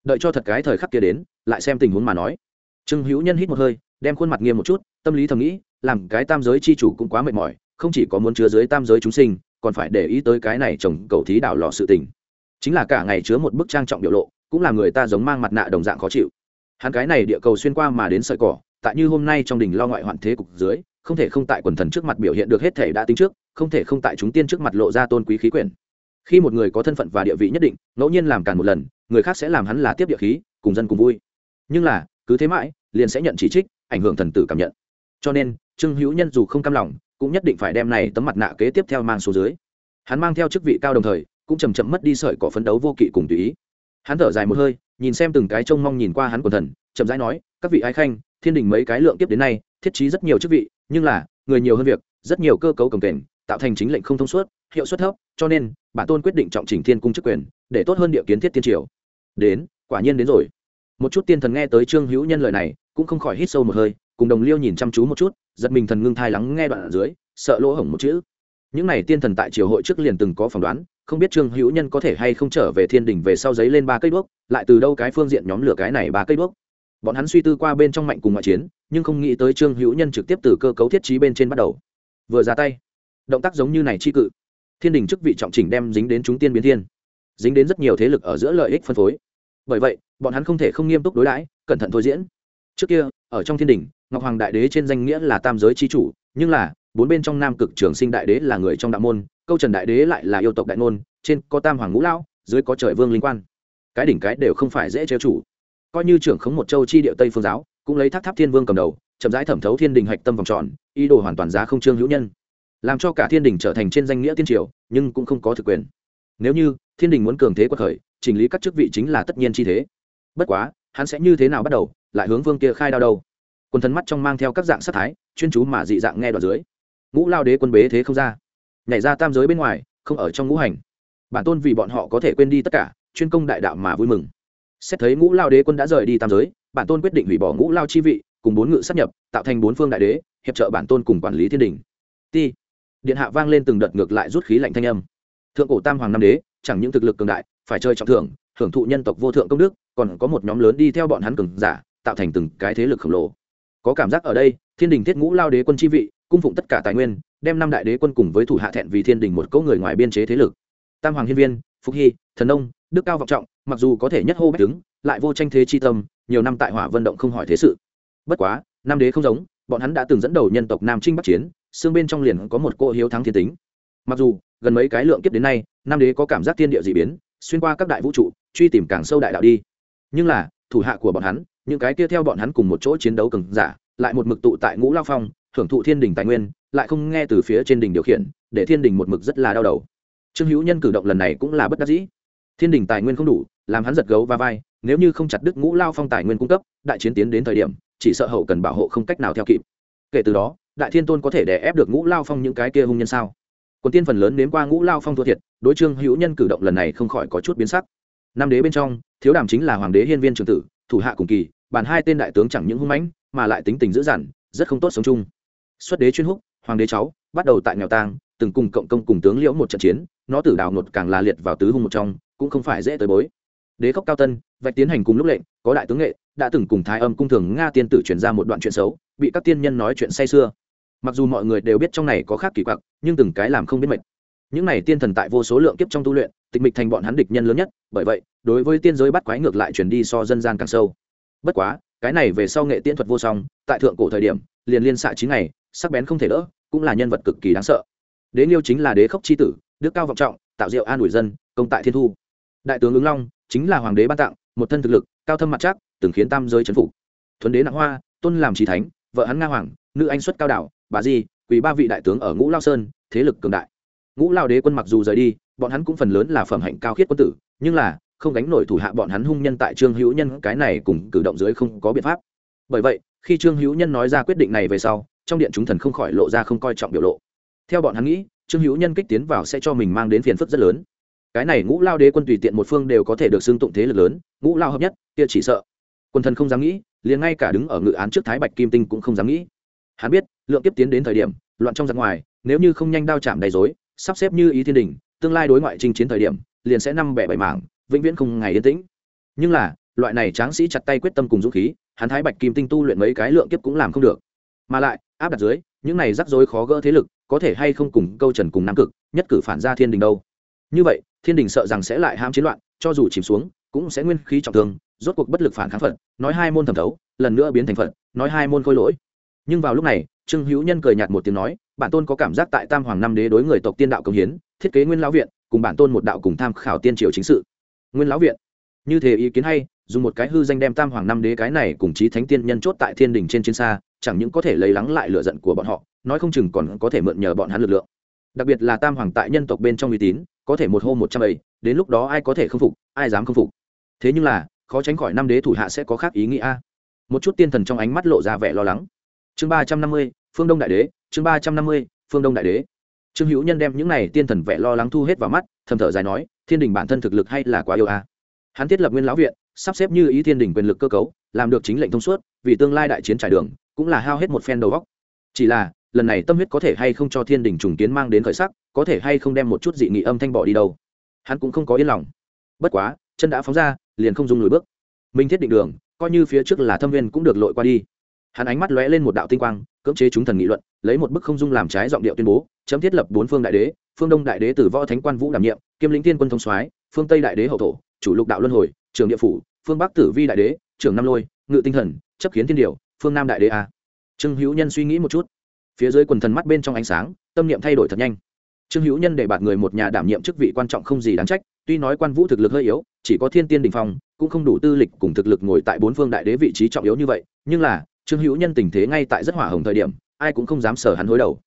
Đợi cho thật cái thời khắc kia đến, lại xem tình huống mà nói. Trương hữu nhân hít một hơi, đem khuôn mặt nghiêm một chút, tâm lý thầm nghĩ, làm cái tam giới chi chủ cũng quá mệt mỏi, không chỉ có muốn chứa dưới tam giới chúng sinh còn phải để ý tới cái này trồng cầu thí đảo lò sự tình. Chính là cả ngày chứa một bức trang trọng biểu lộ, cũng là người ta giống mang mặt nạ đồng dạng khó chịu. Hắn cái này địa cầu xuyên qua mà đến sợi cỏ, tại như hôm nay trong đình lo ngoại hoạn thế cục dưới, không thể không tại quần thần trước mặt biểu hiện được hết thể đã tính trước, không thể không tại chúng tiên trước mặt lộ ra tôn quý khí quyển. Khi một người có thân phận và địa vị nhất định, ngẫu nhiên làm càn một lần, người khác sẽ làm hắn là tiếp địa khí, cùng dân cùng vui. Nhưng là, cứ thế mãi, liền sẽ nhận chỉ trích, ảnh hưởng thần tử cảm nhận. Cho nên, trương hữu nhân dù không cam lòng cũng nhất định phải đem này tấm mặt nạ kế tiếp theo mang số dưới. Hắn mang theo chức vị cao đồng thời, cũng chầm chậm mất đi sợi cỏ phấn đấu vô kỵ cùng tùy ý. Hắn thở dài một hơi, nhìn xem từng cái trông mong nhìn qua hắn quần thần, chậm rãi nói, các vị ái khanh, thiên đình mấy cái lượng tiếp đến nay, thiết trí rất nhiều chức vị, nhưng là, người nhiều hơn việc, rất nhiều cơ cấu cồng kềnh, tạo thành chính lệnh không thông suốt, hiệu suất thấp, cho nên, bản tôn quyết định trọng chỉnh thiên cung chức quyền, để tốt hơn địa kiến thiết tiên triều. Đến, quả nhiên đến rồi. Một chút tiên thần nghe tới trương hữu nhân lời này, cũng không khỏi hít sâu một hơi cùng đồng liêu nhìn chăm chú một chút, giật mình thần ngưng thai lắng nghe đoạn ở dưới, sợ lỗ hổng một chữ. Những n à y tiên thần tại triều hội trước liền từng có phỏng đoán, không biết trương hữu nhân có thể hay không trở về thiên đình về sau giấy lên ba cây đuốc, lại từ đâu cái phương diện nhóm lửa cái này ba cây đuốc. Bọn hắn suy tư qua bên trong mạnh cùng ngoại chiến, nhưng không nghĩ tới trương hữu nhân trực tiếp từ cơ cấu thiết trí bên trên bắt đầu. Vừa ra tay, động tác giống như này chi cự. Thiên đình chức vị trọng trình đem dính đến chúng tiên biến thiên. Dính đến rất nhiều thế lực ở giữa lợi ích phân phối. Bởi vậy, bọn hắn không thể không nghiêm túc đối đãi, cẩn thận thôi diễn. Trước kia ở trong thiên đình, ngọc hoàng đại đế trên danh nghĩa là tam giới c h i chủ, nhưng là, bốn bên trong nam cực trường sinh đại đế là người trong đạo môn, câu trần đại đế lại là yêu tộc đại ngôn trên có tam hoàng ngũ lão, dưới có trời vương linh quan. Cái đỉnh cái đều không phải dễ trêu chủ coi như trưởng khống một châu chi địa tây phương giáo, cũng lấy tháp tháp thiên vương cầm đầu, chậm rãi thẩm thấu thiên đình hạch tâm vòng tròn, ý đồ hoàn toàn giá không trương hữu nhân. Làm cho cả thiên đình trở thành trên danh nghĩa tiên triều, nhưng cũng không có thực quyền. Nếu như, thiên đình muốn cường thế quật khởi, chỉnh lý các chức vị chính là tất nhiên chi thế. Bất quá, hắn sẽ như thế nào bắt đầu lại hướng vương kia khai đao đâu. Quân thần mắt trong mang theo các dạng sát thái, chuyên chú mà dị dạng nghe đoạn dưới. Ngũ lao đế quân bế thế không ra. Nhảy ra tam giới bên ngoài, không ở trong ngũ hành. Bản tôn vì bọn họ có thể quên đi tất cả, chuyên công đại đạo mà vui mừng. Xét thấy ngũ lao đế quân đã rời đi tam giới, bản tôn quyết định hủy bỏ ngũ lao chi vị, cùng bốn ngự sát nhập, tạo thành bốn phương đại đế, hiệp trợ bản tôn cùng quản lý thiên đình. Ti. Điện hạ vang lên từng đợt ngược lại rút khí lạnh thanh âm. Thượng cổ tam hoàng năm đế, chẳng những thực lực cường đại, phải chơi trọng thưởng, hưởng thụ nhân tộc vô thượng công đức, còn có một nhóm lớn đi theo bọn hắn cường giả tạo thành từng cái thế lực khổng lồ. Có cảm giác ở đây, thiên đình thiết ngũ lao đế quân chi vị, cung phụng tất cả tài nguyên, đem năm đại đế quân cùng với thủ hạ thẹn vì thiên đình một cỗ người ngoài biên chế thế lực. Tam hoàng hiên viên phúc hy, thần nông, đức cao vọng trọng, mặc dù có thể nhất hô bách đứng, lại vô tranh thế chi tâm, nhiều năm tại hỏa vận động không hỏi thế sự. Bất quá nam đế không giống, bọn hắn đã từng dẫn đầu nhân tộc nam trinh bắc chiến, xương bên trong liền có một cô hiếu thắng thiên tính. Mặc dù, gần mấy cái lượng kiếp đến nay nam đế có cảm giác thiên địa dị biến, xuyên qua các đại vũ trụ, truy tìm càng sâu đại đạo đi. Nhưng là, thủ hạ của bọn hắn những cái kia theo bọn hắn cùng một chỗ chiến đấu cường giả, lại một mực tụ tại ngũ lao phong, hưởng thụ thiên đình tài nguyên, lại không nghe từ phía trên đỉnh điều khiển, để thiên đình một mực rất là đau đầu. Trương hữu nhân cử động lần này cũng là bất đắc dĩ. Thiên đình tài nguyên không đủ, làm hắn giật gấu và vai, nếu như không chặt đứt ngũ lao phong tài nguyên cung cấp, đại chiến tiến đến thời điểm, chỉ sợ hậu cần bảo hộ không cách nào theo kịp. Kể từ đó, đại thiên tôn có thể đè ép được ngũ lao phong những cái kia hung nhân sao? Còn tiên phần lớn nếm qua ngũ lao phong thua thiệt, đối trương hữu nhân cử động lần này không khỏi có chút biến sắc. Năm đế bên trong, thiếu đàm chính là hoàng đế hiên viên trường tử, thủ hạ cùng kỳ bàn hai tên đại tướng chẳng những hung mãnh, mà lại tính tình dữ dằn, rất không tốt sống chung. Xuất đế chuyên húc, hoàng đế cháu, bắt đầu tại nghèo tang, từng cùng cộng công cùng tướng liễu một trận chiến, nó tử đào nột càng là liệt vào tứ hung một trong, cũng không phải dễ tới bối. Đế khóc cao tân, vạch tiến hành cùng lúc lệnh, có đại tướng nghệ, đã từng cùng thái âm cung thường nga tiên tử truyền ra một đoạn chuyện xấu, bị các tiên nhân nói chuyện say xưa mặc dù mọi người đều biết trong này có khác kỳ quặc, nhưng từng cái làm không biết mệt. Những này tiên thần tại vô số lượng kiếp trong tu luyện, tịch mịch thành bọn hắn địch nhân lớn nhất, bởi vậy, đối với tiên giới bắt quái ngược lại chuyển đi so dân gian càng sâu bất quá, cái này về sau nghệ tiễn thuật vô song, tại thượng cổ thời điểm, liền liên xạ chín ngày, sắc bén không thể đỡ, cũng là nhân vật cực kỳ đáng sợ. Đế liêu chính là đế khốc c h i tử, đức cao vọng trọng, tạo diệu an ủi dân, công tại thiên thu. Đại tướng ứng long, chính là hoàng đế ban tặng, một thân thực lực, cao thâm mặt chắc, từng khiến tam giới c phục. Thuấn đế nặng hoa, tôn làm trí thánh, vợ hắn nga hoàng, nữ anh xuất cao đảo, bà di, quỳ ba vị đại tướng ở ngũ lao sơn, thế lực cường đại. Ngũ lao đế quân mặc dù rời đi, bọn hắn cũng phần lớn là phẩm hạnh cao khiết quân tử, nhưng là không gánh nổi thủ hạ bọn hắn hung nhân tại trương hữu nhân, cái này cùng cử động dưới không có biện pháp. Bởi vậy, khi trương hữu nhân nói ra quyết định này về sau, trong điện chúng thần không khỏi lộ ra không coi trọng biểu lộ. Theo bọn hắn nghĩ, trương hữu nhân kích tiến vào sẽ cho mình mang đến phiền phức rất lớn. Cái này ngũ lao đế quân tùy tiện một phương đều có thể được xưng tụng thế lực lớn, ngũ lao hợp nhất, kia chỉ sợ. Quân thần không dám nghĩ, liền ngay cả đứng ở ngự án trước thái bạch kim tinh cũng không dám nghĩ. Hắn biết, lượng tiếp tiến đến thời điểm, loạn trong giặc ngoài, nếu như không nhanh đao chạm đầy dối sắp xếp như ý thiên đình, tương lai đối ngoại trình chiến thời điểm, liền sẽ năm bẻ bảy mảng vĩnh viễn không ngày yên tĩnh. Nhưng là, loại này tráng sĩ chặt tay quyết tâm cùng dũng khí, hắn thái bạch kim tinh tu luyện mấy cái lượng kiếp cũng làm không được. Mà lại, áp đặt dưới, những này rắc rối khó gỡ thế lực, có thể hay không cùng câu trần cùng nam cực, nhất cử phản ra thiên đình đâu. Như vậy, thiên đình sợ rằng sẽ lại ham chiến loạn, cho dù chìm xuống, cũng sẽ nguyên khí trọng thương, rốt cuộc bất lực phản kháng phật, nói hai môn thẩm thấu, lần nữa biến thành phật, nói hai môn khôi lỗi. Nhưng vào lúc này, trương hữu nhân cười nhạt một tiếng nói, bản tôn có cảm giác tại tam hoàng năm đế đối người tộc tiên đạo công hiến, thiết kế nguyên lão viện, cùng bản tôn một đạo cùng tham khảo tiên triều chính sự nguyên lão viện. Như thế ý kiến hay, dùng một cái hư danh đem tam hoàng năm đế cái này cùng chí thánh tiên nhân chốt tại thiên đình trên trên xa, chẳng những có thể lấy lắng lại lựa giận của bọn họ, nói không chừng còn có thể mượn nhờ bọn hắn lực lượng. Đặc biệt là tam hoàng tại nhân tộc bên trong uy tín, có thể một hôm một trăm ấy, đến lúc đó ai có thể không phục, ai dám không phục. Thế nhưng là, khó tránh khỏi năm đế thủ hạ sẽ có khác ý nghĩa một chút tiên thần trong ánh mắt lộ ra vẻ lo lắng. Chương ba trăm năm mươi, phương đông đại đế, chương ba trăm năm mươi, phương đông đại đế trương hữu nhân đem những này tiên thần vẻ lo lắng thu hết vào mắt, thầm thở dài nói, thiên đình bản thân thực lực hay là quá yêu a. Hắn thiết lập nguyên lão viện, sắp xếp như ý thiên đình quyền lực cơ cấu, làm được chính lệnh thông suốt, vì tương lai đại chiến trải đường, cũng là hao hết một phen đầu góc chỉ là, lần này tâm huyết có thể hay không cho thiên đình trùng kiến mang đến khởi sắc, có thể hay không đem một chút dị nghị âm thanh bỏ đi đâu. Hắn cũng không có yên lòng. Bất quá, chân đã phóng ra, liền không dùng lùi bước. Minh thiết định đường, coi như phía trước là thâm viên cũng được lội qua đi. Hắn ánh mắt lóe lên một đạo tinh quang cưỡng chế chúng thần nghị luận, lấy một bức không dung làm trái giọng điệu tuyên bố, chấm thiết lập bốn phương đại đế, phương đông đại đế từ võ thánh quan vũ đảm nhiệm, kiêm lĩnh tiên quân thông soái, phương tây đại đế hậu thổ, chủ lục đạo luân hồi, trường địa phủ, phương bắc tử vi đại đế trưởng nam lôi, ngự tinh thần, chấp kiến thiên điều, phương nam đại đế a. Trương hữu nhân suy nghĩ một chút. Phía dưới quần thần mắt bên trong ánh sáng, tâm niệm thay đổi thật nhanh. Trương hữu nhân để bạt người một nhà đảm nhiệm chức vị quan trọng không gì đáng trách, tuy nói quan vũ thực lực hơi yếu, chỉ có thiên tiên đình phong, cũng không đủ tư lịch cùng thực lực ngồi tại bốn phương đại đế vị trí trọng yếu như vậy, nhưng là trương hữu nhân tình thế ngay tại rất hỏa hồng thời điểm, ai cũng không dám sở hắn hối đầu.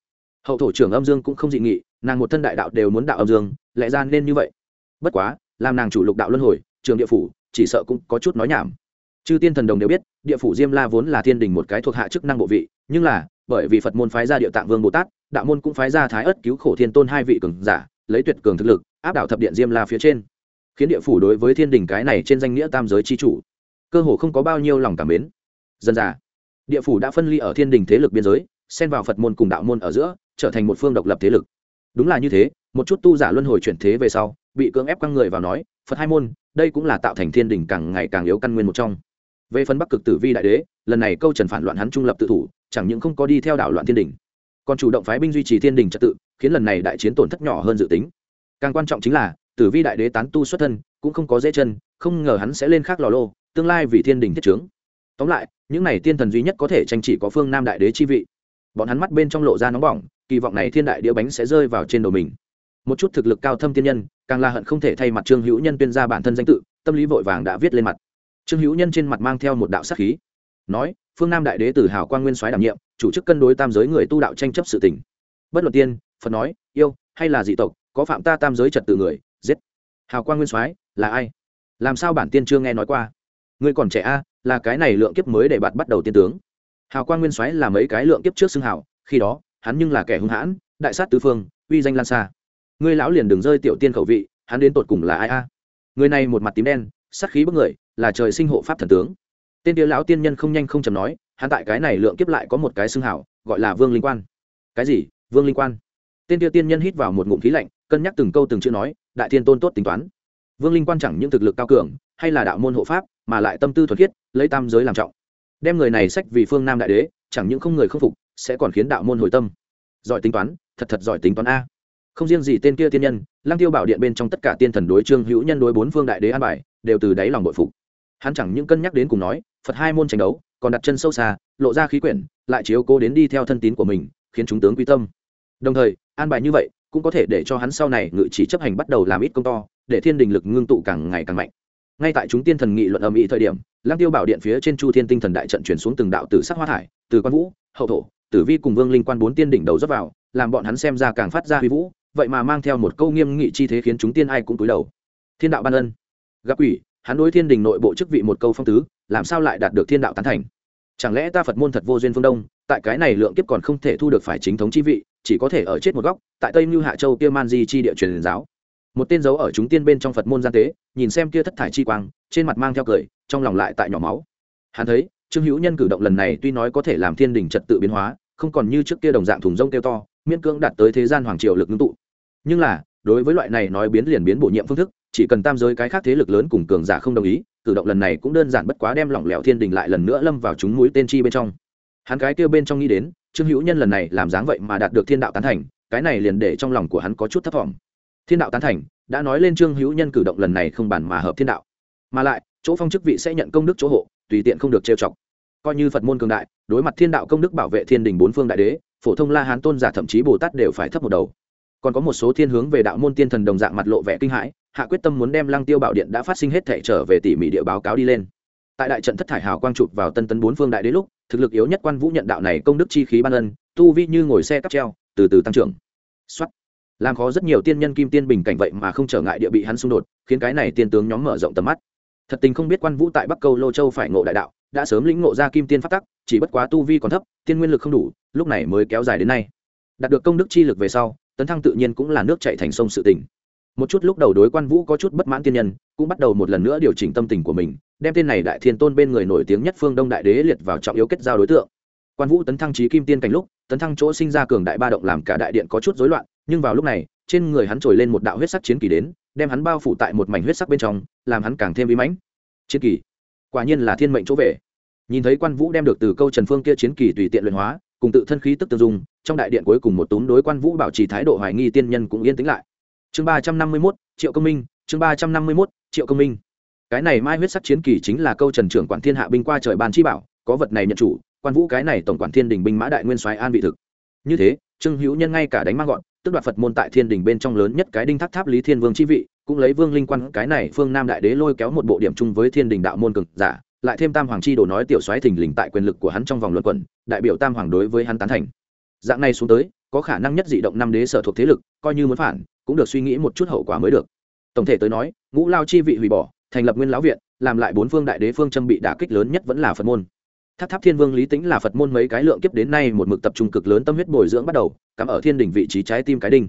Hậu thổ trưởng âm dương cũng không dị nghị, nàng một thân đại đạo đều muốn đạo âm dương, lẽ ra nên như vậy. Bất quá, làm nàng chủ lục đạo luân hồi, trường địa phủ, chỉ sợ cũng có chút nói nhảm. Chư tiên thần đồng đều biết, địa phủ diêm la vốn là thiên đình một cái thuộc hạ chức năng bộ vị, nhưng là, bởi vì phật môn phái ra địa tạng vương bồ tát, đạo môn cũng phái ra thái ất cứu khổ thiên tôn hai vị cường giả, lấy tuyệt cường thực lực, áp đảo thập điện diêm la phía trên. Khiến địa phủ đối với thiên đình cái này trên danh nghĩa tam giới chi chủ, cơ hồ không có bao nhiêu lòng cảm mến. Dân già địa phủ đã phân ly ở thiên đình thế lực biên giới, xen vào phật môn cùng đạo môn ở giữa, trở thành một phương độc lập thế lực. Đúng là như thế, một chút tu giả luân hồi chuyển thế về sau, bị cưỡng ép căng người vào nói, phật hai môn, đây cũng là tạo thành thiên đình càng ngày càng yếu căn nguyên một trong. Về phần bắc cực tử vi đại đế, lần này câu trần phản loạn hắn trung lập tự thủ, chẳng những không có đi theo đảo loạn thiên đình, còn chủ động phái binh duy trì thiên đình trật tự, khiến lần này đại chiến tổn thất nhỏ hơn dự tính. Càng quan trọng chính là, tử vi đại đế tán tu xuất thân, cũng không có dễ chân, không ngờ hắn sẽ lên khác lò lô, tương lai vì thiên đình thiết trướng tóm lại, những này tiên thần duy nhất có thể tranh chỉ có phương nam đại đế chi vị. Bọn hắn mắt bên trong lộ ra nóng bỏng, kỳ vọng này thiên đại đĩa bánh sẽ rơi vào trên đầu mình. Một chút thực lực cao thâm tiên nhân, càng là hận không thể thay mặt trương hữu nhân tuyên ra bản thân danh tự, tâm lý vội vàng đã viết lên mặt. Trương hữu nhân trên mặt mang theo một đạo sắc khí. Nói, phương nam đại đế tử hào quan nguyên soái đảm nhiệm, chủ chức cân đối tam giới người tu đạo tranh chấp sự tình. Bất luận tiên, phật nói, yêu, hay là dị tộc, có phạm ta tam giới trật tự người, giết. Hào quan nguyên soái là ai? Làm sao bản tiên chưa nghe nói qua? Ngươi còn trẻ a là cái này lượng kiếp mới để bạn bắt đầu tiên tướng. Hào quang nguyên soái là mấy cái lượng kiếp trước xưng hào khi đó hắn nhưng là kẻ hung hãn đại sát tứ phương uy danh lan xa. Ngươi lão liền đừng rơi tiểu tiên khẩu vị hắn đến tột cùng là ai a? Người này một mặt tím đen sát khí bức người là trời sinh hộ pháp thần tướng. Tên tiêu lão tiên nhân không nhanh không chầm nói hắn tại cái này lượng kiếp lại có một cái xưng hào, gọi là vương linh quan. Cái gì? Vương linh quan? Tên tiêu tiên nhân hít vào một ngụm khí lạnh cân nhắc từng câu từng chữ nói đại thiên tôn tốt tính toán. Vương linh quan chẳng những thực lực cao cường hay là đạo môn hộ pháp, mà lại tâm tư thuật khiết, lấy tam giới làm trọng. Đem người này sách vì phương nam đại đế, chẳng những không người không phục, sẽ còn khiến đạo môn hồi tâm. Giỏi tính toán, thật thật giỏi tính toán a. Không riêng gì tên kia tiên nhân lang tiêu bảo điện bên trong tất cả tiên thần đối trương hữu nhân đối bốn phương đại đế an bài, đều từ đáy lòng bội phục. Hắn chẳng những cân nhắc đến cùng nói, phật hai môn tranh đấu, còn đặt chân sâu xa, lộ ra khí quyển, lại chiếu cố đến đi theo thân tín của mình, khiến chúng tướng quy tâm. Đồng thời, an bài như vậy, cũng có thể để cho hắn sau này ngự chỉ chấp hành bắt đầu làm ít công to, để thiên đình lực ngưng tụ càng ngày càng mạnh ngay tại chúng tiên thần nghị luận âm ĩ thời điểm lang tiêu bảo điện phía trên chu thiên tinh thần đại trận chuyển xuống từng đạo tử sắc hoa thải, từ quan vũ, hậu thổ, tử vi cùng vương linh quan bốn tiên đỉnh đầu dốc vào, làm bọn hắn xem ra càng phát ra huy vũ, vậy mà mang theo một câu nghiêm nghị chi thế khiến chúng tiên ai cũng cúi đầu. Thiên đạo ban ân. Gặp ủy hắn đối thiên đình nội bộ chức vị một câu phong tứ, làm sao lại đạt được thiên đạo tán thành? Chẳng lẽ ta phật môn thật vô duyên phương đông, tại cái này lượng kiếp còn không thể thu được phải chính thống chi vị, chỉ có thể ở chết một góc, tại tây mưu hạ châu kia man di chi địa truyền giáo một tên dấu ở chúng tiên bên trong phật môn gian tế, nhìn xem kia thất thải chi quang, trên mặt mang theo cười, trong lòng lại tại nhỏ máu. Hắn thấy, trương hữu nhân cử động lần này tuy nói có thể làm thiên đình trật tự biến hóa, không còn như trước kia đồng dạng thùng rông kêu to, miễn cưỡng đạt tới thế gian hoàng triều lực ngưng tụ. Nhưng là, đối với loại này nói biến liền biến bổ nhiệm phương thức, chỉ cần tam giới cái khác thế lực lớn cùng cường giả không đồng ý, cử động lần này cũng đơn giản bất quá đem lỏng lẻo thiên đình lại lần nữa lâm vào chúng mũi tên chi bên trong. Hắn cái kia bên trong nghĩ đến, trương hữu nhân lần này làm dáng vậy mà đạt được thiên đạo tán thành, cái này liền để trong lòng của hắn có chút thất vọng thiên đạo tán thành, đã nói lên trương hữu nhân cử động lần này không bản mà hợp thiên đạo. Mà lại, chỗ phong chức vị sẽ nhận công đức chỗ hộ, tùy tiện không được trêu chọc. Coi như phật môn cường đại, đối mặt thiên đạo công đức bảo vệ thiên đình bốn phương đại đế, phổ thông la hán tôn giả thậm chí bồ tát đều phải thấp một đầu. Còn có một số thiên hướng về đạo môn tiên thần đồng dạng mặt lộ vẻ kinh hãi, hạ quyết tâm muốn đem lăng tiêu bảo điện đã phát sinh hết thể trở về tỉ mỉ địa báo cáo đi lên. Tại đại trận thất thải hào quang chụp vào tân tấn bốn phương đại đế lúc, thực lực yếu nhất quan vũ nhận đạo này công đức chi khí ban ân, tu vi như ngồi xe cắp treo, từ từ tăng trưởng. Xuất làm khó rất nhiều tiên nhân kim tiên bình cảnh vậy mà không trở ngại địa bị hắn xung đột, khiến cái này tiên tướng nhóm mở rộng tầm mắt. Thật tình không biết quan vũ tại bắc câu lô châu phải ngộ đại đạo, đã sớm lĩnh ngộ ra kim tiên phát tắc, chỉ bất quá tu vi còn thấp, tiên nguyên lực không đủ, lúc này mới kéo dài đến nay. Đạt được công đức chi lực về sau, tấn thăng tự nhiên cũng là nước chạy thành sông sự tình. Một chút lúc đầu đối quan vũ có chút bất mãn tiên nhân, cũng bắt đầu một lần nữa điều chỉnh tâm tình của mình, đem tên này đại thiên tôn bên người nổi tiếng nhất phương đông đại đế liệt vào trọng yếu kết giao đối tượng. Quan vũ tấn thăng trí kim tiên cảnh lúc, tấn thăng chỗ sinh ra cường đại ba động làm cả đại điện có chút rối loạn nhưng vào lúc này, trên người hắn trồi lên một đạo huyết sắc chiến kỳ đến, đem hắn bao phủ tại một mảnh huyết sắc bên trong, làm hắn càng thêm bí mãnh. Chiến kỳ? Quả nhiên là thiên mệnh chỗ về. Nhìn thấy quan vũ đem được từ câu trần phương kia chiến kỳ tùy tiện luyện hóa, cùng tự thân khí tức tương dung, trong đại điện cuối cùng một túm đối quan vũ bảo trì thái độ hoài nghi tiên nhân cũng yên tĩnh lại. Chương ba trăm năm mươi mốt, triệu công minh, chương ba trăm năm mươi mốt, triệu công minh. Cái này mai huyết sắc chiến kỳ chính là câu trần trưởng quản thiên hạ binh qua trời ban chi bảo, có vật này nhận chủ, quan vũ cái này tổng quản thiên đình binh mã đại nguyên soái an vị thực. Như thế, trương hữu nhân ngay cả đánh mang gọn tức đoạt phật môn tại thiên đình bên trong lớn nhất cái đinh tháp tháp lý thiên vương chi vị, cũng lấy vương linh quan cái này phương nam đại đế lôi kéo một bộ điểm chung với thiên đình đạo môn cực giả, lại thêm tam hoàng chi đồ nói tiểu soái thình lình tại quyền lực của hắn trong vòng luận quẩn, đại biểu tam hoàng đối với hắn tán thành. Dạng này xuống tới, có khả năng nhất dị động năm đế sở thuộc thế lực, coi như muốn phản, cũng được suy nghĩ một chút hậu quả mới được. Tổng thể tới nói, ngũ lao chi vị hủy bỏ, thành lập nguyên lão viện, làm lại bốn phương đại đế phương châm bị đả kích lớn nhất vẫn là phật môn tháp tháp thiên vương lý Tĩnh là phật môn mấy cái lượng kiếp đến nay một mực tập trung cực lớn tâm huyết bồi dưỡng bắt đầu, cắm ở thiên đỉnh vị trí trái tim cái đinh.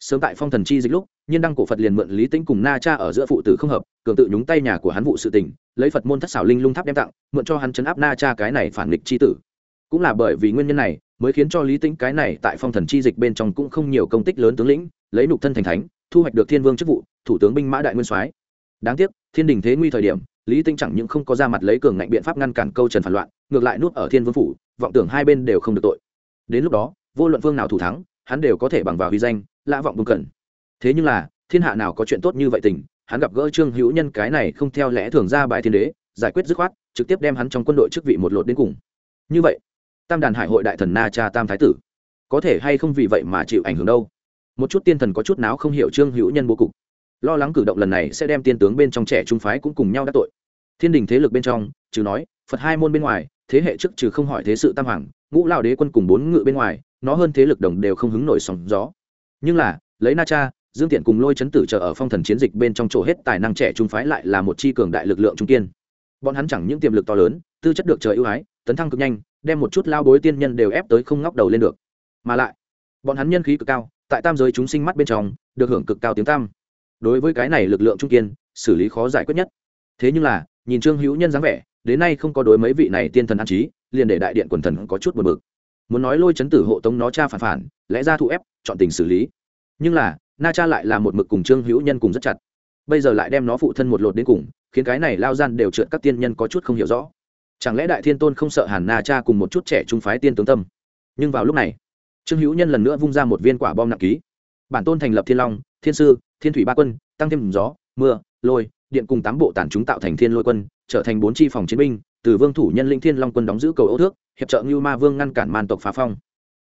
Sớm tại phong thần chi dịch lúc, nhiên đăng cổ phật liền mượn lý Tĩnh cùng na cha ở giữa phụ tử không hợp, cường tự nhúng tay nhà của hắn vụ sự tình, lấy phật môn thất xảo linh lung tháp đem tặng, mượn cho hắn chấn áp na cha cái này phản nghịch chi tử. Cũng là bởi vì nguyên nhân này, mới khiến cho lý Tĩnh cái này tại phong thần chi dịch bên trong cũng không nhiều công tích lớn tướng lĩnh, lấy nục thân thành thánh, thu hoạch được thiên vương chức vụ, thủ tướng binh mã đại nguyên soái. Đáng tiếc, thiên đình thế nguy thời điểm, lý Tĩnh chẳng những không có ra mặt lấy cường ngạnh biện pháp ngăn cản câu trần phản loạn ngược lại nuốt ở thiên vương phủ, vọng tưởng hai bên đều không được tội. Đến lúc đó, vô luận phương nào thủ thắng, hắn đều có thể bằng vào huy danh, lã vọng vương cần. Thế nhưng là, thiên hạ nào có chuyện tốt như vậy tình, hắn gặp gỡ trương hữu nhân cái này không theo lẽ thường ra bài thiên đế, giải quyết dứt khoát, trực tiếp đem hắn trong quân đội chức vị một lột đến cùng. Như vậy, tam đàn hải hội đại thần na cha tam thái tử, có thể hay không vì vậy mà chịu ảnh hưởng đâu? Một chút tiên thần có chút nào không hiểu trương hữu nhân bố cục. Lo lắng cử động lần này sẽ đem tiên tướng bên trong trẻ trung phái cũng cùng nhau đắc tội. Thiên đình thế lực bên trong chứ nói, phật hai môn bên ngoài thế hệ trước trừ không hỏi thế sự tam hoàng, ngũ lao đế quân cùng bốn ngự bên ngoài, nó hơn thế lực đồng đều không hứng nổi sóng gió. Nhưng là, lấy na cha, dương tiện cùng lôi chấn tử chờ ở phong thần chiến dịch bên trong chỗ hết tài năng trẻ trung phái lại là một chi cường đại lực lượng trung kiên. Bọn hắn chẳng những tiềm lực to lớn, tư chất được trời ưu ái, tấn thăng cực nhanh, đem một chút lao bối tiên nhân đều ép tới không ngóc đầu lên được. Mà lại, bọn hắn nhân khí cực cao, tại tam giới chúng sinh mắt bên trong, được hưởng cực cao tiếng tam đối với cái này lực lượng trung kiên, xử lý khó giải quyết nhất. Thế nhưng là, nhìn trương hữu nhân dáng vẻ đến nay không có đối mấy vị này tiên thần an trí, liền để đại điện quần thần có chút buồn bực. Muốn nói lôi chấn tử hộ tống nó cha phản phản, lẽ ra thụ ép, chọn tình xử lý. Nhưng là, na cha lại là một mực cùng trương hữu nhân cùng rất chặt. Bây giờ lại đem nó phụ thân một lột đến cùng, khiến cái này lao gian đều trượt các tiên nhân có chút không hiểu rõ. Chẳng lẽ đại thiên tôn không sợ hàn na cha cùng một chút trẻ trung phái tiên tướng tâm? Nhưng vào lúc này, trương hữu nhân lần nữa vung ra một viên quả bom nặng ký. Bản tôn thành lập thiên long, thiên sư, thiên thủy ba quân, tăng thêm gió, mưa, lôi, điện cùng tám bộ tản chúng tạo thành thiên lôi quân trở thành bốn chi phòng chiến binh, từ vương thủ nhân linh thiên long quân đóng giữ cầu ấu thước, hiệp trợ ngưu ma vương ngăn cản man tộc phá phong.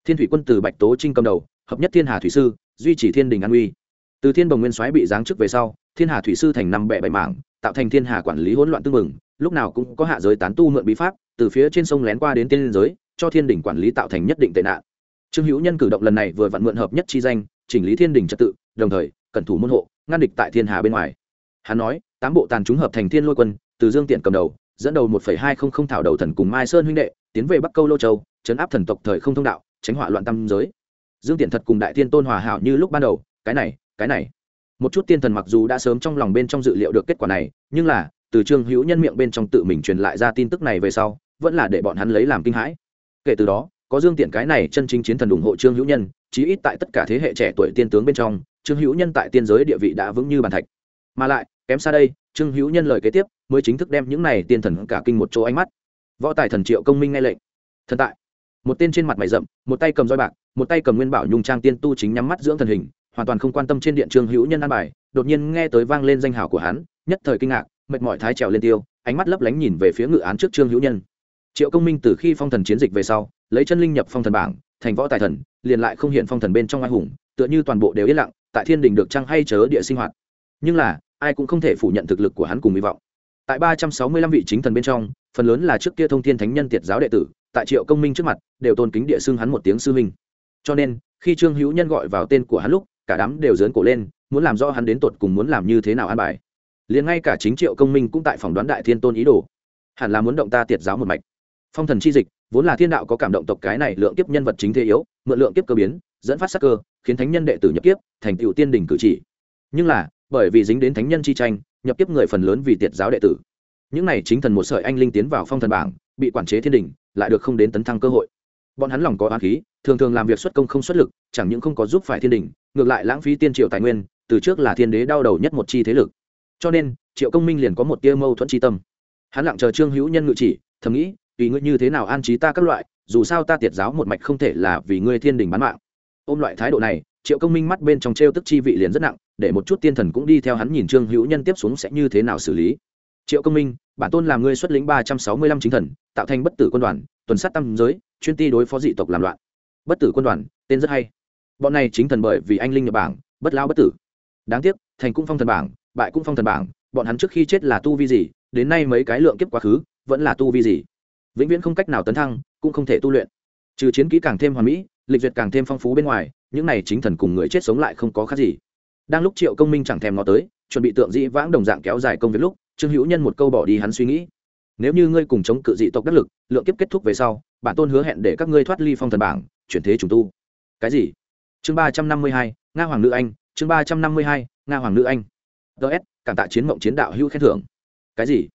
Thiên thủy quân từ bạch tố trinh cầm đầu, hợp nhất thiên hà thủy sư, duy trì thiên đình an uy. Từ thiên bồng nguyên soái bị giáng chức về sau, thiên hà thủy sư thành năm bệ bảy mảng, tạo thành thiên hà quản lý hỗn loạn tương mừng, lúc nào cũng có hạ giới tán tu mượn bí pháp, từ phía trên sông lén qua đến tiên giới, cho thiên đình quản lý tạo thành nhất định tệ nạn. Trương hữu nhân cử động lần này vừa vặn mượn hợp nhất chi danh, chỉnh lý thiên đình trật tự, đồng thời, cẩn thủ môn hộ, ngăn địch tại thiên hà bên ngoài. Hắn nói, tám bộ tàn chúng hợp thành thiên lôi quân từ dương tiện cầm đầu, dẫn đầu một hai không không thảo đầu thần cùng mai sơn huynh đệ, tiến về bắc câu lô châu, chấn áp thần tộc thời không thông đạo, tránh họa loạn tâm giới. Dương tiện thật cùng đại thiên tôn hòa hảo như lúc ban đầu, cái này cái này. Một chút tiên thần mặc dù đã sớm trong lòng bên trong dự liệu được kết quả này, nhưng là, từ trương hữu nhân miệng bên trong tự mình truyền lại ra tin tức này về sau, vẫn là để bọn hắn lấy làm kinh hãi. Kể từ đó, có dương tiện cái này chân chính chiến thần ủng hộ trương hữu nhân, chí ít tại tất cả thế hệ trẻ tuổi tiên tướng bên trong, trương hữu nhân tại tiên giới địa vị đã vững như bàn thạch. Mà lại kém xa đây, trương hữu nhân lời kế tiếp, mới chính thức đem những này tiên thần cả kinh một chỗ ánh mắt. Võ tài thần triệu công minh nghe lệnh. Thần tại. Một tên trên mặt mày rậm, một tay cầm roi bạc, một tay cầm nguyên bảo nhung trang tiên tu chính nhắm mắt dưỡng thần hình, hoàn toàn không quan tâm trên điện trương hữu nhân an bài, đột nhiên nghe tới vang lên danh hào của hắn, nhất thời kinh ngạc, mệt mỏi thái trèo lên tiêu, ánh mắt lấp lánh nhìn về phía ngự án trước trương hữu nhân. Triệu công minh từ khi phong thần chiến dịch về sau, lấy chân linh nhập phong thần bảng, thành võ tài thần, liền lại không hiện phong thần bên trong ai hùng, tựa như toàn bộ đều yên lặng, tại thiên đình được trăng hay chớ địa sinh hoạt. Nhưng là ai cũng không thể phủ nhận thực lực của hắn cùng hy vọng. Tại ba trăm sáu mươi lăm vị chính thần bên trong, phần lớn là trước kia thông thiên thánh nhân tiệt giáo đệ tử, tại triệu công minh trước mặt, đều tôn kính địa xưng hắn một tiếng sư huynh. Cho nên, khi trương hữu nhân gọi vào tên của hắn lúc, cả đám đều dớn cổ lên, muốn làm rõ hắn đến tột cùng muốn làm như thế nào an bài. Liền ngay cả chính triệu công minh cũng tại phòng đoán đại thiên tôn ý đồ. Hẳn là muốn động ta tiệt giáo một mạch. Phong thần chi dịch, vốn là thiên đạo có cảm động tộc cái này lượng kiếp nhân vật chính thế yếu, mượn lượng kiếp cơ biến, dẫn phát sắc cơ, khiến thánh nhân đệ tử nhập kiếp, thành tựu tiên đỉnh cử chỉ. Nhưng là bởi vì dính đến thánh nhân chi tranh, nhập tiếp người phần lớn vì tiệt giáo đệ tử. Những này chính thần một sợi anh linh tiến vào phong thần bảng, bị quản chế thiên đình, lại được không đến tấn thăng cơ hội. Bọn hắn lòng có oán khí, thường thường làm việc xuất công không xuất lực, chẳng những không có giúp phải thiên đình, ngược lại lãng phí tiên triệu tài nguyên, từ trước là thiên đế đau đầu nhất một chi thế lực. Cho nên, triệu công minh liền có một tia mâu thuẫn chi tâm. Hắn lặng chờ trương hữu nhân ngự chỉ, thầm nghĩ, tùy ngươi như thế nào an trí ta các loại, dù sao ta tiệt giáo một mạch không thể là vì ngươi thiên đình bán mạng. Ôm loại thái độ này triệu công minh mắt bên trong t r e o tức chi vị liền rất nặng, để một chút tiên thần cũng đi theo hắn nhìn trương hữu nhân tiếp xuống sẽ như thế nào xử lý. Triệu công minh, bản tôn làm ngươi xuất lĩnh ba trăm sáu mươi lăm chính thần, tạo thành bất tử quân đoàn, tuần sát tam giới, chuyên ti đối phó dị tộc làm loạn. Bất tử quân đoàn, tên rất hay. Bọn này chính thần bởi vì anh linh nhập bảng, bất lao bất tử. Đáng tiếc, thành cũng phong thần bảng, bại cũng phong thần bảng, bọn hắn trước khi chết là tu vi gì, đến nay mấy cái lượng kiếp quá khứ, vẫn là tu vi gì. Vĩnh viễn không cách nào tấn thăng, cũng không thể tu luyện. Trừ chiến kỹ càng thêm hoàn mỹ lịch duyệt càng thêm phong phú bên ngoài, những này chính thần cùng người chết sống lại không có khác gì. Đang lúc triệu công minh chẳng thèm nó tới, chuẩn bị tượng dĩ vãng đồng dạng kéo dài công việc lúc, trương hữu nhân một câu bỏ đi hắn suy nghĩ. Nếu như ngươi cùng chống cự dị tộc đắc lực, lượng kiếp kết thúc về sau, bản tôn hứa hẹn để các ngươi thoát ly phong thần bảng, chuyển thế trùng tu. Cái gì? Chương ba trăm năm mươi hai, nga hoàng nữ anh, chương ba trăm năm mươi hai, nga hoàng nữ anh. Ts cảm tạ chiến mộng chiến đạo hữu khen thưởng. Cái gì?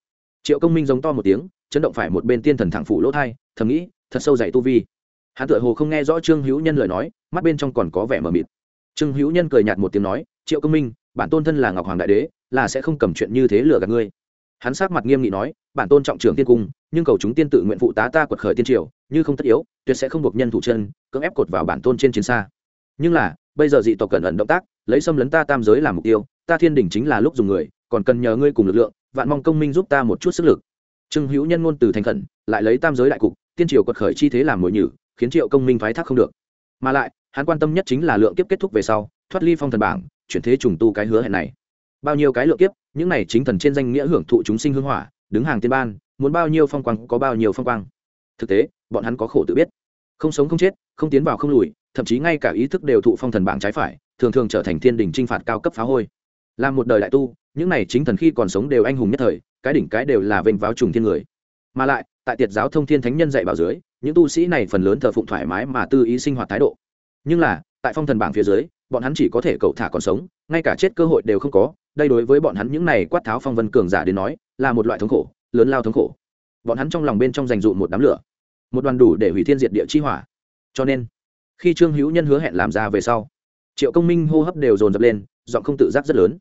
Triệu công minh giống to một tiếng, chấn động phải một bên tiên thần thẳng phủ lỗ thai, thầm nghĩ, thật sâu dày tu vi hắn tựa hồ không nghe rõ trương hữu nhân lời nói, mắt bên trong còn có vẻ mờ mịt. Trương hữu nhân cười nhạt một tiếng nói, triệu công minh, bản tôn thân là ngọc hoàng đại đế, là sẽ không cầm chuyện như thế lừa gạt ngươi. Hắn sát mặt nghiêm nghị nói, bản tôn trọng trường tiên cung, nhưng cầu chúng tiên tự nguyện phụ tá ta quật khởi tiên triều, như không tất yếu, tuyệt sẽ không buộc nhân thủ chân, cưỡng ép cột vào bản tôn trên chiến xa. Nhưng là, bây giờ dị tộc cẩn ẩn động tác, lấy xâm lấn ta tam giới làm mục tiêu, ta thiên đỉnh chính là lúc dùng người, còn cần nhờ ngươi cùng lực lượng, vạn mong công minh giúp ta một chút sức lực. Trương hữu nhân ngôn từ thành khẩn, lại lấy tam giới đại cục, tiên triều quật khởi chi thế làm mồi nhử khiến triệu công minh phái thác không được. Mà lại, hắn quan tâm nhất chính là lượng kiếp kết thúc về sau, thoát ly phong thần bảng, chuyển thế trùng tu cái hứa hẹn này. Bao nhiêu cái lượng kiếp, những này chính thần trên danh nghĩa hưởng thụ chúng sinh hương hỏa, đứng hàng tiên ban, muốn bao nhiêu phong quang có bao nhiêu phong quang. Thực tế, bọn hắn có khổ tự biết. Không sống không chết, không tiến vào không lùi, thậm chí ngay cả ý thức đều thụ phong thần bảng trái phải, thường thường trở thành thiên đình t r i n h phạt cao cấp phá hôi. Làm một đời đại tu, những này chính thần khi còn sống đều anh hùng nhất thời, cái đỉnh cái đều là vênh váo trùng thiên người mà lại, tại tiệt giáo thông thiên thánh nhân dạy bảo dưới, những tu sĩ này phần lớn thờ phụng thoải mái mà tư ý sinh hoạt thái độ. Nhưng là, tại phong thần bảng phía dưới, bọn hắn chỉ có thể cậu thả còn sống, ngay cả chết cơ hội đều không có, đây đối với bọn hắn những này quát tháo phong vân cường giả đến nói, là một loại thống khổ, lớn lao thống khổ. Bọn hắn trong lòng bên trong dành dụ một đám lửa, một đoàn đủ để hủy thiên diệt địa chi hỏa. Cho nên, khi trương hữu nhân hứa hẹn làm ra về sau, triệu công minh hô hấp đều dồn dập lên, giọng không tự giác rất lớn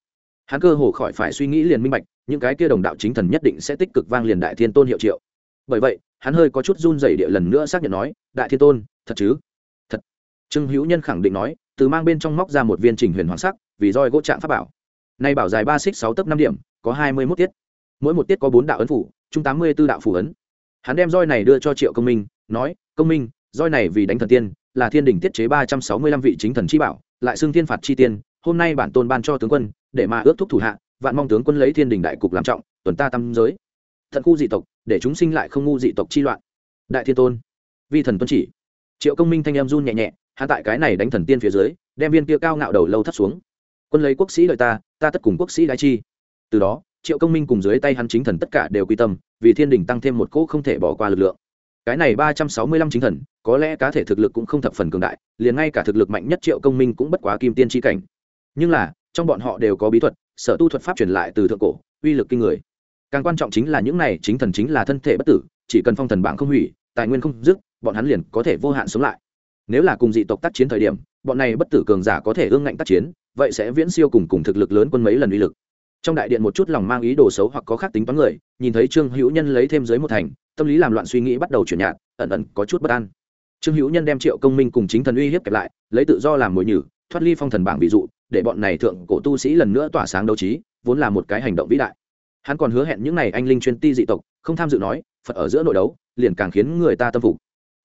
hắn cơ hồ khỏi phải suy nghĩ liền minh bạch, những cái kia đồng đạo chính thần nhất định sẽ tích cực vang liền đại thiên tôn hiệu triệu. Bởi vậy, hắn hơi có chút run dày địa lần nữa xác nhận nói, đại thiên tôn, thật chứ? Thật. Trương hữu nhân khẳng định nói, từ mang bên trong móc ra một viên trình huyền hoàng sắc, vì roi gỗ trạng pháp bảo. Nay bảo dài ba xích sáu tấc năm điểm, có hai mươi mốt tiết. Mỗi một tiết có bốn đạo ấn phủ, chung tám mươi b ố đạo phủ ấn. Hắn đem roi này đưa cho triệu công minh, nói, công minh, roi này vì đánh thần tiên, là thiên đình tiết chế ba trăm sáu mươi lăm vị chính thần chi bảo, lại xưng thiên phạt chi tiên hôm nay bản tôn ban cho tướng quân, để mà ước thúc thủ hạ, vạn mong tướng quân lấy thiên đình đại cục làm trọng, tuần ta tam giới. Thận khu dị tộc, để chúng sinh lại không ngu dị tộc chi loạn. Đại thiên tôn, vi thần tuân chỉ. Triệu công minh thanh em run nhẹ nhẹ, hạ tại cái này đánh thần tiên phía dưới, đem viên kia cao ngạo đầu lâu thắt xuống. Quân lấy quốc sĩ lợi ta ta tất cùng quốc sĩ đại chi. Từ đó, triệu công minh cùng dưới tay hắn chính thần tất cả đều quy tâm, vì thiên đình tăng thêm một cỗ không thể bỏ qua lực lượng. Cái này ba trăm sáu mươi lăm chính thần, có lẽ cá thể thực lực cũng không thập phần cường đại, liền ngay cả thực lực mạnh nhất triệu công minh cũng bất quá kim tiên tri cảnh nhưng là, trong bọn họ đều có bí thuật, sở tu thuật pháp truyền lại từ thượng cổ, uy lực kinh người. Càng quan trọng chính là những này chính thần chính là thân thể bất tử, chỉ cần phong thần bảng không hủy, tài nguyên không dứt, bọn hắn liền có thể vô hạn sống lại. Nếu là cùng dị tộc tác chiến thời điểm, bọn này bất tử cường giả có thể ương ngạnh tác chiến, vậy sẽ viễn siêu cùng cùng thực lực lớn quân mấy lần uy lực. Trong đại điện một chút lòng mang ý đồ xấu hoặc có khác tính toán người, nhìn thấy trương hữu nhân lấy thêm dưới một thành, tâm lý làm loạn suy nghĩ bắt đầu chuyển nhạt, ẩn ẩn có chút bất an. Trương hữu nhân đem triệu công minh cùng chính thần uy hiếp kẹp lại, lấy tự do làm mồi nhử, thoát ly phong thần bảng ví dụ để bọn này thượng cổ tu sĩ lần nữa tỏa sáng đấu trí, vốn là một cái hành động vĩ đại. Hắn còn hứa hẹn những n à y anh linh chuyên ti dị tộc, không tham dự nói, phật ở giữa nội đấu, liền càng khiến người ta tâm phục.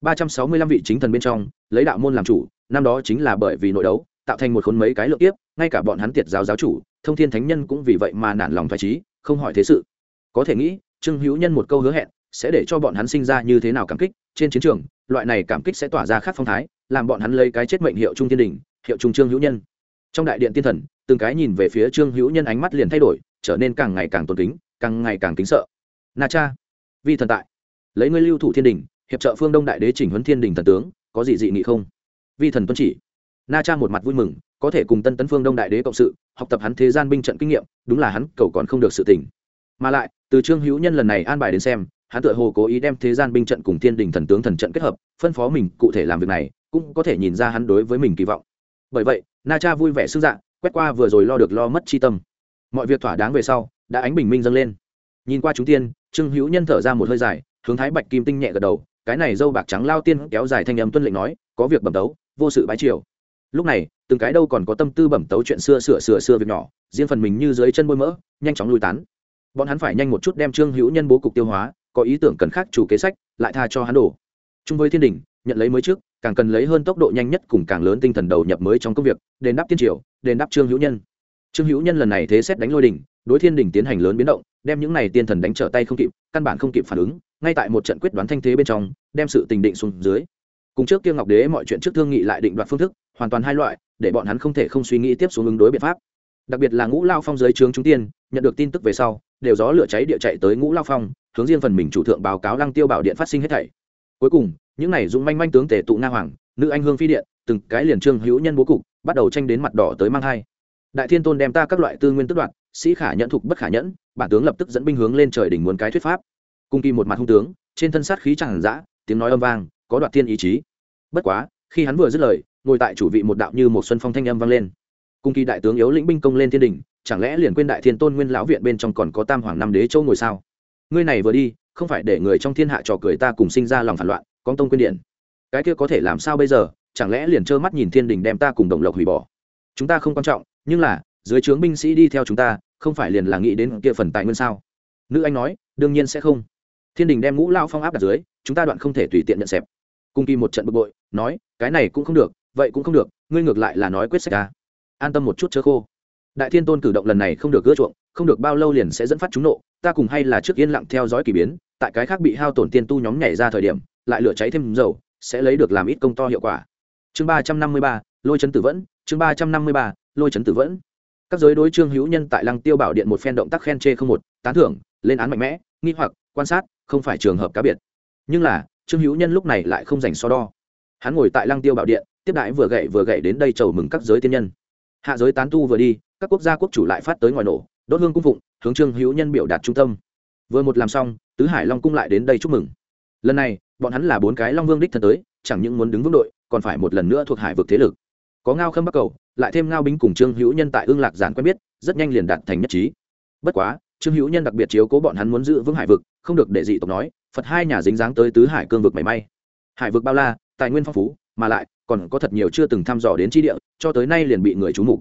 Ba trăm sáu mươi lăm vị chính thần bên trong, lấy đạo môn làm chủ, năm đó chính là bởi vì nội đấu, tạo thành một khốn mấy cái lượng tiếp ngay cả bọn hắn tiệt giáo giáo chủ, thông thiên thánh nhân cũng vì vậy mà nản lòng thoải trí, không hỏi thế sự. Có thể nghĩ, trương hữu nhân một câu hứa hẹn, sẽ để cho bọn hắn sinh ra như thế nào cảm kích, trên chiến trường, loại này cảm kích sẽ tỏa ra khác phong thái, làm bọn hắn lấy cái chết mệnh hiệu trung thiên đình, hiệu trung trương hữu nhân trong đại điện tiên thần, từng cái nhìn về phía trương hữu nhân ánh mắt liền thay đổi, trở nên càng ngày càng tôn kính, càng ngày càng kính sợ. Na cha, vi thần tại. Lấy ngươi lưu thủ thiên đình, hiệp trợ phương đông đại đế chỉnh huấn thiên đình thần tướng, có gì dị nghị không? Vi thần tuân chỉ. Na cha một mặt vui mừng, có thể cùng tân tấn phương đông đại đế cộng sự, học tập hắn thế gian binh trận kinh nghiệm, đúng là hắn, cầu còn không được sự tỉnh mà lại, từ trương hữu nhân lần này an bài đến xem, hắn tự hồ cố ý đem thế gian binh trận cùng thiên đình thần tướng thần trận kết hợp, phân phó mình, cụ thể làm việc này, cũng có thể nhìn ra hắn đối với mình kỳ vọng. Bởi vậy na cha vui vẻ sức dạ quét qua vừa rồi lo được lo mất chi tâm. Mọi việc thỏa đáng về sau, đã ánh bình minh dâng lên. Nhìn qua chúng tiên, trương hữu nhân thở ra một hơi dài, hướng thái bạch kim tinh nhẹ gật đầu, cái này dâu bạc trắng lao tiên kéo dài thanh âm tuân lệnh nói, có việc bẩm tấu, vô sự bái triều. Lúc này, từng cái đâu còn có tâm tư bẩm tấu chuyện xưa sửa sửa xưa việc nhỏ, riêng phần mình như dưới chân bôi mỡ, nhanh chóng lùi tán. Bọn hắn phải nhanh một chút đem trương hữu nhân bố cục tiêu hóa, có ý tưởng cần khác chủ kế sách, lại tha cho hắn đổ. Chung với thiên đình nhận lấy mới trước, càng cần lấy hơn tốc độ nhanh nhất cùng càng lớn tinh thần đầu nhập mới trong công việc, đền đáp tiên triều, đền đáp trương hữu nhân. Trương hữu nhân lần này thế xét đánh lôi đỉnh, đối thiên đình tiến hành lớn biến động, đem những này tiên thần đánh trở tay không kịp, căn bản không kịp phản ứng, ngay tại một trận quyết đoán thanh thế bên trong, đem sự tình định xuống dưới. Cùng trước kia ngọc đế mọi chuyện trước thương nghị lại định đoạt phương thức, hoàn toàn hai loại, để bọn hắn không thể không suy nghĩ tiếp xuống ứng đối biện pháp. Đặc biệt là ngũ lao phong dưới trướng trung tiên, nhận được tin tức về sau, đều gió lửa cháy địa chạy tới ngũ lao phong, hướng riêng phần mình chủ thượng báo cáo lăng tiêu bảo điện phát sinh hết thảy. Cuối cùng những này dũng manh manh tướng tể tụ nga hoàng nữ anh hương phi điện từng cái liền trương hữu nhân bố cục bắt đầu tranh đến mặt đỏ tới mang hai đại thiên tôn đem ta các loại tư nguyên tức đoạn, sĩ khả nhẫn thục bất khả nhẫn bản tướng lập tức dẫn binh hướng lên trời đỉnh muốn cái thuyết pháp. Cung kỳ một mặt hung tướng trên thân sát khí chẳng dã tiếng nói âm vang có đoạt thiên ý chí. Bất quá khi hắn vừa dứt lời ngồi tại chủ vị một đạo như một xuân phong thanh âm vang lên. Cung kỳ đại tướng yếu lĩnh binh công lên thiên đình chẳng lẽ liền quên đại thiên tôn nguyên lão viện bên trong còn có tam hoàng năm đế châu ngồi sao? Ngươi này vừa đi không phải để người trong thiên hạ trò cười ta cùng sinh ra lòng phản loạn con tông quyên điện. Cái kia có thể làm sao bây giờ? Chẳng lẽ liền trơ mắt nhìn thiên đình đem ta cùng đồng lộc hủy bỏ? Chúng ta không quan trọng, nhưng là, dưới trướng binh sĩ đi theo chúng ta, không phải liền là nghĩ đến kia phần tài nguyên sao? Nữ anh nói, đương nhiên sẽ không. Thiên đình đem ngũ lao phong áp đặt dưới, chúng ta đoạn không thể tùy tiện nhận xẹp. Cung kỳ một trận bực bội, nói, cái này cũng không được, vậy cũng không được, ngươi ngược lại là nói quyết sách ta an tâm một chút chớ khô. Đại thiên tôn cử động lần này không được gỡ chuộng, không được bao lâu liền sẽ dẫn phát chúng nộ, ta cùng hay là trước yên lặng theo dõi k ỳ biến, tại cái khác bị hao tổn tiên tu nhóm nhảy ra thời điểm lại lửa cháy thêm dầu, sẽ lấy được làm ít công to hiệu quả. Chương ba trăm năm mươi ba, lôi chấn tử vẫn, chương ba trăm năm mươi ba, lôi chấn tử vẫn. Các giới đối trương hữu nhân tại lăng tiêu bảo điện một phen động tác khen chê không một, tán thưởng, lên án mạnh mẽ, nghi hoặc, quan sát, không phải trường hợp cá biệt. Nhưng là, trương hữu nhân lúc này lại không dành so đo. Hắn ngồi tại lăng tiêu bảo điện, tiếp đãi vừa gậy vừa gậy đến đây chầu mừng các giới tiên nhân. Hạ giới tán tu vừa đi, các quốc gia quốc chủ lại phát tới ngoài nổ, đốt hương cung phụng, hướng trương hữu nhân biểu đạt trung tâm. Vừa một làm xong, tứ hải long cung lại đến đây chúc mừng. Lần này bọn hắn là bốn cái long vương đích thân tới, chẳng những muốn đứng vững đội, còn phải một lần nữa thuộc hải vực thế lực. Có ngao khâm bắc cầu, lại thêm ngao binh cùng trương hữu nhân tại ương lạc giản quen biết, rất nhanh liền đạt thành nhất trí. Bất quá, trương hữu nhân đặc biệt chiếu cố bọn hắn muốn giữ vững hải vực, không được để dị tộc nói, phật hai nhà dính dáng tới tứ hải cương vực mảy may. Hải vực bao la, tài nguyên phong phú, mà lại còn có thật nhiều chưa từng thăm dò đến chi địa, cho tới nay liền bị người trú mục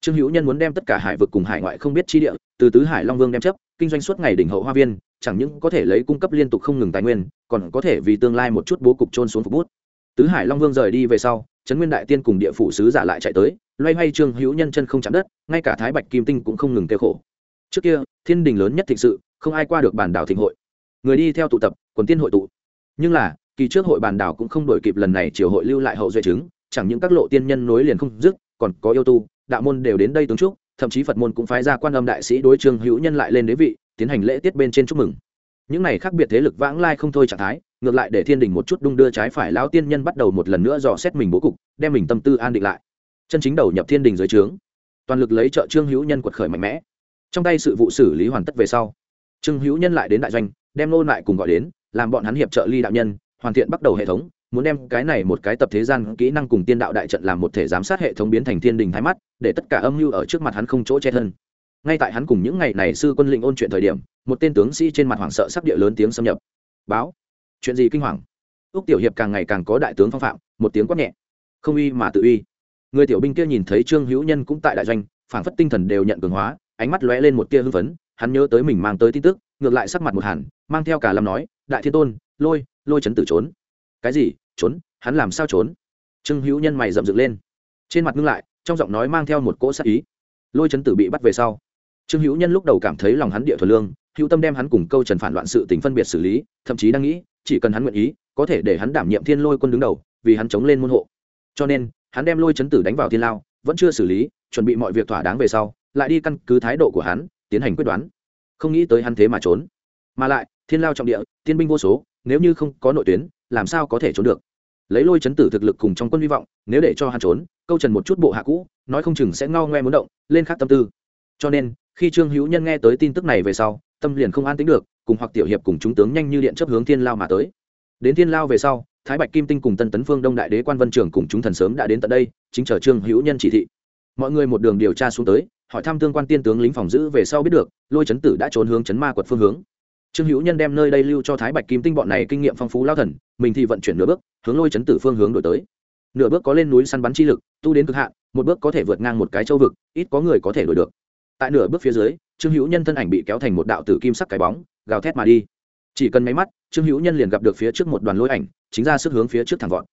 trương hữu nhân muốn đem tất cả hải vực cùng hải ngoại không biết chi địa, từ tứ hải long vương đem chấp, kinh doanh suốt ngày đỉnh hậu hoa viên, chẳng những có thể lấy cung cấp liên tục không ngừng tài nguyên, còn có thể vì tương lai một chút bố cục trôn xuống phục bút. Tứ hải long vương rời đi về sau, trấn nguyên đại tiên cùng địa phủ sứ giả lại chạy tới, loay hoay trương hữu nhân chân không chạm đất, ngay cả thái bạch kim tinh cũng không ngừng kêu khổ. Trước kia, thiên đình lớn nhất thịnh sự, không ai qua được bản đảo thịnh hội. Người đi theo tụ tập, quần tiên hội tụ. Nhưng là, kỳ trước hội bản đảo cũng không đổi kịp lần này triều hội lưu lại hậu duệ chứng, chẳng những các lộ tiên nhân nối liền không dứt, còn có yêu tu đạo môn đều đến đây tướng chúc, thậm chí phật môn cũng phái ra quan âm đại sĩ đối trương hữu nhân lại lên đế vị, tiến hành lễ tiết bên trên chúc mừng. Những này khác biệt thế lực vãng lai không thôi trạng thái, ngược lại để thiên đình một chút đung đưa trái phải lão tiên nhân bắt đầu một lần nữa dò xét mình bố cục, đem mình tâm tư an định lại. Chân chính đầu nhập thiên đình dưới trướng. Toàn lực lấy trợ trương hữu nhân quật khởi mạnh mẽ. Trong tay sự vụ xử lý hoàn tất về sau, trương hữu nhân lại đến đại doanh, đem nô lại cùng gọi đến, làm bọn hắn hiệp trợ ly đạo nhân, hoàn thiện bắt đầu hệ thống muốn đem cái này một cái tập thế gian kỹ năng cùng tiên đạo đại trận làm một thể giám sát hệ thống biến thành thiên đình thái mắt, để tất cả âm mưu ở trước mặt hắn không chỗ che thân. Ngay tại hắn cùng những ngày này sư quân lĩnh ôn chuyện thời điểm, một tên tướng sĩ trên mặt hoảng sợ sắc địa lớn tiếng xâm nhập. Báo, chuyện gì kinh hoàng? Úc tiểu hiệp càng ngày càng có đại tướng phong phạm, một tiếng quát nhẹ. Không uy mà tự uy. Người tiểu binh kia nhìn thấy trương hữu nhân cũng tại đại doanh, phảng phất tinh thần đều nhận cường hóa, ánh mắt lóe lên một tia hưng phấn, hắn nhớ tới mình mang tới tin tức, ngược lại sắc mặt một hẳn, mang theo cả lâm nói, đại thiên tôn, lôi lôi chấn tử trốn cái gì? Trốn? Hắn làm sao trốn? Trương hữu nhân mày rậm rực lên. Trên mặt ngưng lại, trong giọng nói mang theo một cỗ sát ý. Lôi chấn tử bị bắt về sau, trương hữu nhân lúc đầu cảm thấy lòng hắn địa thuần lương, hữu tâm đem hắn cùng câu trần phản loạn sự tình phân biệt xử lý, thậm chí đang nghĩ, chỉ cần hắn nguyện ý, có thể để hắn đảm nhiệm thiên lôi quân đứng đầu, vì hắn chống lên môn hộ. Cho nên, hắn đem lôi chấn tử đánh vào thiên lao, vẫn chưa xử lý, chuẩn bị mọi việc thỏa đáng về sau, lại đi căn cứ thái độ của hắn, tiến hành quyết đoán. Không nghĩ tới hắn thế mà trốn. Mà lại, thiên lao trọng địa, tiên binh vô số, nếu như không có nội tuyến làm sao có thể trốn được? Lấy lôi chấn tử thực lực cùng trong quân hy vọng, nếu để cho hắn trốn, câu trần một chút bộ hạ cũ, nói không chừng sẽ ngao ngoe muốn động, lên khát tâm tư. Cho nên, khi trương hữu nhân nghe tới tin tức này về sau, tâm liền không an tính được, cùng hoặc tiểu hiệp cùng chúng tướng nhanh như điện chấp hướng thiên lao mà tới. Đến thiên lao về sau, thái bạch kim tinh cùng tân tấn phương đông đại đế quan vân trường cùng chúng thần sớm đã đến tận đây, chính chờ trương hữu nhân chỉ thị. Mọi người một đường điều tra xuống tới, hỏi thăm tương quan tiên tướng lính phòng giữ về sau biết được, lôi chấn tử đã trốn hướng chấn ma quật phương hướng trương hữu nhân đem nơi đây lưu cho thái bạch kim tinh bọn này kinh nghiệm phong phú lao thần, mình thì vận chuyển nửa bước, hướng lôi chấn tử phương hướng đổi tới. Nửa bước có lên núi săn bắn chi lực, tu đến cực hạn, một bước có thể vượt ngang một cái châu vực, ít có người có thể đổi được. Tại nửa bước phía dưới, trương hữu nhân thân ảnh bị kéo thành một đạo tử kim sắc cái bóng, gào thét mà đi. Chỉ cần máy mắt, trương hữu nhân liền gặp được phía trước một đoàn lôi ảnh, chính ra sức hướng phía trước thẳng vọt.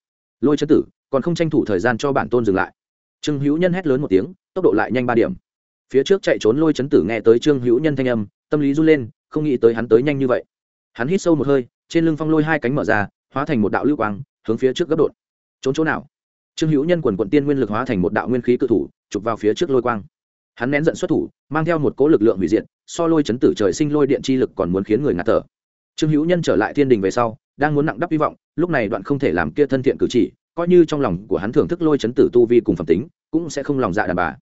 Lôi chấn tử, còn không tranh thủ thời gian cho bản tôn dừng lại. Trương hữu nhân hét lớn một tiếng, tốc độ lại nhanh ba điểm. Phía trước chạy trốn lôi chấn tử nghe tới trương hữu nhân thanh âm, tâm lý run lên không nghĩ tới hắn tới nhanh như vậy. Hắn hít sâu một hơi, trên lưng phong lôi hai cánh mở ra, hóa thành một đạo lưu quang, hướng phía trước gấp đột. Trốn chỗ nào? Trương hữu nhân quần quận tiên nguyên lực hóa thành một đạo nguyên khí cự thủ, chụp vào phía trước lôi quang. Hắn nén giận xuất thủ, mang theo một cố lực lượng hủy diệt, so lôi chấn tử trời sinh lôi điện chi lực còn muốn khiến người ngạt thở. Trương hữu nhân trở lại thiên đình về sau, đang muốn nặng đắp hy vọng, lúc này đoạn không thể làm kia thân thiện cử chỉ, coi như trong lòng của hắn thưởng thức lôi chấn tử tu vi cùng phẩm tính, cũng sẽ không lòng dạ đàn bà.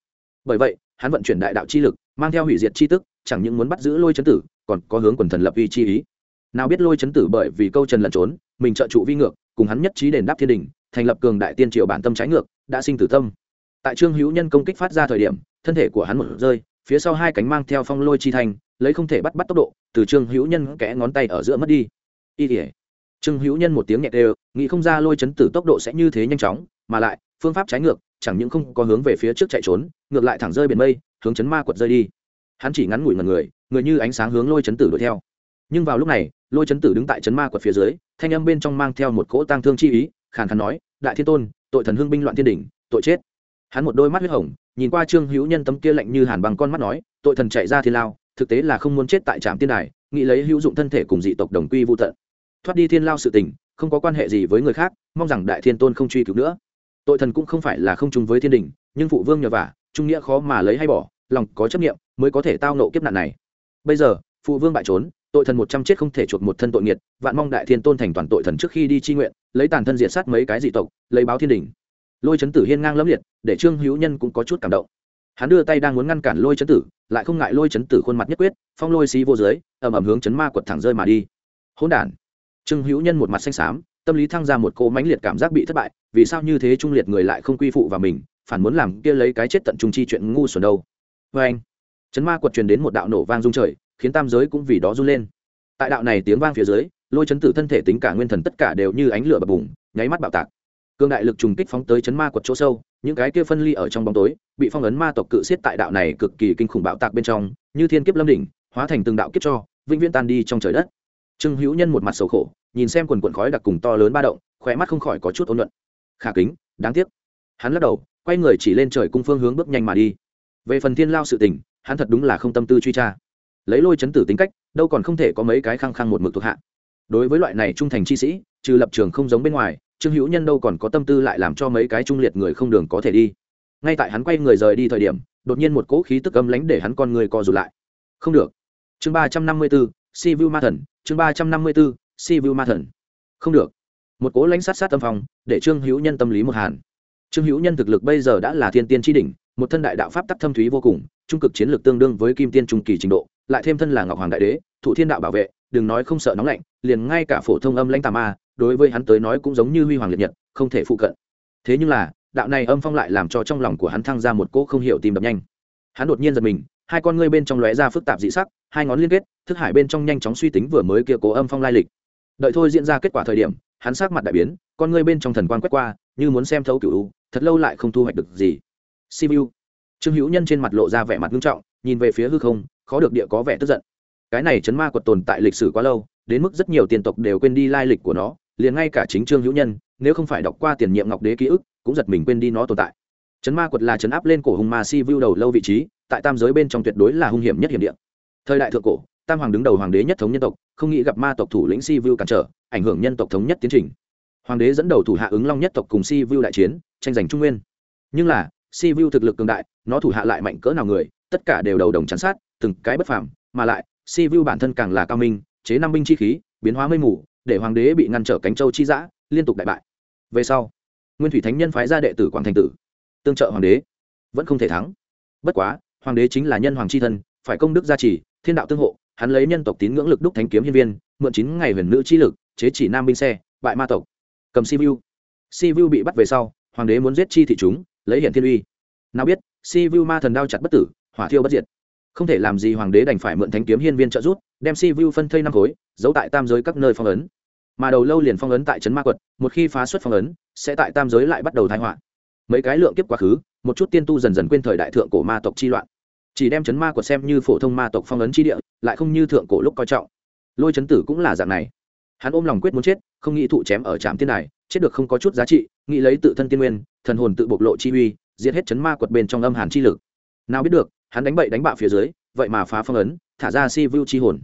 Bởi vậy, hắn vận chuyển đại đạo chi lực, mang theo hủy diệt chi tức chẳng những muốn bắt giữ lôi chấn tử, còn có hướng quần thần lập uy chi ý. Nào biết lôi chấn tử bởi vì câu trần lẩn trốn, mình trợ trụ vi ngược, cùng hắn nhất trí đền đáp thiên đình, thành lập cường đại tiên triều bản tâm trái ngược, đã sinh tử tâm. Tại trương hữu nhân công kích phát ra thời điểm, thân thể của hắn một rơi, phía sau hai cánh mang theo phong lôi chi thành lấy không thể bắt bắt tốc độ, từ trương hữu nhân kẽ ngón tay ở giữa mất đi. Y tỉa trương hữu nhân một tiếng nhẹ đều, nghĩ không ra lôi chấn tử tốc độ sẽ như thế nhanh chóng, mà lại, phương pháp trái ngược, chẳng những không có hướng về phía trước chạy trốn, ngược lại thẳng rơi biển mây, hướng chấn ma quật rơi đi hắn chỉ ngắn ngủi ngần người người như ánh sáng hướng lôi chấn tử đuổi theo. Nhưng vào lúc này, lôi chấn tử đứng tại chấn ma quật phía dưới, thanh âm bên trong mang theo một cỗ tang thương chi ý, khàn khàn nói, đại thiên tôn, tội thần hương binh loạn thiên đỉnh, tội chết. Hắn một đôi mắt huyết hồng, nhìn qua trương hữu nhân tấm kia lạnh như hàn bằng con mắt nói, tội thần chạy ra thiên lao, thực tế là không muốn chết tại trạm tiên đài, nghĩ lấy hữu dụng thân thể cùng dị tộc đồng quy vô tận. Thoát đi thiên lao sự tình, không có quan hệ gì với người khác, mong rằng đại thiên tôn không truy cứu nữa. Tội thần cũng không phải là không chung với thiên đình nhưng phụ vương nhờ vả, trung nghĩa khó mà lấy hay bỏ lòng có chấp nghiệm mới có thể tao nộ kiếp nạn này. Bây giờ, phụ vương bại trốn, tội thần một trăm chết không thể chuộc một thân tội nghiệt, vạn mong đại thiên tôn thành toàn tội thần trước khi đi chi nguyện, lấy tàn thân diện sát mấy cái dị tộc, lấy báo thiên đình. Lôi chấn tử hiên ngang lẫm liệt, để trương hữu nhân cũng có chút cảm động. Hắn đưa tay đang muốn ngăn cản lôi chấn tử, lại không ngại lôi chấn tử khuôn mặt nhất quyết, phong lôi xí vô dưới, ầm ầm hướng chấn ma quật thẳng rơi mà đi. Hỗn đản. Trương hữu nhân một mặt xanh xám, tâm lý thăng ra một cô mãnh liệt cảm giác bị thất bại, vì sao như thế trung liệt người lại không quy phụ vào mình, phản muốn làm kia lấy cái chết tận trung chi chuyện ngu xuẩn đâu? Vê anh, chấn ma quật truyền đến một đạo nổ vang rung trời, khiến tam giới cũng vì đó run lên. Tại đạo này tiếng vang phía dưới, lôi chấn tử thân thể tính cả nguyên thần tất cả đều như ánh lửa bập bùng, nháy mắt bạo tạc. Cương đại lực trùng kích phóng tới chấn ma quật chỗ sâu, những cái kia phân ly ở trong bóng tối, bị phong ấn ma tộc cự xiết tại đạo này cực kỳ kinh khủng bạo tạc bên trong, như thiên kiếp lâm đỉnh, hóa thành từng đạo kiếp cho, vĩnh viễn tan đi trong trời đất. Trương hữu nhân một mặt sầu khổ, nhìn xem quần quần khói đặc cùng to lớn ba động khỏe mắt không khỏi có chút ôn luận khả kính, đáng tiếc. Hắn lắc đầu, quay người chỉ lên trời cung phương hướng bước nhanh mà đi về phần thiên lao sự tình, hắn thật đúng là không tâm tư truy tra. Lấy lôi chấn tử tính cách, đâu còn không thể có mấy cái khăng khăng một mực thuộc hạ. Đối với loại này trung thành chi sĩ, trừ lập trường không giống bên ngoài, trương hữu nhân đâu còn có tâm tư lại làm cho mấy cái trung liệt người không đường có thể đi. Ngay tại hắn quay người rời đi thời điểm, đột nhiên một cỗ khí tức âm lánh để hắn con người co rụt lại. Không được. Chương ba trăm năm mươi bốn si vu ma thần, chương ba trăm năm mươi bốn si vu ma thần. Không được. Một cỗ lãnh sát sát tâm phòng để trương hữu nhân tâm lý một hàn. Trương hữu nhân thực lực bây giờ đã là thiên tiên tri đỉnh một thân đại đạo pháp tắc thâm thúy vô cùng, trung cực chiến lược tương đương với kim tiên trung kỳ trình độ, lại thêm thân là ngọc hoàng đại đế, thụ thiên đạo bảo vệ, đừng nói không sợ nóng lạnh, liền ngay cả phổ thông âm lãnh tà ma, đối với hắn tới nói cũng giống như huy hoàng liệt nhật, không thể phụ cận. Thế nhưng là, đạo này âm phong lại làm cho trong lòng của hắn thăng ra một cỗ không hiểu tìm đập nhanh. Hắn đột nhiên giật mình, hai con ngươi bên trong lóe ra phức tạp dị sắc, hai ngón liên kết, thức hải bên trong nhanh chóng suy tính vừa mới kia cố âm phong lai lịch. Đợi thôi diễn ra kết quả thời điểm, hắn sắc mặt đại biến, con ngươi bên trong thần quan quét qua, như muốn xem thấu cựu thật lâu lại không thu hoạch được gì sivu trương hữu nhân trên mặt lộ ra vẻ mặt nghiêm trọng, nhìn về phía hư không, khó được địa có vẻ tức giận. Cái này chấn ma quật tồn tại lịch sử quá lâu, đến mức rất nhiều tiền tộc đều quên đi lai lịch của nó, liền ngay cả chính trương hữu nhân, nếu không phải đọc qua tiền nhiệm ngọc đế ký ức, cũng giật mình quên đi nó tồn tại. Chấn ma quật là chấn áp lên cổ hùng ma si vu đầu lâu vị trí, tại tam giới bên trong tuyệt đối là hung hiểm nhất hiểm địa. Thời đại thượng cổ, tam hoàng đứng đầu hoàng đế nhất thống nhân tộc, không nghĩ gặp ma tộc thủ lĩnh si vu cản trở, ảnh hưởng nhân tộc thống nhất tiến trình. Hoàng đế dẫn đầu thủ hạ ứng long nhất tộc cùng si vu đại chiến, tranh giành trung nguyên. Nhưng là si vu thực lực cường đại, nó thủ hạ lại mạnh cỡ nào người, tất cả đều đầu đồng chắn sát, từng cái bất phàm, mà lại, si vu bản thân càng là cao minh, chế năm binh chi khí, biến hóa mây mù, để hoàng đế bị ngăn trở cánh châu chi giã liên tục đại bại. Về sau, nguyên thủy thánh nhân phái ra đệ tử quảng thành tử, tương trợ hoàng đế, vẫn không thể thắng. Bất quá, hoàng đế chính là nhân hoàng c h i thân, phải công đức gia trì, thiên đạo tương hộ, hắn lấy nhân tộc tín ngưỡng lực đúc thánh kiếm hiên viên, mượn chín ngày huyền nữ chi lực, chế chỉ nam binh xe, bại ma tộc. Cầm si vu. Si vu bị bắt về sau, hoàng đế muốn giết chi thị chúng lấy hiện thiên uy. Nào biết, si vu ma thần đao chặt bất tử, hỏa thiêu bất diệt. Không thể làm gì hoàng đế đành phải mượn thánh kiếm hiên viên trợ rút đem si vu phân thây năm khối, giấu tại tam giới các nơi phong ấn. Mà đầu lâu liền phong ấn tại trấn ma quật, một khi phá xuất phong ấn, sẽ tại tam giới lại bắt đầu thái họa. Mấy cái lượng kiếp quá khứ, một chút tiên tu dần dần quên thời đại thượng cổ ma tộc chi loạn. Chỉ đem chấn ma quật xem như phổ thông ma tộc phong ấn chi địa, lại không như thượng cổ lúc coi trọng. Lôi chấn tử cũng là dạng này. Hắn ôm lòng quyết muốn chết, không nghĩ thụ chém ở trạm tiên đài, chết được không có chút giá trị, nghĩ lấy tự thân tiên nguyên thần hồn tự bộc lộ chi uy, giết hết chấn ma quật bên trong âm hàn chi lực. Nào biết được, hắn đánh bậy đánh bạo phía dưới, vậy mà phá phong ấn, thả ra si vu chi hồn.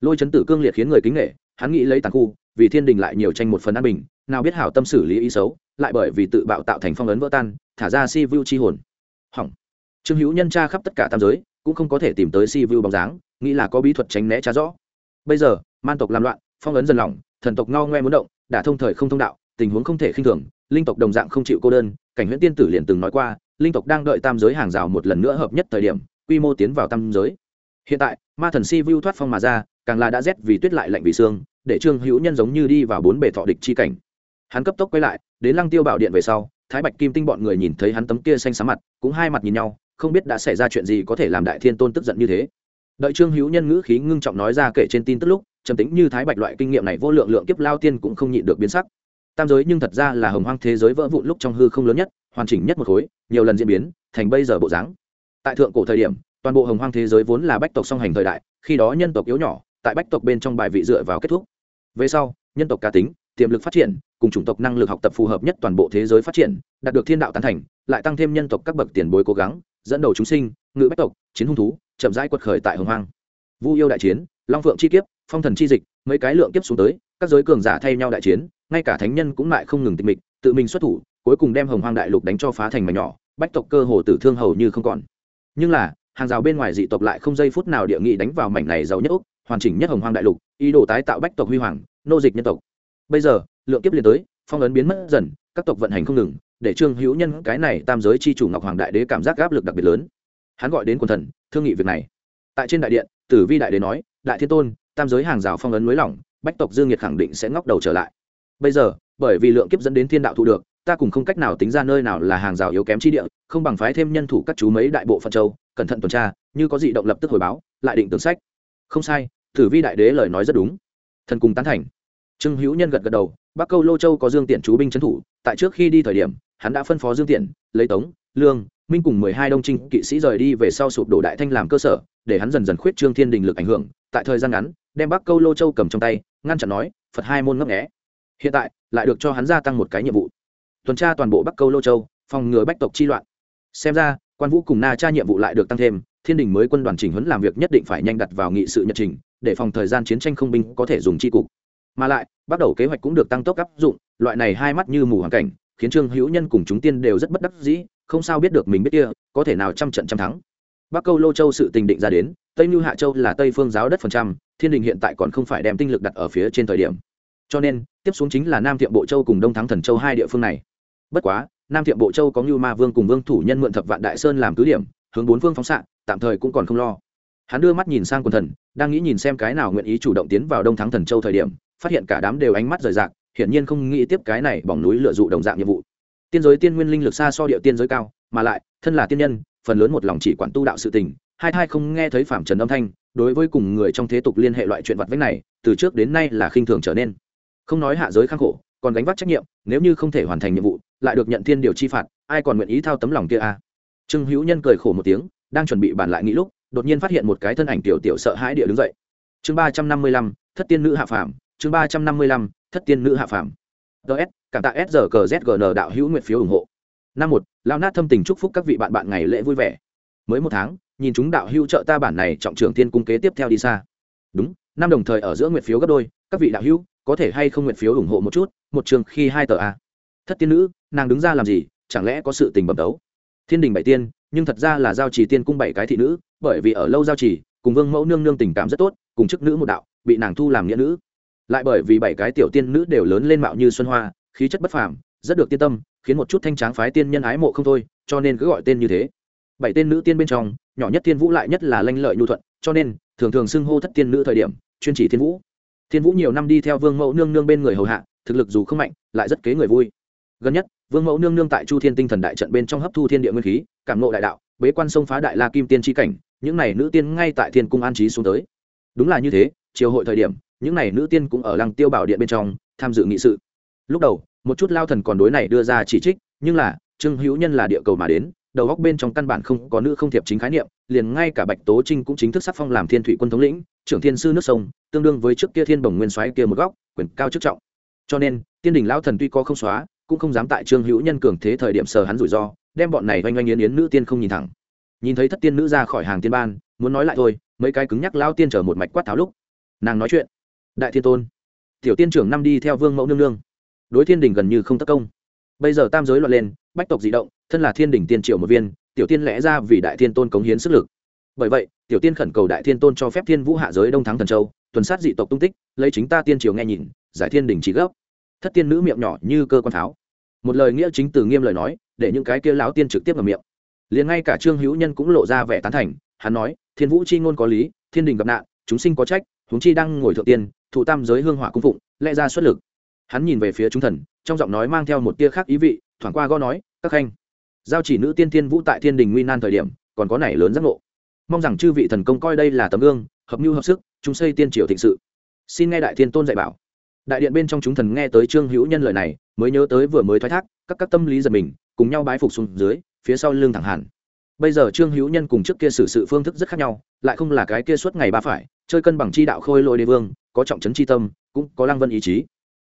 Lôi chấn tử cương liệt khiến người kính nghệ hắn nghĩ lấy tàn khu, vì thiên đình lại nhiều tranh một phần an bình, nào biết hảo tâm xử lý ý xấu, lại bởi vì tự bạo tạo thành phong ấn vỡ tan, thả ra si vu chi hồn. Hỏng. Trương hữu nhân tra khắp tất cả tam giới, cũng không có thể tìm tới si vu bóng dáng, nghĩ là có bí thuật tránh né tra rõ. Bây giờ, man tộc làm loạn, phong ấn dần lỏng, thần tộc ngao ngoe muốn động, đã thông thời không thông đạo, tình huống không thể khinh thường linh tộc đồng dạng không chịu cô đơn, cảnh huyễn tiên tử liền từng nói qua, linh tộc đang đợi tam giới hàng rào một lần nữa hợp nhất thời điểm, quy mô tiến vào tam giới. Hiện tại, ma thần si vu thoát phong mà ra, càng là đã rét vì tuyết lại lạnh vì xương để trương hữu nhân giống như đi vào bốn bề thọ địch chi cảnh. Hắn cấp tốc quay lại, đến lăng tiêu bảo điện về sau, thái bạch kim tinh bọn người nhìn thấy hắn tấm kia xanh xám mặt, cũng hai mặt nhìn nhau, không biết đã xảy ra chuyện gì có thể làm đại thiên tôn tức giận như thế. Đợi trương hữu nhân ngữ khí ngưng trọng nói ra kể trên tin tức lúc, trầm tính như thái bạch loại kinh nghiệm này vô lượng lượng kiếp lao tiên cũng không nhịn được biến sắc tam giới nhưng thật ra là hồng hoang thế giới vỡ vụn lúc trong hư không lớn nhất, hoàn chỉnh nhất một khối, nhiều lần diễn biến, thành bây giờ bộ dáng. Tại thượng cổ thời điểm, toàn bộ hồng hoang thế giới vốn là bách tộc song hành thời đại, khi đó nhân tộc yếu nhỏ, tại bách tộc bên trong bài vị dựa vào kết thúc. Về sau, nhân tộc cá tính, tiềm lực phát triển, cùng chủng tộc năng lực học tập phù hợp nhất toàn bộ thế giới phát triển, đạt được thiên đạo tán thành, lại tăng thêm nhân tộc các bậc tiền bối cố gắng, dẫn đầu chúng sinh, ngự bách tộc, chiến hung thú, chậm rãi quật khởi tại hồng hoang. Vu yêu đại chiến, long phượng chi kiếp, phong thần chi dịch mấy cái lượng kiếp xuống tới, các giới cường giả thay nhau đại chiến, ngay cả thánh nhân cũng lại không ngừng tịch mịch, tự mình xuất thủ, cuối cùng đem hồng hoang đại lục đánh cho phá thành mảnh nhỏ, bách tộc cơ hồ tử thương hầu như không còn. Nhưng là, hàng rào bên ngoài dị tộc lại không giây phút nào địa nghị đánh vào mảnh này giàu nhất úc hoàn chỉnh nhất hồng hoang đại lục, ý đồ tái tạo bách tộc huy hoàng, nô dịch nhân tộc. Bây giờ, lượng kiếp liền tới, phong ấn biến mất dần, các tộc vận hành không ngừng, để trương hữu nhân cái này tam giới c h i chủ ngọc hoàng đại đế cảm giác áp lực đặc biệt lớn. Hắn gọi đến quần thần, thương nghị việc này. Tại trên đại điện, tử vi đại đế nói, đại thiên tôn tam giới hàng rào phong ấn nới lỏng, bách tộc dương nhiệt khẳng định sẽ ngóc đầu trở lại. Bây giờ, bởi vì lượng kiếp dẫn đến thiên đạo thu được, ta cùng không cách nào tính ra nơi nào là hàng rào yếu kém chi địa, không bằng phái thêm nhân thủ các chú mấy đại bộ phận châu, cẩn thận tuần tra, như có gì động lập tức hồi báo, lại định tướng sách. Không sai thử vi đại đế lời nói rất đúng. Thần cùng tán thành. Trương hữu nhân gật gật đầu, bắc câu lô châu có dương tiện chú binh trấn thủ, tại trước khi đi thời điểm, hắn đã phân phó dương tiện lấy tống, lương minh cùng mười hai đông trinh kỵ sĩ rời đi về sau sụp đổ đại thanh làm cơ sở, để hắn dần dần khuyết trương thiên đình lực ảnh hưởng, tại thời gian ngắn, đem bắc câu lô châu cầm trong tay, ngăn chặn nói, phật hai môn ngấp nghé. Hiện tại, lại được cho hắn gia tăng một cái nhiệm vụ. Tuần tra toàn bộ bắc câu lô châu, phòng ngừa bách tộc chi loạn. Xem ra, quan vũ cùng na tra nhiệm vụ lại được tăng thêm, thiên đình mới quân đoàn chỉnh huấn làm việc nhất định phải nhanh đặt vào nghị sự nhật trình, để phòng thời gian chiến tranh không binh có thể dùng chi cục. Mà lại, bắt đầu kế hoạch cũng được tăng tốc áp dụng, loại này hai mắt như mù hoàn cảnh, khiến trương hữu nhân cùng chúng tiên đều rất bất đắc dĩ không sao biết được mình biết kia, có thể nào trăm trận trăm thắng. Bắc câu lô châu sự tình định ra đến, tây như hạ châu là tây phương giáo đất phần trăm, thiên đình hiện tại còn không phải đem tinh lực đặt ở phía trên thời điểm. Cho nên, tiếp xuống chính là nam thiệm bộ châu cùng đông thắng thần châu hai địa phương này. Bất quá, nam thiệm bộ châu có ngưu ma vương cùng vương thủ nhân mượn thập vạn đại sơn làm cứ điểm, hướng bốn phương phóng xạ, tạm thời cũng còn không lo. Hắn đưa mắt nhìn sang quần thần, đang nghĩ nhìn xem cái nào nguyện ý chủ động tiến vào đông thắng thần châu thời điểm, phát hiện cả đám đều ánh mắt rời rạc, hiển nhiên không nghĩ tiếp cái này bỏng núi lựa dụ đồng dạng nhiệm vụ tiên giới tiên nguyên linh lực xa so địa tiên giới cao, mà lại, thân là tiên nhân, phần lớn một lòng chỉ quản tu đạo sự tình, hai thai không nghe thấy phạm trần âm thanh, đối với cùng người trong thế tục liên hệ loại chuyện vặt vách này, từ trước đến nay là khinh thường trở nên. Không nói hạ giới khang khổ, còn gánh vác trách nhiệm, nếu như không thể hoàn thành nhiệm vụ, lại được nhận thiên điều chi phạt, ai còn nguyện ý thao tấm lòng kia a? À? trương hữu nhân cười khổ một tiếng, đang chuẩn bị bàn lại nghĩ lúc, đột nhiên phát hiện một cái thân ảnh tiểu tiểu sợ hãi địa đứng dậy. Chương ba trăm năm mươi lăm, thất tiên nữ hạ phàm, chương ba trăm năm mươi lăm, thất tiên nữ hạ phàm. Ts cảm tạ s đạo hữu nguyện phiếu ủng hộ. Năm một lao nát thâm tình chúc phúc các vị bạn bạn ngày lễ vui vẻ. Mới một tháng, nhìn chúng đạo hữu trợ ta bản này trọng trưởng thiên cung kế tiếp theo đi xa. Đúng, năm đồng thời ở giữa nguyện phiếu gấp đôi, các vị đạo hữu, có thể hay không nguyện phiếu ủng hộ một chút, một trường khi hai tờ a. Thất tiên nữ, nàng đứng ra làm gì, chẳng lẽ có sự tình bẩm đấu? Thiên đình bảy tiên, nhưng thật ra là giao trì tiên cung bảy cái thị nữ, bởi vì ở lâu giao trì, cùng vương mẫu nương nương tình cảm rất tốt, cùng chức nữ một đạo, bị nàng thu làm nghĩa nữ. Lại bởi vì bảy cái tiểu tiên nữ đều lớn lên mạo như xuân hoa khí chất bất phàm, rất được tiên tâm, khiến một chút thanh tráng phái tiên nhân ái mộ không thôi, cho nên cứ gọi tên như thế. Bảy tên nữ tiên bên trong, nhỏ nhất tiên vũ lại nhất là lanh lợi nhu thuận, cho nên, thường thường xưng hô thất tiên nữ thời điểm, chuyên chỉ thiên vũ. Thiên vũ nhiều năm đi theo vương mẫu nương nương bên người hầu hạ, thực lực dù không mạnh, lại rất kế người vui. Gần nhất, vương mẫu nương nương tại chu thiên tinh thần đại trận bên trong hấp thu thiên địa nguyên khí, cảm nộ đại đạo, bế quan sông phá đại la kim tiên tri cảnh, những n à y nữ tiên ngay tại thiên cung an trí xuống tới. Đúng là như thế, chiều hội thời điểm, những n à y nữ tiên cũng ở lăng tiêu bảo điện bên trong, tham dự nghị sự lúc đầu, một chút lao thần còn đối này đưa ra chỉ trích, nhưng là, trương hữu nhân là địa cầu mà đến, đầu góc bên trong căn bản không có nữ không thiệp chính khái niệm, liền ngay cả bạch tố trinh cũng chính thức sắc phong làm thiên thủy quân thống lĩnh, trưởng thiên sư nước sông, tương đương với trước kia thiên bồng nguyên soái kia một góc, quyền cao chức trọng. Cho nên, tiên đình lao thần tuy có không xóa, cũng không dám tại trương hữu nhân cường thế thời điểm sờ hắn rủi ro, đem bọn này oanh oanh yến yến nữ tiên không nhìn thẳng. Nhìn thấy thất tiên nữ ra khỏi hàng tiên ban, muốn nói lại thôi, mấy cái cứng nhắc lao tiên chở một mạch quát tháo lúc, nàng nói chuyện. Đại thiên tôn, tiểu tiên trưởng năm đi theo vương mẫu nương nương đối thiên đình gần như không tất công. Bây giờ tam giới loạn lên, bách tộc di động, thân là thiên đình tiên triệu một viên, tiểu tiên lẽ ra vì đại thiên tôn cống hiến sức lực. Bởi vậy, tiểu tiên khẩn cầu đại thiên tôn cho phép thiên vũ hạ giới đông thắng thần châu, tuần sát dị tộc tung tích, lấy chính ta tiên triều nghe nhìn, giải thiên đình trí gấp. Thất tiên nữ miệng nhỏ như cơ quan pháo. Một lời nghĩa chính từ nghiêm lời nói, để những cái kia lão tiên trực tiếp vào miệng. Liền ngay cả trương hữu nhân cũng lộ ra vẻ tán thành, hắn nói, thiên vũ c h i ngôn có lý, thiên đình gặp nạn, chúng sinh có trách, huống chi đang ngồi thượng tiên, thụ tam giới hương hỏa cung phụng, lẽ ra xuất lực hắn nhìn về phía chúng thần, trong giọng nói mang theo một tia khác ý vị, thoảng qua gõ nói, các khanh, giao chỉ nữ tiên thiên vũ tại thiên đình nguy nan thời điểm, còn có này lớn giác ngộ. Mong rằng chư vị thần công coi đây là tấm gương, hợp mưu hợp sức, chúng xây tiên triều thịnh sự. Xin nghe đại thiên tôn dạy bảo. Đại điện bên trong chúng thần nghe tới trương hữu nhân lời này, mới nhớ tới vừa mới thoái thác, các các tâm lý giật mình, cùng nhau bái phục xuống dưới, phía sau lưng thẳng hẳn bây giờ trương hữu nhân cùng trước kia xử sự phương thức rất khác nhau, lại không là cái kia suốt ngày ba phải, chơi cân bằng chi đạo khôi lội đế vương, có trọng trấn chi tâm, cũng có lăng vân ý chí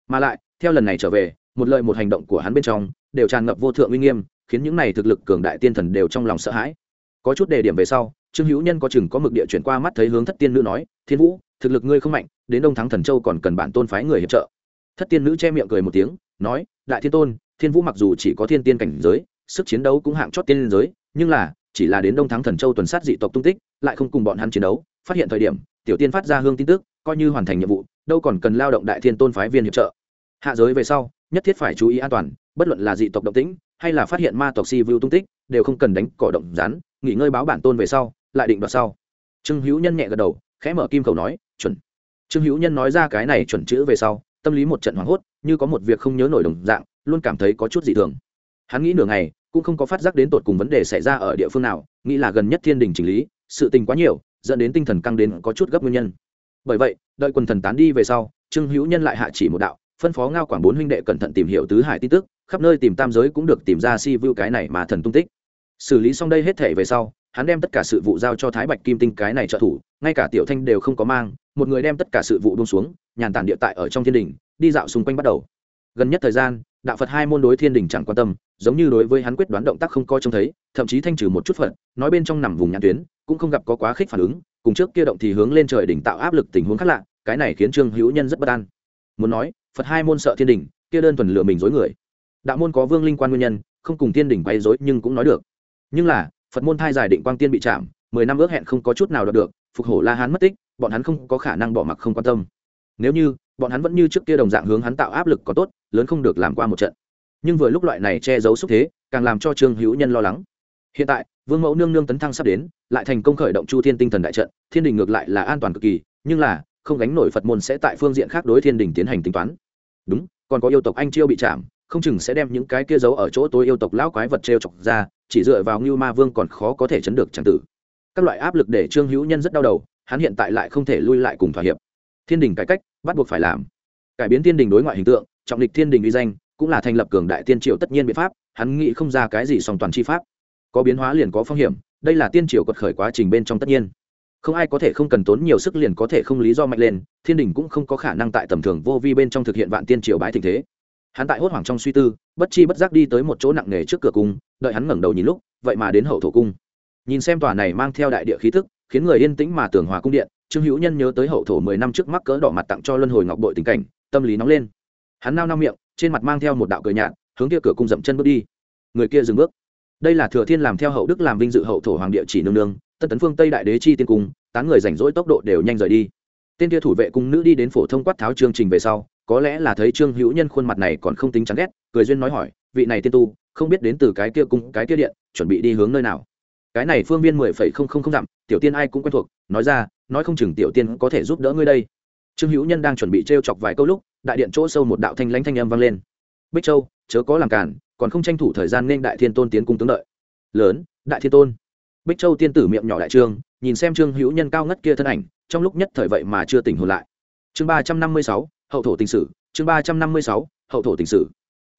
mà lại, theo lần này trở về, một lời một hành động của hắn bên trong đều tràn ngập vô thượng uy nghiêm, khiến những này thực lực cường đại tiên thần đều trong lòng sợ hãi. Có chút đề điểm về sau, trương hữu nhân có chừng có mực địa chuyển qua mắt thấy hướng thất tiên nữ nói, thiên vũ, thực lực ngươi không mạnh, đến đông thắng thần châu còn cần bản tôn phái người hiệp trợ. Thất tiên nữ che miệng cười một tiếng, nói, đại thiên tôn, thiên vũ mặc dù chỉ có thiên tiên cảnh giới, sức chiến đấu cũng hạng chót tiên giới, nhưng là, chỉ là đến đông thắng thần châu tuần sát dị tộc tung tích, lại không cùng bọn hắn chiến đấu, phát hiện thời điểm, tiểu tiên phát ra hương tin tức, coi như hoàn thành nhiệm vụ đâu còn cần lao động đại thiên tôn phái viên hiệp trợ. Hạ giới về sau, nhất thiết phải chú ý an toàn, bất luận là dị tộc động tĩnh, hay là phát hiện ma tộc si vu tung tích, đều không cần đánh cỏ động rán nghỉ ngơi báo bản tôn về sau, lại định đoạt sau. Trương hữu nhân nhẹ gật đầu, khẽ mở kim khẩu nói, chuẩn. Trương hữu nhân nói ra cái này chuẩn chữ về sau, tâm lý một trận hoảng hốt, như có một việc không nhớ nổi đồng dạng, luôn cảm thấy có chút dị thường. Hắn nghĩ nửa ngày, cũng không có phát giác đến tột cùng vấn đề xảy ra ở địa phương nào, nghĩ là gần nhất thiên đình chỉnh lý, sự tình quá nhiều, dẫn đến tinh thần căng đến có chút gấp nguyên nhân bởi vậy, đợi quần thần tán đi về sau, trương hữu nhân lại hạ chỉ một đạo, phân phó ngao quảng bốn huynh đệ cẩn thận tìm hiểu tứ hải tin tức, khắp nơi tìm tam giới cũng được tìm ra si vu cái này mà thần tung tích. Xử lý xong đây hết thể về sau, hắn đem tất cả sự vụ giao cho thái bạch kim tinh cái này trợ thủ, ngay cả tiểu thanh đều không có mang, một người đem tất cả sự vụ bông xuống, nhàn tản địa tại ở trong thiên đình, đi dạo xung quanh bắt đầu. Gần nhất thời gian, đạo phật hai môn đối thiên đình chẳng quan tâm, giống như đối với hắn quyết đoán động tác không coi trông thấy, thậm chí thanh trừ một chút phật, nói bên trong nằm vùng nhãn tuyến cũng không gặp có quá khích phản ứng, cùng trước kia động thì hướng lên trời đỉnh tạo áp lực tình huống khác lạ, cái này khiến trương hữu nhân rất bất an. Muốn nói, phật hai môn sợ thiên đình kia đơn thuần lừa mình dối người. Đạo môn có vương linh quan nguyên nhân, không cùng thiên đình quay dối nhưng cũng nói được. Nhưng là, phật môn thai giải định quang tiên bị chạm, mười năm ước hẹn không có chút nào đạt được, phục hổ la hán mất tích, bọn hắn không có khả năng bỏ mặc không quan tâm. Nếu như, bọn hắn vẫn như trước kia đồng dạng hướng hắn tạo áp lực có tốt, lớn không được làm qua một trận. Nhưng vừa lúc loại này che giấu xúc thế, càng làm cho trương hữu nhân lo lắng. Hiện tại vương mẫu nương nương tấn thăng sắp đến, lại thành công khởi động chu thiên tinh thần đại trận, thiên đình ngược lại là an toàn cực kỳ, nhưng là, không gánh nổi phật môn sẽ tại phương diện khác đối thiên đình tiến hành tính toán. Đúng, còn có yêu tộc anh chiêu bị chạm, không chừng sẽ đem những cái kia giấu ở chỗ tối yêu tộc lão quái vật t r e o chọc ra, chỉ dựa vào ngưu ma vương còn khó có thể chấn được tràng tử. Các loại áp lực để trương hữu nhân rất đau đầu, hắn hiện tại lại không thể lui lại cùng thỏa hiệp. Thiên đình cải cách, bắt buộc phải làm. Cải biến thiên đình đối ngoại hình tượng, trọng lịch thiên đình uy danh, cũng là thành lập cường đại tiên triều tất nhiên biện pháp, hắn nghĩ không ra cái gì song toàn chi pháp có biến hóa liền có phong hiểm, đây là tiên triều quật khởi quá trình bên trong tất nhiên. Không ai có thể không cần tốn nhiều sức liền có thể không lý do mạnh lên, thiên đình cũng không có khả năng tại tầm thường vô vi bên trong thực hiện vạn tiên triều bái tình thế. Hắn tại hốt hoảng trong suy tư, bất chi bất giác đi tới một chỗ nặng nề trước cửa cung, đợi hắn ngẩng đầu nhìn lúc, vậy mà đến hậu thổ cung. Nhìn xem tòa này mang theo đại địa khí thức khiến người yên tĩnh mà tưởng hòa cung điện, trương hữu nhân nhớ tới hậu thổ mười năm trước mắc cỡ đỏ mặt tặng cho luân hồi ngọc bội tình cảnh, tâm lý nóng lên. Hắn nao nao miệng, trên mặt mang theo một đạo cười nhạt, hướng kia cửa cung dậm chân bước đi. Người kia dừng bước đây là thừa thiên làm theo hậu đức làm vinh dự hậu thổ hoàng địa chỉ nương nương, tân tấn phương, tây đại đế chi tiên cung tán người rảnh rỗi tốc độ đều nhanh rời đi. Tên kia thủ vệ cung nữ đi đến phổ thông quát tháo chương trình về sau, có lẽ là thấy trương hữu nhân khuôn mặt này còn không tính chán ghét, cười duyên nói hỏi, vị này tiên tu, không biết đến từ cái kia cung, cái kia điện, chuẩn bị đi hướng nơi nào? Cái này phương viên mười phẩy không không không dặm, tiểu tiên ai cũng quen thuộc, nói ra, nói không chừng tiểu tiên có thể giúp đỡ ngươi đây. Trương hữu nhân đang chuẩn bị t chọc vài câu lúc, đại điện chỗ sâu một đạo thanh lãnh thanh âm vang lên. Bích châu, chớ có làm cản còn không tranh thủ thời gian nên đại thiên tôn tiến cung tướng đợi. Lớn, đại thiên tôn. Bích châu tiên tử miệng nhỏ đại trương, nhìn xem trương hữu nhân cao ngất kia thân ảnh, trong lúc nhất thời vậy mà chưa tỉnh hồn lại. Chương ba trăm năm mươi sáu, hậu thổ tình sử, chương ba trăm năm mươi sáu, hậu thổ tình sử.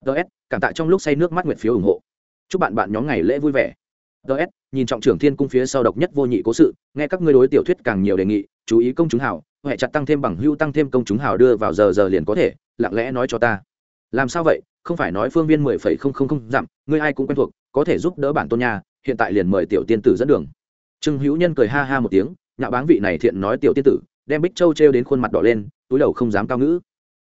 Ts cảm tạ trong lúc say nước mắt nguyện phiếu ủng hộ. Chúc bạn bạn nhóm ngày lễ vui vẻ. Ts nhìn trọng trưởng thiên cung phía sau độc nhất vô nhị cố sự, nghe các ngươi đối tiểu thuyết càng nhiều đề nghị, chú ý công chúng hào huệ chặt tăng thêm bằng hưu tăng thêm công chúng hào đưa vào giờ giờ liền có thể, lặng lẽ nói cho ta. Làm sao vậy? Không phải nói phương viên mười phẩy không không không dặm, ngươi ai cũng quen thuộc, có thể giúp đỡ bản tôn nha, hiện tại liền mời tiểu tiên tử dẫn đường. Trương hữu nhân cười ha ha một tiếng, nhạo báng vị này thiện nói tiểu tiên tử, đem bích châu trêu đến khuôn mặt đỏ lên, túi đầu không dám cao ngữ.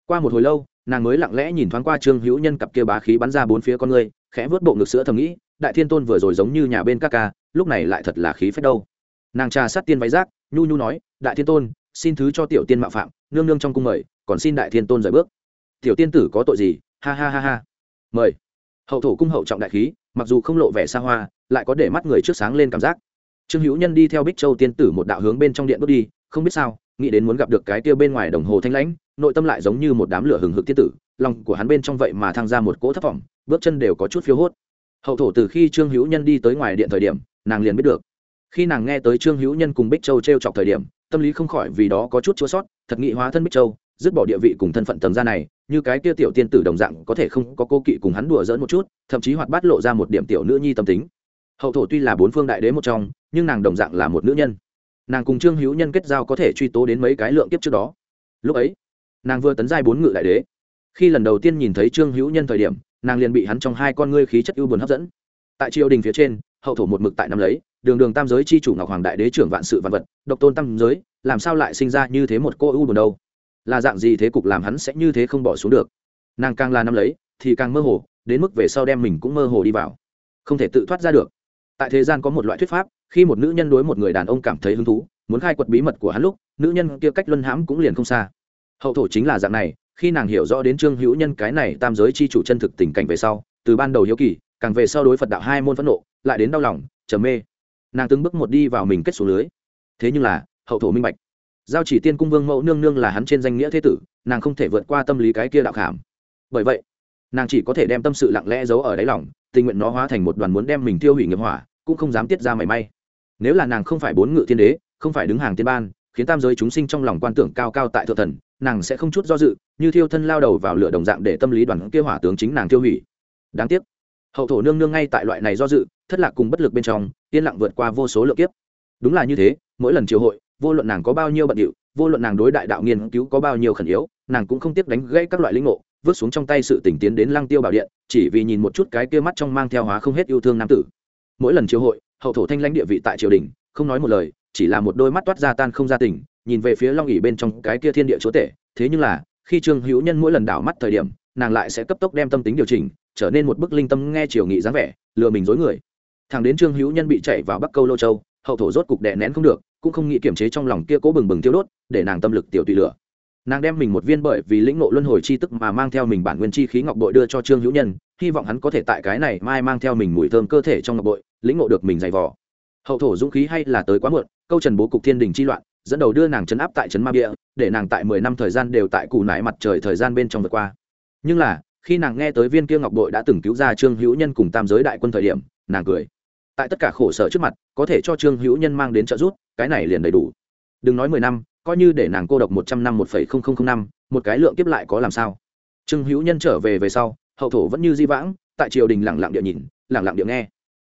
Qua một hồi lâu, nàng mới lặng lẽ nhìn thoáng qua trương hữu nhân cặp kia bá khí bắn ra bốn phía con người khẽ vớt bộ ngực sữa thầm nghĩ, đại thiên tôn vừa rồi giống như nhà bên các ca, lúc này lại thật là khí phách đâu. Nàng trà sát tiên váy rác, nhu nhu nói, đại thiên tôn, xin thứ cho tiểu tiên mạo phạm, nương nương trong cung mời, còn xin đại thiên tôn rời bước. Tiểu tiên tử có tội gì? Ha ha ha ha. Mời. Hậu thổ cung hậu trọng đại khí, mặc dù không lộ vẻ xa hoa, lại có để mắt người trước sáng lên cảm giác. Trương hữu nhân đi theo bích châu tiên tử một đạo hướng bên trong điện bước đi, không biết sao, nghĩ đến muốn gặp được cái tiêu bên ngoài đồng hồ thanh lãnh, nội tâm lại giống như một đám lửa hừng hực tiên tử, lòng của hắn bên trong vậy mà thăng ra một cỗ thất vọng, bước chân đều có chút phiêu hốt. Hậu thổ từ khi trương hữu nhân đi tới ngoài điện thời điểm, nàng liền biết được. Khi nàng nghe tới trương hữu nhân cùng bích châu t r e o chọc thời điểm, tâm lý không khỏi vì đó có chút chua sót, thật nghị hóa thân bích châu, dứt bỏ địa vị cùng thân phận tầng gia này như cái kia tiểu tiên tử đồng dạng có thể không có cô kỵ cùng hắn đùa dỡn một chút, thậm chí hoạt bát lộ ra một điểm tiểu nữ nhi tâm tính. Hậu thổ tuy là bốn phương đại đế một trong, nhưng nàng đồng dạng là một nữ nhân. Nàng cùng trương hữu nhân kết giao có thể truy tố đến mấy cái lượng kiếp trước đó. Lúc ấy, nàng vừa tấn giai bốn ngự đại đế. Khi lần đầu tiên nhìn thấy trương hữu nhân thời điểm, nàng liền bị hắn trong hai con ngươi khí chất ưu buồn hấp dẫn. Tại triều đình phía trên, hậu thổ một mực tại năm lấy, đường đường tam giới chi chủ ngọc hoàng đại đế trưởng vạn sự vạn vật, độc tôn tam giới, làm sao lại sinh ra như thế một cô ưu buồn đâu? Là dạng gì thế cục làm hắn sẽ như thế không bỏ xuống được. Nàng càng là năm lấy, thì càng mơ hồ, đến mức về sau đem mình cũng mơ hồ đi vào. Không thể tự thoát ra được. Tại thế gian có một loại thuyết pháp, khi một nữ nhân đối một người đàn ông cảm thấy hứng thú, muốn khai quật bí mật của hắn lúc, nữ nhân kia cách luân hãm cũng liền không xa. Hậu thổ chính là dạng này, khi nàng hiểu rõ đến trương hữu nhân cái này tam giới chi chủ chân thực tình cảnh về sau, từ ban đầu hiếu kỳ, càng về sau đối phật đạo hai môn phẫn nộ, lại đến đau lòng, trầm mê. Nàng từng bước một đi vào mình kết xuống lưới. Thế nhưng là, hậu thổ minh bạch giao chỉ tiên cung vương mẫu nương nương là hắn trên danh nghĩa thế tử, nàng không thể vượt qua tâm lý cái kia đạo khảm. Bởi vậy, nàng chỉ có thể đem tâm sự lặng lẽ giấu ở đáy lòng, tình nguyện nó hóa thành một đoàn muốn đem mình tiêu hủy nghiệp hỏa, cũng không dám tiết ra mảy may. Nếu là nàng không phải bốn ngự tiên đế, không phải đứng hàng tiên ban, khiến tam giới chúng sinh trong lòng quan tưởng cao cao tại thượng thần, nàng sẽ không chút do dự, như thiêu thân lao đầu vào lửa đồng dạng để tâm lý đoàn kia hỏa tướng chính nàng tiêu hủy. Đáng tiếc, hậu thổ nương nương ngay tại loại này do dự, thất lạc cùng bất lực bên trong, yên lặng vượt qua vô số lượng kiếp. Đúng là như thế, mỗi lần triều hội vô luận nàng có bao nhiêu bận điệu, vô luận nàng đối đại đạo nghiên cứu có bao nhiêu khẩn yếu, nàng cũng không tiếp đánh gãy các loại linh ngộ, vứt xuống trong tay sự tỉnh tiến đến lăng tiêu bảo điện, chỉ vì nhìn một chút cái kia mắt trong mang theo hóa không hết yêu thương nam tử. Mỗi lần chiếu hội, hậu thổ thanh lãnh địa vị tại triều đình, không nói một lời, chỉ là một đôi mắt toát ra tan không ra tình, nhìn về phía long ỉ bên trong cái kia thiên địa chúa tể, thế nhưng là, khi trương hữu nhân mỗi lần đảo mắt thời điểm, nàng lại sẽ cấp tốc đem tâm tính điều chỉnh, trở nên một bức linh tâm nghe triều nghị dáng vẻ, lừa mình dối người. Thằng đến trương hữu nhân bị chạy vào bắc câu lô châu, hậu thổ rốt cục đè nén không được cũng không nghĩ kiểm chế trong lòng kia cố bừng bừng tiêu đốt, để nàng tâm lực tiểu tùy lửa. Nàng đem mình một viên bởi vì lĩnh nộ luân hồi chi tức mà mang theo mình bản nguyên chi khí ngọc bội đưa cho trương hữu nhân, hy vọng hắn có thể tại cái này mai mang theo mình mùi thơm cơ thể trong ngọc bội, lĩnh nộ được mình dày vò. Hậu thổ dũng khí hay là tới quá muộn, câu trần bố cục thiên đình chi loạn, dẫn đầu đưa nàng chấn áp tại trấn ma bia, để nàng tại mười năm thời gian đều tại cù nải mặt trời thời gian bên trong vượt qua. Nhưng là, khi nàng nghe tới viên kia ngọc bội đã từng cứu ra trương hữu nhân cùng tam giới đại quân thời điểm, nàng cười tại tất cả khổ sở trước mặt, có thể cho trương hữu nhân mang đến trợ giúp, cái này liền đầy đủ. Đừng nói mười năm, coi như để nàng cô độc một trăm năm, một phẩy không không không năm, một cái lượng kiếp lại có làm sao? Trương hữu nhân trở về về sau, hậu thổ vẫn như di vãng, tại triều đình lẳng lặng địa nhìn lẳng lặng địa nghe.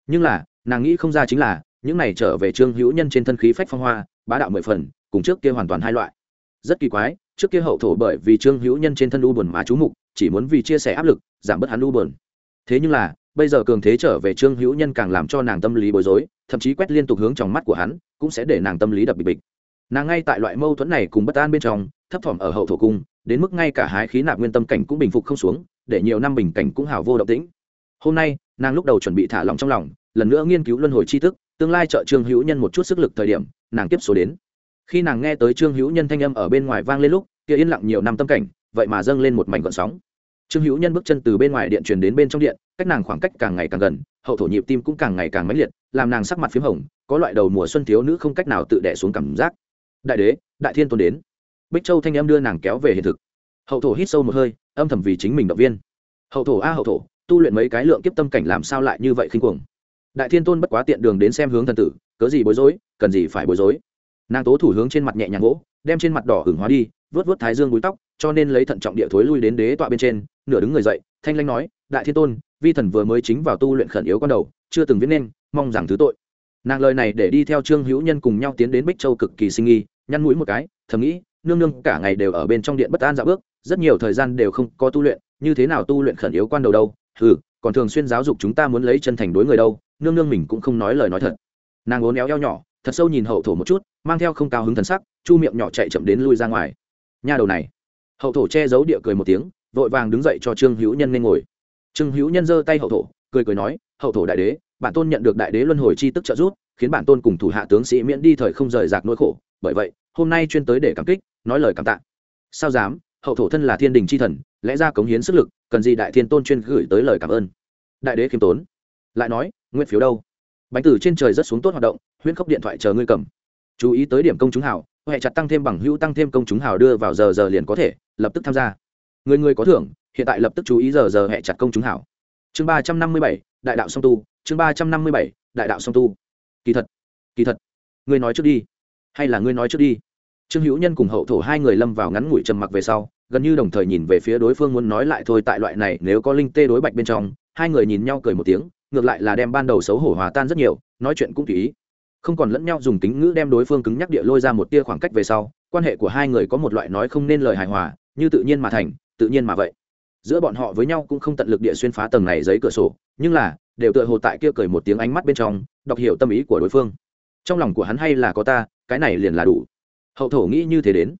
Nhưng là, nàng nghĩ không ra chính là, những này trở về trương hữu nhân trên thân khí phách phong hoa, bá đạo mười phần, cùng trước kia hoàn toàn hai loại. Rất kỳ quái, trước kia hậu thổ bởi vì trương hữu nhân trên thân u buồn mà chú mục, chỉ muốn vì chia sẻ áp lực, giảm bớt hắn u buồn. Thế nhưng là bây giờ cường thế trở về trương hữu nhân càng làm cho nàng tâm lý bối rối, thậm chí quét liên tục hướng trong mắt của hắn, cũng sẽ để nàng tâm lý đập bịch bịch. Nàng ngay tại loại mâu thuẫn này cùng bất an bên trong, thấp thỏm ở hậu thổ cung, đến mức ngay cả hái khí nạp nguyên tâm cảnh cũng bình phục không xuống, để nhiều năm bình cảnh cũng hào vô động tĩnh. Hôm nay, nàng lúc đầu chuẩn bị thả lòng trong lòng, lần nữa nghiên cứu luân hồi tri thức, tương lai trợ trương hữu nhân một chút sức lực thời điểm, nàng tiếp số đến. Khi nàng nghe tới trương hữu nhân thanh âm ở bên ngoài vang lên lúc, kia yên lặng nhiều năm tâm cảnh, vậy mà dâng lên một mảnh gọn sóng trương hữu nhân bước chân từ bên ngoài điện truyền đến bên trong điện, cách nàng khoảng cách càng ngày càng gần, hậu thổ nhịp tim cũng càng ngày càng mãnh liệt, làm nàng sắc mặt p h í m hồng, có loại đầu mùa xuân thiếu nữ không cách nào tự đẻ xuống cảm giác. Đại đế, đại thiên tôn đến. Bích châu thanh em đưa nàng kéo về hiện thực. Hậu thổ hít sâu một hơi, âm thầm vì chính mình động viên. Hậu thổ a hậu thổ, tu luyện mấy cái lượng kiếp tâm cảnh làm sao lại như vậy khinh cuồng? Đại thiên tôn bất quá tiện đường đến xem hướng thần tử, cớ gì bối rối, cần gì phải bối rối. Nàng tố thủ hướng trên mặt nhẹ nhàng gỗ đem trên mặt đỏ hửng hóa đi vớt vớt thái dương búi tóc, cho nên lấy thận trọng địa thối lui đến đế tọa bên trên nửa đứng người dậy, thanh lanh nói, đại thiên tôn, vi thần vừa mới chính vào tu luyện khẩn yếu con đầu, chưa từng viết nên, mong rằng thứ tội. Nàng lời này để đi theo trương hữu nhân cùng nhau tiến đến bích châu cực kỳ sinh nghi, nhăn mũi một cái, thầm nghĩ, nương nương, cả ngày đều ở bên trong điện bất an dạo bước, rất nhiều thời gian đều không có tu luyện, như thế nào tu luyện khẩn yếu quan đầu đâu? Ừ còn thường xuyên giáo dục chúng ta muốn lấy chân thành đối người đâu, nương nương mình cũng không nói lời nói thật. Nàng ốn éo eo nhỏ, thật sâu nhìn hậu thổ một chút, mang theo không cao hứng thần sắc, chu miệng nhỏ chạy chậm đến lui ra ngoài. Nha đầu này. Hậu thổ che giấu địa cười một tiếng vội vàng đứng dậy cho trương hữu nhân nên ngồi. Trương hữu nhân giơ tay hậu thổ, cười cười nói, hậu thổ đại đế, bản tôn nhận được đại đế luân hồi chi tức trợ giúp, khiến bản tôn cùng thủ hạ tướng sĩ miễn đi thời không rời rạc nỗi khổ. Bởi vậy, hôm nay chuyên tới để cảm kích, nói lời cảm tạ. Sao dám? Hậu thổ thân là thiên đình c h i thần, lẽ ra cống hiến sức lực, cần gì đại thiên tôn chuyên gửi tới lời cảm ơn? Đại đế khiêm tốn, lại nói, nguyện phiếu đâu? Bánh tử trên trời rất xuống tốt hoạt động, huyễn khốc điện thoại chờ ngươi cầm. Chú ý tới điểm công chúng hảo huệ chặt tăng thêm bằng hữu tăng thêm công chúng hảo đưa vào giờ giờ liền có thể, lập tức tham gia người người có thưởng, hiện tại lập tức chú ý giờ giờ hẹ chặt công chúng hảo. Chương ba trăm năm mươi bảy, đại đạo song tu, chương ba trăm năm mươi bảy, đại đạo song tu. Kỳ thật kỳ thật, ngươi nói trước đi. Hay là ngươi nói trước đi. Trương hữu nhân cùng hậu thổ hai người lâm vào ngắn ngủi trầm mặc về sau, gần như đồng thời nhìn về phía đối phương muốn nói lại thôi tại loại này nếu có linh tê đối bạch bên trong, hai người nhìn nhau cười một tiếng, ngược lại là đem ban đầu xấu hổ hòa tan rất nhiều, nói chuyện cũng tùy ý. Không còn lẫn nhau dùng tính ngữ đem đối phương cứng nhắc địa lôi ra một tia khoảng cách về sau, quan hệ của hai người có một loại nói không nên lời hài hòa, như tự nhiên mà thành tự nhiên mà vậy. Giữa bọn họ với nhau cũng không tận lực địa xuyên phá tầng này giấy cửa sổ, nhưng là, đều tựa hồ tại kia cười một tiếng ánh mắt bên trong, đọc hiểu tâm ý của đối phương. Trong lòng của hắn hay là có ta, cái này liền là đủ. Hậu thổ nghĩ như thế đến.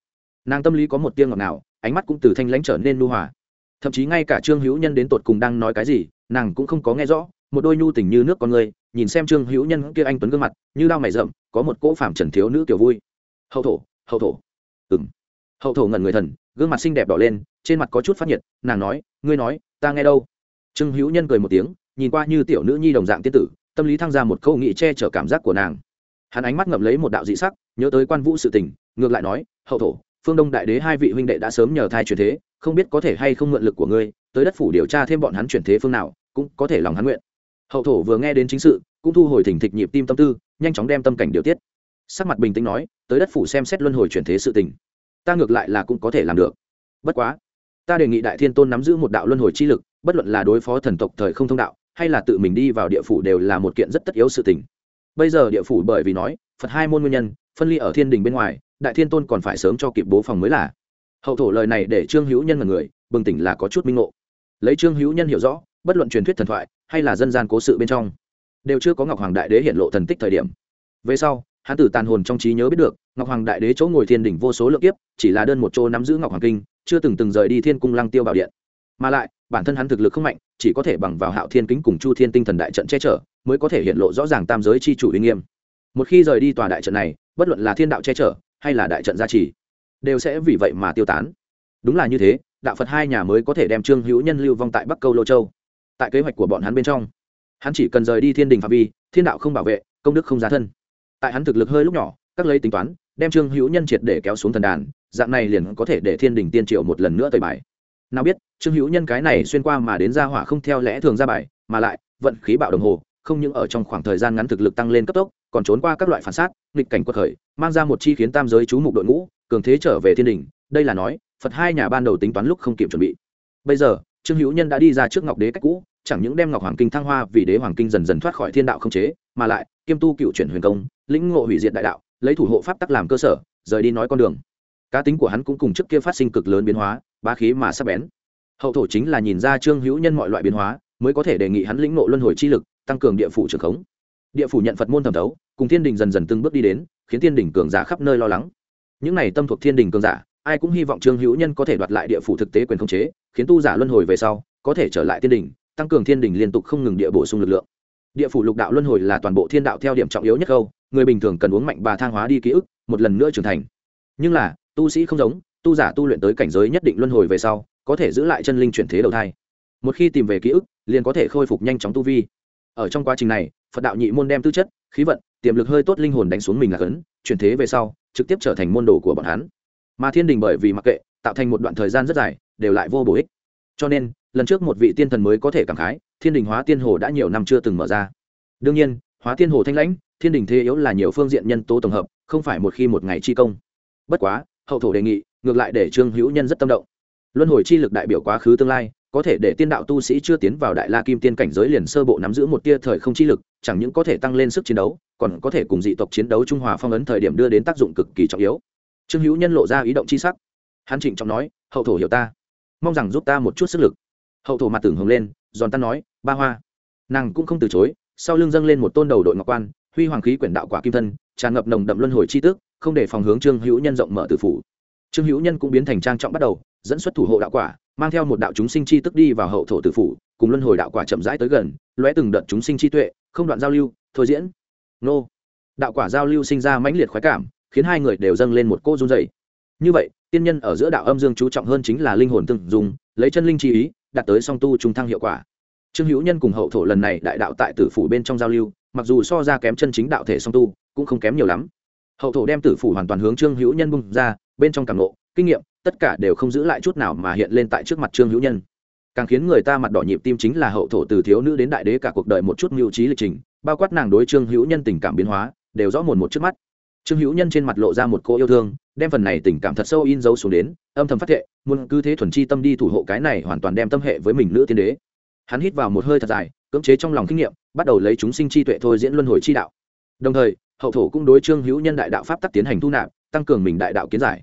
Nàng tâm lý có một tiếng ngọt nào ánh mắt cũng từ thanh lãnh trở nên nu hòa. Thậm chí ngay cả trương hữu nhân đến tột cùng đang nói cái gì, nàng cũng không có nghe rõ, một đôi nhu tình như nước con người, nhìn xem trương hữu nhân kia anh tuấn gương mặt, như đao mày rậm, có một cỗ phạm trần thiếu nữ kiểu vui. Hậu thổ hậu thổ. Ừng hậu thổ ngẩn người thần, gương mặt xinh đẹp đỏ lên trên mặt có chút phát nhiệt, nàng nói, ngươi nói, ta nghe đâu? Trương hữu nhân cười một tiếng, nhìn qua như tiểu nữ nhi đồng dạng tiên tử, tâm lý thăng ra một câu nghị che chở cảm giác của nàng. Hắn ánh mắt ngậm lấy một đạo dị sắc, nhớ tới quan vũ sự tình, ngược lại nói, hậu thổ, phương đông đại đế hai vị huynh đệ đã sớm nhờ thai truyền thế, không biết có thể hay không mượn lực của ngươi, tới đất phủ điều tra thêm bọn hắn chuyển thế phương nào, cũng có thể lòng hắn nguyện. Hậu thổ vừa nghe đến chính sự, cũng thu hồi thỉnh thịch nhịp tim tâm tư, nhanh chóng đem tâm cảnh điều tiết. Sắc mặt bình tĩnh nói, tới đất phủ xem xét luân hồi chuyển thế sự tình, ta ngược lại là cũng có thể làm được. Bất quá ta đề nghị đại thiên tôn nắm giữ một đạo luân hồi chi lực, bất luận là đối phó thần tộc thời không thông đạo, hay là tự mình đi vào địa phủ đều là một kiện rất tất yếu sự tình. Bây giờ địa phủ bởi vì nói, phật hai môn nguyên nhân, phân ly ở thiên đình bên ngoài, đại thiên tôn còn phải sớm cho kịp bố phòng mới là. Hậu thổ lời này để trương hữu nhân là người, bừng tỉnh là có chút minh ngộ. Lấy trương hữu nhân hiểu rõ, bất luận truyền thuyết thần thoại, hay là dân gian cố sự bên trong, đều chưa có ngọc hoàng đại đế hiện lộ thần tích thời điểm. Về sau, hắn tử tàn hồn trong trí nhớ biết được ngọc hoàng đại đế chỗ ngồi thiên đỉnh vô số lượng kiếp, chỉ là đơn một chỗ nắm giữ ngọc hoàng kinh, chưa từng từng rời đi thiên cung lăng tiêu bảo điện. Mà lại, bản thân hắn thực lực không mạnh, chỉ có thể bằng vào hạo thiên kính cùng chu thiên tinh thần đại trận che chở, mới có thể hiện lộ rõ ràng tam giới chi chủ uy nghiêm. Một khi rời đi tòa đại trận này, bất luận là thiên đạo che chở, hay là đại trận gia trì, đều sẽ vì vậy mà tiêu tán. Đúng là như thế, đạo phật hai nhà mới có thể đem trương hữu nhân lưu vong tại bắc câu lô châu. Tại kế hoạch của bọn hắn bên trong, hắn chỉ cần rời đi thiên đình phạm vi, thiên đạo không bảo vệ, công đức không giá thân. Tại hắn thực lực hơi lúc nhỏ, các lấy tính toán đem trương hữu nhân triệt để kéo xuống thần đàn, dạng này liền có thể để thiên đình tiên triệu một lần nữa tời bài. Nào biết, trương hữu nhân cái này xuyên qua mà đến ra hỏa không theo lẽ thường ra bài, mà lại, vận khí bạo đồng hồ, không những ở trong khoảng thời gian ngắn thực lực tăng lên cấp tốc, còn trốn qua các loại phản sát, nghịch cảnh quật khởi, mang ra một chi khiến tam giới chú mục đội ngũ, cường thế trở về thiên đình, đây là nói, phật hai nhà ban đầu tính toán lúc không kịp chuẩn bị. Bây giờ, trương hữu nhân đã đi ra trước ngọc đế cách cũ, chẳng những đem ngọc hoàng kinh thăng hoa vì đế hoàng kinh dần dần thoát khỏi thiên đạo không chế, mà lại, kiêm tu cựu chuyển huyền công, lĩnh ngộ hủy diệt đại đạo lấy thủ hộ pháp tắc làm cơ sở, rời đi nói con đường. Cá tính của hắn cũng cùng trước kia phát sinh cực lớn biến hóa, bá khí mà sắp bén. Hậu thổ chính là nhìn ra trương hữu nhân mọi loại biến hóa, mới có thể đề nghị hắn lĩnh ngộ luân hồi chi lực, tăng cường địa phủ trường khống. Địa phủ nhận phật môn thẩm thấu, cùng thiên đình dần dần từng bước đi đến, khiến thiên đình cường giả khắp nơi lo lắng. Những này tâm thuộc thiên đình cường giả, ai cũng hy vọng trương hữu nhân có thể đoạt lại địa phủ thực tế quyền khống chế, khiến tu giả luân hồi về sau, có thể trở lại thiên đình, tăng cường thiên đình liên tục không ngừng địa bổ sung lực lượng địa phủ lục đạo luân hồi là toàn bộ thiên đạo theo điểm trọng yếu nhất câu người bình thường cần uống mạnh bà thang hóa đi ký ức, một lần nữa trưởng thành. Nhưng là, tu sĩ không giống, tu giả tu luyện tới cảnh giới nhất định luân hồi về sau, có thể giữ lại chân linh chuyển thế đầu thai. Một khi tìm về ký ức, liền có thể khôi phục nhanh chóng tu vi. Ở trong quá trình này, phật đạo nhị môn đem tư chất, khí vận, tiềm lực hơi tốt linh hồn đánh xuống mình là cấn chuyển thế về sau, trực tiếp trở thành môn đồ của bọn hắn. Mà thiên đình bởi vì mặc kệ, tạo thành một đoạn thời gian rất dài, đều lại vô bổ ích. Cho nên lần trước một vị tiên thần mới có thể cảm khái, thiên đình hóa tiên hồ đã nhiều năm chưa từng mở ra. Đương nhiên, hóa tiên hồ thanh lãnh, thiên đình thế yếu là nhiều phương diện nhân tố tổng hợp, không phải một khi một ngày chi công. Bất quá, hậu thổ đề nghị, ngược lại để trương hữu nhân rất tâm động. Luân hồi chi lực đại biểu quá khứ tương lai, có thể để tiên đạo tu sĩ chưa tiến vào đại la kim tiên cảnh giới liền sơ bộ nắm giữ một tia thời không chi lực, chẳng những có thể tăng lên sức chiến đấu, còn có thể cùng dị tộc chiến đấu trung hòa phong ấn thời điểm đưa đến tác dụng cực kỳ trọng yếu. Trương hữu nhân lộ ra ý động chi sắc. Hắn trịnh trọng nói, hậu thổ hiểu ta. Mong rằng giúp ta một chút sức lực hậu thổ mặt tưởng hồng lên, giòn tan nói, ba hoa. Nàng cũng không từ chối, sau lưng dâng lên một tôn đầu đội ngọc quan, huy hoàng khí quyển đạo quả kim thân, tràn ngập nồng đậm luân hồi chi tức, không để phòng hướng trương hữu nhân rộng mở từ phủ. Trương hữu nhân cũng biến thành trang trọng bắt đầu, dẫn xuất thủ hộ đạo quả, mang theo một đạo chúng sinh chi tức đi vào hậu thổ tử phủ, cùng luân hồi đạo quả chậm rãi tới gần, lóe từng đợt chúng sinh chi tuệ, không đoạn giao lưu, thôi diễn. Nô. Đạo quả giao lưu sinh ra mãnh liệt khoái cảm, khiến hai người đều dâng lên một cô run dày như vậy, tiên nhân ở giữa đạo âm dương chú trọng hơn chính là linh hồn từng dùng lấy chân linh chi ý đạt tới song tu trung thăng hiệu quả. Trương hữu nhân cùng hậu thổ lần này đại đạo tại tử phủ bên trong giao lưu, mặc dù so ra kém chân chính đạo thể song tu, cũng không kém nhiều lắm. Hậu thổ đem tử phủ hoàn toàn hướng trương hữu nhân bung ra, bên trong cảm nộ kinh nghiệm, tất cả đều không giữ lại chút nào mà hiện lên tại trước mặt trương hữu nhân. Càng khiến người ta mặt đỏ nhịp tim chính là hậu thổ từ thiếu nữ đến đại đế cả cuộc đời một chút mưu trí lịch trình, bao quát nàng đối trương hữu nhân tình cảm biến hóa, đều rõ mồn một trước mắt. Trương hữu nhân trên mặt lộ ra một cô yêu thương đem phần này tình cảm thật sâu in dấu xuống đến, âm thầm phát thệ, muốn cứ thế thuần chi tâm đi thủ hộ cái này hoàn toàn đem tâm hệ với mình nữ tiên đế. Hắn hít vào một hơi thật dài, cưỡng chế trong lòng kinh nghiệm, bắt đầu lấy chúng sinh chi tuệ thôi diễn luân hồi chi đạo. Đồng thời, hậu thổ cũng đối trương hữu nhân đại đạo pháp tắc tiến hành thu nạp, tăng cường mình đại đạo kiến giải.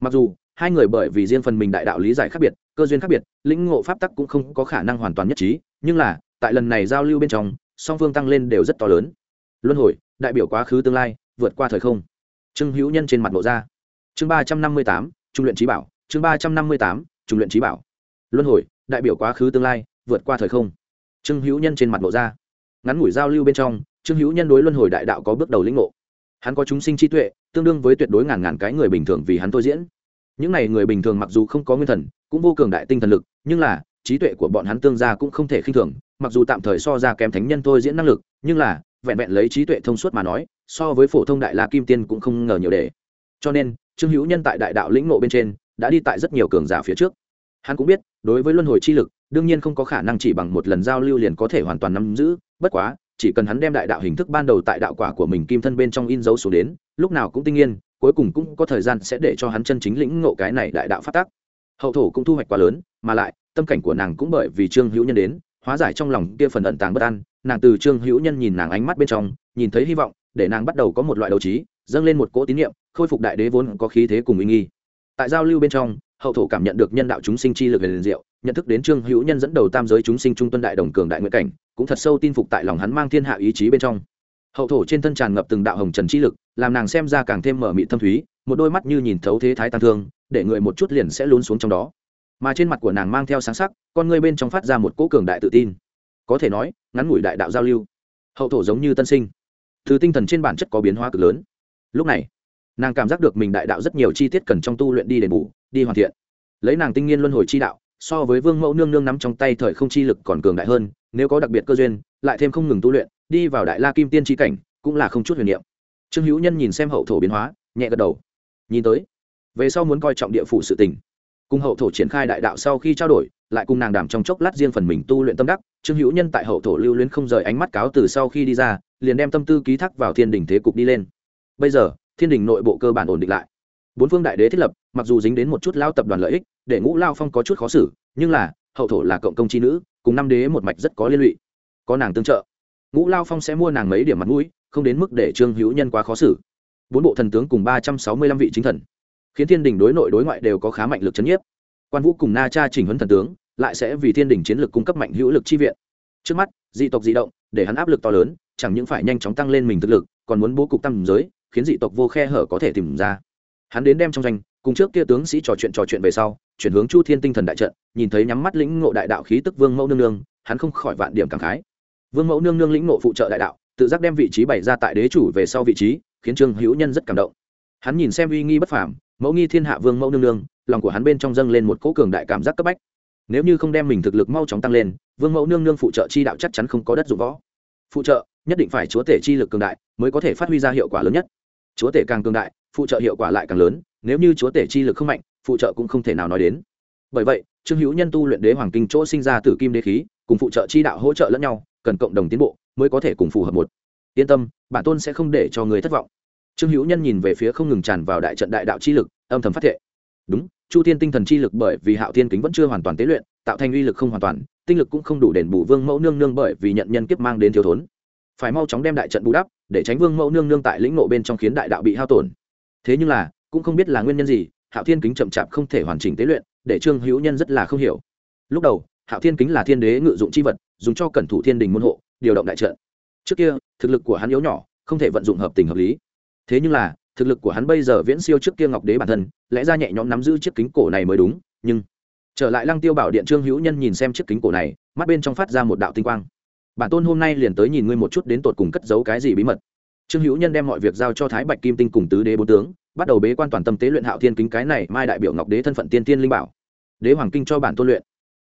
Mặc dù, hai người bởi vì riêng phần mình đại đạo lý giải khác biệt, cơ duyên khác biệt, lĩnh ngộ pháp tắc cũng không có khả năng hoàn toàn nhất trí, nhưng là, tại lần này giao lưu bên trong, song phương tăng lên đều rất to lớn. Luân hồi, đại biểu quá khứ tương lai, vượt qua thời không. Trương hữu nhân trên mặt lộ ra chương ba trăm năm mươi tám, trung luyện trí bảo. Chương ba trăm năm mươi tám, trung luyện trí bảo. Luân hồi, đại biểu quá khứ tương lai, vượt qua thời không. Trương hữu nhân trên mặt lộ ra. Ngắn ngủi giao lưu bên trong, trương hữu nhân đối luân hồi đại đạo có bước đầu lĩnh ngộ. Hắn có chúng sinh trí tuệ, tương đương với tuyệt đối ngàn ngàn cái người bình thường vì hắn tôi diễn. Những này người bình thường mặc dù không có nguyên thần, cũng vô cường đại tinh thần lực, nhưng là, trí tuệ của bọn hắn tương gia cũng không thể khinh thường, mặc dù tạm thời so ra kém thánh nhân tôi diễn năng lực, nhưng là, vẹn vẹn lấy trí tuệ thông suốt mà nói, so với phổ thông đại la kim tiên cũng không ngờ nhiều để. Cho nên trương hữu nhân tại đại đạo lĩnh ngộ bên trên, đã đi tại rất nhiều cường giả phía trước. Hắn cũng biết, đối với luân hồi chi lực, đương nhiên không có khả năng chỉ bằng một lần giao lưu liền có thể hoàn toàn nắm giữ, bất quá, chỉ cần hắn đem đại đạo hình thức ban đầu tại đạo quả của mình kim thân bên trong in dấu xuống đến, lúc nào cũng tinh yên cuối cùng cũng có thời gian sẽ để cho hắn chân chính lĩnh ngộ cái này đại đạo phát tác hậu thổ cũng thu hoạch quá lớn, mà lại, tâm cảnh của nàng cũng bởi vì trương hữu nhân đến, hóa giải trong lòng kia phần ẩn tàng bất an, nàng từ trương hữu nhân nhìn nàng ánh mắt bên trong, nhìn thấy hy vọng, để nàng bắt đầu có một loại đấu trí, dâng lên một cỗ tín nhiệm khôi phục đại đế vốn có khí thế cùng uy nghi. Tại giao lưu bên trong, hậu thổ cảm nhận được nhân đạo chúng sinh chi lực liền diệu, nhận thức đến trương hữu nhân dẫn đầu tam giới chúng sinh trung tuân đại đồng cường đại nguyện cảnh, cũng thật sâu tin phục tại lòng hắn mang thiên hạ ý chí bên trong. Hậu thổ trên thân tràn ngập từng đạo hồng trần chi lực, làm nàng xem ra càng thêm mở mị thâm thúy, một đôi mắt như nhìn thấu thế thái tăng thương, để người một chút liền sẽ lún xuống trong đó. Mà trên mặt của nàng mang theo sáng sắc, con người bên trong phát ra một cỗ cường đại tự tin. Có thể nói, ngắn ngủi đại đạo giao lưu, hậu thổ giống như tân sinh. Từ tinh thần trên bản chất có biến hóa cực lớn. Lúc này nàng cảm giác được mình đại đạo rất nhiều chi tiết cần trong tu luyện đi đền bù, đi hoàn thiện. Lấy nàng tinh nghiên luân hồi chi đạo, so với vương mẫu nương nương nắm trong tay thời không chi lực còn cường đại hơn, nếu có đặc biệt cơ duyên, lại thêm không ngừng tu luyện, đi vào đại la kim tiên tri cảnh, cũng là không chút huyền niệm. Trương hữu nhân nhìn xem hậu thổ biến hóa, nhẹ gật đầu. Nhìn tới, về sau muốn coi trọng địa phủ sự tình. Cùng hậu thổ triển khai đại đạo sau khi trao đổi, lại cùng nàng đảm trong chốc lát riêng phần mình tu luyện tâm đắc, trương hữu nhân tại hậu thổ lưu luyến không rời ánh mắt cáo từ sau khi đi ra, liền đem tâm tư ký thác vào thiên đình thế cục đi lên. Bây giờ thiên đình nội bộ cơ bản ổn định lại. Bốn phương đại đế thiết lập, mặc dù dính đến một chút lao tập đoàn lợi ích, để ngũ lao phong có chút khó xử, nhưng là, hậu thổ là cộng công chi nữ, cùng năm đế một mạch rất có liên lụy. Có nàng tương trợ. Ngũ lao phong sẽ mua nàng mấy điểm mặt mũi, không đến mức để trương hữu nhân quá khó xử. Bốn bộ thần tướng cùng ba trăm sáu mươi lăm vị chính thần. Khiến thiên đình đối nội đối ngoại đều có khá mạnh lực c h ấ n nhiếp. Quan vũ cùng na cha chỉnh huấn thần tướng, lại sẽ vì thiên đình chiến lược cung cấp mạnh hữu lực chi viện. Trước mắt, dị tộc di động, để hắn áp lực to lớn, chẳng những phải nhanh chóng tăng lên mình thực lực, còn muốn bố cục tăng giới khiến dị tộc vô khe hở có thể tìm ra. Hắn đến đem trong doanh, cùng trước kia tướng sĩ trò chuyện trò chuyện về sau, chuyển hướng chu thiên tinh thần đại trận, nhìn thấy nhắm mắt lĩnh ngộ đại đạo khí tức vương mẫu nương nương, hắn không khỏi vạn điểm cảm khái. Vương mẫu nương nương lĩnh ngộ phụ trợ đại đạo, tự giác đem vị trí bày ra tại đế chủ về sau vị trí, khiến trương hữu nhân rất cảm động. Hắn nhìn xem uy nghi bất phàm, mẫu nghi thiên hạ vương mẫu nương nương, lòng của hắn bên trong dâng lên một cỗ cường đại cảm giác cấp bách. Nếu như không đem mình thực lực mau chóng tăng lên, vương mẫu nương nương phụ trợ chi đạo chắc chắn không có đất dụng võ. Phụ trợ, nhất định phải chúa tể chi lực cường đại, mới có thể phát huy ra hiệu quả lớn nhất chúa tể càng cường đại, phụ trợ hiệu quả lại càng lớn, nếu như chúa tể chi lực không mạnh, phụ trợ cũng không thể nào nói đến. Bởi vậy, trương hữu nhân tu luyện đế hoàng kinh chỗ sinh ra từ kim đế khí, cùng phụ trợ chi đạo hỗ trợ lẫn nhau, cần cộng đồng tiến bộ mới có thể cùng phù hợp một. Yên tâm, bản tôn sẽ không để cho người thất vọng. Trương hữu nhân nhìn về phía không ngừng tràn vào đại trận đại đạo chi lực, âm thầm phát thệ. Đúng, chu thiên tinh thần chi lực bởi vì hạo thiên kính vẫn chưa hoàn toàn tế luyện, tạo thành uy lực không hoàn toàn, tinh lực cũng không đủ đền bù vương mẫu nương nương bởi vì nhận nhân kiếp mang đến thiếu thốn phải mau chóng đem đại trận bù đắp, để tránh vương mẫu nương nương tại lĩnh nộ bên trong khiến đại đạo bị hao tổn. Thế nhưng là, cũng không biết là nguyên nhân gì, hạo thiên kính chậm chạp không thể hoàn chỉnh tế luyện, để trương hữu nhân rất là không hiểu. Lúc đầu, hạo thiên kính là thiên đế ngự dụng c h i vật, dùng cho cẩn thủ thiên đình môn hộ, điều động đại trận. Trước kia, thực lực của hắn yếu nhỏ, không thể vận dụng hợp tình hợp lý. Thế nhưng là, thực lực của hắn bây giờ viễn siêu trước kia ngọc đế bản thân, lẽ ra nhẹ nhõm nắm giữ chiếc kính cổ này mới đúng, nhưng trở lại lăng tiêu bảo điện trương hữu nhân nhìn xem chiếc kính cổ này, mắt bên trong phát ra một đạo tinh quang bản tôn hôm nay liền tới nhìn ngươi một chút đến tột cùng cất giấu cái gì bí mật. Trương hữu nhân đem mọi việc giao cho thái bạch kim tinh cùng tứ đế bốn tướng, bắt đầu bế quan toàn tâm tế luyện hạo thiên kính cái này mai đại biểu ngọc đế thân phận tiên tiên linh bảo. Đế hoàng kinh cho bản tôn luyện.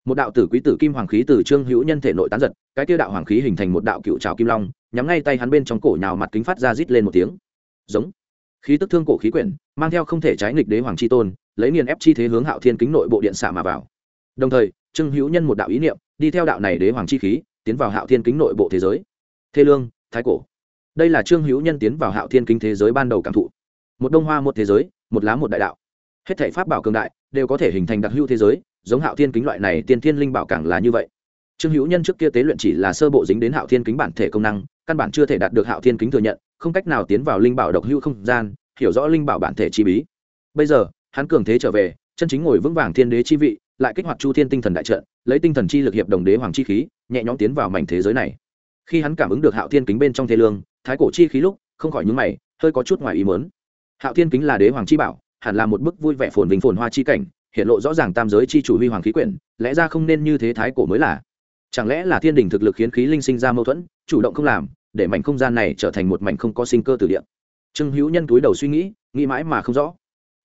Một đạo tử quý tử kim hoàng khí từ trương hữu nhân thể nội tán giật, cái tiêu đạo hoàng khí hình thành một đạo cựu trào kim long, nhắm ngay tay hắn bên trong cổ nhào mặt kính phát ra rít lên một tiếng. Giống. Khí tức thương cổ khí quyển, mang theo không thể trái nghịch đế hoàng chi tôn, lấy nghiền ép chi thế hướng hạo thiên kính nội bộ điện xạ mà vào. Đồng thời, trương hữu nhân một đạo ý niệm, đi theo đạo này đế hoàng chi khí tiến vào hạo thiên kính nội bộ thế giới. Thế lương, thái cổ. Đây là trương hữu nhân tiến vào hạo thiên kính thế giới ban đầu cảm thụ. Một đông hoa, một thế giới, một lá, một đại đạo. Hết thể pháp bảo cường đại đều có thể hình thành đặc hữu thế giới, giống hạo thiên kính loại này tiên thiên linh bảo càng là như vậy. Trương hữu nhân trước kia tế luyện chỉ là sơ bộ dính đến hạo thiên kính bản thể công năng, căn bản chưa thể đạt được hạo thiên kính thừa nhận, không cách nào tiến vào linh bảo độc hữu không gian, hiểu rõ linh bảo bản thể chi bí. Bây giờ, hắn cường thế trở về, chân chính ngồi vững vàng thiên đế chi vị, lại kích hoạt chu thiên tinh thần đại trận, lấy tinh thần chi lực hiệp đồng đế hoàng chi khí nhẹ nhõm tiến vào mảnh thế giới này. Khi hắn cảm ứng được hạo thiên kính bên trong thế lương, thái cổ chi khí lúc, không khỏi nhúng mày, hơi có chút ngoài ý mớn hạo thiên kính là đế hoàng chi bảo, hẳn là một bức vui vẻ phồn vinh phồn hoa chi cảnh, hiện lộ rõ ràng tam giới chi chủ huy hoàng khí quyển, lẽ ra không nên như thế thái cổ mới là. Chẳng lẽ là thiên đình thực lực khiến khí linh sinh ra mâu thuẫn, chủ động không làm, để mảnh không gian này trở thành một mảnh không có sinh cơ từ địa? Trương hữu nhân túi đầu suy nghĩ nghĩ mãi mà không rõ.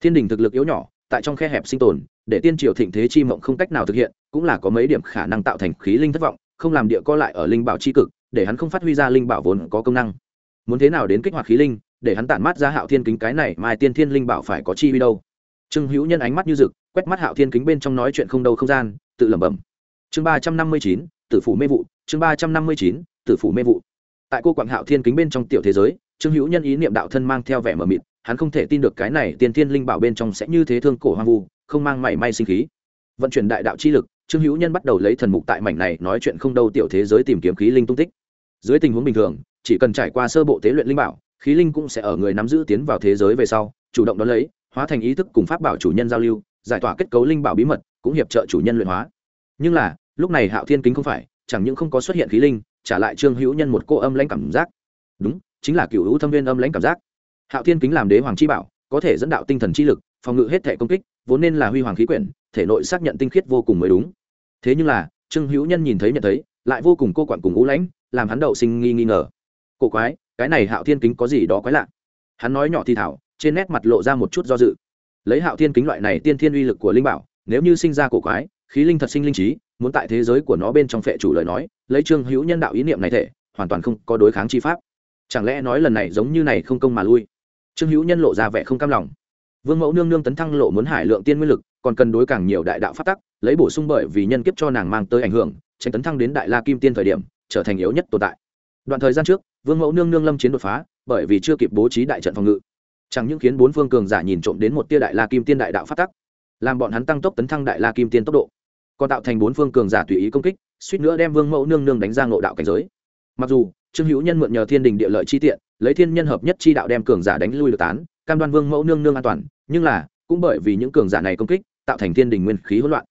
Thiên đình thực lực yếu nhỏ, tại trong khe hẹp sinh tồn, để tiên triều thịnh thế chi mộng không cách nào thực hiện, cũng là có mấy điểm khả năng tạo thành khí linh thất vọng không làm địa co lại ở linh bảo chi cực, để hắn không phát huy ra linh bảo vốn có công năng. Muốn thế nào đến kích hoạt khí linh, để hắn tản mát ra hạo thiên kính cái này, mai tiên thiên linh bảo phải có chi huy đâu. Trương hữu nhân ánh mắt như rực, quét mắt hạo thiên kính bên trong nói chuyện không đâu không gian, tự lẩm bẩm. Chương ba trăm năm mươi chín, tử phủ mê vụ, chương ba trăm năm mươi chín, tử phủ mê vụ. Tại cô quảng hạo thiên kính bên trong tiểu thế giới, trương hữu nhân ý niệm đạo thân mang theo vẻ mờ mịt, hắn không thể tin được cái này tiên thiên linh bảo bên trong sẽ như thế thương cổ hoang vu, không mang mảy may sinh khí. Vận chuyển đại đạo chi lực trương hữu nhân bắt đầu lấy thần mục tại mảnh này nói chuyện không đâu tiểu thế giới tìm kiếm khí linh tung tích. Dưới tình huống bình thường, chỉ cần trải qua sơ bộ tế luyện linh bảo, khí linh cũng sẽ ở người nắm giữ tiến vào thế giới về sau, chủ động đón lấy, hóa thành ý thức cùng pháp bảo chủ nhân giao lưu, giải tỏa kết cấu linh bảo bí mật, cũng hiệp trợ chủ nhân luyện hóa. Nhưng là, lúc này hạo thiên kính không phải, chẳng những không có xuất hiện khí linh, trả lại trương hữu nhân một cô âm lãnh cảm giác. Đúng, chính là cựu hữu thâm viên âm lãnh cảm giác. Hạo thiên kính làm đế hoàng chi bảo, có thể dẫn đạo tinh thần chi lực, phòng ngự hết thể công kích, vốn nên là huy hoàng khí quyển, thể nội xác nhận tinh khiết vô cùng mới đúng thế nhưng là, trương hữu nhân nhìn thấy nhận thấy, lại vô cùng cô quản cùng ngũ lãnh, làm hắn đậu sinh nghi nghi ngờ. Cổ quái, cái này hạo thiên kính có gì đó quái lạ? Hắn nói nhỏ thì thảo, trên nét mặt lộ ra một chút do dự. Lấy hạo thiên kính loại này tiên thiên uy lực của linh bảo, nếu như sinh ra cổ quái, khí linh thật sinh linh trí, muốn tại thế giới của nó bên trong phệ chủ lời nói, lấy trương hữu nhân đạo ý niệm này thể, hoàn toàn không có đối kháng chi pháp. Chẳng lẽ nói lần này giống như này không công mà lui? Trương hữu nhân lộ ra vẻ không cam lòng. Vương mẫu nương nương tấn thăng lộ muốn hải lượng tiên nguyên lực còn cần đối càng nhiều đại đạo phát tắc, lấy bổ sung bởi vì nhân kiếp cho nàng mang tới ảnh hưởng, tránh tấn thăng đến đại la kim tiên thời điểm, trở thành yếu nhất tồn tại. Đoạn thời gian trước, vương mẫu nương nương lâm chiến đột phá, bởi vì chưa kịp bố trí đại trận phòng ngự. Chẳng những khiến bốn phương cường giả nhìn trộm đến một tia đại la kim tiên đại đạo phát tắc, làm bọn hắn tăng tốc tấn thăng đại la kim tiên tốc độ, còn tạo thành bốn phương cường giả tùy ý công kích, suýt nữa đem vương mẫu nương nương đánh ra ngộ đạo cảnh giới. Mặc dù, trương hữu nhân mượn nhờ thiên đình địa lợi chi tiện, lấy thiên nhân hợp nhất chi đạo đem cường giả đánh lui được tán, cam đoan vương mẫu nương nương an toàn, nhưng là, cũng bởi vì những cường giả này công kích tạo thành thiên đình nguyên khí hỗn loạn.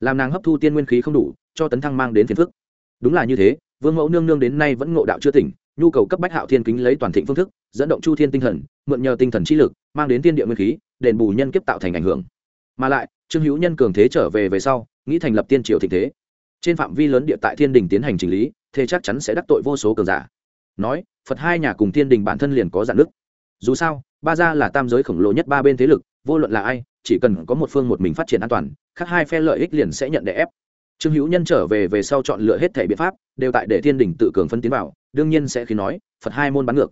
Làm nàng hấp thu tiên nguyên khí không đủ, cho tấn thăng mang đến phiền phức. Đúng là như thế, vương mẫu nương nương đến nay vẫn ngộ đạo chưa tỉnh, nhu cầu cấp bách hạo thiên kính lấy toàn thịnh phương thức, dẫn động chu thiên tinh thần, mượn nhờ tinh thần trí lực, mang đến tiên địa nguyên khí, đền bù nhân kiếp tạo thành ảnh hưởng. Mà lại, trương hữu nhân cường thế trở về về sau, nghĩ thành lập tiên triều thịnh thế. Trên phạm vi lớn địa tại thiên đình tiến hành chỉnh lý, thế chắc chắn sẽ đắc tội vô số cường giả. Nói, phật hai nhà cùng thiên đình bản thân liền có dạn nước dù sao, ba gia là tam giới khổng lồ nhất ba bên thế lực vô luận là ai, chỉ cần có một phương một mình phát triển an toàn, khác hai phe lợi ích liền sẽ nhận đè ép. Trương hữu nhân trở về về sau chọn lựa hết thể biện pháp, đều tại để thiên đình tự cường phân tiến vào, đương nhiên sẽ khi nói, phật hai môn bắn ngược.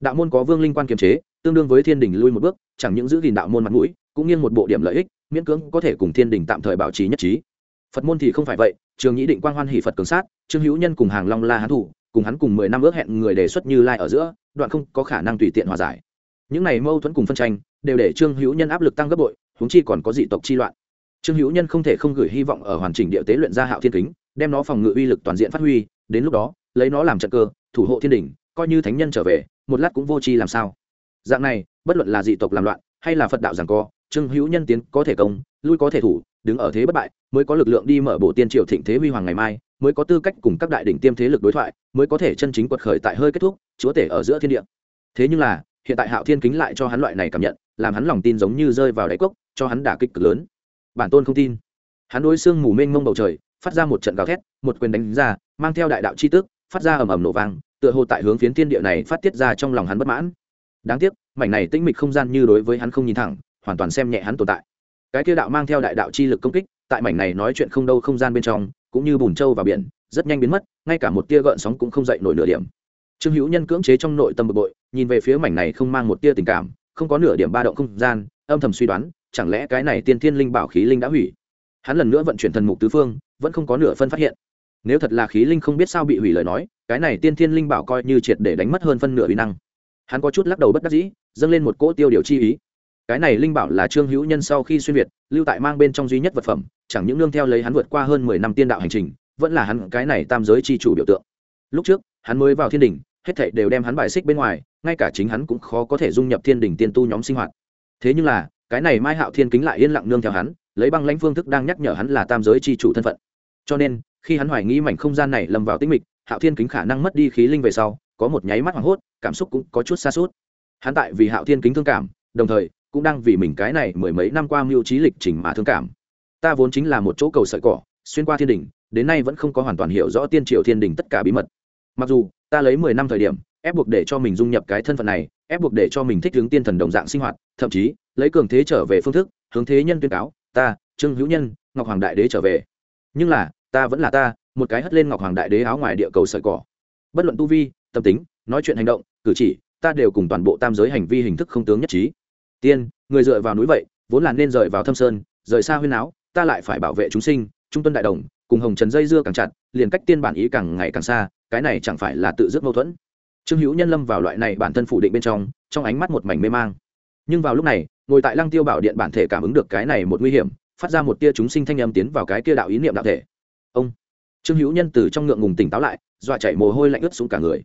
Đạo môn có vương linh quan kiềm chế, tương đương với thiên đình lui một bước, chẳng những giữ gìn đạo môn mặt mũi, cũng nghiêng một bộ điểm lợi ích, miễn cưỡng có thể cùng thiên đình tạm thời bảo trì nhất trí. Phật môn thì không phải vậy, trường nhĩ định quang hoan hỷ phật cường sát, trương hữu nhân cùng hàng long la hán thủ, cùng hắn cùng mười năm ước hẹn người đề xuất như lai ở giữa, đoạn không có khả năng tùy tiện hòa giải. Những này mâu thuẫn cùng phân tranh đều để trương hữu nhân áp lực tăng gấp bội, huống chi còn có dị tộc chi loạn. Trương hữu nhân không thể không gửi hy vọng ở hoàn chỉnh địa tế luyện ra hạo thiên kính, đem nó phòng ngự uy lực toàn diện phát huy, đến lúc đó, lấy nó làm trận cơ, thủ hộ thiên đình coi như thánh nhân trở về, một lát cũng vô tri làm sao. Dạng này, bất luận là dị tộc làm loạn, hay là phật đạo giảng co, trương hữu nhân tiến có thể công, lui có thể thủ, đứng ở thế bất bại, mới có lực lượng đi mở bộ tiên triều thịnh thế huy hoàng ngày mai, mới có tư cách cùng các đại đỉnh tiêm thế lực đối thoại, mới có thể chân chính quật khởi tại hơi kết thúc, chúa tể ở giữa thiên địa. Thế nhưng là, hiện tại hạo thiên kính lại cho hắn loại này cảm nhận làm hắn lòng tin giống như rơi vào đáy cốc, cho hắn đả kích cực lớn. Bản tôn không tin. Hắn đối xương mù mênh mông bầu trời, phát ra một trận gào thét, một quyền đánh ra, mang theo đại đạo chi tức, phát ra ầm ầm nổ vang, tựa hồ tại hướng phiến thiên địa này phát tiết ra trong lòng hắn bất mãn. Đáng tiếc, mảnh này tĩnh mịch không gian như đối với hắn không nhìn thẳng, hoàn toàn xem nhẹ hắn tồn tại. Cái kia đạo mang theo đại đạo chi lực công kích, tại mảnh này nói chuyện không đâu không gian bên trong, cũng như bùn trâu vào biển, rất nhanh biến mất, ngay cả một tia gợn sóng cũng không dậy nổi nửa điểm. Trương hữu nhân cưỡng chế trong nội tâm bực bội, nhìn về phía mảnh này không mang một tia tình cảm không có nửa điểm ba động không gian, âm thầm suy đoán, chẳng lẽ cái này tiên thiên linh bảo khí linh đã hủy? Hắn lần nữa vận chuyển thần mục tứ phương, vẫn không có nửa phân phát hiện. Nếu thật là khí linh không biết sao bị hủy lời nói, cái này tiên thiên linh bảo coi như triệt để đánh mất hơn phân nửa uy năng. Hắn có chút lắc đầu bất đắc dĩ, dâng lên một cỗ tiêu điều chi ý. Cái này linh bảo là trương hữu nhân sau khi xuyên việt, lưu tại mang bên trong duy nhất vật phẩm, chẳng những nương theo lấy hắn vượt qua hơn mười năm tiên đạo hành trình, vẫn là hắn cái này tam giới chi chủ biểu tượng. Lúc trước, hắn mới vào thiên đình hết thảy đều đem hắn bài xích bên ngoài, ngay cả chính hắn cũng khó có thể dung nhập thiên đình tiên tu nhóm sinh hoạt. Thế nhưng là, cái này mai hạo thiên kính lại yên lặng nương theo hắn, lấy băng lãnh phương thức đang nhắc nhở hắn là tam giới chi chủ thân phận. Cho nên, khi hắn hoài nghi mảnh không gian này lầm vào tĩnh mịch, hạo thiên kính khả năng mất đi khí linh về sau, có một nháy mắt hoảng hốt, cảm xúc cũng có chút xa suốt hắn tại vì hạo thiên kính thương cảm, đồng thời, cũng đang vì mình cái này mười mấy năm qua mưu trí lịch trình mà thương cảm. Ta vốn chính là một chỗ cầu sợi cỏ, xuyên qua thiên đình đến nay vẫn không có hoàn toàn hiểu rõ tiên triều thiên đình tất cả bí mật. Mặc dù ta lấy mười năm thời điểm, ép buộc để cho mình dung nhập cái thân phận này, ép buộc để cho mình thích hướng tiên thần đồng dạng sinh hoạt, thậm chí, lấy cường thế trở về phương thức, hướng thế nhân tuyên cáo, ta, trương hữu nhân, ngọc hoàng đại đế trở về. Nhưng là, ta vẫn là ta, một cái hất lên ngọc hoàng đại đế áo ngoài địa cầu sợi cỏ. Bất luận tu vi, tâm tính, nói chuyện hành động, cử chỉ, ta đều cùng toàn bộ tam giới hành vi hình thức không tướng nhất trí. Tiên, người dựa vào núi vậy, vốn là nên rời vào thâm sơn, rời xa huyên áo, ta lại phải bảo vệ chúng sinh, trung tuân đại đồng cùng hồng trần dây dưa càng chặt, liền cách tiên bản ý càng ngày càng xa, cái này chẳng phải là tự dứt mâu thuẫn. Trương hữu nhân lâm vào loại này bản thân phủ định bên trong trong ánh mắt một mảnh mê mang. Nhưng vào lúc này, ngồi tại lăng tiêu bảo điện bản thể cảm ứng được cái này một nguy hiểm, phát ra một tia chúng sinh thanh âm tiến vào cái kia đạo ý niệm đạo thể. Ông! Trương hữu nhân từ trong ngượng ngùng tỉnh táo lại, dọa chạy mồ hôi lạnh ướt xuống cả người.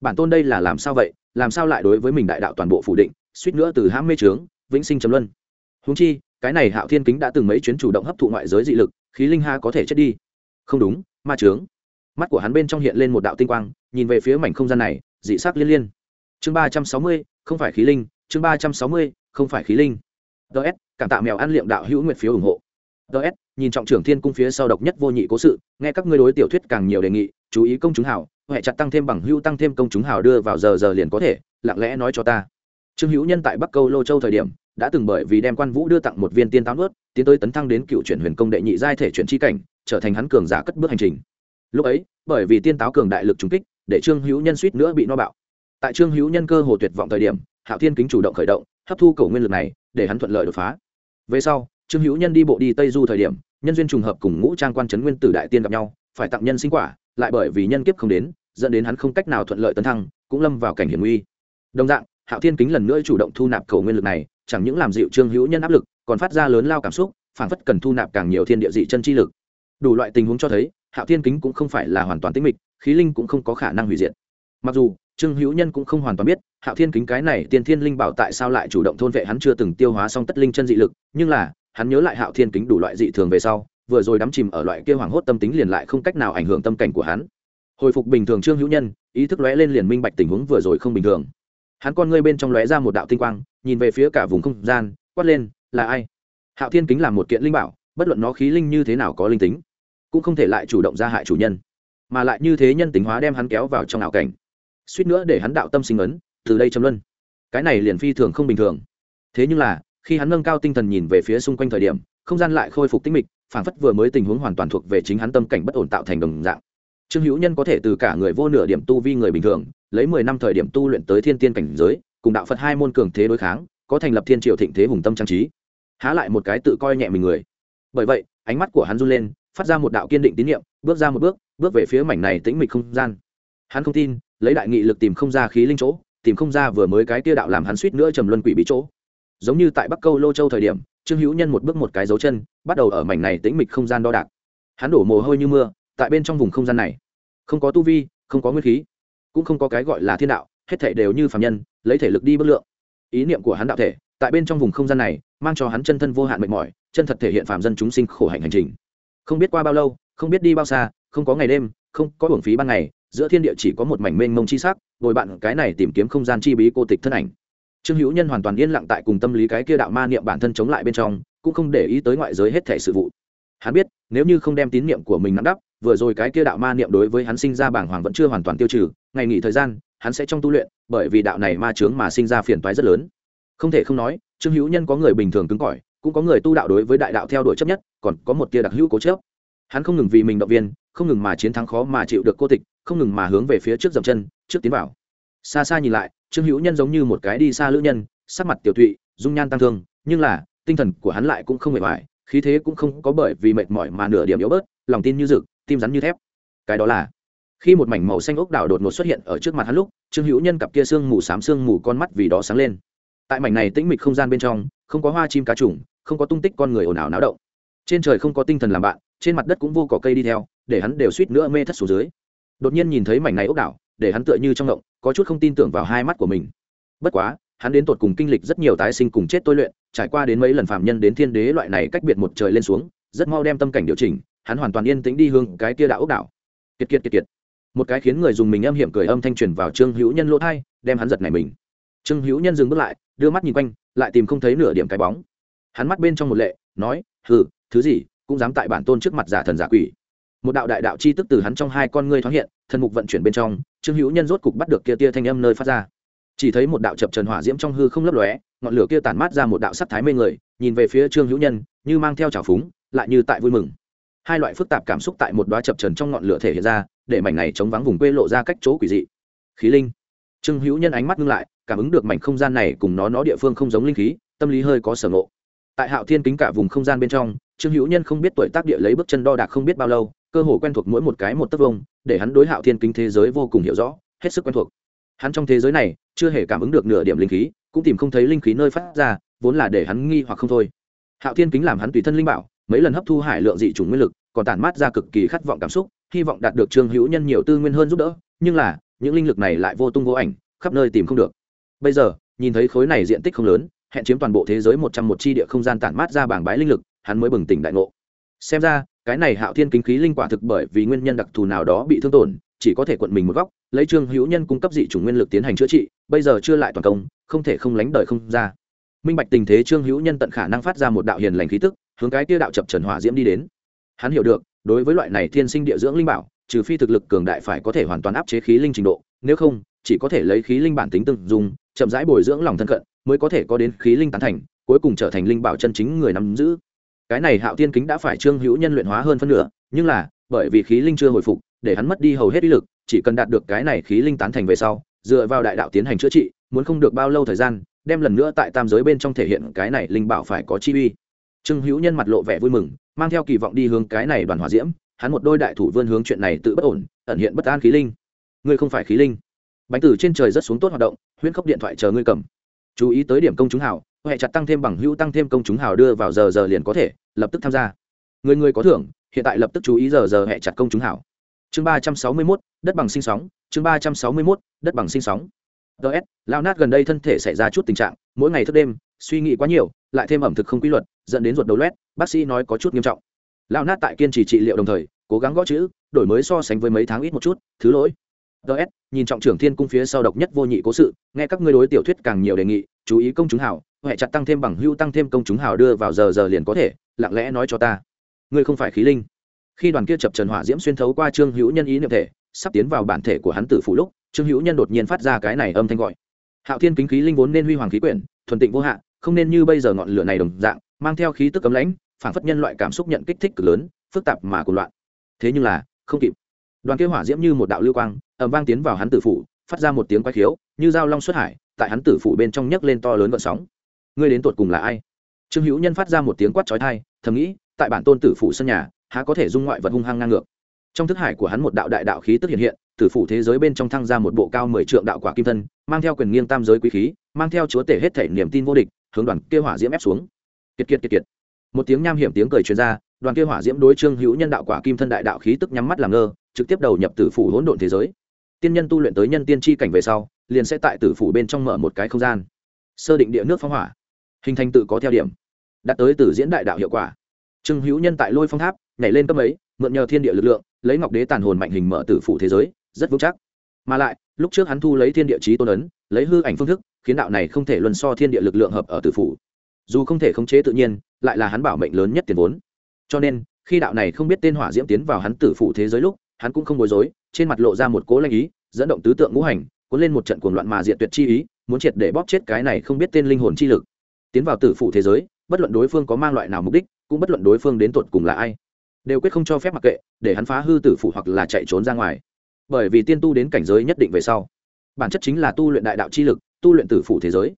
Bản tôn đây là làm sao vậy? Làm sao lại đối với mình đại đạo toàn bộ phủ định, suýt nữa từ hãm mê trướng, vĩnh sinh chấm luân? Húng chi, cái này hạo thiên kính đã từng mấy chuyến chủ động hấp thụ ngoại giới dị lực, khí linh ha có thể chết đi không đúng, ma trướng. Mắt của hắn bên trong hiện lên một đạo tinh quang, nhìn về phía mảnh không gian này, dị sắc liên liên. Chương ba trăm sáu mươi, không phải khí linh, chương ba trăm sáu mươi, không phải khí linh. Ts cảm tạ mèo ăn liệm đạo hữu nguyệt phiếu ủng hộ. Ts nhìn trọng trưởng thiên cung phía sau độc nhất vô nhị cố sự, nghe các ngươi đối tiểu thuyết càng nhiều đề nghị, chú ý công chúng hảo, huệ chặt tăng thêm bằng hữu tăng thêm công chúng hảo đưa vào giờ giờ liền có thể, lặng lẽ nói cho ta. Trương hữu nhân tại bắc câu lô châu thời điểm, đã từng bởi vì đem quan vũ đưa tặng một viên tiên táo ướt tiến tới tấn thăng đến cựu chuyển huyền công đệ nhị giai thể chuyển chi cảnh trở thành hắn cường giả cất bước hành trình. Lúc ấy, bởi vì tiên táo cường đại lực trúng kích, để trương hữu nhân suýt nữa bị no bạo. Tại trương hữu nhân cơ hồ tuyệt vọng thời điểm, hạo thiên kính chủ động khởi động, hấp thu cầu nguyên lực này, để hắn thuận lợi đột phá. Về sau, trương hữu nhân đi bộ đi tây du thời điểm, nhân duyên trùng hợp cùng ngũ trang quan trấn nguyên tử đại tiên gặp nhau, phải tặng nhân sinh quả, lại bởi vì nhân kiếp không đến, dẫn đến hắn không cách nào thuận lợi tấn thăng, cũng lâm vào cảnh hiểm nguy. Đồng dạng, hạo thiên kính lần nữa chủ động thu nạp cầu nguyên lực này, chẳng những làm dịu trương hữu nhân áp lực, còn phát ra lớn lao cảm xúc phản phất cần thu nạp càng nhiều thiên địa dị chân chi lực đủ loại tình huống cho thấy, hạo thiên kính cũng không phải là hoàn toàn tĩnh mịch, khí linh cũng không có khả năng hủy diệt. Mặc dù, trương hữu nhân cũng không hoàn toàn biết, hạo thiên kính cái này tiên thiên linh bảo tại sao lại chủ động thôn vệ hắn chưa từng tiêu hóa xong tất linh chân dị lực, nhưng là, hắn nhớ lại hạo thiên kính đủ loại dị thường về sau, vừa rồi đắm chìm ở loại kia hoảng hốt tâm tính liền lại không cách nào ảnh hưởng tâm cảnh của hắn. Hồi phục bình thường trương hữu nhân, ý thức lóe lên liền minh bạch tình huống vừa rồi không bình thường. Hắn con ngươi bên trong lóe ra một đạo tinh quang, nhìn về phía cả vùng không gian, quát lên, là ai? Hạo thiên kính là một kiện linh bảo, bất luận nó khí linh như thế nào có linh tính cũng không thể lại chủ động ra hại chủ nhân, mà lại như thế nhân tính hóa đem hắn kéo vào trong ảo cảnh. Suýt nữa để hắn đạo tâm sinh ấn, từ đây châm luân. Cái này liền phi thường không bình thường. Thế nhưng là, khi hắn nâng cao tinh thần nhìn về phía xung quanh thời điểm, không gian lại khôi phục tinh mịch, phảng phất vừa mới tình huống hoàn toàn thuộc về chính hắn tâm cảnh bất ổn tạo thành đồng dạng. Trương hữu nhân có thể từ cả người vô nửa điểm tu vi người bình thường, lấy mười năm thời điểm tu luyện tới thiên tiên cảnh giới, cùng đạo phật hai môn cường thế đối kháng, có thành lập thiên triều thịnh thế hùng tâm trang trí. Há lại một cái tự coi nhẹ mình người. Bởi vậy, ánh mắt của hắn run lên phát ra một đạo kiên định tín nhiệm, bước ra một bước bước về phía mảnh này tĩnh mịch không gian. Hắn không tin, lấy đại nghị lực tìm không ra khí linh chỗ, tìm không ra vừa mới cái tia đạo làm hắn suýt nữa trầm luân quỷ bí chỗ. Giống như tại bắc câu lô châu thời điểm, trương hữu nhân một bước một cái dấu chân, bắt đầu ở mảnh này tĩnh mịch không gian đo đạc. Hắn đổ mồ hôi như mưa, tại bên trong vùng không gian này. Không có tu vi, không có nguyên khí, cũng không có cái gọi là thiên đạo, hết thể đều như phạm nhân, lấy thể lực đi bất lượng. Ý niệm của hắn đạo thể, tại bên trong vùng không gian này, mang cho hắn chân thân vô hạn mệt mỏi, chân thật thể hiện phạm dân chúng sinh khổ hạnh hành trình không biết qua bao lâu, không biết đi bao xa, không có ngày đêm, không có hưởng phí ban ngày, giữa thiên địa chỉ có một mảnh mênh mông chi sắc, bồi bạn cái này tìm kiếm không gian chi bí cô tịch thân ảnh. Trương hữu nhân hoàn toàn yên lặng tại cùng tâm lý cái kia đạo ma niệm bản thân chống lại bên trong, cũng không để ý tới ngoại giới hết thể sự vụ. Hắn biết, nếu như không đem tín niệm của mình nắm đắp, vừa rồi cái kia đạo ma niệm đối với hắn sinh ra bảng hoàng vẫn chưa hoàn toàn tiêu trừ, ngày nghỉ thời gian, hắn sẽ trong tu luyện, bởi vì đạo này ma chướng mà sinh ra phiền toái rất lớn. Không thể không nói, trương hữu nhân có người bình thường cứng cỏi cũng có người tu đạo đối với đại đạo theo đuổi chấp nhất, còn có một tia đặc hữu cố chấp. Hắn không ngừng vì mình động viên, không ngừng mà chiến thắng khó mà chịu được cô tịch, không ngừng mà hướng về phía trước dậm chân, trước tiến vào. Xa xa nhìn lại, trương hữu nhân giống như một cái đi xa lữ nhân, sắc mặt tiểu thụy dung nhan tăng thương, nhưng là, tinh thần của hắn lại cũng không mệt mỏi, khí thế cũng không có bởi vì mệt mỏi mà nửa điểm yếu bớt, lòng tin như rực, tim rắn như thép. Cái đó là, khi một mảnh màu xanh ốc đảo đột ngột xuất hiện ở trước mặt hắn lúc, trương hữu nhân cặp kia sương mù xám sương mù con mắt vì đó sáng lên. Tại mảnh này tĩnh mịch không gian bên trong không có hoa chim cá trùng, không có tung tích con người ồn ào náo động. Trên trời không có tinh thần làm bạn, trên mặt đất cũng vô cỏ cây đi theo, để hắn đều suýt nữa mê thất xuống dưới. Đột nhiên nhìn thấy mảnh này ốc đảo, để hắn tựa như trong động có chút không tin tưởng vào hai mắt của mình. Bất quá, hắn đến tột cùng kinh lịch rất nhiều tái sinh cùng chết tôi luyện, trải qua đến mấy lần phạm nhân đến thiên đế loại này cách biệt một trời lên xuống, rất mau đem tâm cảnh điều chỉnh, hắn hoàn toàn yên tĩnh đi hướng cái kia đạo ốc đảo. Kiệt kiệt kiệt kiệt. Một cái khiến người dùng mình âm hiểm cười âm thanh truyền vào trương hữu nhân lỗ thai đem hắn giật này mình. Trương hữu nhân dừng bước lại, đưa mắt nhìn quanh lại tìm không thấy nửa điểm cái bóng. Hắn mắt bên trong một lệ, nói, hừ, thứ gì, cũng dám tại bản tôn trước mặt giả thần giả quỷ. Một đạo đại đạo chi tức từ hắn trong hai con ngươi thoáng hiện, thần mục vận chuyển bên trong, trương hữu nhân rốt cục bắt được kia tia thanh âm nơi phát ra. Chỉ thấy một đạo chập trần hỏa diễm trong hư không lấp lóe, ngọn lửa kia tản mát ra một đạo sắc thái mê người, nhìn về phía trương hữu nhân, như mang theo trào phúng, lại như tại vui mừng. Hai loại phức tạp cảm xúc tại một đoá chập trần trong ngọn lửa thể hiện ra, để mảnh này chống vắng vùng quê lộ ra cách chỗ quỷ dị. Khí linh trương hữu nhân ánh mắt ngưng lại, cảm ứng được mảnh không gian này cùng nó nó địa phương không giống linh khí, tâm lý hơi có sở ngộ. Tại hạo thiên kính cả vùng không gian bên trong, trương hữu nhân không biết tuổi tác địa lấy bước chân đo đạc không biết bao lâu, cơ hồ quen thuộc mỗi một cái một tấc vông để hắn đối hạo thiên kính thế giới vô cùng hiểu rõ, hết sức quen thuộc. Hắn trong thế giới này, chưa hề cảm ứng được nửa điểm linh khí, cũng tìm không thấy linh khí nơi phát ra, vốn là để hắn nghi hoặc không thôi. Hạo thiên kính làm hắn tùy thân linh bảo, mấy lần hấp thu hải lượng dị chủng nguyên lực, còn tản mát ra cực kỳ khát vọng cảm xúc, hy vọng đạt được trương hữu nhân nhiều tư nguyên hơn giúp đỡ, nhưng là những linh lực này lại vô tung vô ảnh, khắp nơi tìm không được. Bây giờ, nhìn thấy khối này diện tích không lớn, hẹn chiếm toàn bộ thế giới một trăm một chi địa không gian tản mát ra bảng bái linh lực, hắn mới bừng tỉnh đại ngộ. Xem ra, cái này hạo thiên kính khí linh quả thực bởi vì nguyên nhân đặc thù nào đó bị thương tổn, chỉ có thể quận mình một góc, lấy trương hữu nhân cung cấp dị chủng nguyên lực tiến hành chữa trị, bây giờ chưa lại toàn công, không thể không lánh đời không ra. Minh bạch tình thế trương hữu nhân tận khả năng phát ra một đạo hiền lành khí tức, hướng cái tia đạo chập trần hỏa diễm đi đến. Hắn hiểu được, đối với loại này thiên sinh địa dưỡng linh bảo trừ phi thực lực cường đại phải có thể hoàn toàn áp chế khí linh trình độ, nếu không, chỉ có thể lấy khí linh bản tính từng dùng chậm rãi bồi dưỡng lòng thân cận, mới có thể có đến khí linh tán thành, cuối cùng trở thành linh bảo chân chính người nắm giữ. Cái này hạo thiên kính đã phải trương hữu nhân luyện hóa hơn phân nửa, nhưng là, bởi vì khí linh chưa hồi phục, để hắn mất đi hầu hết uy lực, chỉ cần đạt được cái này khí linh tán thành về sau, dựa vào đại đạo tiến hành chữa trị, muốn không được bao lâu thời gian, đem lần nữa tại tam giới bên trong thể hiện cái này linh bảo phải có chi uy. Trương hữu nhân mặt lộ vẻ vui mừng, mang theo kỳ vọng đi hướng cái này đoàn hỏa diễm hắn một đôi đại thủ vươn hướng chuyện này tự bất ổn, ẩn hiện bất an khí linh. Ngươi không phải khí linh. Bánh tử trên trời rất xuống tốt hoạt động, huyễn khốc điện thoại chờ ngươi cầm. Chú ý tới điểm công chúng hào, hệ chặt tăng thêm bằng hữu tăng thêm công chúng hào đưa vào giờ giờ liền có thể, lập tức tham gia. Người người có thưởng, hiện tại lập tức chú ý giờ giờ hệ chặt công chúng hào. Chương ba trăm sáu mươi mốt, đất bằng sinh sóng, chương ba trăm sáu mươi mốt, đất bằng sinh sóng. Ts lao nát gần đây thân thể xảy ra chút tình trạng, mỗi ngày thức đêm, suy nghĩ quá nhiều, lại thêm ẩm thực không quy luật, dẫn đến ruột đầu loét, bác sĩ nói có chút nghiêm trọng lao nát tại kiên trì trị liệu đồng thời, cố gắng gõ chữ, đổi mới so sánh với mấy tháng ít một chút, thứ lỗi. Ts nhìn trọng trưởng thiên cung phía sau độc nhất vô nhị cố sự, nghe các ngươi đối tiểu thuyết càng nhiều đề nghị, chú ý công chúng hảo huệ chặt tăng thêm bằng hưu tăng thêm công chúng hảo đưa vào giờ giờ liền có thể, lặng lẽ nói cho ta. Ngươi không phải khí linh. Khi đoàn kia chập trần hỏa diễm xuyên thấu qua trương hữu nhân ý niệm thể, sắp tiến vào bản thể của hắn tử phủ lúc, trương hữu nhân đột nhiên phát ra cái này âm thanh gọi. Hạo thiên kính khí linh vốn nên huy hoàng khí quyển, thuần tịnh vô hạn không nên như bây giờ ngọn lửa này đồng dạng, mang theo khí tức cấm lãnh phản phất nhân loại cảm xúc nhận kích thích cực lớn, phức tạp mà cuồng loạn. Thế nhưng là, không kịp. Đoàn kia hỏa diễm như một đạo lưu quang ẩm vang tiến vào hắn tử phủ, phát ra một tiếng quái khiếu, như dao long xuất hải, tại hắn tử phủ bên trong nhấc lên to lớn vận sóng. Ngươi đến tột cùng là ai? Trương hữu nhân phát ra một tiếng quát trói thai thầm nghĩ, tại bản tôn tử phủ sân nhà, há có thể dung ngoại vật hung hăng ngang ngược. Trong thức hải của hắn một đạo đại đạo khí tức hiện hiện, tử phủ thế giới bên trong thăng ra một bộ cao mười trượng đạo quả kim thân, mang theo quyền nghiêng tam giới quý khí, mang theo chúa tể hết thể niềm tin vô địch, hướng đoàn kia hỏa diễm ép xuống. Kiệt kiệt kiệt kiệt một tiếng nham hiểm tiếng cười truyền ra, đoàn kia hỏa diễm đối trương hữu nhân đạo quả kim thân đại đạo khí tức nhắm mắt làm ngơ, trực tiếp đầu nhập tử phủ hỗn độn thế giới. Tiên nhân tu luyện tới nhân tiên tri cảnh về sau, liền sẽ tại tử phủ bên trong mở một cái không gian. Sơ định địa nước phong hỏa. Hình thành tự có theo điểm. Đạt tới tử diễn đại đạo hiệu quả. Trương hữu nhân tại lôi phong tháp, nhảy lên cấp ấy mượn nhờ thiên địa lực lượng, lấy ngọc đế tàn hồn mạnh hình mở tử phủ thế giới, rất vững chắc. Mà lại, lúc trước hắn thu lấy thiên địa trí tôn ấn, lấy hư ảnh phương thức, khiến đạo này không thể luân so thiên địa lực lượng hợp ở tử phủ dù không thể khống chế tự nhiên, lại là hắn bảo mệnh lớn nhất tiền vốn. Cho nên, khi đạo này không biết tên hỏa diễm tiến vào hắn tử phủ thế giới lúc, hắn cũng không bối rối, trên mặt lộ ra một cố lanh ý, dẫn động tứ tượng ngũ hành, cuốn lên một trận cuồng loạn mà diện tuyệt chi ý, muốn triệt để bóp chết cái này không biết tên linh hồn chi lực. Tiến vào tử phủ thế giới, bất luận đối phương có mang loại nào mục đích, cũng bất luận đối phương đến tột cùng là ai, đều quyết không cho phép mặc kệ, để hắn phá hư tử phủ hoặc là chạy trốn ra ngoài. Bởi vì tiên tu đến cảnh giới nhất định về sau, bản chất chính là tu luyện đại đạo chi lực, tu luyện tử phủ thế giới.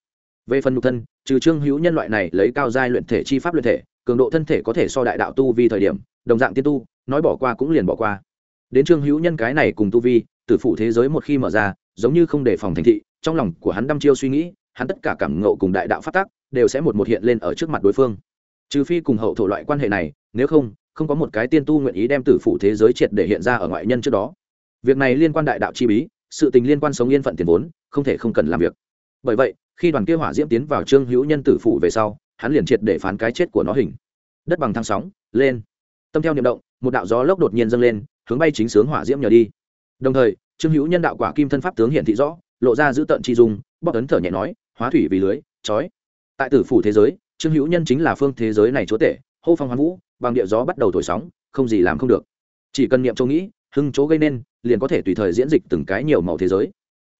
Về phần nhục thân trừ trương hữu nhân loại này lấy cao giai luyện thể chi pháp luyện thể, cường độ thân thể có thể so đại đạo tu vi thời điểm, đồng dạng tiên tu, nói bỏ qua cũng liền bỏ qua. Đến trương hữu nhân cái này cùng tu vi, tử phụ thế giới một khi mở ra, giống như không đề phòng thành thị, trong lòng của hắn đăm chiêu suy nghĩ, hắn tất cả cảm ngộ cùng đại đạo phát tác đều sẽ một một hiện lên ở trước mặt đối phương. Trừ phi cùng hậu thổ loại quan hệ này, nếu không không có một cái tiên tu nguyện ý đem tử phụ thế giới triệt để hiện ra ở ngoại nhân trước đó. Việc này liên quan đại đạo chi bí, sự tình liên quan sống yên phận tiền vốn, không thể không cần làm việc. Bởi vậy khi đoàn kia hỏa diễm tiến vào trương hữu nhân tử phủ về sau, hắn liền triệt để phán cái chết của nó hình. Đất bằng thăng sóng, lên. Tâm theo niệm động, một đạo gió lốc đột nhiên dâng lên, hướng bay chính sướng hỏa diễm nhờ đi. Đồng thời, trương hữu nhân đạo quả kim thân pháp tướng hiện thị rõ, lộ ra giữ tận chi dung bóc ấn thở nhẹ nói, hóa thủy vì lưới, chói. Tại tử phủ thế giới, trương hữu nhân chính là phương thế giới này chúa tể, hô phong hoán vũ, bằng địa gió bắt đầu thổi sóng, không gì làm không được. Chỉ cần niệm châu nghĩ, hưng chỗ gây nên, liền có thể tùy thời diễn dịch từng cái nhiều màu thế giới.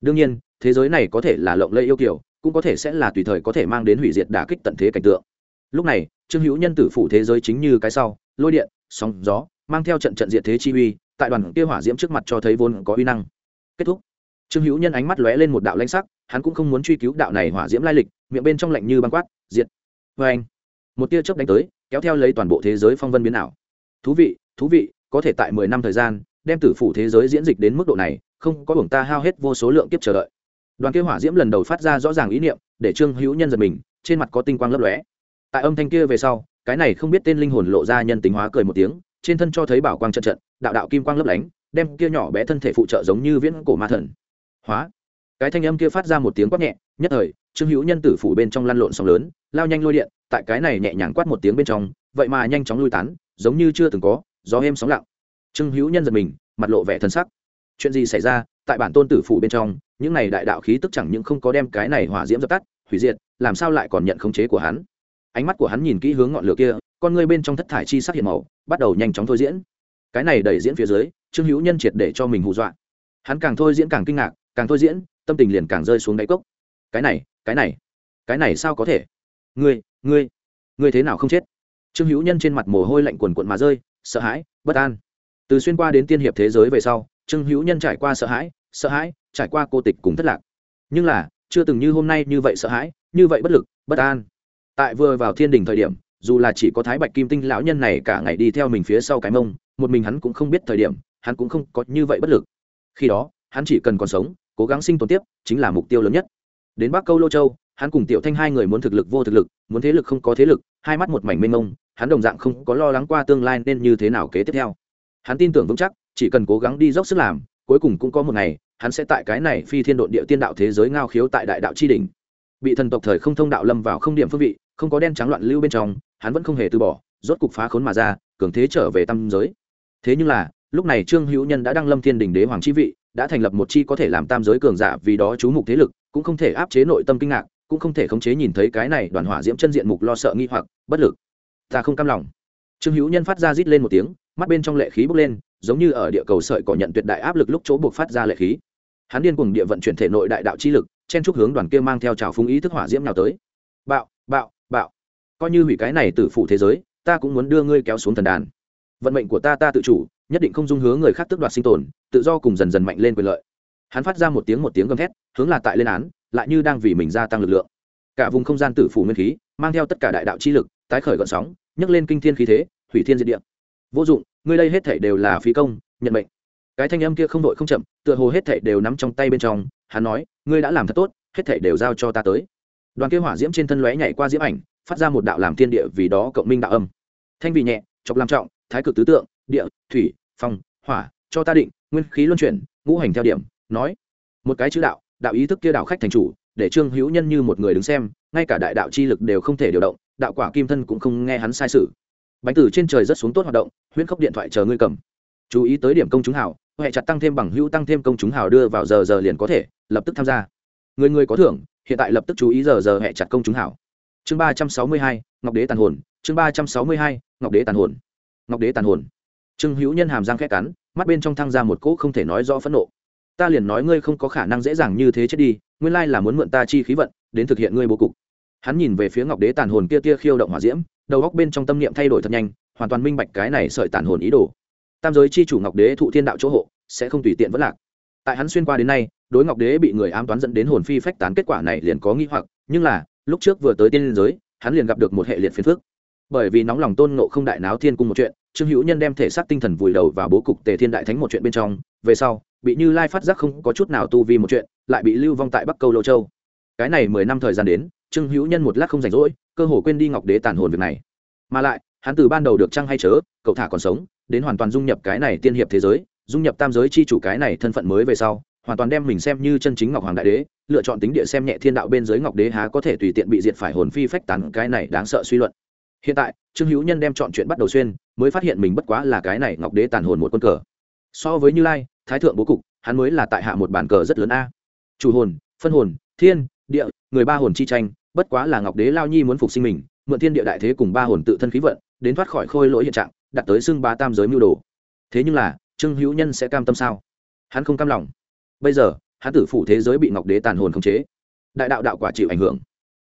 Đương nhiên, thế giới này có thể là lộng lẫy yêu kiều cũng có thể sẽ là tùy thời có thể mang đến hủy diệt đả kích tận thế cảnh tượng. Lúc này, trương hữu nhân tử phủ thế giới chính như cái sau, lôi điện, sóng gió, mang theo trận trận diệt thế chi uy, tại đoàn kia hỏa diễm trước mặt cho thấy vốn có uy năng. Kết thúc. Trương hữu nhân ánh mắt lóe lên một đạo lãnh sắc, hắn cũng không muốn truy cứu đạo này hỏa diễm lai lịch, miệng bên trong lạnh như băng quát, diệt. Vê anh, một tia chớp đánh tới, kéo theo lấy toàn bộ thế giới phong vân biến ảo. Thú vị thú vị, có thể tại mười năm thời gian, đem tử phủ thế giới diễn dịch đến mức độ này, không có buồng ta hao hết vô số lượng kiếp chờ đợi đoàn kia hỏa diễm lần đầu phát ra rõ ràng ý niệm, để trương hữu nhân giật mình, trên mặt có tinh quang lấp lóe. Tại âm thanh kia về sau, cái này không biết tên linh hồn lộ ra nhân tính hóa cười một tiếng, trên thân cho thấy bảo quang trận trận, đạo đạo kim quang lấp lánh, đem kia nhỏ bé thân thể phụ trợ giống như viễn cổ ma thần. Hóa. Cái thanh âm kia phát ra một tiếng quát nhẹ, nhất thời, trương hữu nhân tử phủ bên trong lăn lộn sóng lớn, lao nhanh lôi điện, tại cái này nhẹ nhàng quát một tiếng bên trong, vậy mà nhanh chóng lui tán, giống như chưa từng có, gió êm sóng lặng. Trương hữu nhân giật mình, mặt lộ vẻ thân sắc. Chuyện gì xảy ra, tại bản tôn tử phủ bên trong những này đại đạo khí tức chẳng những không có đem cái này hỏa diễm dập tắt, hủy diệt, làm sao lại còn nhận khống chế của hắn? Ánh mắt của hắn nhìn kỹ hướng ngọn lửa kia, con ngươi bên trong thất thải chi sắc hiện màu, bắt đầu nhanh chóng thôi diễn. Cái này đẩy diễn phía dưới, trương hữu nhân triệt để cho mình hù dọa. Hắn càng thôi diễn càng kinh ngạc, càng thôi diễn, tâm tình liền càng rơi xuống đáy cốc. Cái này cái này cái này sao có thể? Ngươi ngươi ngươi thế nào không chết? Trương hữu nhân trên mặt mồ hôi lạnh quần quận mà rơi, sợ hãi, bất an. Từ xuyên qua đến tiên hiệp thế giới về sau, trương hữu nhân trải qua sợ hãi sợ hãi trải qua cô tịch cùng thất lạc. Nhưng là, chưa từng như hôm nay như vậy sợ hãi, như vậy bất lực, bất an. Tại vừa vào thiên đình thời điểm, dù là chỉ có thái bạch kim tinh lão nhân này cả ngày đi theo mình phía sau cái mông, một mình hắn cũng không biết thời điểm, hắn cũng không có như vậy bất lực. Khi đó, hắn chỉ cần còn sống, cố gắng sinh tồn tiếp, chính là mục tiêu lớn nhất. Đến bắc câu lô châu, hắn cùng tiểu thanh hai người muốn thực lực vô thực lực, muốn thế lực không có thế lực, hai mắt một mảnh mênh mông, hắn đồng dạng không có lo lắng qua tương lai nên như thế nào kế tiếp theo. Hắn tin tưởng vững chắc, chỉ cần cố gắng đi dốc sức làm cuối cùng cũng có một ngày, hắn sẽ tại cái này phi thiên độn địa tiên đạo thế giới ngao khiếu tại đại đạo tri đình bị thần tộc thời không thông đạo lâm vào không điểm phương vị, không có đen trắng loạn lưu bên trong, hắn vẫn không hề từ bỏ, rốt cục phá khốn mà ra, cường thế trở về tam giới. Thế nhưng là, lúc này trương hữu nhân đã đăng lâm thiên đình đế hoàng chi vị, đã thành lập một chi có thể làm tam giới cường giả vì đó chú mục thế lực, cũng không thể áp chế nội tâm kinh ngạc, cũng không thể khống chế nhìn thấy cái này đoàn hỏa diễm chân diện mục lo sợ nghi hoặc, bất lực. Ta không cam lòng. Trương hữu nhân phát ra rít lên một tiếng, mắt bên trong lệ khí bốc lên giống như ở địa cầu sợi cỏ nhận tuyệt đại áp lực lúc chỗ buộc phát ra lệ khí. Hắn điên cùng địa vận chuyển thể nội đại đạo chi lực, chen trúc hướng đoàn kia mang theo trào phúng ý thức hỏa diễm nào tới. Bạo bạo bạo. Coi như hủy cái này từ phủ thế giới, ta cũng muốn đưa ngươi kéo xuống thần đàn. Vận mệnh của ta ta tự chủ, nhất định không dung hướng người khác tước đoạt sinh tồn, tự do cùng dần dần mạnh lên quyền lợi. Hắn phát ra một tiếng một tiếng gầm thét, hướng là tại lên án, lại như đang vì mình gia tăng lực lượng. Cả vùng không gian tử phủ nguyên khí, mang theo tất cả đại đạo chi lực, tái khởi gọn sóng, nhấc lên kinh thiên khí thế, hủy thiên diệt địa vô dụng, ngươi đây hết thảy đều là phí công, nhận mệnh. Cái thanh âm kia không đội không chậm, tựa hồ hết thảy đều nắm trong tay bên trong, hắn nói, ngươi đã làm thật tốt, hết thảy đều giao cho ta tới. Đoàn kia hỏa diễm trên thân lóe nhảy qua diễm ảnh, phát ra một đạo làm thiên địa vì đó cộng minh đạo âm. Thanh vị nhẹ, chọc làm trọng, thái cực tứ tượng, địa, thủy, phong, hỏa, cho ta định, nguyên khí luân chuyển, ngũ hành theo điểm, nói. Một cái chữ đạo đạo ý thức kia đạo khách thành chủ, để trương hữu nhân như một người đứng xem, ngay cả đại đạo chi lực đều không thể điều động, đạo quả kim thân cũng không nghe hắn sai sự bánh tử trên trời rất xuống tốt hoạt động, huyễn khốc điện thoại chờ ngươi cầm. Chú ý tới điểm công chúng hào huệ chặt tăng thêm bằng hữu tăng thêm công chúng hào đưa vào giờ giờ liền có thể, lập tức tham gia. Người người có thưởng, hiện tại lập tức chú ý giờ giờ huệ chặt công chúng hào. Chương ba trăm sáu mươi hai, ngọc đế tàn hồn, chương ba trăm sáu mươi hai, ngọc đế tàn hồn. Ngọc đế tàn hồn. Trương hữu nhân hàm răng khét cắn, mắt bên trong thăng ra một cỗ không thể nói rõ phẫn nộ. Ta liền nói ngươi không có khả năng dễ dàng như thế chết đi, nguyên lai là muốn mượn ta chi khí vận, đến thực hiện ngươi bố cục hắn nhìn về phía ngọc đế tàn hồn kia tia khiêu động hỏa diễm, đầu góc bên trong tâm niệm thay đổi thật nhanh, hoàn toàn minh bạch cái này sợi tàn hồn ý đồ. Tam giới chi chủ ngọc đế thụ thiên đạo chỗ hộ, sẽ không tùy tiện vẫn lạc. Tại hắn xuyên qua đến nay, đối ngọc đế bị người ám toán dẫn đến hồn phi phách tán kết quả này liền có nghi hoặc, nhưng là, lúc trước vừa tới tiên liên giới, hắn liền gặp được một hệ liệt phiền phức. Bởi vì nóng lòng tôn nộ không đại náo thiên cung một chuyện, trương hữu nhân đem thể xác tinh thần vùi đầu vào bố cục tề thiên đại thánh một chuyện bên trong, về sau, bị như lai phát giác không có chút nào tu vi một chuyện, lại bị lưu vong tại bắc câu lô châu. Cái này mười năm thời gian đến trương hữu nhân một lát không rảnh rỗi, cơ hồ quên đi ngọc đế tàn hồn việc này. Mà lại, hắn từ ban đầu được trăng hay chớ, cậu thả còn sống, đến hoàn toàn dung nhập cái này tiên hiệp thế giới, dung nhập tam giới chi chủ cái này thân phận mới về sau, hoàn toàn đem mình xem như chân chính ngọc hoàng đại đế, lựa chọn tính địa xem nhẹ thiên đạo bên dưới ngọc đế há có thể tùy tiện bị diệt phải hồn phi phách tán cái này đáng sợ suy luận. Hiện tại, trương hữu nhân đem chọn chuyện bắt đầu xuyên, mới phát hiện mình bất quá là cái này ngọc đế tàn hồn một quân cờ. So với như lai, thái thượng bố cục, hắn mới là tại hạ một bản cờ rất lớn a. Chủ hồn, phân hồn, thiên, địa, người ba hồn chi tranh bất quá là ngọc đế lao nhi muốn phục sinh mình, mượn thiên địa đại thế cùng ba hồn tự thân khí vận, đến thoát khỏi khôi lỗi hiện trạng đặt tới xưng ba tam giới mưu đồ. Thế nhưng là, trương hữu nhân sẽ cam tâm sao? Hắn không cam lòng. Bây giờ, hắn tử phủ thế giới bị ngọc đế tàn hồn khống chế. Đại đạo đạo quả chịu ảnh hưởng.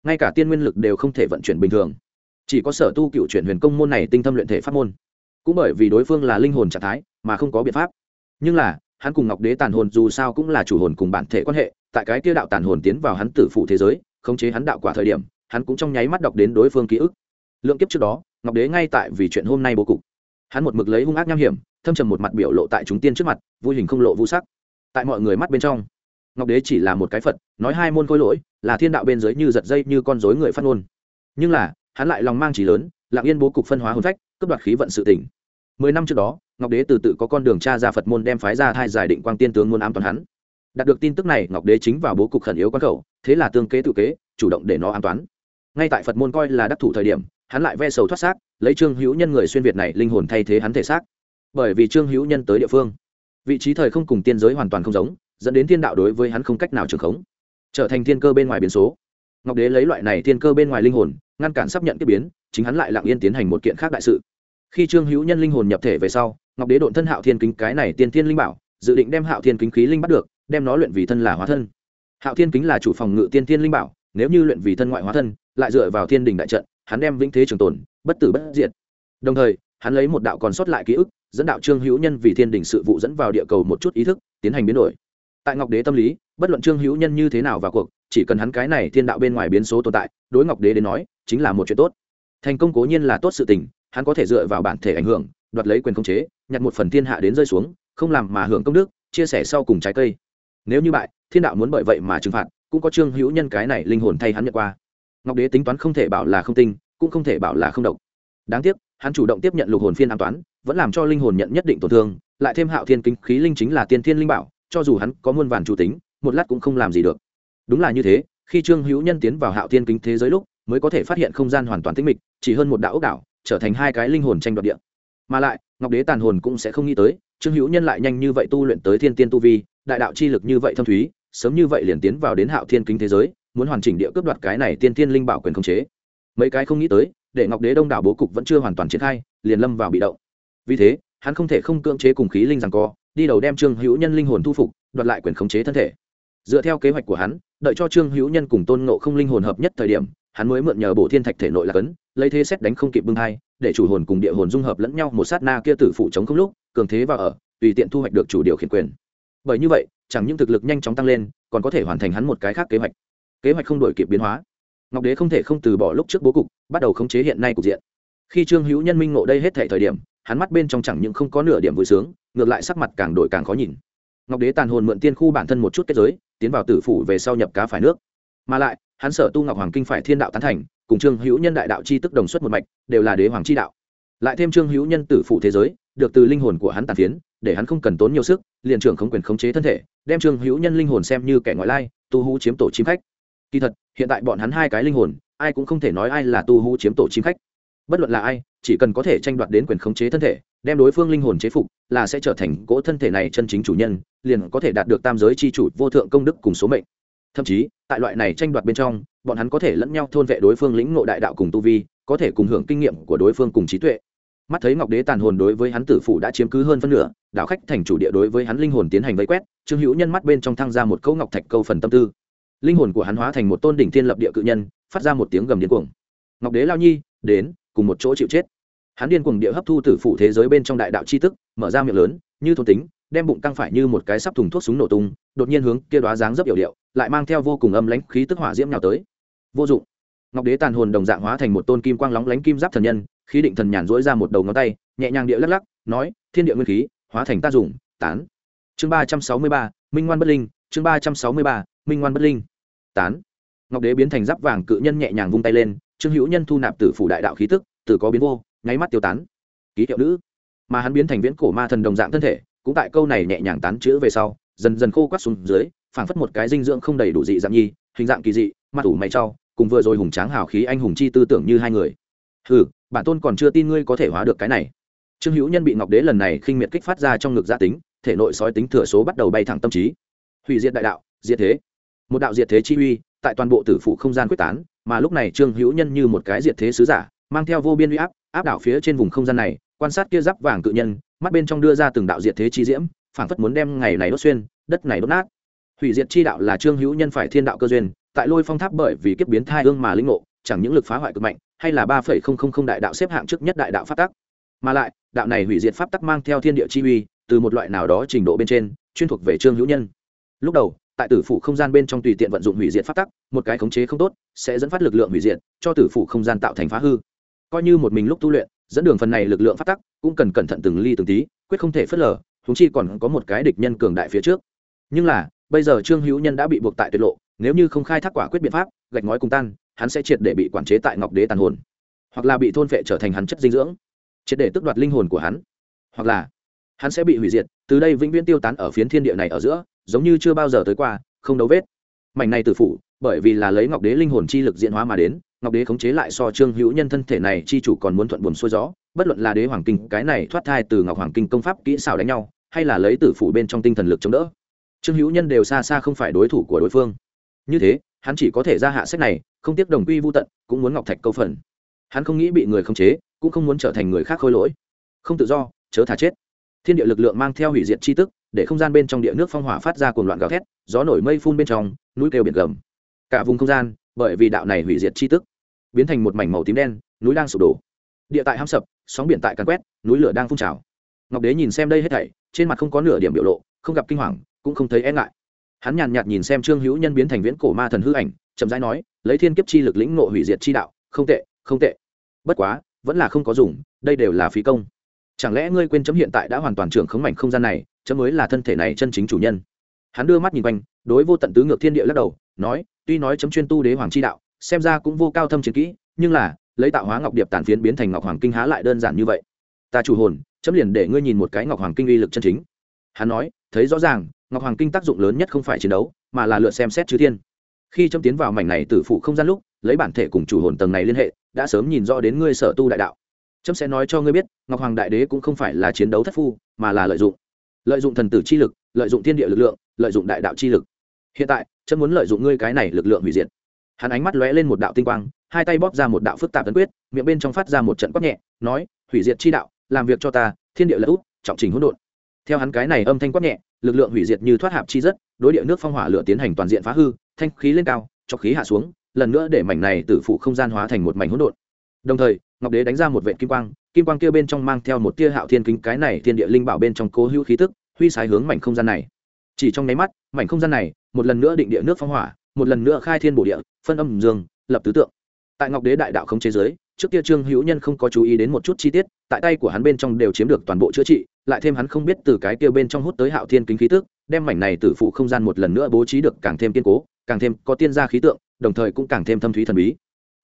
Ngay cả tiên nguyên lực đều không thể vận chuyển bình thường. Chỉ có sở tu cựu chuyển huyền công môn này tinh thâm luyện thể pháp môn. Cũng bởi vì đối phương là linh hồn trạng thái, mà không có biện pháp. Nhưng là, hắn cùng ngọc đế tàn hồn dù sao cũng là chủ hồn cùng bản thể quan hệ, tại cái kia đạo tàn hồn tiến vào hắn tử phủ thế giới khống chế hắn đạo quả thời điểm, hắn cũng trong nháy mắt đọc đến đối phương ký ức. Lượng kiếp trước đó, ngọc đế ngay tại vì chuyện hôm nay bố cục. Hắn một mực lấy hung ác nham hiểm, thâm trầm một mặt biểu lộ tại chúng tiên trước mặt, vui hình không lộ vũ sắc. Tại mọi người mắt bên trong, ngọc đế chỉ là một cái phật, nói hai môn khôi lỗi, là thiên đạo bên dưới như giật dây như con dối người phát ngôn. Nhưng là, hắn lại lòng mang trí lớn, lặng yên bố cục phân hóa hôn phách, cướp đoạt khí vận sự tỉnh mười năm trước đó, ngọc đế từ tự có con đường cha ra phật môn đem phái ra thai giải định quang tiên tướng môn ám toàn hắn. Đạt được tin tức này, ngọc đế chính vào bố cục khẩn yếu quan khẩu thế là tương kế tự kế, chủ động để nó an toán ngay tại phật môn coi là đắc thủ thời điểm, hắn lại ve sầu thoát xác, lấy trương hữu nhân người xuyên việt này linh hồn thay thế hắn thể xác. Bởi vì trương hữu nhân tới địa phương, vị trí thời không cùng tiên giới hoàn toàn không giống, dẫn đến thiên đạo đối với hắn không cách nào trường khống, trở thành thiên cơ bên ngoài biến số. Ngọc đế lấy loại này thiên cơ bên ngoài linh hồn, ngăn cản sắp nhận tiếp biến, chính hắn lại lặng yên tiến hành một kiện khác đại sự. Khi trương hữu nhân linh hồn nhập thể về sau, ngọc đế độn thân hạo thiên kính cái này tiên thiên linh bảo, dự định đem hạo thiên kính khí linh bắt được, đem nó luyện vì thân là hóa thân hạo thiên kính là chủ phòng ngự tiên thiên linh bảo, nếu như luyện vì thân ngoại hóa thân, lại dựa vào thiên đình đại trận, hắn đem vĩnh thế trường tồn, bất tử bất diệt. Đồng thời, hắn lấy một đạo còn sót lại ký ức, dẫn đạo trương hữu nhân vì thiên đình sự vụ dẫn vào địa cầu một chút ý thức, tiến hành biến đổi. Tại ngọc đế tâm lý, bất luận trương hữu nhân như thế nào vào cuộc, chỉ cần hắn cái này thiên đạo bên ngoài biến số tồn tại, đối ngọc đế đến nói, chính là một chuyện tốt. Thành công cố nhiên là tốt sự tình, hắn có thể dựa vào bản thể ảnh hưởng, đoạt lấy quyền khống chế, nhặt một phần thiên hạ đến rơi xuống, không làm mà hưởng công đức, chia sẻ sau cùng trái cây nếu như bại, thiên đạo muốn bởi vậy mà trừng phạt, cũng có trương hữu nhân cái này linh hồn thay hắn nhận qua. Ngọc đế tính toán không thể bảo là không tinh, cũng không thể bảo là không độc. Đáng tiếc, hắn chủ động tiếp nhận lục hồn phiên an toán, vẫn làm cho linh hồn nhận nhất định tổn thương, lại thêm hạo thiên kính khí linh chính là tiên thiên linh bảo, cho dù hắn có muôn vàn chủ tính, một lát cũng không làm gì được. Đúng là như thế, khi trương hữu nhân tiến vào hạo thiên kính thế giới lúc, mới có thể phát hiện không gian hoàn toàn tĩnh mịch, chỉ hơn một đạo ốc đảo, trở thành hai cái linh hồn tranh đoạt địa. Mà lại, ngọc đế tàn hồn cũng sẽ không nghĩ tới, trương hữu nhân lại nhanh như vậy tu luyện tới thiên tiên tu vi đại đạo chi lực như vậy thâm thúy, sớm như vậy liền tiến vào đến hạo thiên kính thế giới, muốn hoàn chỉnh địa cướp đoạt cái này tiên tiên linh bảo quyền khống chế. Mấy cái không nghĩ tới, để ngọc đế đông đảo bố cục vẫn chưa hoàn toàn triển khai, liền lâm vào bị động. Vì thế, hắn không thể không cưỡng chế cùng khí linh rằng co, đi đầu đem trương hữu nhân linh hồn thu phục, đoạt lại quyền khống chế thân thể. Dựa theo kế hoạch của hắn, đợi cho trương hữu nhân cùng tôn ngộ không linh hồn hợp nhất thời điểm, hắn mới mượn nhờ bộ thiên thạch thể nội là cấn, lấy thế xét đánh không kịp bưng hai, để chủ hồn cùng địa hồn dung hợp lẫn nhau một sát na kia tử phụ chống không lúc, cường thế và ở, tùy tiện thu hoạch được chủ điều khiển quyền bởi như vậy, chẳng những thực lực nhanh chóng tăng lên, còn có thể hoàn thành hắn một cái khác kế hoạch. Kế hoạch không đổi kịp biến hóa. Ngọc đế không thể không từ bỏ lúc trước bố cục, bắt đầu khống chế hiện nay cục diện. Khi trương hữu nhân minh ngộ đây hết thể thời điểm, hắn mắt bên trong chẳng những không có nửa điểm vui sướng, ngược lại sắc mặt càng đổi càng khó nhìn. Ngọc đế tàn hồn mượn tiên khu bản thân một chút kết giới, tiến vào tử phủ về sau nhập cá phải nước. Mà lại, hắn sở tu ngọc hoàng kinh phải thiên đạo tán thành, cùng trương hữu nhân đại đạo c h i tức đồng xuất một mạch, đều là đế hoàng c h i đạo. Lại thêm trương hữu nhân tử phủ thế giới được từ linh hồn của hắn tàn phiến, để hắn không cần tốn nhiều sức, liền trưởng không quyền khống chế thân thể, đem trương hữu nhân linh hồn xem như kẻ ngoại lai, tu hú chiếm tổ chim khách. Kỳ thật, hiện tại bọn hắn hai cái linh hồn, ai cũng không thể nói ai là tu hú chiếm tổ chim khách. Bất luận là ai, chỉ cần có thể tranh đoạt đến quyền khống chế thân thể, đem đối phương linh hồn chế phục, là sẽ trở thành cỗ thân thể này chân chính chủ nhân, liền có thể đạt được tam giới c h i chủ, vô thượng công đức cùng số mệnh. Thậm chí, tại loại này tranh đoạt bên trong, bọn hắn có thể lẫn nhau thôn vệ đối phương lĩnh ngộ đại đạo cùng tu vi, có thể cùng hưởng kinh nghiệm của đối phương cùng trí tuệ mắt thấy ngọc đế tàn hồn đối với hắn tử phủ đã chiếm cứ hơn phân nửa đạo khách thành chủ địa đối với hắn linh hồn tiến hành vây quét, trương hữu nhân mắt bên trong thăng ra một câu ngọc thạch câu phần tâm tư. Linh hồn của hắn hóa thành một tôn đỉnh thiên lập địa cự nhân, phát ra một tiếng gầm điên cuồng. Ngọc đế lao nhi, đến, cùng một chỗ chịu chết. Hắn điên cuồng địa hấp thu tử phủ thế giới bên trong đại đạo c tức, mở ra miệng lớn, như thôn tính, đem bụng căng phải như một cái sắp thùng thuốc súng nổ tung, đột nhiên hướng kia đoá dáng dấp hiệu điệu, lại mang theo vô cùng âm lãnh khí tức hỏa diễm nào tới. Vô dụng. Ngọc đế tàn hồn đồng dạng hóa thành một tôn kim quang lóng lánh kim giáp thần nhân khí định thần nhàn rỗi ra một đầu ngón tay, nhẹ nhàng địa lắc lắc, nói, thiên địa nguyên khí, hóa thành ta dùng, tán. Chương ba trăm sáu mươi ba, minh ngoan bất linh, chương ba trăm sáu mươi ba, minh ngoan bất linh, tán. Ngọc đế biến thành giáp vàng cự nhân nhẹ nhàng vung tay lên, trương hữu nhân thu nạp tử phủ đại đạo khí tức từ có biến vô, nháy mắt tiêu tán. Ký hiệu nữ. Mà hắn biến thành viễn cổ ma thần đồng dạng thân thể, cũng tại câu này nhẹ nhàng tán chữ về sau, dần dần khô quắt xuống dưới, phảng phất một cái dinh dưỡng không đầy đủ dị dạng nhi, hình dạng kỳ dị, mặt ủ mày trau cùng vừa rồi hùng tráng hào khí anh hùng chi tư tưởng như hai người. Hừ bản tôn còn chưa tin ngươi có thể hóa được cái này. Trương hữu nhân bị ngọc đế lần này khinh miệt kích phát ra trong ngực gia tính, thể nội sói tính thừa số bắt đầu bay thẳng tâm trí. Hủy diệt đại đạo, diệt thế. Một đạo diệt thế chi uy, tại toàn bộ tử phụ không gian quyết tán, mà lúc này trương hữu nhân như một cái diệt thế sứ giả, mang theo vô biên uy áp áp đảo phía trên vùng không gian này, quan sát kia giáp vàng cự nhân, mắt bên trong đưa ra từng đạo diệt thế chi diễm, phảng phất muốn đem ngày này đốt xuyên, đất này đốt nát. Hủy diệt chi đạo là trương hữu nhân phải thiên đạo cơ duyên, tại lôi phong tháp bởi vì kiếp biến thai ương mà linh ngộ, chẳng những lực phá hoại cực mạnh hay là ba phẩy không không không đại đạo xếp hạng trước nhất đại đạo pháp tắc. Mà lại, đạo này hủy diệt pháp tắc mang theo thiên địa chi uy, từ một loại nào đó trình độ bên trên, chuyên thuộc về trương hữu nhân. Lúc đầu, tại tử phủ không gian bên trong tùy tiện vận dụng hủy diệt pháp tắc, một cái khống chế không tốt, sẽ dẫn phát lực lượng hủy diệt, cho tử phủ không gian tạo thành phá hư. Coi như một mình lúc tu luyện, dẫn đường phần này lực lượng phát tắc, cũng cần cẩn thận từng ly từng tí, quyết không thể phớt lờ húng chi còn có một cái địch nhân cường đại phía trước. Nhưng là, bây giờ trương hữu nhân đã bị buộc tại tuyệt lộ, nếu như không khai thác quả quyết biện pháp, gạch ngói cùng tan hắn sẽ triệt để bị quản chế tại ngọc đế tàn hồn, hoặc là bị thôn phệ trở thành hắn chất dinh dưỡng, triệt để tước đoạt linh hồn của hắn, hoặc là hắn sẽ bị hủy diệt, từ đây vĩnh viễn tiêu tán ở phiến thiên địa này ở giữa, giống như chưa bao giờ tới qua, không đấu vết. Mảnh này từ phủ, bởi vì là lấy ngọc đế linh hồn chi lực diện hóa mà đến, ngọc đế khống chế lại so trương hữu nhân thân thể này chi chủ còn muốn thuận buồn xuôi gió, bất luận là đế hoàng kinh, cái này thoát thai từ ngọc hoàng kinh công pháp kỹ xảo đánh nhau, hay là lấy tử phủ bên trong tinh thần lực chống đỡ, trương hữu nhân đều xa xa không phải đối thủ của đối phương. Như thế, hắn chỉ có thể ra hạ sách này không tiếc đồng quy vô tận, cũng muốn ngọc thạch câu phần. Hắn không nghĩ bị người khống chế, cũng không muốn trở thành người khác khôi lỗi. Không tự do, chớ thả chết. Thiên địa lực lượng mang theo hủy diệt chi tức, để không gian bên trong địa nước phong hỏa phát ra cuồng loạn gào thét, gió nổi mây phun bên trong, núi kêu biển gầm. Cả vùng không gian, bởi vì đạo này hủy diệt chi tức, biến thành một mảnh màu tím đen, núi đang sụp đổ. Địa tại ham sập, sóng biển tại càn quét, núi lửa đang phun trào. Ngọc đế nhìn xem đây hết thảy, trên mặt không có nửa điểm biểu lộ, không gặp kinh hoàng, cũng không thấy e ngại. Hắn nhàn nhạt nhìn xem trương hữu nhân biến thành viễn cổ ma thần hư ảnh, chậm rãi nói lấy thiên kiếp chi lực lĩnh ngộ hủy diệt chi đạo, không tệ không tệ. Bất quá, vẫn là không có dùng, đây đều là phí công. Chẳng lẽ ngươi quên chấm hiện tại đã hoàn toàn trưởng khống mảnh không gian này, chấm mới là thân thể này chân chính chủ nhân? Hắn đưa mắt nhìn quanh, đối vô tận tứ ngược thiên địa lắc đầu, nói, tuy nói chấm chuyên tu đế hoàng chi đạo, xem ra cũng vô cao thâm chiến kỹ, nhưng là, lấy tạo hóa ngọc điệp tàn phiến biến thành ngọc hoàng kinh há lại đơn giản như vậy? Ta chủ hồn, chấm liền để ngươi nhìn một cái ngọc hoàng kinh uy lực chân chính. Hắn nói, thấy rõ ràng, ngọc hoàng kinh tác dụng lớn nhất không phải chiến đấu, mà là lựa xem xét chư thiên khi châm tiến vào mảnh này từ phụ không gian lúc, lấy bản thể cùng chủ hồn tầng này liên hệ, đã sớm nhìn rõ đến ngươi sở tu đại đạo. Chấm sẽ nói cho ngươi biết, ngọc hoàng đại đế cũng không phải là chiến đấu thất phu, mà là lợi dụng. Lợi dụng thần tử chi lực, lợi dụng thiên địa lực lượng, lợi dụng đại đạo chi lực. Hiện tại, chấm muốn lợi dụng ngươi cái này lực lượng hủy diệt. Hắn ánh mắt lóe lên một đạo tinh quang, hai tay bóp ra một đạo phức tạp tấn quyết, miệng bên trong phát ra một trận quát nhẹ, nói, hủy diệt chi đạo, làm việc cho ta, thiên địa lỡ út, trọng trình hỗn độn. Theo hắn cái này âm thanh quát nhẹ, lực lượng hủy diệt như thoát hạp chi rất, đối địa nước phong hỏa lửa tiến hành toàn diện phá hư thanh khí lên cao, cho khí hạ xuống, lần nữa để mảnh này tự phụ không gian hóa thành một mảnh hỗn độn. Đồng thời, ngọc đế đánh ra một vệ kim quang kim quang kia bên trong mang theo một tia hạo thiên kính, cái này thiên địa linh bảo bên trong cố hữu khí tức, huy sái hướng mảnh không gian này. Chỉ trong nháy mắt, mảnh không gian này, một lần nữa định địa nước phong hỏa, một lần nữa khai thiên bổ địa, phân âm dương, lập tứ tượng. Tại ngọc đế đại đạo không chế giới trước kia trương hữu nhân không có chú ý đến một chút chi tiết, tại tay của hắn bên trong đều chiếm được toàn bộ chữa trị, lại thêm hắn không biết từ cái kia bên trong hút tới hạo thiên kính khí tức, đem mảnh này từ phụ không gian một lần nữa bố trí được càng thêm kiên cố càng thêm có tiên gia khí tượng, đồng thời cũng càng thêm thâm thúy thần bí.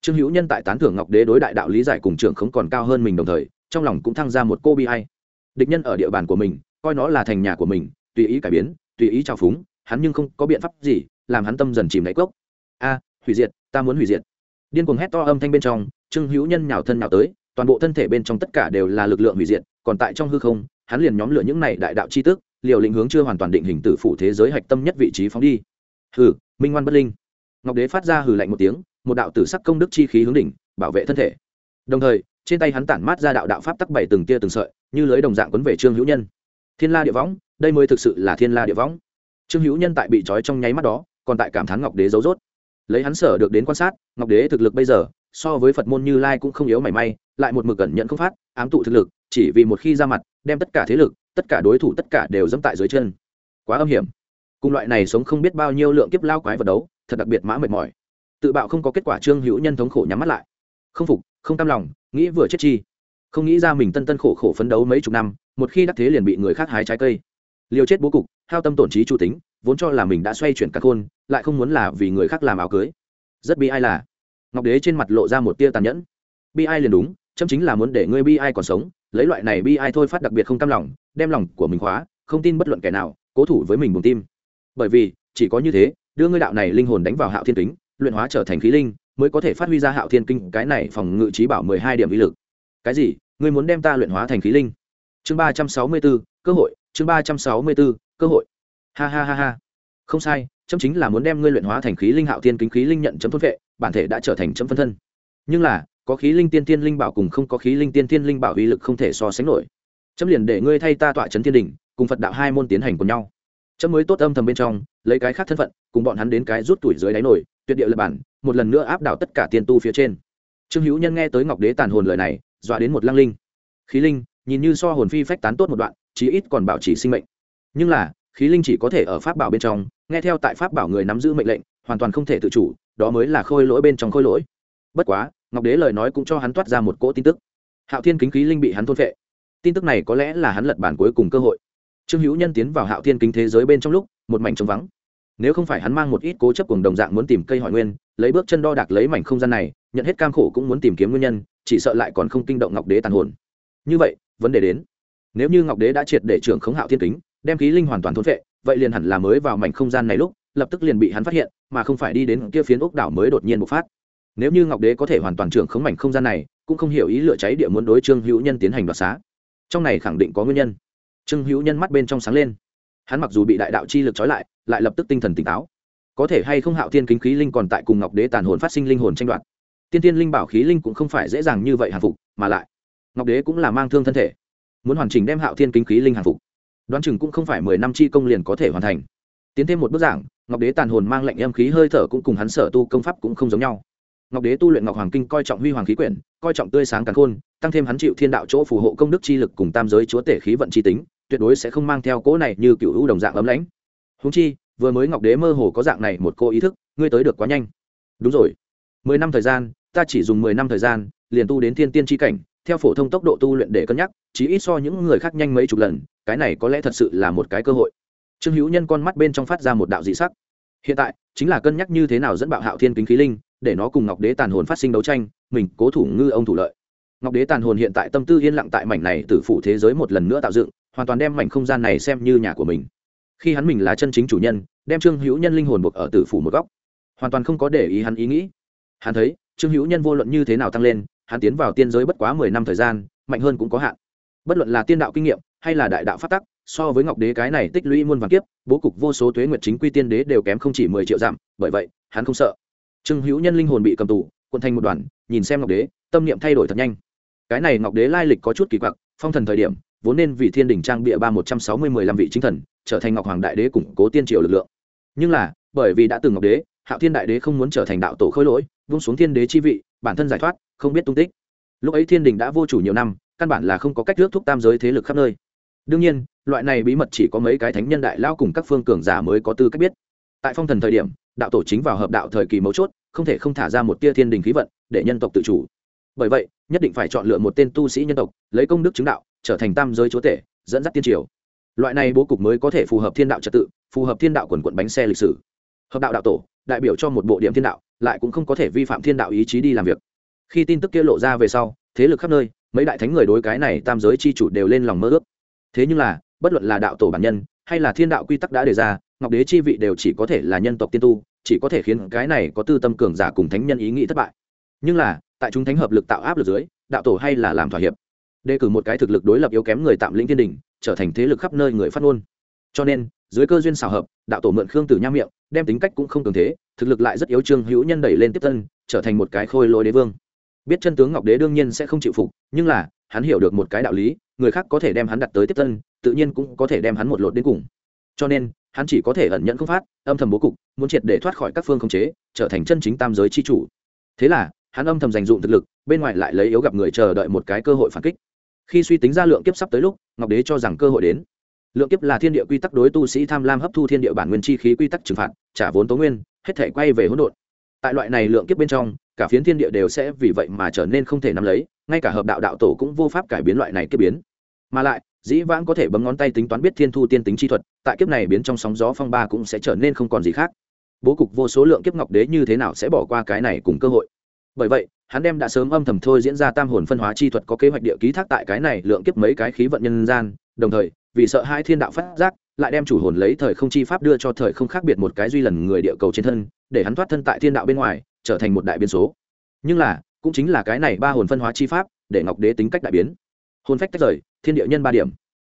Trương hữu nhân tại tán thưởng ngọc đế đối đại đạo lý giải cùng trưởng không còn cao hơn mình đồng thời, trong lòng cũng thăng ra một cô bi hay địch nhân ở địa bàn của mình, coi nó là thành nhà của mình, tùy ý cải biến, tùy ý trào phúng, hắn nhưng không có biện pháp gì, làm hắn tâm dần chìm đáy cốc. A à, hủy diệt, ta muốn hủy diệt. Điên cuồng hét to âm thanh bên trong, trương hữu nhân nhào thân nhào tới, toàn bộ thân thể bên trong tất cả đều là lực lượng hủy diệt, còn tại trong hư không, hắn liền nhóm lửa những này đại đạo chi tức, liều lĩnh hướng chưa hoàn toàn định hình tử phủ thế giới hạch tâm nhất vị trí phóng đi. Hừ minh ngoan bất linh. Ngọc đế phát ra hừ lạnh một tiếng, một đạo tử sắc công đức chi khí hướng đỉnh, bảo vệ thân thể. Đồng thời, trên tay hắn tản mát ra đạo đạo pháp tắc bảy từng tia từng sợi, như lưới đồng dạng quấn về trương hữu nhân. Thiên la địa võng, đây mới thực sự là thiên la địa võng. Trương hữu nhân tại bị trói trong nháy mắt đó, còn tại cảm thán ngọc đế giấu rốt. Lấy hắn sở được đến quan sát, ngọc đế thực lực bây giờ, so với phật môn như lai cũng không yếu mảy may, lại một mực cẩn nhận không phát, ám tụ thực lực, chỉ vì một khi ra mặt, đem tất cả thế lực, tất cả đối thủ tất cả đều dẫm tại dưới chân. Quá âm hiểm cùng loại này sống không biết bao nhiêu lượng kiếp lao quái vật đấu, thật đặc biệt mã mệt mỏi. Tự bạo không có kết quả trương hữu nhân thống khổ nhắm mắt lại. Không phục, không tam lòng, nghĩ vừa chết chi. Không nghĩ ra mình tân tân khổ khổ phấn đấu mấy chục năm, một khi đắc thế liền bị người khác hái trái cây. Liều chết bố cục, hao tâm tổn trí chủ tính, vốn cho là mình đã xoay chuyển các khôn, lại không muốn là vì người khác làm áo cưới. Rất bi ai là. Ngọc đế trên mặt lộ ra một tia tàn nhẫn. Bi ai liền đúng, chấm chính là muốn để ngươi bi ai còn sống, lấy loại này bi ai thôi phát đặc biệt không cam lòng, đem lòng của mình khóa, không tin bất luận kẻ nào, cố thủ với mình buồn tim bởi vì, chỉ có như thế, đưa ngươi đạo này linh hồn đánh vào hạo thiên kính, luyện hóa trở thành khí linh, mới có thể phát huy ra hạo thiên kinh cái này phòng ngự trí bảo mười hai điểm uy lực. Cái gì? Ngươi muốn đem ta luyện hóa thành khí linh? Chương ba trăm sáu mươi b ố cơ hội, chương ba trăm sáu mươi b ố cơ hội. Ha ha ha ha. Không sai, chấm chính là muốn đem ngươi luyện hóa thành khí linh, hạo thiên kính khí linh nhận chấm thôn vệ, bản thể đã trở thành chấm phân thân. Nhưng là, có khí linh tiên tiên linh bảo cùng không có khí linh tiên tiên linh bảo uy lực không thể so sánh nổi. Chấm liền để ngươi thay ta tọa chấn thiên đình cùng phật đạo hai môn tiến hành cùng nhau chấm mới tốt âm thầm bên trong, lấy cái khác thân phận, cùng bọn hắn đến cái rút tuổi dưới đáy nổi, tuyệt địa lập bản, một lần nữa áp đảo tất cả tiên tu phía trên. Trương hữu nhân nghe tới ngọc đế tàn hồn lời này, dọa đến một lăng linh. Khí linh, nhìn như so hồn phi phách tán tốt một đoạn, chí ít còn bảo trì sinh mệnh. Nhưng là, khí linh chỉ có thể ở pháp bảo bên trong, nghe theo tại pháp bảo người nắm giữ mệnh lệnh, hoàn toàn không thể tự chủ, đó mới là khôi lỗi bên trong khôi lỗi. Bất quá, ngọc đế lời nói cũng cho hắn toát ra một cỗ tin tức. Hạo thiên kính khí linh bị hắn thôn vệ tin tức này có lẽ là hắn lật bản cuối cùng cơ hội trương hữu nhân tiến vào hạo thiên kính thế giới bên trong lúc, một mảnh trống vắng. Nếu không phải hắn mang một ít cố chấp cùng đồng dạng muốn tìm cây hỏi nguyên, lấy bước chân đo đạc lấy mảnh không gian này, nhận hết cam khổ cũng muốn tìm kiếm nguyên nhân, chỉ sợ lại còn không kinh động ngọc đế tàn hồn. Như vậy, vấn đề đến. Nếu như ngọc đế đã triệt để trưởng khống hạo thiên kính, đem khí linh hoàn toàn thốn vệ vậy liền hẳn là mới vào mảnh không gian này lúc, lập tức liền bị hắn phát hiện, mà không phải đi đến kia phiến ốc đảo mới đột nhiên bộc phát. Nếu như ngọc đế có thể hoàn toàn trưởng khống mảnh không gian này, cũng không hiểu ý lựa cháy địa muốn đối trương hữu nhân tiến hành đoạt xá. Trong này khẳng định có nguyên nhân trương hữu nhân mắt bên trong sáng lên. Hắn mặc dù bị đại đạo chi lực trói lại lại lập tức tinh thần tỉnh táo. Có thể hay không hạo thiên kính khí linh còn tại cùng ngọc đế tàn hồn phát sinh linh hồn tranh đoạt. Tiên tiên linh bảo khí linh cũng không phải dễ dàng như vậy hàng phục, mà lại, ngọc đế cũng là mang thương thân thể. Muốn hoàn chỉnh đem hạo thiên kính khí linh hàng phục, đoán chừng cũng không phải mười năm chi công liền có thể hoàn thành. Tiến thêm một bước giảng, ngọc đế tàn hồn mang lệnh âm khí hơi thở cũng cùng hắn sở tu công pháp cũng không giống nhau. Ngọc đế tu luyện ngọc hoàng kinh coi trọng huy hoàng khí quyển, coi trọng tươi sáng càng khôn, tăng thêm hắn chịu thiên đạo chỗ phù hộ công đức chi lực cùng tam giới chúa tể khí vận chi tính tuyệt đối sẽ không mang theo cỗ này như cựu hữu đồng dạng ấm lãnh. Húng chi, vừa mới ngọc đế mơ hồ có dạng này một cô ý thức, ngươi tới được quá nhanh. Đúng rồi. Mười năm thời gian, ta chỉ dùng mười năm thời gian, liền tu đến thiên tiên tri cảnh, theo phổ thông tốc độ tu luyện để cân nhắc chỉ ít so những người khác nhanh mấy chục lần, cái này có lẽ thật sự là một cái cơ hội. Trương hữu nhân con mắt bên trong phát ra một đạo dị sắc. Hiện tại, chính là cân nhắc như thế nào dẫn bạo hạo thiên kính khí linh, để nó cùng ngọc đế tàn hồn phát sinh đấu tranh, mình cố thủ ngư ông thủ lợi. Ngọc đế tàn hồn hiện tại tâm tư yên lặng tại mảnh này từ phủ thế giới một lần nữa tạo dựng hoàn toàn đem mảnh không gian này xem như nhà của mình. Khi hắn mình là chân chính chủ nhân, đem trương hữu nhân linh hồn buộc ở tử phủ một góc. Hoàn toàn không có để ý hắn ý nghĩ. Hắn thấy, trương hữu nhân vô luận như thế nào tăng lên, hắn tiến vào tiên giới bất quá mười năm thời gian, mạnh hơn cũng có hạn. Bất luận là tiên đạo kinh nghiệm, hay là đại đạo phát tắc, so với ngọc đế cái này tích lũy muôn vàng kiếp, bố cục vô số thuế nguyệt chính quy tiên đế đều kém không chỉ mười triệu dặm, bởi vậy, hắn không sợ. Trương hữu nhân linh hồn bị cầm tù quân thành một đoàn, nhìn xem ngọc đế, tâm niệm thay đổi thật nhanh. Cái này ngọc đế lai lịch có chút kỳ quặc, phong thần thời điểm vốn nên vì thiên đình trang bịa ba một trăm sáu mươi mười lăm vị chính thần, trở thành ngọc hoàng đại đế củng cố tiên triều lực lượng. Nhưng là, bởi vì đã từng ngọc đế, hạo thiên đại đế không muốn trở thành đạo tổ khôi lỗi, vung xuống thiên đế chi vị, bản thân giải thoát, không biết tung tích. Lúc ấy thiên đình đã vô chủ nhiều năm, căn bản là không có cách ước thúc tam giới thế lực khắp nơi. Đương nhiên, loại này bí mật chỉ có mấy cái thánh nhân đại lao cùng các phương cường giả mới có tư cách biết. Tại phong thần thời điểm, đạo tổ chính vào hợp đạo thời kỳ mấu chốt, không thể không thả ra một tia thiên đình khí vận, để nhân tộc tự chủ. Bởi vậy, nhất định phải chọn lựa một tên tu sĩ nhân tộc, lấy công đức chứng đạo trở thành tam giới chúa tể, dẫn dắt tiên triều. Loại này bố cục mới có thể phù hợp thiên đạo trật tự, phù hợp thiên đạo quần quận bánh xe lịch sử. Hợp đạo đạo tổ, đại biểu cho một bộ điểm thiên đạo, lại cũng không có thể vi phạm thiên đạo ý chí đi làm việc. Khi tin tức kia lộ ra về sau, thế lực khắp nơi, mấy đại thánh người đối cái này tam giới chi chủ đều lên lòng mơ ước. Thế nhưng là, bất luận là đạo tổ bản nhân, hay là thiên đạo quy tắc đã đề ra, ngọc đế chi vị đều chỉ có thể là nhân tộc tiên tu, chỉ có thể khiến cái này có tư tâm cường giả cùng thánh nhân ý nghĩ thất bại. Nhưng là, tại chúng thánh hợp lực tạo áp lực dưới, đạo tổ hay là làm thỏa hiệp đề cử một cái thực lực đối lập yếu kém người tạm lĩnh thiên đình, trở thành thế lực khắp nơi người phát ngôn. Cho nên, dưới cơ duyên xào hợp, đạo tổ mượn khương tử nham miệng, đem tính cách cũng không cường thế, thực lực lại rất yếu trương hữu nhân đẩy lên tiếp tân trở thành một cái khôi lỗi đế vương. Biết chân tướng ngọc đế đương nhiên sẽ không chịu phục, nhưng là, hắn hiểu được một cái đạo lý, người khác có thể đem hắn đặt tới tiếp tân tự nhiên cũng có thể đem hắn một lột đến cùng. Cho nên, hắn chỉ có thể ẩn nhận không phát, âm thầm bố cục, muốn triệt để thoát khỏi các phương khống chế, trở thành chân chính tam giới c h i chủ. Thế là, hắn âm thầm dành dụng thực lực, bên ngoài lại lấy yếu gặp người chờ đợi một cái cơ hội phản kích khi suy tính ra lượng kiếp sắp tới lúc, ngọc đế cho rằng cơ hội đến. Lượng kiếp là thiên địa quy tắc đối tu sĩ tham lam hấp thu thiên địa bản nguyên chi khí quy tắc trừng phạt, trả vốn tố nguyên, hết thể quay về hỗn độn. Tại loại này lượng kiếp bên trong, cả phiến thiên địa đều sẽ vì vậy mà trở nên không thể nắm lấy, ngay cả hợp đạo đạo tổ cũng vô pháp cải biến loại này kiếp biến. Mà lại, dĩ vãng có thể bấm ngón tay tính toán biết thiên thu tiên tính chi thuật, tại kiếp này biến trong sóng gió phong ba cũng sẽ trở nên không còn gì khác. Bố cục vô số lượng kiếp ngọc đế như thế nào sẽ bỏ qua cái này cùng cơ hội? Bởi vậy hắn đem đã sớm âm thầm thôi diễn ra tam hồn phân hóa chi thuật có kế hoạch địa ký thác tại cái này lượng kiếp mấy cái khí vận nhân gian, đồng thời, vì sợ hai thiên đạo phát giác, lại đem chủ hồn lấy thời không chi pháp đưa cho thời không khác biệt một cái duy lần người địa cầu trên thân, để hắn thoát thân tại thiên đạo bên ngoài, trở thành một đại biến số. Nhưng là, cũng chính là cái này ba hồn phân hóa chi pháp, để ngọc đế tính cách đại biến. Hồn phách tách rời, thiên địa nhân ba điểm.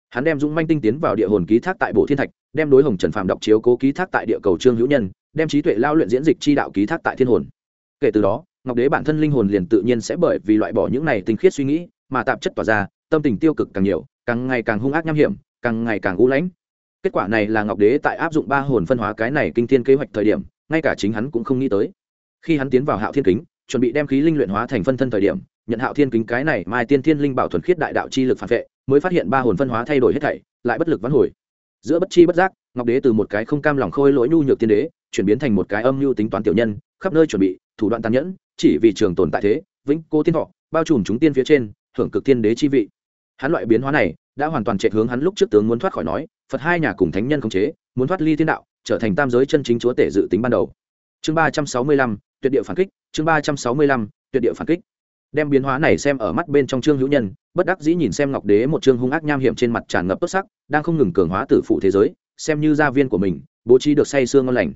Hắn đem dũng manh tinh tiến vào địa hồn ký thác tại bộ thiên thạch, đem đối hồng trần phàm đọc chiếu cố ký thác tại địa cầu trương hữu nhân, đem trí tuệ lao luyện diễn dịch chi đạo ký thác tại thiên hồn. Kể từ đó ngọc đế bản thân linh hồn liền tự nhiên sẽ bởi vì loại bỏ những này tinh khiết suy nghĩ mà tạp chất tỏa ra, tâm tình tiêu cực càng nhiều, càng ngày càng hung ác nham hiểm, càng ngày càng u lãnh. Kết quả này là ngọc đế tại áp dụng ba hồn phân hóa cái này kinh thiên kế hoạch thời điểm, ngay cả chính hắn cũng không nghĩ tới. Khi hắn tiến vào hạo thiên kính, chuẩn bị đem khí linh luyện hóa thành phân thân thời điểm, nhận hạo thiên kính cái này mai tiên thiên linh bảo thuần khiết đại đạo chi lực phản vệ, mới phát hiện ba hồn phân hóa thay đổi hết thảy, lại bất lực vãn hồi. Giữa bất chi bất giác ngọc đế từ một cái không cam lòng khôi lỗi nhu nhược tiên đế, chuyển biến thành một cái âm mưu tính toán tiểu nhân, khắp nơi chuẩn bị, thủ đoạn tàn nhẫn, chỉ vì trường tồn tại thế, vĩnh cô tiên thọ, bao trùm chúng tiên phía trên hưởng cực tiên đế chi vị. Hắn loại biến hóa này, đã hoàn toàn chạy hướng hắn lúc trước tướng muốn thoát khỏi nói, phật hai nhà cùng thánh nhân khống chế, muốn thoát ly thiên đạo, trở thành tam giới chân chính chúa tể dự tính ban đầu. Chương ba trăm sáu mươi lăm, tuyệt địa phản kích, chương ba trăm sáu mươi lăm, tuyệt địa phản kích. Đem biến hóa này xem ở mắt bên trong trương hữu nhân, bất đắc dĩ nhìn xem ngọc đế một trương hung ác nham hiểm trên mặt tràn ngập tốt sắc, đang không ngừng cường hóa tử phụ thế giới xem như gia viên của mình, bố trí được say sương ngon lành.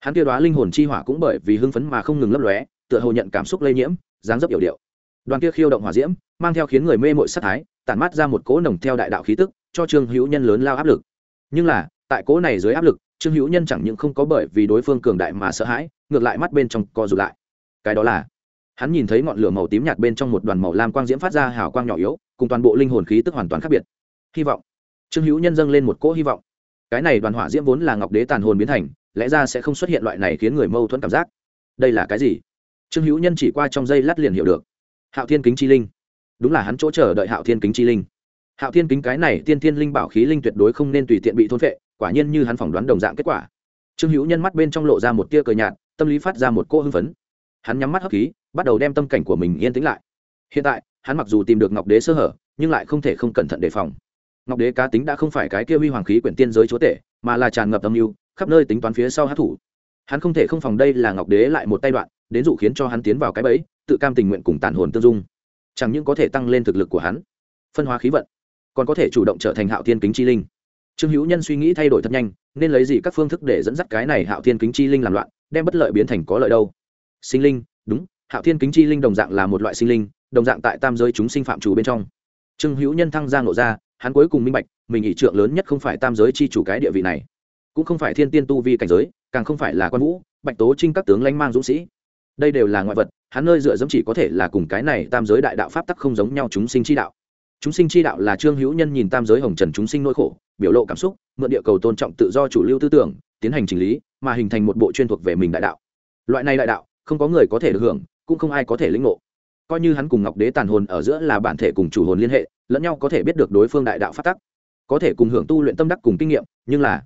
Hắn kia đoá linh hồn chi hỏa cũng bởi vì hưng phấn mà không ngừng lấp lóe, tựa hồ nhận cảm xúc lây nhiễm, dáng dấp yểu điệu. Đoàn kia khiêu động hỏa diễm, mang theo khiến người mê mội sát thái, tản mát ra một cỗ nồng theo đại đạo khí tức, cho trương hữu nhân lớn lao áp lực. Nhưng là, tại cỗ này dưới áp lực, trương hữu nhân chẳng những không có bởi vì đối phương cường đại mà sợ hãi, ngược lại mắt bên trong co rụt lại. Cái đó là, hắn nhìn thấy ngọn lửa màu tím nhạt bên trong một đoàn màu lam quang diễm phát ra hào quang nhỏ yếu, cùng toàn bộ linh hồn khí tức hoàn toàn khác biệt. Hy vọng, trương hữu nhân dâng lên một cỗ hy vọng cái này đoàn hỏa diễm vốn là ngọc đế tàn hồn biến thành, lẽ ra sẽ không xuất hiện loại này khiến người mâu thuẫn cảm giác. Đây là cái gì? Trương hữu nhân chỉ qua trong giây lát liền hiểu được. Hạo thiên kính chi linh. Đúng là hắn chỗ chờ đợi hạo thiên kính chi linh. Hạo thiên kính cái này tiên thiên linh bảo khí linh tuyệt đối không nên tùy tiện bị thôn phệ, quả nhiên như hắn phỏng đoán đồng dạng kết quả. Trương hữu nhân mắt bên trong lộ ra một tia cờ nhạt, tâm lý phát ra một cô hưng phấn. Hắn nhắm mắt hấp khí, bắt đầu đem tâm cảnh của mình yên tĩnh lại. Hiện tại, hắn mặc dù tìm được ngọc đế sơ hở, nhưng lại không thể không cẩn thận đề phòng ngọc đế cá tính đã không phải cái kia huy hoàng khí quyển tiên giới chúa tể, mà là tràn ngập âm mưu, khắp nơi tính toán phía sau hát thủ. Hắn không thể không phòng đây là ngọc đế lại một tay đoạn, đến dụ khiến cho hắn tiến vào cái bẫy, tự cam tình nguyện cùng tàn hồn tương dung. Chẳng những có thể tăng lên thực lực của hắn, phân hóa khí vận, còn có thể chủ động trở thành hạo thiên kính chi linh. Trương hữu nhân suy nghĩ thay đổi thật nhanh, nên lấy gì các phương thức để dẫn dắt cái này hạo thiên kính chi linh làm loạn, đem bất lợi biến thành có lợi đâu? Sinh linh, đúng, hạo thiên kính chi linh đồng dạng là một loại sinh linh, đồng dạng tại tam giới chúng sinh phạm chủ bên trong. Trương hữu nhân thăng giang nộ ra hắn cuối cùng minh bạch, mình ỷ trượng lớn nhất không phải tam giới chi chủ cái địa vị này. Cũng không phải thiên tiên tu vi cảnh giới, càng không phải là quan vũ, bạch tố trinh các tướng lãnh mang dũng sĩ. Đây đều là ngoại vật, hắn nơi dựa dẫm chỉ có thể là cùng cái này tam giới đại đạo pháp tắc không giống nhau chúng sinh chi đạo. Chúng sinh chi đạo là trương hữu nhân nhìn tam giới hồng trần chúng sinh nỗi khổ, biểu lộ cảm xúc, mượn địa cầu tôn trọng tự do chủ lưu tư tưởng, tiến hành chỉnh lý, mà hình thành một bộ chuyên thuộc về mình đại đạo. Loại này đại đạo, không có người có thể được hưởng, cũng không ai có thể lĩnh ngộ. Coi như hắn cùng ngọc đế tàn hồn ở giữa là bản thể cùng chủ hồn liên hệ lẫn nhau có thể biết được đối phương đại đạo phát tắc, có thể cùng hưởng tu luyện tâm đắc cùng kinh nghiệm, nhưng là,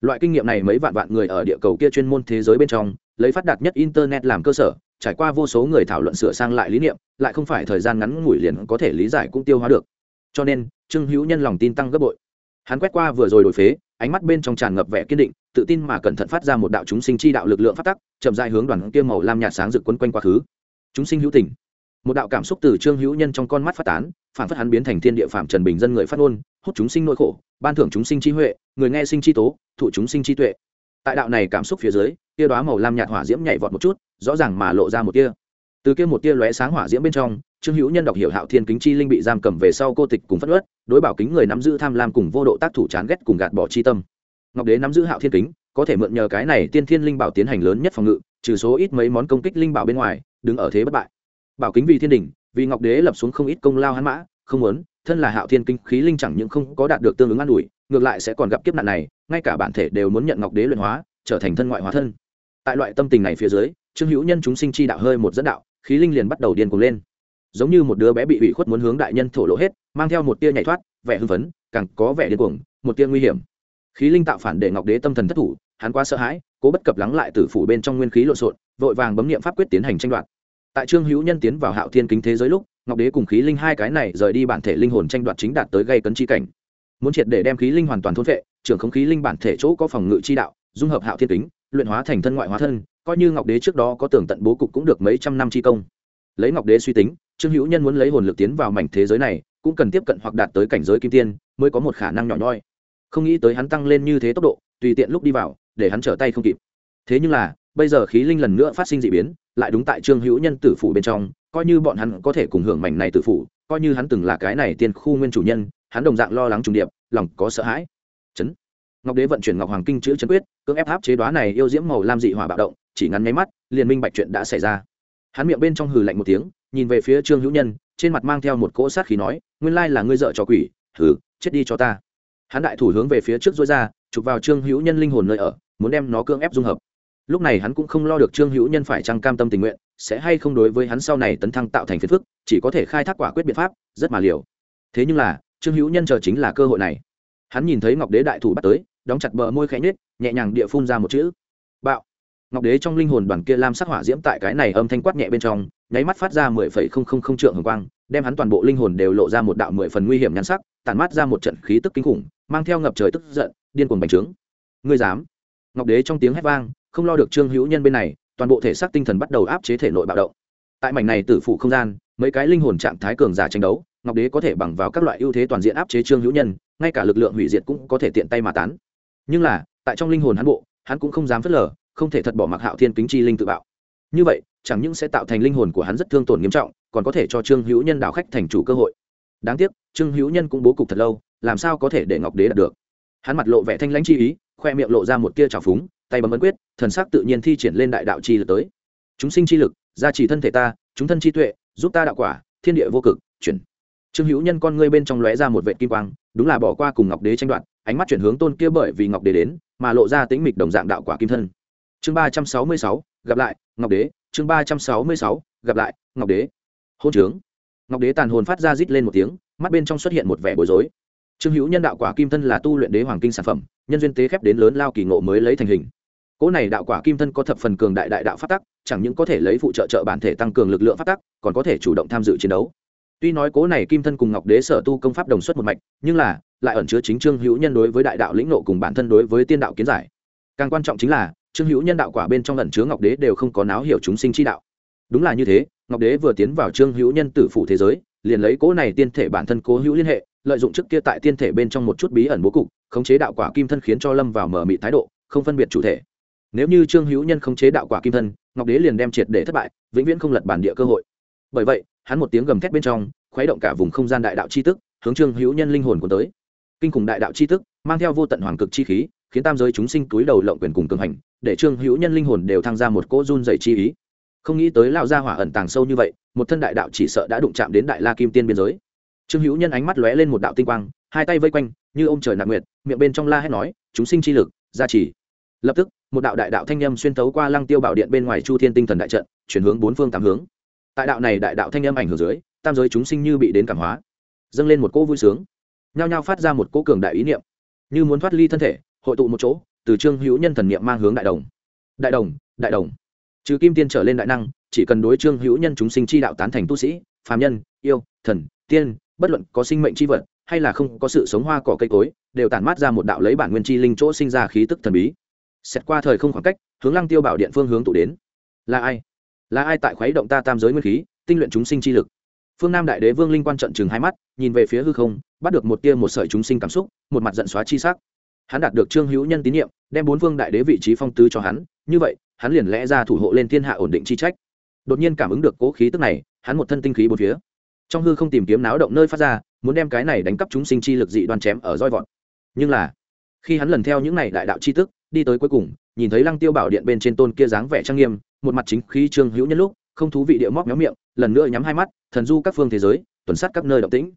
loại kinh nghiệm này mấy vạn vạn người ở địa cầu kia chuyên môn thế giới bên trong, lấy phát đạt nhất internet làm cơ sở, trải qua vô số người thảo luận sửa sang lại lý niệm, lại không phải thời gian ngắn ngủi liền có thể lý giải cũng tiêu hóa được. Cho nên, trương hữu nhân lòng tin tăng gấp bội. Hắn quét qua vừa rồi đổi phế, ánh mắt bên trong tràn ngập vẻ kiên định, tự tin mà cẩn thận phát ra một đạo chúng sinh chi đạo lực lượng phát tắc, chậm dài hướng đoàn kia màu lam nhạt sáng rực quấn quanh quá khứ. Chúng sinh hữu tình một đạo cảm xúc từ trương hữu nhân trong con mắt phát tán, phản phất hắn biến thành thiên địa phạm trần bình dân người phát ngôn, hút chúng sinh nỗi khổ, ban thưởng chúng sinh chi huệ, người nghe sinh chi tố, thụ chúng sinh chi tuệ. Tại đạo này cảm xúc phía dưới, tia đoá màu lam nhạt hỏa diễm nhảy vọt một chút, rõ ràng mà lộ ra một tia. Từ kia một tia lóe sáng hỏa diễm bên trong, trương hữu nhân đọc hiểu hạo thiên kính chi linh bị giam cầm về sau cô tịch cùng phất ớt đối bảo kính người nắm giữ tham lam cùng vô độ tác thủ chán ghét cùng gạt bỏ chi tâm. Ngọc đế nắm giữ hạo thiên kính, có thể mượn nhờ cái này tiên thiên linh bảo tiến hành lớn nhất phòng ngự, trừ số ít mấy món công kích linh bảo bên ngoài, đứng ở thế bất bại bảo kính vì thiên đình, vì ngọc đế lập xuống không ít công lao hắn mã, không muốn, thân là hạo thiên kinh khí linh chẳng những không có đạt được tương ứng an ủi, ngược lại sẽ còn gặp kiếp nạn này, ngay cả bản thể đều muốn nhận ngọc đế luyện hóa, trở thành thân ngoại hóa thân. Tại loại tâm tình này phía dưới, trương hữu nhân chúng sinh chi đạo hơi một dẫn đạo, khí linh liền bắt đầu điên cuồng lên. Giống như một đứa bé bị ủy khuất muốn hướng đại nhân thổ lộ hết, mang theo một tia nhảy thoát, vẻ hưng phấn, càng có vẻ điên cuồng, một tia nguy hiểm. Khí linh tạo phản để ngọc đế tâm thần thất thủ, hắn quá sợ hãi, cố bất cập lắng lại từ phủ bên trong nguyên khí lộn xộn, vội vàng bấm niệm pháp quyết tiến hành tranh đoạt tại trương hữu nhân tiến vào hạo thiên kính thế giới lúc, ngọc đế cùng khí linh hai cái này rời đi bản thể linh hồn tranh đoạt chính đạt tới gây cấn chi cảnh. Muốn triệt để đem khí linh hoàn toàn thôn vệ trưởng không khí linh bản thể chỗ có phòng ngự chi đạo, dung hợp hạo thiên kính, luyện hóa thành thân ngoại hóa thân, coi như ngọc đế trước đó có tưởng tận bố cục cũng được mấy trăm năm chi công. Lấy ngọc đế suy tính, trương hữu nhân muốn lấy hồn lực tiến vào mảnh thế giới này, cũng cần tiếp cận hoặc đạt tới cảnh giới kim tiên, mới có một khả năng nhỏ nhoi. Không nghĩ tới hắn tăng lên như thế tốc độ, tùy tiện lúc đi vào, để hắn trở tay không kịp. Thế nhưng là, bây giờ khí linh lần nữa phát sinh d ị biến lại đúng tại trương hữu nhân tử phủ bên trong, coi như bọn hắn có thể cùng hưởng mảnh này tử phủ, coi như hắn từng là cái này tiên khu nguyên chủ nhân, hắn đồng dạng lo lắng trùng điệp, lòng có sợ hãi. Chấn. Ngọc đế vận chuyển ngọc hoàng kinh chữ chấn quyết, cưỡng ép áp chế đoá này yêu diễm màu lam dị hỏa bạo động, chỉ ngắn nháy mắt, liền minh bạch chuyện đã xảy ra. Hắn miệng bên trong hừ lạnh một tiếng, nhìn về phía trương hữu nhân, trên mặt mang theo một cỗ sát khí nói, nguyên lai là ngươi dợ cho quỷ thử chết đi cho ta. Hắn đại thủ hướng về phía trước dối ra, chụp vào trương hữu nhân linh hồn nơi ở, muốn đem nó cưỡng ép dung hợp lúc này hắn cũng không lo được trương hữu nhân phải trăng cam tâm tình nguyện, sẽ hay không đối với hắn sau này tấn thăng tạo thành phiền phức, chỉ có thể khai thác quả quyết biện pháp, rất mà liều. Thế nhưng là, trương hữu nhân chờ chính là cơ hội này. Hắn nhìn thấy ngọc đế đại thủ bắt tới, đóng chặt bờ môi khẽ nhếch, nhẹ nhàng địa phun ra một chữ. Bạo. Ngọc đế trong linh hồn đoàn kia lam sắc hỏa diễm tại cái này âm thanh quát nhẹ bên trong, nháy mắt phát ra mười phẩy không không không trượng hồng quang, đem hắn toàn bộ linh hồn đều lộ ra một đạo mười phần nguy hiểm nhắn sắc tàn mát ra một trận khí tức kinh khủng, mang theo ngập trời tức giận, điên cuồng bành trướng. Ngươi dám? Ngọc đế trong tiếng hét vang không lo được trương hữu nhân bên này, toàn bộ thể xác tinh thần bắt đầu áp chế thể nội bạo động. Tại mảnh này tử phụ không gian, mấy cái linh hồn trạng thái cường giả tranh đấu, ngọc đế có thể bằng vào các loại ưu thế toàn diện áp chế trương hữu nhân, ngay cả lực lượng hủy diệt cũng có thể tiện tay mà tán. Nhưng là, tại trong linh hồn hắn bộ, hắn cũng không dám phớt lờ, không thể thật bỏ mặc hạo thiên kính chi linh tự bạo. Như vậy, chẳng những sẽ tạo thành linh hồn của hắn rất thương tổn nghiêm trọng, còn có thể cho trương hữu nhân đảo khách thành chủ cơ hội. Đáng tiếc, trương hữu nhân cũng bố cục thật lâu, làm sao có thể để ngọc đế đạt được? Hắn mặt lộ vẻ thanh lãnh chi ý, khoe miệng lộ ra một tia trào phúng tay bấm ấn quyết, thần sắc tự nhiên thi triển lên đại đạo chi lực tới. Chúng sinh chi lực, gia trì thân thể ta, chúng thân chi tuệ, giúp ta đạo quả, thiên địa vô cực, chuyển. Trương hữu nhân con ngươi bên trong lóe ra một vệ kim quang, đúng là bỏ qua cùng ngọc đế tranh đoạt, ánh mắt chuyển hướng tôn kia bởi vì ngọc đế đến, mà lộ ra tính mịch đồng dạng đạo quả kim thân. Chương ba trăm sáu mươi sáu, gặp lại, ngọc đế. Chương ba trăm sáu mươi sáu, gặp lại, ngọc đế. Hôn trướng. Ngọc đế tàn hồn phát ra rít lên một tiếng, mắt bên trong xuất hiện một vẻ bối rối. Trương hữu nhân đạo quả kim thân là tu luyện đế hoàng kinh sản phẩm, nhân duyên tế khép đến lớn lao kỳ ngộ mới lấy thành hình cỗ này đạo quả kim thân có thập phần cường đại đại đạo phát tắc, chẳng những có thể lấy phụ trợ trợ bản thể tăng cường lực lượng phát tắc, còn có thể chủ động tham dự chiến đấu. Tuy nói cố này kim thân cùng ngọc đế sở tu công pháp đồng xuất một mạch, nhưng là, lại ẩn chứa chính trương hữu nhân đối với đại đạo lĩnh nộ cùng bản thân đối với tiên đạo kiến giải. Càng quan trọng chính là, trương hữu nhân đạo quả bên trong ẩn chứa ngọc đế đều không có náo hiểu chúng sinh chi đạo. Đúng là như thế, ngọc đế vừa tiến vào trương hữu nhân tử phủ thế giới, liền lấy cố này tiên thể bản thân cố hữu liên hệ, lợi dụng trước kia tại tiên thể bên trong một chút bí ẩn bố cục, khống chế đạo quả kim thân khiến cho lâm vào mở mị thái độ, không phân biệt chủ thể nếu như trương hữu nhân không chế đạo quả kim thân, ngọc đế liền đem triệt để thất bại, vĩnh viễn không lật bản địa cơ hội. Bởi vậy, hắn một tiếng gầm thét bên trong, khuấy động cả vùng không gian đại đạo c h i tức, hướng trương hữu nhân linh hồn cuốn tới. Kinh khủng đại đạo c h i tức, mang theo vô tận hoàng cực chi khí, khiến tam giới chúng sinh túi đầu lộng quyền cùng cường hành, để trương hữu nhân linh hồn đều tham gia một cỗ run dày chi ý. Không nghĩ tới lao ra hỏa ẩn tàng sâu như vậy, một thân đại đạo chỉ sợ đã đụng chạm đến đại la kim tiên biên giới. Trương hữu nhân ánh mắt lóe lên một đạo tinh quang, hai tay vây quanh, như ô m trời nạp nguyệt, miệng bên trong la hét nói, chúng sinh chi lực, gia trì. Lập tức một đạo đại đạo thanh â m xuyên tấu qua lăng tiêu bảo điện bên ngoài chu thiên tinh thần đại trận, chuyển hướng bốn phương tám hướng. Tại đạo này đại đạo thanh â m ảnh hưởng dưới, tam giới chúng sinh như bị đến cảm hóa, dâng lên một cỗ vui sướng, nhao nhao phát ra một cỗ cường đại ý niệm. Như muốn thoát ly thân thể, hội tụ một chỗ, từ trương hữu nhân thần niệm mang hướng đại đồng. Đại đồng đại đồng. Trừ kim tiên trở lên đại năng, chỉ cần đối trương hữu nhân chúng sinh chi đạo tán thành tu sĩ, phàm nhân, yêu, thần, tiên, bất luận có sinh mệnh chi vật, hay là không có sự sống hoa cỏ cây cối, đều tản mát ra một đạo lấy bản nguyên chi linh chỗ sinh ra khí tức thần bí xét qua thời không khoảng cách, hướng lăng tiêu bảo điện phương hướng tụ đến. Là ai? Là ai tại khuấy động ta tam giới nguyên khí, tinh luyện chúng sinh chi lực? Phương nam đại đế vương linh quan trận chừng hai mắt, nhìn về phía hư không, bắt được một tia một sợi chúng sinh cảm xúc, một mặt giận xóa chi sắc. Hắn đạt được trương hữu nhân tín nhiệm, đem bốn vương đại đế vị trí phong tứ cho hắn, như vậy, hắn liền lẽ ra thủ hộ lên thiên hạ ổn định chi trách. Đột nhiên cảm ứng được cố khí tức này, hắn một thân tinh khí bốn phía. Trong hư không tìm kiếm náo động nơi phát ra, muốn đem cái này đánh cắp chúng sinh chi lực dị đoan chém ở roi vọt. Nhưng là, khi hắn lần theo những này đại đạo chi tức đi tới cuối cùng, nhìn thấy lăng tiêu bảo điện bên trên tôn kia dáng vẻ trang nghiêm, một mặt chính khí trương hữu nhân lúc, không thú vị địa móc méo miệng, lần nữa nhắm hai mắt, thần du các phương thế giới, tuần sát các nơi động tĩnh.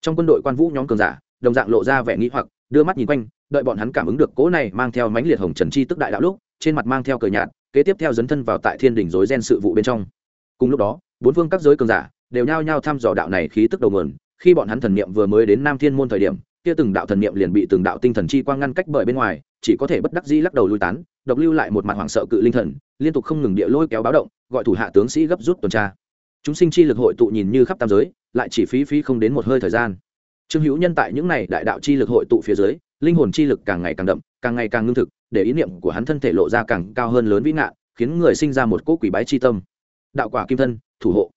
Trong quân đội quan vũ nhóm cường giả, đồng dạng lộ ra vẻ nghĩ hoặc, đưa mắt nhìn quanh, đợi bọn hắn cảm ứng được cỗ này mang theo mãnh liệt hồng trần chi tức đại đạo lúc, trên mặt mang theo cờ nhạt, kế tiếp theo dấn thân vào tại thiên đỉnh rối gen sự vụ bên trong. Cùng lúc đó, bốn phương các giới cường giả đều nhao nhao thăm dò đạo này khí tức đầu nguồn, khi bọn hắn thần niệm vừa mới đến nam thiên môn thời điểm, kia từng đạo thần niệm liền bị từng đạo tinh thần chi quang ngăn cách bởi bên ngoài chỉ có thể bất đắc dĩ lắc đầu lui tán, độc lưu lại một mặt hoảng sợ cự linh thần, liên tục không ngừng địa lôi kéo báo động, gọi thủ hạ tướng sĩ gấp rút tuần tra. Chúng sinh chi lực hội tụ nhìn như khắp tam giới, lại chỉ phí phí không đến một hơi thời gian. Trương hữu nhân tại những này đại đạo chi lực hội tụ phía dưới, linh hồn chi lực càng ngày càng đậm, càng ngày càng ngưng thực, để ý niệm của hắn thân thể lộ ra càng cao hơn lớn vĩ ngạn khiến người sinh ra một cỗ quỷ bái chi tâm. Đạo quả kim thân, thủ hộ.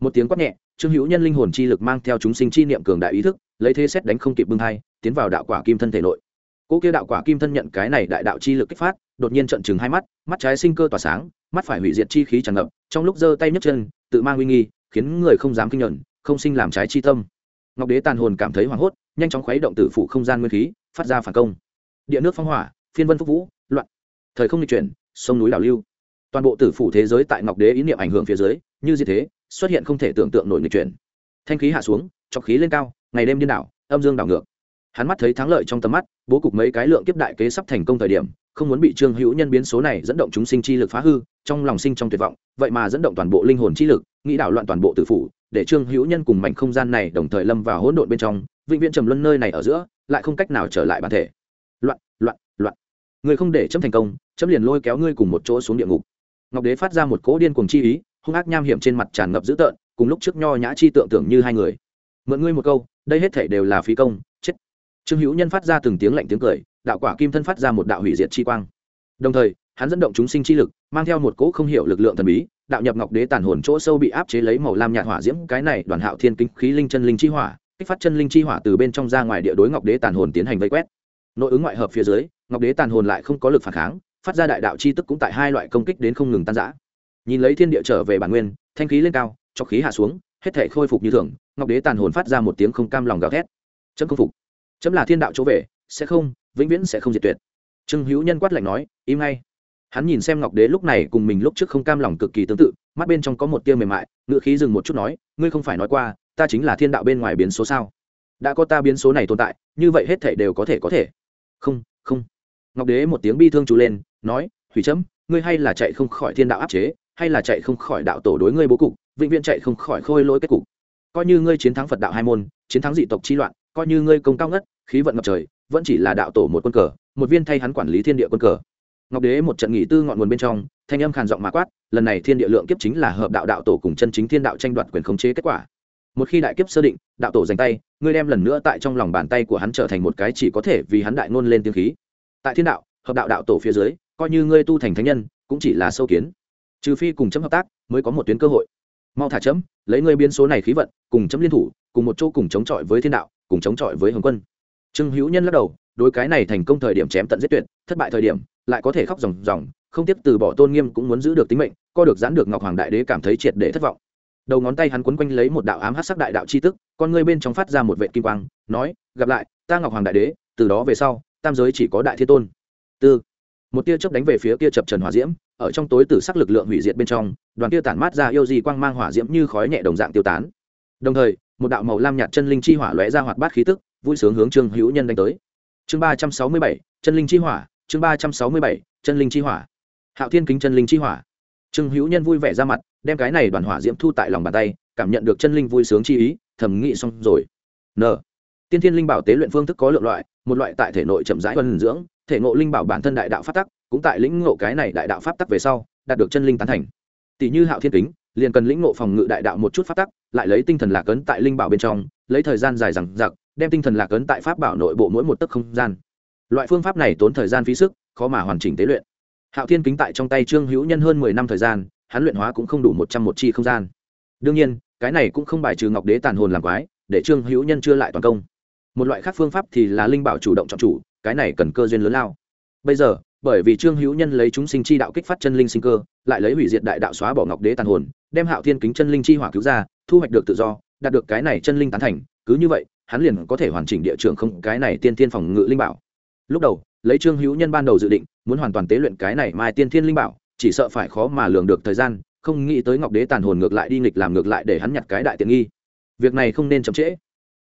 Một tiếng quát nhẹ, trương hữu nhân linh hồn chi lực mang theo chúng sinh chi niệm cường đại ý thức, lấy thế xét đánh không kịp bưng hai tiến vào đạo quả kim thân thể nội cỗ kia đạo quả kim thân nhận cái này đại đạo chi lực kích phát, đột nhiên trận chừng hai mắt mắt trái sinh cơ tỏa sáng, mắt phải hủy diệt chi khí tràn ngập, trong lúc giơ tay nhấc chân, tự mang uy nghi, khiến người không dám kinh nhận không sinh làm trái chi tâm. Ngọc đế tàn hồn cảm thấy hoảng hốt, nhanh chóng khuấy động tử phụ không gian nguyên khí, phát ra phản công. Địa nước phong hỏa, phiên vân phúc vũ, loạn. Thời không lịch chuyển, sông núi đảo lưu. Toàn bộ tử phủ thế giới tại ngọc đế ý niệm ảnh hưởng phía dưới, như gì thế, xuất hiện không thể tưởng tượng nổi lịch chuyển. Thanh khí hạ xuống trọc khí lên cao, ngày đêm điên đảo, âm dương đảo ngược hắn mắt thấy thắng lợi trong tầm mắt, bố cục mấy cái lượng kiếp đại kế sắp thành công thời điểm, không muốn bị trương hữu nhân biến số này dẫn động chúng sinh chi lực phá hư, trong lòng sinh trong tuyệt vọng, vậy mà dẫn động toàn bộ linh hồn chi lực, nghĩ đảo loạn toàn bộ tử phủ, để trương hữu nhân cùng mảnh không gian này đồng thời lâm vào hỗn độn bên trong, vĩnh viễn trầm luân nơi này ở giữa, lại không cách nào trở lại bản thể. Loạn loạn loạn. Người không để chấm thành công, chấm liền lôi kéo ngươi cùng một chỗ xuống địa ngục. Ngọc đế phát ra một cỗ điên cuồng chi ý, hung ác nham hiểm trên mặt tràn ngập dữ tợn, cùng lúc trước nho nhã chi tượng tưởng như hai người. Mượn ngươi một câu, đây hết thể đều là phí công, chết trương hữu nhân phát ra từng tiếng lạnh tiếng cười, đạo quả kim thân phát ra một đạo hủy diệt chi quang. Đồng thời, hắn dẫn động chúng sinh chi lực, mang theo một cỗ không hiểu lực lượng thần bí, đạo nhập ngọc đế tàn hồn chỗ sâu bị áp chế lấy màu lam nhạt hỏa diễm, cái này đoàn hạo thiên kinh khí linh chân linh chi hỏa, kích phát chân linh chi hỏa từ bên trong ra ngoài địa đối ngọc đế tàn hồn tiến hành vây quét. Nội ứng ngoại hợp phía dưới, ngọc đế tàn hồn lại không có lực phản kháng, phát ra đại đạo chi tức cũng tại hai loại công kích đến không ngừng tan giã nhìn lấy thiên địa trở về bản nguyên, thanh khí lên cao, cho khí hạ xuống, hết thể khôi phục như thường, ngọc đế tàn hồn phát ra một tiếng không cam lòng gào thét. Chấm công phục chấm là thiên đạo chỗ về, sẽ không, vĩnh viễn sẽ không diệt tuyệt. Trương hữu nhân quát lạnh nói, im ngay. Hắn nhìn xem ngọc đế lúc này cùng mình lúc trước không cam lòng cực kỳ tương tự, mắt bên trong có một tia mềm mại ngựa khí dừng một chút nói, ngươi không phải nói qua, ta chính là thiên đạo bên ngoài biến số sao? Đã có ta biến số này tồn tại, như vậy hết thể đều có thể có thể. Không không. Ngọc đế một tiếng bi thương trú lên, nói, hủy chấm, ngươi hay là chạy không khỏi thiên đạo áp chế, hay là chạy không khỏi đạo tổ đối ngươi bố cục, vĩnh viễn chạy không khỏi khôi lỗi kết cục. Coi như ngươi chiến thắng phật đạo hai môn, chiến thắng dị tộc chi loạn, coi như ngươi công cao ngất khí vận ngập trời, vẫn chỉ là đạo tổ một quân cờ, một viên thay hắn quản lý thiên địa quân cờ. Ngọc đế một trận nghỉ tư ngọn nguồn bên trong, thanh âm khàn giọng mà quát, lần này thiên địa lượng kiếp chính là hợp đạo đạo tổ cùng chân chính thiên đạo tranh đoạt quyền khống chế kết quả. Một khi đại kiếp sơ định, đạo tổ giành tay, ngươi đem lần nữa tại trong lòng bàn tay của hắn trở thành một cái chỉ có thể vì hắn đại ngôn lên tiếng khí. Tại thiên đạo, hợp đạo đạo tổ phía dưới, coi như ngươi tu thành thánh nhân, cũng chỉ là sâu kiến. Trừ phi cùng chấm hợp tác, mới có một tuyến cơ hội. Mau thả chấm, lấy ngươi biến số này khí vận, cùng chấm liên thủ, cùng một chỗ cùng chống chọi với thiên đạo, cùng chống chọi với hồng quân trương hữu nhân lắc đầu, đối cái này thành công thời điểm chém tận giết tuyệt, thất bại thời điểm, lại có thể khóc ròng ròng, không tiếp từ bỏ tôn nghiêm cũng muốn giữ được tính mệnh, co được giãn được ngọc hoàng đại đế cảm thấy triệt để thất vọng. Đầu ngón tay hắn quấn quanh lấy một đạo ám hát sắc đại đạo c h i tức, con ngươi bên trong phát ra một vệ kim quang, nói, gặp lại, ta ngọc hoàng đại đế, từ đó về sau, tam giới chỉ có đại thiên tôn. Tư. Một tia chớp đánh về phía kia chập trần hỏa diễm, ở trong tối tử sắc lực lượng hủy diệt bên trong, đoàn kia tản mát ra yêu di quang mang hỏa diễm như khói nhẹ đồng dạng tiêu tán. Đồng thời, một đạo màu lam nhạt chân linh chi hỏa lóe ra hoạt bát khí tức vui sướng hướng trương hữu nhân đánh tới. Chương ba trăm sáu mươi bảy, chân linh chi hỏa, chương ba trăm sáu mươi bảy, chân linh chi hỏa. Hạo thiên kính chân linh chi hỏa. Trương hữu nhân vui vẻ ra mặt, đem cái này đoàn hỏa diễm thu tại lòng bàn tay, cảm nhận được chân linh vui sướng chi ý thẩm nghĩ xong rồi. N. Tiên thiên linh bảo tế luyện phương thức có lượng loại, một loại tại thể nội chậm rãi vân dưỡng, thể ngộ linh bảo bản thân đại đạo pháp tắc, cũng tại lĩnh ngộ cái này đại đạo pháp tắc về sau, đạt được chân linh tán thành. Tỷ như hạo thiên kính, liền cần lĩnh ngộ phòng ngự đại đạo một chút pháp tắc, lại lấy tinh thần lạc ấn tại linh bảo bên trong, lấy thời gian dài rằng giặc đem tinh thần lạc ấn tại pháp bảo nội bộ mỗi một tấc không gian. Loại phương pháp này tốn thời gian phí sức, khó mà hoàn chỉnh tế luyện. Hạo thiên kính tại trong tay trương hữu nhân hơn mười năm thời gian, hắn luyện hóa cũng không đủ một trăm một chi không gian. Đương nhiên, cái này cũng không bài trừ ngọc đế tàn hồn làm quái, để trương hữu nhân chưa lại toàn công. Một loại khác phương pháp thì là linh bảo chủ động chọn chủ, cái này cần cơ duyên lớn lao. Bây giờ, bởi vì trương hữu nhân lấy chúng sinh chi đạo kích phát chân linh sinh cơ, lại lấy hủy diệt đại đạo xóa bỏ ngọc đế tàn hồn, đem hạo thiên kính chân linh chi hỏa cứu ra, thu hoạch được tự do, đạt được cái này chân linh tán thành, cứ như vậy hắn liền có thể hoàn chỉnh địa trường không cái này tiên tiên phòng ngự linh bảo. Lúc đầu, lấy trương hữu nhân ban đầu dự định, muốn hoàn toàn tế luyện cái này mai tiên thiên linh bảo, chỉ sợ phải khó mà lường được thời gian, không nghĩ tới ngọc đế tàn hồn ngược lại đi nghịch làm ngược lại để hắn nhặt cái đại tiện nghi. Việc này không nên chậm trễ.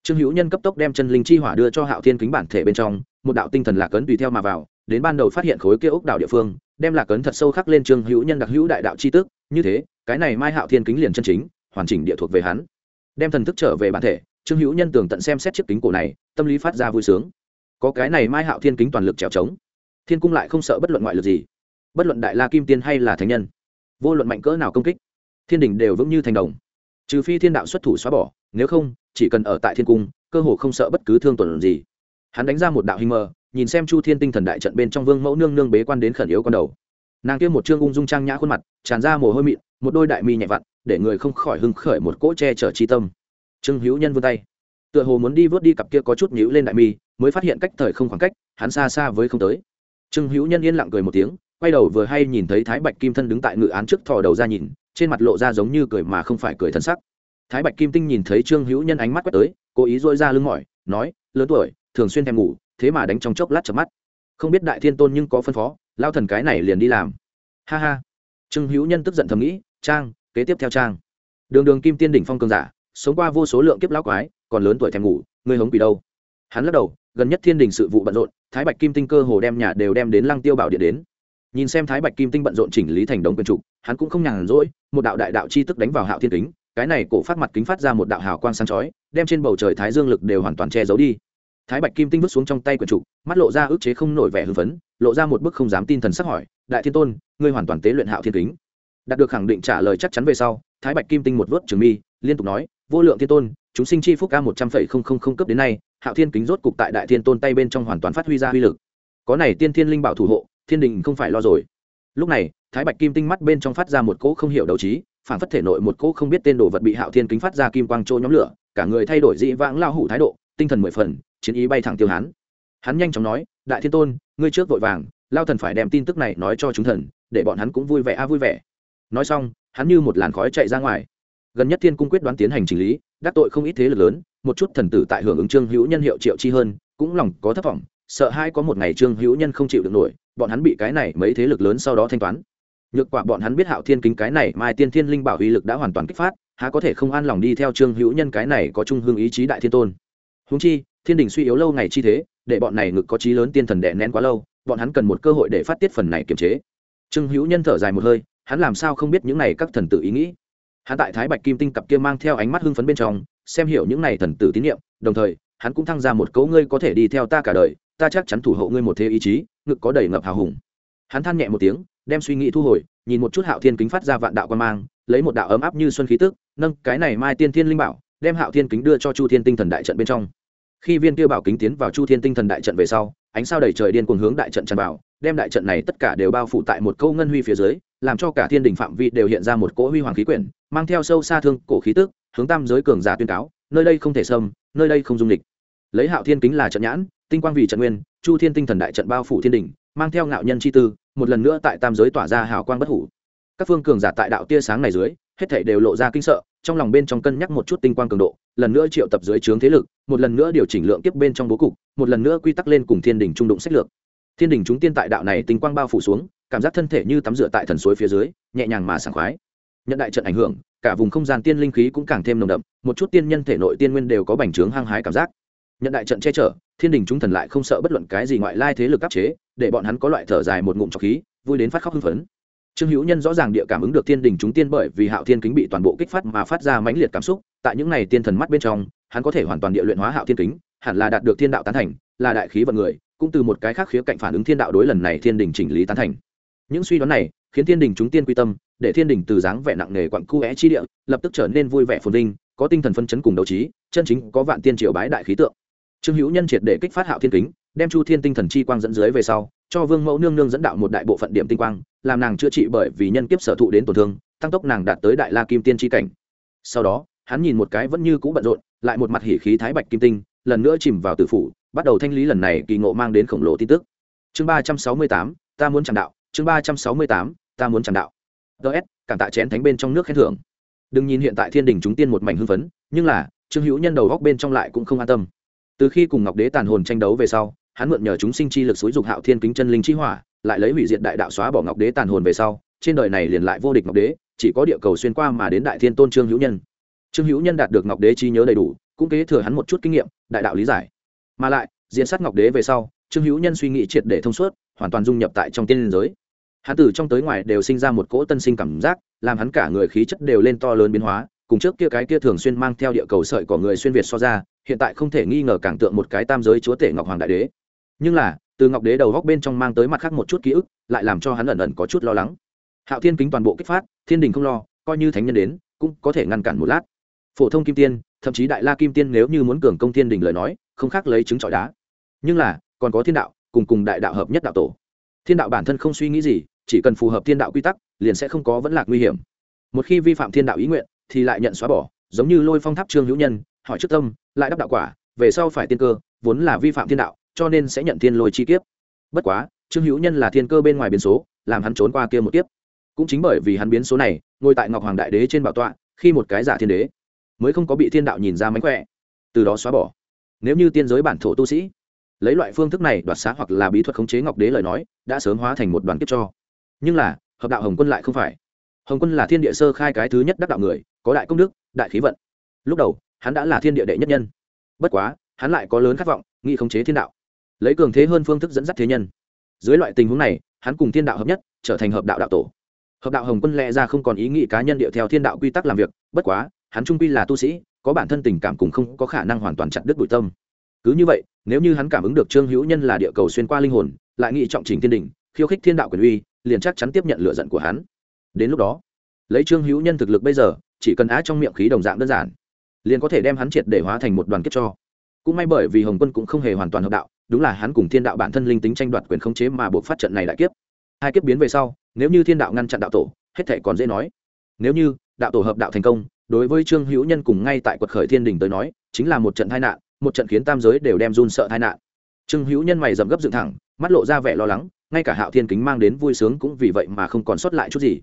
Trương hữu nhân cấp tốc đem chân linh chi hỏa đưa cho hạo thiên kính bản thể bên trong, một đạo tinh thần lạc ấn tùy theo mà vào, đến ban đầu phát hiện khối kia ốc đảo địa phương, đem lạc ấn thật sâu khắc lên trương hữu nhân đặc hữu đại đạo c h i tức, như thế, cái này mai hạo thiên kính liền chân chính, hoàn chỉnh địa thuộc về hắn. Đem thần thức trở về bản thể trương hữu nhân tường tận xem xét chiếc kính cổ này, tâm lý phát ra vui sướng. Có cái này mai hạo thiên kính toàn lực trèo trống. Thiên cung lại không sợ bất luận ngoại lực gì. Bất luận đại la kim tiên hay là thánh nhân, vô luận mạnh cỡ nào công kích, thiên đình đều vững như thành đồng. Trừ phi thiên đạo xuất thủ xóa bỏ, nếu không, chỉ cần ở tại thiên cung, cơ hồ không sợ bất cứ thương tổn gì. Hắn đánh ra một đạo hình mờ, nhìn xem chu thiên tinh thần đại trận bên trong vương mẫu nương nương bế quan đến khẩn yếu con đầu. Nàng kia một trương ung dung trang nhã khuôn mặt, tràn ra mồ hôi mịn, một đôi đại mi nhẹ vặn, để người không khỏi hưng khởi một cỗ che chở chi tâm trương hữu nhân vươn tay. Tựa hồ muốn đi vớt đi cặp kia có chút nhíu lên đại mi, mới phát hiện cách thời không khoảng cách, hắn xa xa với không tới. Trương hữu nhân yên lặng cười một tiếng, quay đầu vừa hay nhìn thấy thái bạch kim thân đứng tại ngự án trước thò đầu ra nhìn, trên mặt lộ ra giống như cười mà không phải cười thân sắc. Thái bạch kim tinh nhìn thấy trương hữu nhân ánh mắt quét tới, cố ý dôi ra lưng mỏi, nói, lớn tuổi, thường xuyên thèm ngủ, thế mà đánh trong chốc lát chợp mắt. Không biết đại thiên tôn nhưng có phân phó, lao thần cái này liền đi làm. Ha ha. Trương hữu nhân tức giận thầm nghĩ, trang, kế tiếp theo trang. Đường đường kim tiên đỉnh phong cường giả sống qua vô số lượng kiếp lão quái, còn lớn tuổi thèm ngủ, ngươi hống quỷ đâu? Hắn lắc đầu, gần nhất thiên đình sự vụ bận rộn, thái bạch kim tinh cơ hồ đem nhà đều đem đến lăng tiêu bảo điện đến. Nhìn xem thái bạch kim tinh bận rộn chỉnh lý thành đống quyền trục, hắn cũng không nhàn rỗi, một đạo đại đạo chi tức đánh vào hạo thiên kính, cái này cổ phát mặt kính phát ra một đạo hào quang sáng chói, đem trên bầu trời thái dương lực đều hoàn toàn che giấu đi. Thái bạch kim tinh vứt xuống trong tay quyền trục, mắt lộ ra ức chế không nổi vẻ hưng phấn, lộ ra một bức không dám tin thần sắc hỏi, đại thiên tôn, ngươi hoàn toàn tế luyện hạo thiên kính. Đạt được khẳng định trả lời chắc chắn về sau, thái bạch kim tinh một vớt trường mi, liên tục nói vô lượng thiên tôn, chúng sinh chi phúc ca một trăm phẩy không không không cấp đến nay, hạo thiên kính rốt cục tại đại thiên tôn tay bên trong hoàn toàn phát huy ra uy lực. Có này tiên thiên linh bảo thủ hộ, thiên đình không phải lo rồi. Lúc này, thái bạch kim tinh mắt bên trong phát ra một cỗ không hiểu đầu trí, phản phất thể nội một cỗ không biết tên đồ vật bị hạo thiên kính phát ra kim quang trôi nhóm lửa, cả người thay đổi dị vãng lao hủ thái độ, tinh thần mười phần, chiến ý bay thẳng tiêu hán. Hắn nhanh chóng nói, đại thiên tôn, ngươi trước vội vàng, lao thần phải đem tin tức này nói cho chúng thần, để bọn hắn cũng vui vẻ a vui vẻ. Nói xong, hắn như một làn khói chạy ra ngoài gần nhất thiên cung quyết đoán tiến hành chỉnh lý, đắc tội không ít thế lực lớn, một chút thần tử tại hưởng ứng trương hữu nhân hiệu triệu chi hơn, cũng lòng có thất vọng, sợ hai có một ngày trương hữu nhân không chịu được nổi, bọn hắn bị cái này mấy thế lực lớn sau đó thanh toán. Nhược quả bọn hắn biết hạo thiên kính cái này, mai tiên thiên linh bảo uy lực đã hoàn toàn kích phát, há có thể không an lòng đi theo trương hữu nhân cái này có trung hương ý chí đại thiên tôn. Húng chi, thiên đình suy yếu lâu ngày chi thế, để bọn này ngực có trí lớn tiên thần đệ nén quá lâu, bọn hắn cần một cơ hội để phát tiết phần này kiềm chế. Trương hữu nhân thở dài một hơi, hắn làm sao không biết những này các thần tử ý nghĩ? Hắn tại thái bạch kim tinh cặp kia mang theo ánh mắt hưng phấn bên trong, xem hiểu những này thần tử tín nhiệm đồng thời, hắn cũng thăng ra một cấu ngươi có thể đi theo ta cả đời, ta chắc chắn thủ hộ ngươi một thế ý chí, ngực có đầy ngập hào hùng. Hắn than nhẹ một tiếng, đem suy nghĩ thu hồi, nhìn một chút hạo thiên kính phát ra vạn đạo quan mang, lấy một đạo ấm áp như xuân khí tức, nâng cái này mai tiên thiên linh bảo, đem hạo thiên kính đưa cho chu thiên tinh thần đại trận bên trong. Khi viên tiêu bảo kính tiến vào chu thiên tinh thần đại trận về sau, ánh sao đầy trời điên cuồng hướng đại trận tràn vào, đem đại trận này tất cả đều bao phủ tại một câu ngân huy phía dưới làm cho cả thiên đình phạm vi đều hiện ra một cỗ huy hoàng khí quyển, mang theo sâu xa thương, cổ khí tức, hướng tam giới cường giả tuyên cáo, nơi đây không thể xâm, nơi đây không dung địch. Lấy hạo thiên kính là trận nhãn, tinh quang vì trận nguyên, chu thiên tinh thần đại trận bao phủ thiên đình, mang theo ngạo nhân chi tư, một lần nữa tại tam giới tỏa ra hào quang bất hủ. Các phương cường giả tại đạo tia sáng này dưới, hết thảy đều lộ ra kinh sợ, trong lòng bên trong cân nhắc một chút tinh quang cường độ, lần nữa triệu tập dưới trướng thế lực, một lần nữa điều chỉnh lượng tiếp bên trong bố cục, một lần nữa quy tắc lên cùng thiên đình trung đụng sách lược. Thiên đình chúng tiên tại đạo này tinh quang bao phủ xuống cảm giác thân thể như tắm rửa tại thần suối phía dưới, nhẹ nhàng mà sảng khoái. Nhận đại trận ảnh hưởng, cả vùng không gian tiên linh khí cũng càng thêm nồng đậm, một chút tiên nhân thể nội tiên nguyên đều có bành trướng hăng hái cảm giác. Nhận đại trận che chở, thiên đình chúng thần lại không sợ bất luận cái gì ngoại lai thế lực áp chế, để bọn hắn có loại thở dài một ngụm trọc khí, vui đến phát khóc hưng phấn. Trương hữu nhân rõ ràng địa cảm ứng được thiên đình chúng tiên bởi vì hạo thiên kính bị toàn bộ kích phát mà phát ra mãnh liệt cảm xúc, tại những ngày tiên thần mắt bên trong, hắn có thể hoàn toàn địa luyện hóa hạo thiên kính, hẳn là đạt được thiên đạo tán thành, là đại khí vận người, cũng từ một cái khác khía cạnh phản ứng thiên đạo đối lần này thiên đình chỉnh lý tán thành những suy đoán này khiến thiên đình chúng tiên quy tâm, để thiên đình từ dáng vẻ nặng nề quặng cu é chi địa, lập tức trở nên vui vẻ phồn vinh, có tinh thần phân chấn cùng đấu trí, chân chính có vạn tiên triều bái đại khí tượng. Trương hữu nhân triệt để kích phát hạo thiên kính, đem chu thiên tinh thần chi quang dẫn dưới về sau, cho vương mẫu nương nương dẫn đạo một đại bộ phận điểm tinh quang, làm nàng chữa trị bởi vì nhân kiếp sở thụ đến tổn thương, tăng tốc nàng đạt tới đại la kim tiên tri cảnh. Sau đó, hắn nhìn một cái vẫn như cũ bận rộn, lại một mặt hỉ khí thái bạch kim tinh, lần nữa chìm vào tử phủ, bắt đầu thanh lý lần này kỳ ngộ mang đến khổng lồ tin tức. Chương ba trăm sáu mươi tám, ta muốn chạm đạo chương ba trăm sáu mươi tám, ta muốn chẳng đạo. Ts cảm tạ chén thánh bên trong nước khen thưởng. Đừng nhìn hiện tại thiên đình chúng tiên một mảnh hưng phấn, nhưng là, trương hữu nhân đầu góc bên trong lại cũng không an tâm. Từ khi cùng ngọc đế tàn hồn tranh đấu về sau, hắn mượn nhờ chúng sinh chi lực xúi dục hạo thiên kính chân linh chi hỏa, lại lấy hủy diệt đại đạo xóa bỏ ngọc đế tàn hồn về sau, trên đời này liền lại vô địch ngọc đế, chỉ có địa cầu xuyên qua mà đến đại thiên tôn trương hữu nhân. Trương hữu nhân đạt được ngọc đế trí nhớ đầy đủ, cũng kế thừa hắn một chút kinh nghiệm, đại đạo lý giải. Mà lại diễn sát ngọc đế về sau, trương hữu nhân suy nghĩ triệt để thông suốt, hoàn toàn dung nhập tại trong tiên liên giới hắn từ trong tới ngoài đều sinh ra một cỗ tân sinh cảm giác, làm hắn cả người khí chất đều lên to lớn biến hóa, cùng trước kia cái kia thường xuyên mang theo địa cầu sợi của người xuyên việt so ra, hiện tại không thể nghi ngờ càng tượng một cái tam giới chúa tể ngọc hoàng đại đế. Nhưng là, từ ngọc đế đầu góc bên trong mang tới mặt khác một chút ký ức, lại làm cho hắn ẩn ẩn có chút lo lắng. Hạo thiên kính toàn bộ kích phát, thiên đình không lo, coi như thánh nhân đến, cũng có thể ngăn cản một lát. Phổ thông kim tiên, thậm chí đại la kim tiên nếu như muốn cường công thiên đình lời nói, không khác lấy chứng trọi đá. Nhưng là, còn có thiên đạo, cùng cùng đại đạo hợp nhất đạo tổ. Thiên đạo bản thân không suy nghĩ gì chỉ cần phù hợp thiên đạo quy tắc, liền sẽ không có vẫn lạc nguy hiểm. Một khi vi phạm thiên đạo ý nguyện, thì lại nhận xóa bỏ, giống như lôi phong tháp trương hữu nhân, hỏi trước tâm, lại đắp đạo quả, về sau phải tiên cơ, vốn là vi phạm thiên đạo, cho nên sẽ nhận thiên lôi chi kiếp. Bất quá, trương hữu nhân là thiên cơ bên ngoài biến số, làm hắn trốn qua kia một kiếp. Cũng chính bởi vì hắn biến số này, ngồi tại ngọc hoàng đại đế trên bảo tọa, khi một cái giả thiên đế, mới không có bị thiên đạo nhìn ra mánh khỏe, từ đó xóa bỏ. Nếu như tiên giới bản thổ tu sĩ, lấy loại phương thức này đoạt xá hoặc là bí thuật khống chế ngọc đế lời nói, đã sớm hóa thành một đoàn kiếp cho nhưng là, hợp đạo hồng quân lại không phải. Hồng quân là thiên địa sơ khai cái thứ nhất đắc đạo người, có đại công đức, đại khí vận. Lúc đầu, hắn đã là thiên địa đệ nhất nhân. Bất quá, hắn lại có lớn khát vọng nghị khống chế thiên đạo. Lấy cường thế hơn phương thức dẫn dắt thế nhân. Dưới loại tình huống này, hắn cùng thiên đạo hợp nhất, trở thành hợp đạo đạo tổ. Hợp đạo hồng quân lẽ ra không còn ý nghĩ cá nhân điệu theo thiên đạo quy tắc làm việc, bất quá, hắn trung quy là tu sĩ, có bản thân tình cảm cùng không có khả năng hoàn toàn chặt đứt bụi tâm. Cứ như vậy, nếu như hắn cảm ứng được trương hữu nhân là địa cầu xuyên qua linh hồn, lại nghị trọng trình thiên đình khiêu khích thiên đạo quyền uy liền chắc chắn tiếp nhận lựa giận của hắn. Đến lúc đó, lấy trương hữu nhân thực lực bây giờ, chỉ cần á trong miệng khí đồng dạng đơn giản, liền có thể đem hắn triệt để hóa thành một đoàn kết cho. Cũng may bởi vì hồng quân cũng không hề hoàn toàn hợp đạo, đúng là hắn cùng thiên đạo bản thân linh tính tranh đoạt quyền khống chế mà buộc phát trận này đại kiếp. Hai kiếp biến về sau, nếu như thiên đạo ngăn chặn đạo tổ, hết thể còn dễ nói. Nếu như đạo tổ hợp đạo thành công, đối với trương hữu nhân cùng ngay tại quật khởi thiên đình tới nói, chính là một trận tai nạn, một trận khiến tam giới đều đem run sợ tai nạn. Trương hữu nhân mày dầm gấp dựng thẳng, mắt lộ ra vẻ lo lắng ngay cả hạo thiên kính mang đến vui sướng cũng vì vậy mà không còn sót lại chút gì.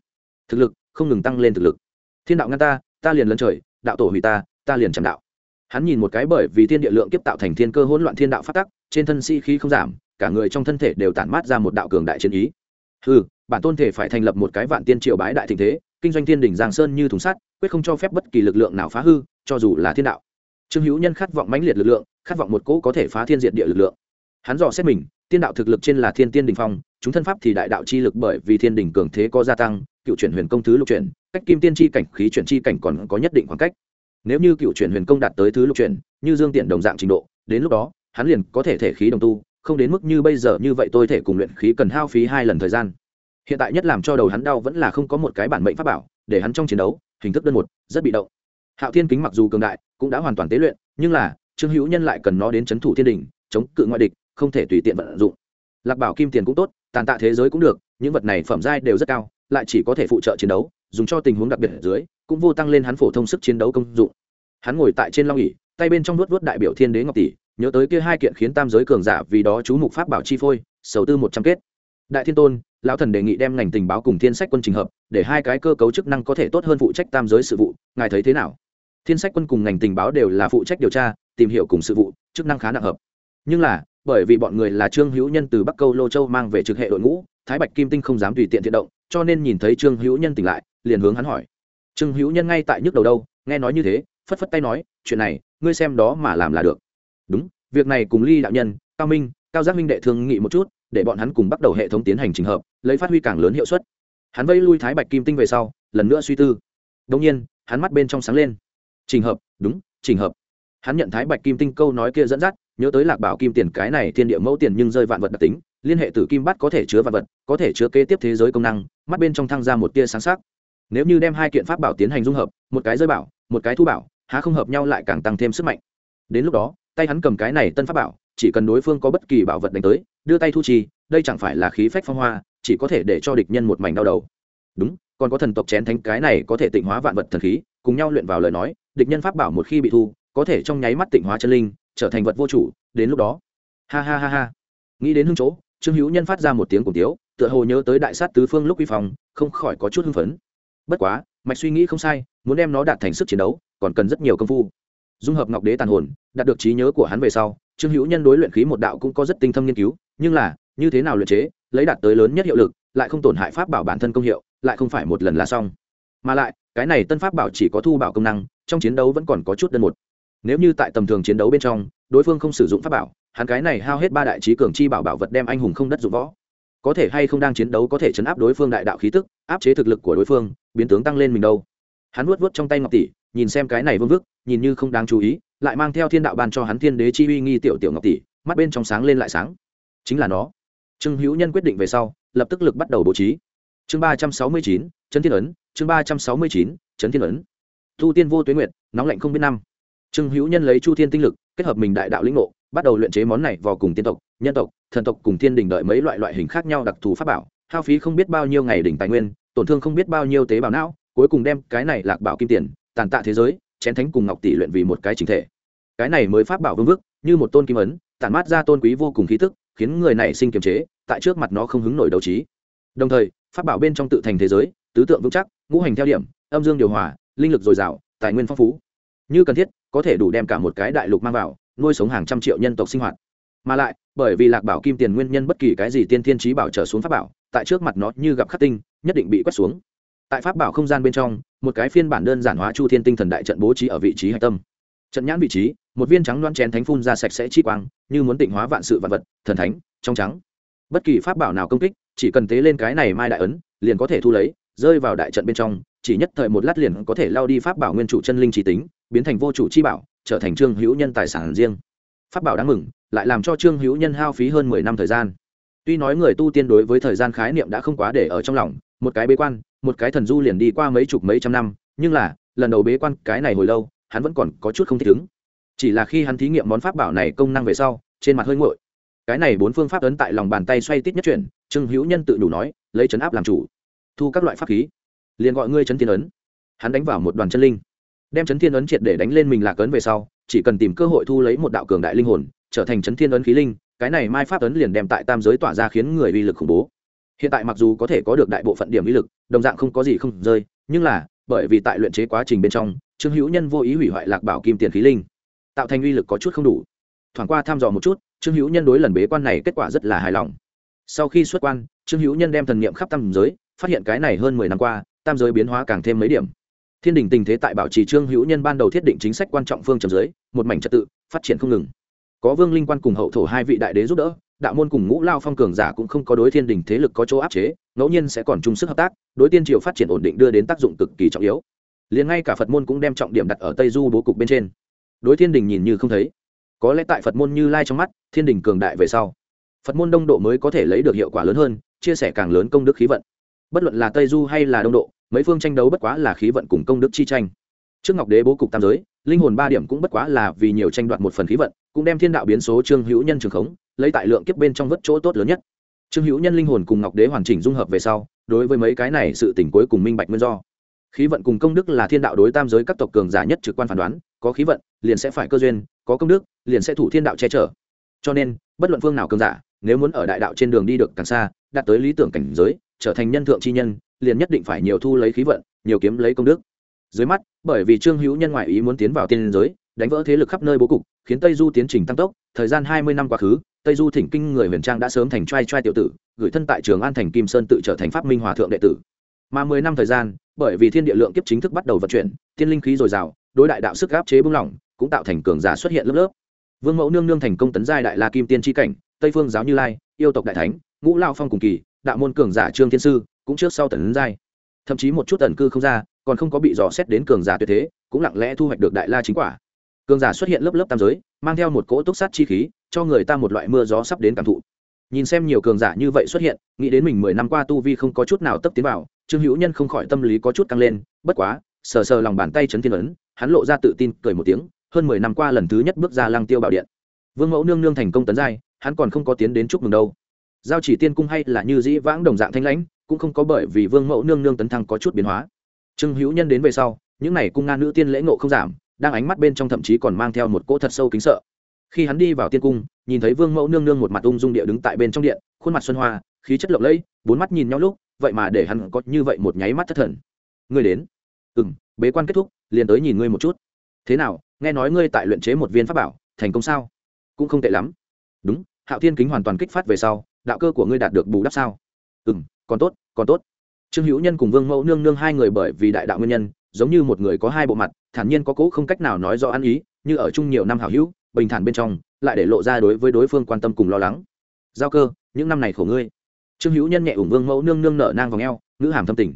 Thực lực không ngừng tăng lên thực lực. Thiên đạo ngăn ta ta liền lân trời, đạo tổ hủy ta ta liền chạm đạo. Hắn nhìn một cái bởi vì thiên địa lượng kiếp tạo thành thiên cơ hỗn loạn thiên đạo phát tắc, trên thân si khí không giảm, cả người trong thân thể đều tản mát ra một đạo cường đại chiến ý. Ừ bản tôn thể phải thành lập một cái vạn tiên triều bái đại tình thế, kinh doanh thiên đỉnh giang sơn như thùng sắt, quyết không cho phép bất kỳ lực lượng nào phá hư, cho dù là thiên đạo. Trương hữu nhân khát vọng mãnh liệt lực lượng, khát vọng một cỗ có thể phá thiên diệt địa lực lượng. Hắn dò xét mình tiên đạo thực lực trên là thiên tiên đình phong, chúng thân pháp thì đại đạo chi lực bởi vì thiên đình cường thế có gia tăng, cựu chuyển huyền công thứ lục chuyển, cách kim tiên chi cảnh, khí chuyển chi cảnh còn có nhất định khoảng cách. Nếu như cựu chuyển huyền công đạt tới thứ lục chuyển, như dương tiện đồng dạng trình độ, đến lúc đó, hắn liền có thể thể khí đồng tu, không đến mức như bây giờ như vậy tôi thể cùng luyện khí cần hao phí hai lần thời gian. Hiện tại nhất làm cho đầu hắn đau vẫn là không có một cái bản mệnh pháp bảo, để hắn trong chiến đấu, hình thức đơn một, rất bị động. Hạo thiên kính mặc dù cường đại, cũng đã hoàn toàn tế luyện, nhưng là, trương hữu nhân lại cần nó đến c h ấ n thủ thiên đình chống cự ngoại địch không thể tùy tiện vận dụng. Lạc bảo kim tiền cũng tốt, tàn tạ thế giới cũng được, những vật này phẩm giai đều rất cao, lại chỉ có thể phụ trợ chiến đấu, dùng cho tình huống đặc biệt ở dưới, cũng vô tăng lên hắn phổ thông sức chiến đấu công dụng. Hắn ngồi tại trên long ỉ tay bên trong nuốt vuốt đại biểu thiên đế ngọc tỷ, nhớ tới kia hai kiện khiến tam giới cường giả vì đó chú mục pháp bảo chi phôi, sầu tư một trăm kết. Đại thiên tôn, lão thần đề nghị đem ngành tình báo cùng thiên sách quân trình hợp, để hai cái cơ cấu chức năng có thể tốt hơn phụ trách tam giới sự vụ, ngài thấy thế nào? Thiên sách quân cùng ngành tình báo đều là phụ trách điều tra, tìm hiểu cùng sự vụ, chức năng khá nặng hợp. Nhưng là bởi vì bọn người là trương hữu nhân từ bắc câu lô châu mang về trực hệ đội ngũ, thái bạch kim tinh không dám tùy tiện thiện động, cho nên nhìn thấy trương hữu nhân tỉnh lại, liền hướng hắn hỏi. Trương hữu nhân ngay tại nhức đầu đâu, nghe nói như thế, phất phất tay nói, chuyện này, ngươi xem đó mà làm là được. Đúng, việc này cùng ly đạo nhân, cao minh, cao giác minh đệ thương nghị một chút, để bọn hắn cùng bắt đầu hệ thống tiến hành trình hợp, lấy phát huy càng lớn hiệu suất. Hắn vây lui thái bạch kim tinh về sau, lần nữa suy tư. Đông nhiên, hắn mắt bên trong sáng lên. Trình hợp, đúng trình hợp. Hắn nhận thái bạch kim tinh câu nói kia dẫn dắt nhớ tới lạc bảo kim tiền cái này thiên địa mẫu tiền nhưng rơi vạn vật đặc tính, liên hệ tử kim bắt có thể chứa vạn vật, có thể chứa kế tiếp thế giới công năng, mắt bên trong thăng ra một tia sáng sắc. Nếu như đem hai kiện pháp bảo tiến hành dung hợp, một cái rơi bảo, một cái thu bảo, há không hợp nhau lại càng tăng thêm sức mạnh. Đến lúc đó, tay hắn cầm cái này tân pháp bảo, chỉ cần đối phương có bất kỳ bảo vật đánh tới, đưa tay thu chi đây chẳng phải là khí phách phong hoa, chỉ có thể để cho địch nhân một mảnh đau đầu. Đúng, còn có thần tộc chén thánh cái này có thể tịnh hóa vạn vật thần khí, cùng nhau luyện vào lời nói, địch nhân pháp bảo một khi bị thu có thể trong nháy mắt tịnh hóa chân linh, trở thành vật vô chủ, đến lúc đó. Ha ha ha ha. Nghĩ đến hưng chỗ, trương hữu nhân phát ra một tiếng cùng tiếu, tựa hồ nhớ tới đại sát tứ phương lúc vi phòng không khỏi có chút hưng phấn. Bất quá, mạch suy nghĩ không sai, muốn đem nó đạt thành sức chiến đấu, còn cần rất nhiều công phu. Dung hợp ngọc đế tàn hồn, đạt được trí nhớ của hắn về sau, trương hữu nhân đối luyện khí một đạo cũng có rất tinh thâm nghiên cứu, nhưng là, như thế nào luyện chế, lấy đạt tới lớn nhất hiệu lực, lại không tổn hại pháp bảo bản thân công hiệu, lại không phải một lần là xong. Mà lại, cái này tân pháp bảo chỉ có thu bảo công năng, trong chiến đấu vẫn còn có chút đơn một nếu như tại tầm thường chiến đấu bên trong, đối phương không sử dụng pháp bảo, hắn cái này hao hết ba đại trí cường chi bảo bảo vật đem anh hùng không đất dụng võ. Có thể hay không đang chiến đấu có thể chấn áp đối phương đại đạo khí tức, áp chế thực lực của đối phương, biến tướng tăng lên mình đâu. Hắn vuốt vuốt trong tay ngọc tỷ, nhìn xem cái này vương vức, nhìn như không đáng chú ý, lại mang theo thiên đạo ban cho hắn thiên đế chi uy nghi tiểu tiểu ngọc tỷ, mắt bên trong sáng lên lại sáng. Chính là nó. Trương hữu nhân quyết định về sau, lập tức lực bắt đầu bố trí. Chương ba trăm sáu mươi chín trấn thiên ấn, chương ba trăm sáu mươi chín trấn thiên ấn. Thu tiên vô tuyến nguyệt, nóng lạnh không biết năm trương hữu nhân lấy chu thiên tinh lực, kết hợp mình đại đạo lĩnh ngộ, bắt đầu luyện chế món này vào cùng tiên tộc, nhân tộc, thần tộc cùng thiên đình đợi mấy loại loại hình khác nhau đặc thù pháp bảo, hao phí không biết bao nhiêu ngày đỉnh tài nguyên, tổn thương không biết bao nhiêu tế bào não, cuối cùng đem cái này lạc bảo kim tiền, tàn tạ thế giới, chén thánh cùng ngọc tỷ luyện vì một cái chính thể. Cái này mới pháp bảo vương vức, như một tôn kim ấn, tản mát ra tôn quý vô cùng khí tức khiến người này sinh kiềm chế, tại trước mặt nó không hứng nổi đấu trí. Đồng thời, pháp bảo bên trong tự thành thế giới, tứ tượng vững chắc, ngũ hành theo điểm, âm dương điều hòa, linh lực dồi dào, tài nguyên phong phú như cần thiết, có thể đủ đem cả một cái đại lục mang vào, nuôi sống hàng trăm triệu nhân tộc sinh hoạt. Mà lại, bởi vì lạc bảo kim tiền nguyên nhân bất kỳ cái gì tiên thiên trí bảo trở xuống pháp bảo, tại trước mặt nó như gặp khắc tinh, nhất định bị quét xuống. Tại pháp bảo không gian bên trong, một cái phiên bản đơn giản hóa chu thiên tinh thần đại trận bố trí ở vị trí hạch tâm. Trận nhãn vị trí, một viên trắng loan chén thánh phun ra sạch sẽ chi quang, như muốn tịnh hóa vạn sự vạn vật, thần thánh, trong trắng. Bất kỳ pháp bảo nào công kích, chỉ cần tế lên cái này mai đại ấn, liền có thể thu lấy, rơi vào đại trận bên trong, chỉ nhất thời một lát liền có thể lao đi pháp bảo nguyên chủ chân linh trí tính biến thành vô chủ chi bảo trở thành trương hữu nhân tài sản riêng. Pháp bảo đáng mừng lại làm cho trương hữu nhân hao phí hơn mười năm thời gian. Tuy nói người tu tiên đối với thời gian khái niệm đã không quá để ở trong lòng một cái bế quan một cái thần du liền đi qua mấy chục mấy trăm năm nhưng là lần đầu bế quan cái này hồi lâu hắn vẫn còn có chút không thích ứng. Chỉ là khi hắn thí nghiệm món pháp bảo này công năng về sau trên mặt hơi nguội, cái này bốn phương pháp ấn tại lòng bàn tay xoay tít nhất chuyển trương hữu nhân tự đủ nói lấy chấn áp làm chủ thu các loại pháp khí liền gọi ngươi chấn tiên ấn. Hắn đánh vào một đoàn chân linh đem chấn thiên ấn triệt để đánh lên mình lạc ấn về sau, chỉ cần tìm cơ hội thu lấy một đạo cường đại linh hồn, trở thành chấn thiên ấn khí linh, cái này mai pháp ấn liền đem tại tam giới tỏa ra khiến người uy lực khủng bố. Hiện tại mặc dù có thể có được đại bộ phận điểm uy lực, đồng dạng không có gì không rơi, nhưng là, bởi vì tại luyện chế quá trình bên trong, trương hữu nhân vô ý hủy hoại lạc bảo kim tiền khí linh, tạo thành uy lực có chút không đủ. Thoảng qua thăm dò một chút, trương hữu nhân đối lần bế quan này kết quả rất là hài lòng. Sau khi xuất quan, trương hữu nhân đem thần nghiệm khắp tam giới, phát hiện cái này hơn mười năm qua, tam giới biến hóa càng thêm mấy điểm thiên đình tình thế tại bảo trì trương hữu nhân ban đầu thiết định chính sách quan trọng phương trầm dưới, một mảnh trật tự, phát triển không ngừng. Có vương linh quan cùng hậu thổ hai vị đại đế giúp đỡ, đạo môn cùng ngũ lao phong cường giả cũng không có đối thiên đình thế lực có chỗ áp chế, ngẫu nhiên sẽ còn chung sức hợp tác, đối tiên triều phát triển ổn định đưa đến tác dụng cực kỳ trọng yếu. Liền ngay cả phật môn cũng đem trọng điểm đặt ở tây du bố cục bên trên. Đối thiên đình nhìn như không thấy. Có lẽ tại phật môn như lai trong mắt, thiên đình cường đại về sau, phật môn đông độ mới có thể lấy được hiệu quả lớn hơn, chia sẻ càng lớn công đức khí vận. Bất luận là tây du hay là đông độ mấy phương tranh đấu bất quá là khí vận cùng công đức chi tranh. Trước ngọc đế bố cục tam giới, linh hồn ba điểm cũng bất quá là vì nhiều tranh đoạt một phần khí vận, cũng đem thiên đạo biến số trương hữu nhân trường khống, lấy tại lượng kiếp bên trong vất chỗ tốt lớn nhất. Trương hữu nhân linh hồn cùng ngọc đế hoàn chỉnh dung hợp về sau, đối với mấy cái này sự tỉnh cuối cùng minh bạch nguyên do. Khí vận cùng công đức là thiên đạo đối tam giới các tộc cường giả nhất trực quan phán đoán, có khí vận, liền sẽ phải cơ duyên, có công đức, liền sẽ thủ thiên đạo che chở. Cho nên, bất luận phương nào cường giả, nếu muốn ở đại đạo trên đường đi được càng xa, đạt tới lý tưởng cảnh giới, trở thành nhân thượng chi nhân liền nhất định phải nhiều thu lấy khí vận, nhiều kiếm lấy công đức. Dưới mắt, bởi vì trương hữu nhân ngoại ý muốn tiến vào tiên giới, đánh vỡ thế lực khắp nơi bố cục, khiến tây du tiến trình tăng tốc, thời gian hai mươi năm quá khứ, tây du thỉnh kinh người huyền trang đã sớm thành trai trai tiểu tử, gửi thân tại trường an thành kim sơn tự trở thành pháp minh hòa thượng đệ tử. Mà mười năm thời gian, bởi vì thiên địa lượng kiếp chính thức bắt đầu vận chuyển, tiên linh khí dồi dào, đối đại đạo sức áp chế bung lỏng, cũng tạo thành cường giả xuất hiện lớp lớp. Vương mẫu nương nương thành công tấn giai đại la kim tiên tri cảnh, tây phương giáo như lai, yêu tộc đại thánh, ngũ lao phong cùng kỳ, đạo môn cường giả trương thiên sư cũng trước sau tấn giai. Thậm chí một chút tần cư không ra, còn không có bị dò xét đến cường giả tuyệt thế, cũng lặng lẽ thu hoạch được đại la chính quả. Cường giả xuất hiện lớp lớp tam giới, mang theo một cỗ túc sát chi khí, cho người ta một loại mưa gió sắp đến cảm thụ. Nhìn xem nhiều cường giả như vậy xuất hiện, nghĩ đến mình mười năm qua tu vi không có chút nào tấp tiến vào, trương hữu nhân không khỏi tâm lý có chút căng lên, bất quá, sờ sờ lòng bàn tay chấn thiên ấn, hắn lộ ra tự tin, cười một tiếng, hơn mười năm qua lần thứ nhất bước ra lăng tiêu bảo điện. Vương mẫu nương nương thành công tấn giai, hắn còn không có tiến đến chúc mừng đâu. Giao chỉ tiên cung hay là như dĩ vãng đồng dạng thanh lãnh cũng không có bởi vì vương mẫu nương nương tấn thăng có chút biến hóa. Trương hữu nhân đến về sau, những n à y cung nga nữ tiên lễ ngộ không giảm, đang ánh mắt bên trong thậm chí còn mang theo một cỗ thật sâu kính sợ. Khi hắn đi vào tiên cung, nhìn thấy vương mẫu nương nương một mặt ung dung địa đứng tại bên trong điện, khuôn mặt xuân hoa, khí chất lộng lẫy, bốn mắt nhìn nhau lúc, vậy mà để hắn có như vậy một nháy mắt thất thần. Ngươi đến. Ừ m bế quan kết thúc, liền tới nhìn ngươi một chút. Thế nào, nghe nói ngươi tại luyện chế một viên pháp bảo, thành công sao? Cũng không tệ lắm. Đúng, hạo thiên kính hoàn toàn kích phát về sau, đạo cơ của ngươi đạt được bù đắp sao? Ừ m còn tốt còn tốt. Trương hữu nhân cùng vương mẫu nương nương hai người bởi vì đại đạo nguyên nhân, giống như một người có hai bộ mặt, thản nhiên có cố không cách nào nói rõ ăn ý, như ở chung nhiều năm hảo hữu, bình thản bên trong, lại để lộ ra đối với đối phương quan tâm cùng lo lắng. Giao cơ, những năm này khổ ngươi. Trương hữu nhân nhẹ ủng vương mẫu nương nương nở nang vòng eo, ngữ hàm thâm tình.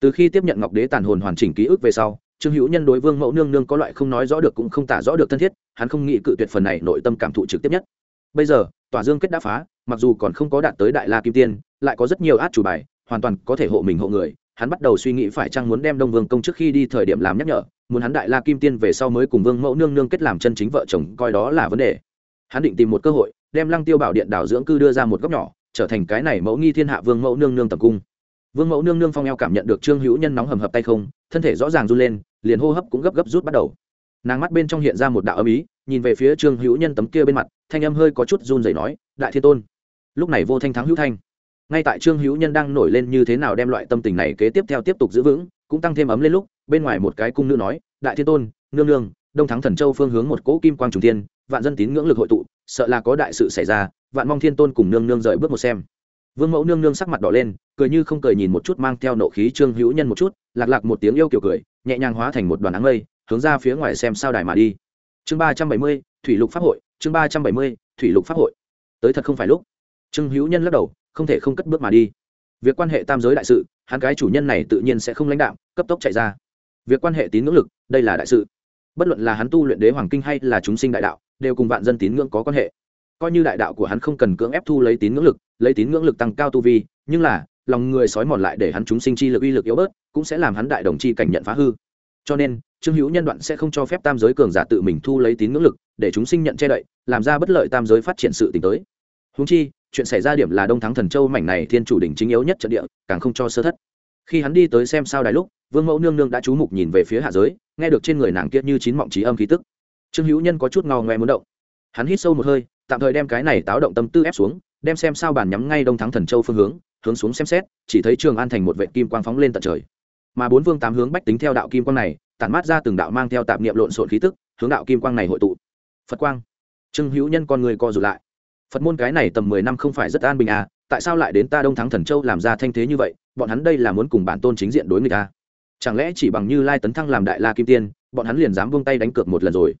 Từ khi tiếp nhận ngọc đế tàn hồn hoàn chỉnh ký ức về sau, trương hữu nhân đối vương mẫu nương nương có loại không nói rõ được cũng không tả rõ được thân thiết, hắn không nghĩ cự tuyệt phần này nội tâm cảm thụ trực tiếp nhất. Bây giờ tòa dương kết đã phá, mặc dù còn không có đạt tới đại la kim tiên, lại có rất nhiều át chủ bài, hoàn toàn có thể hộ mình hộ người. Hắn bắt đầu suy nghĩ phải chăng muốn đem đông vương công trước khi đi thời điểm làm nhắc nhở, muốn hắn đại la kim tiên về sau mới cùng vương mẫu nương nương kết làm chân chính vợ chồng, coi đó là vấn đề. Hắn định tìm một cơ hội, đem lăng tiêu bảo điện đảo dưỡng cư đưa ra một góc nhỏ, trở thành cái này mẫu nghi thiên hạ vương mẫu nương nương tập cung. Vương mẫu nương nương phong eo cảm nhận được trương hữu nhân nóng hầm hập tay không, thân thể rõ ràng run lên, liền hô hấp cũng gấp gấp rút bắt đầu. Nàng mắt bên trong hiện ra một đạo âm ý nhìn về phía trương hữu nhân tấm kia bên mặt, thanh âm hơi có chút run rẩy nói, đại thiên tôn. Lúc này vô thanh thắng hữu thanh. Ngay tại trương hữu nhân đang nổi lên như thế nào đem loại tâm tình này kế tiếp theo tiếp tục giữ vững, cũng tăng thêm ấm lên lúc, bên ngoài một cái cung nữ nói, đại thiên tôn, nương nương, đông thắng thần châu phương hướng một cỗ kim quang trùng tiên vạn dân tín ngưỡng lực hội tụ, sợ là có đại sự xảy ra, vạn mong thiên tôn cùng nương nương rời bước một xem. Vương mẫu nương nương sắc mặt đỏ lên, cười như không cười nhìn một chút mang theo nộ khí trương hữu nhân một chút, lạc lạc một tiếng yêu kiểu cười, nhẹ nhàng hóa thành một đoàn áng mây, hướng ra phía ngoài xem sao đài mà đi chương ba trăm bảy mươi, thủy lục pháp hội, chương ba trăm bảy mươi, thủy lục pháp hội. Tới thật không phải lúc. Trương hữu nhân lắc đầu, không thể không cất bước mà đi. Việc quan hệ tam giới đại sự, hắn cái chủ nhân này tự nhiên sẽ không lãnh đạo cấp tốc chạy ra. Việc quan hệ tín ngưỡng lực, đây là đại sự. Bất luận là hắn tu luyện đế hoàng kinh hay là chúng sinh đại đạo, đều cùng vạn dân tín ngưỡng có quan hệ. Coi như đại đạo của hắn không cần cưỡng ép thu lấy tín ngưỡng lực, lấy tín ngưỡng lực tăng cao tu vi, nhưng là, lòng người sói mòn lại để hắn chúng sinh chi lực uy lực yếu bớt, cũng sẽ làm hắn đại đồng chi cảnh nhận phá hư. Cho nên trương hữu nhân đoạn sẽ không cho phép tam giới cường giả tự mình thu lấy tín ngưỡng lực, để chúng sinh nhận che đậy, làm ra bất lợi tam giới phát triển sự t tới. Húng chi, chuyện xảy ra điểm là đông thắng thần châu mảnh này thiên chủ đỉnh chính yếu nhất trận địa, càng không cho sơ thất. Khi hắn đi tới xem sao đài lúc, vương mẫu nương nương đã chú mục nhìn về phía hạ giới, nghe được trên người nàng kiết như chín mọng trí âm khí tức. Trương hữu nhân có chút ngò ngoe muốn động. Hắn hít sâu một hơi, tạm thời đem cái này táo động tâm tư ép xuống, đem xem sao bàn nhắm ngay đông thắng thần châu phương hướng hướng xuống xem xét, chỉ thấy trường an thành một vệ kim quang phóng lên tận trời. Mà bốn vương tám hướng bách tính theo đạo kim quang này tản mát ra từng đạo mang theo tạp niệm lộn xộn khí tức, hướng đạo kim quang này hội tụ. Phật quang. Trương hữu nhân con người co rụt lại. Phật môn cái này tầm mười năm không phải rất an bình à tại sao lại đến ta đông thắng thần châu làm ra thanh thế như vậy, bọn hắn đây là muốn cùng bản tôn chính diện đối người ta à? chẳng lẽ chỉ bằng như lai tấn thăng làm đại la kim tiên, bọn hắn liền dám vung tay đánh cược một lần rồi?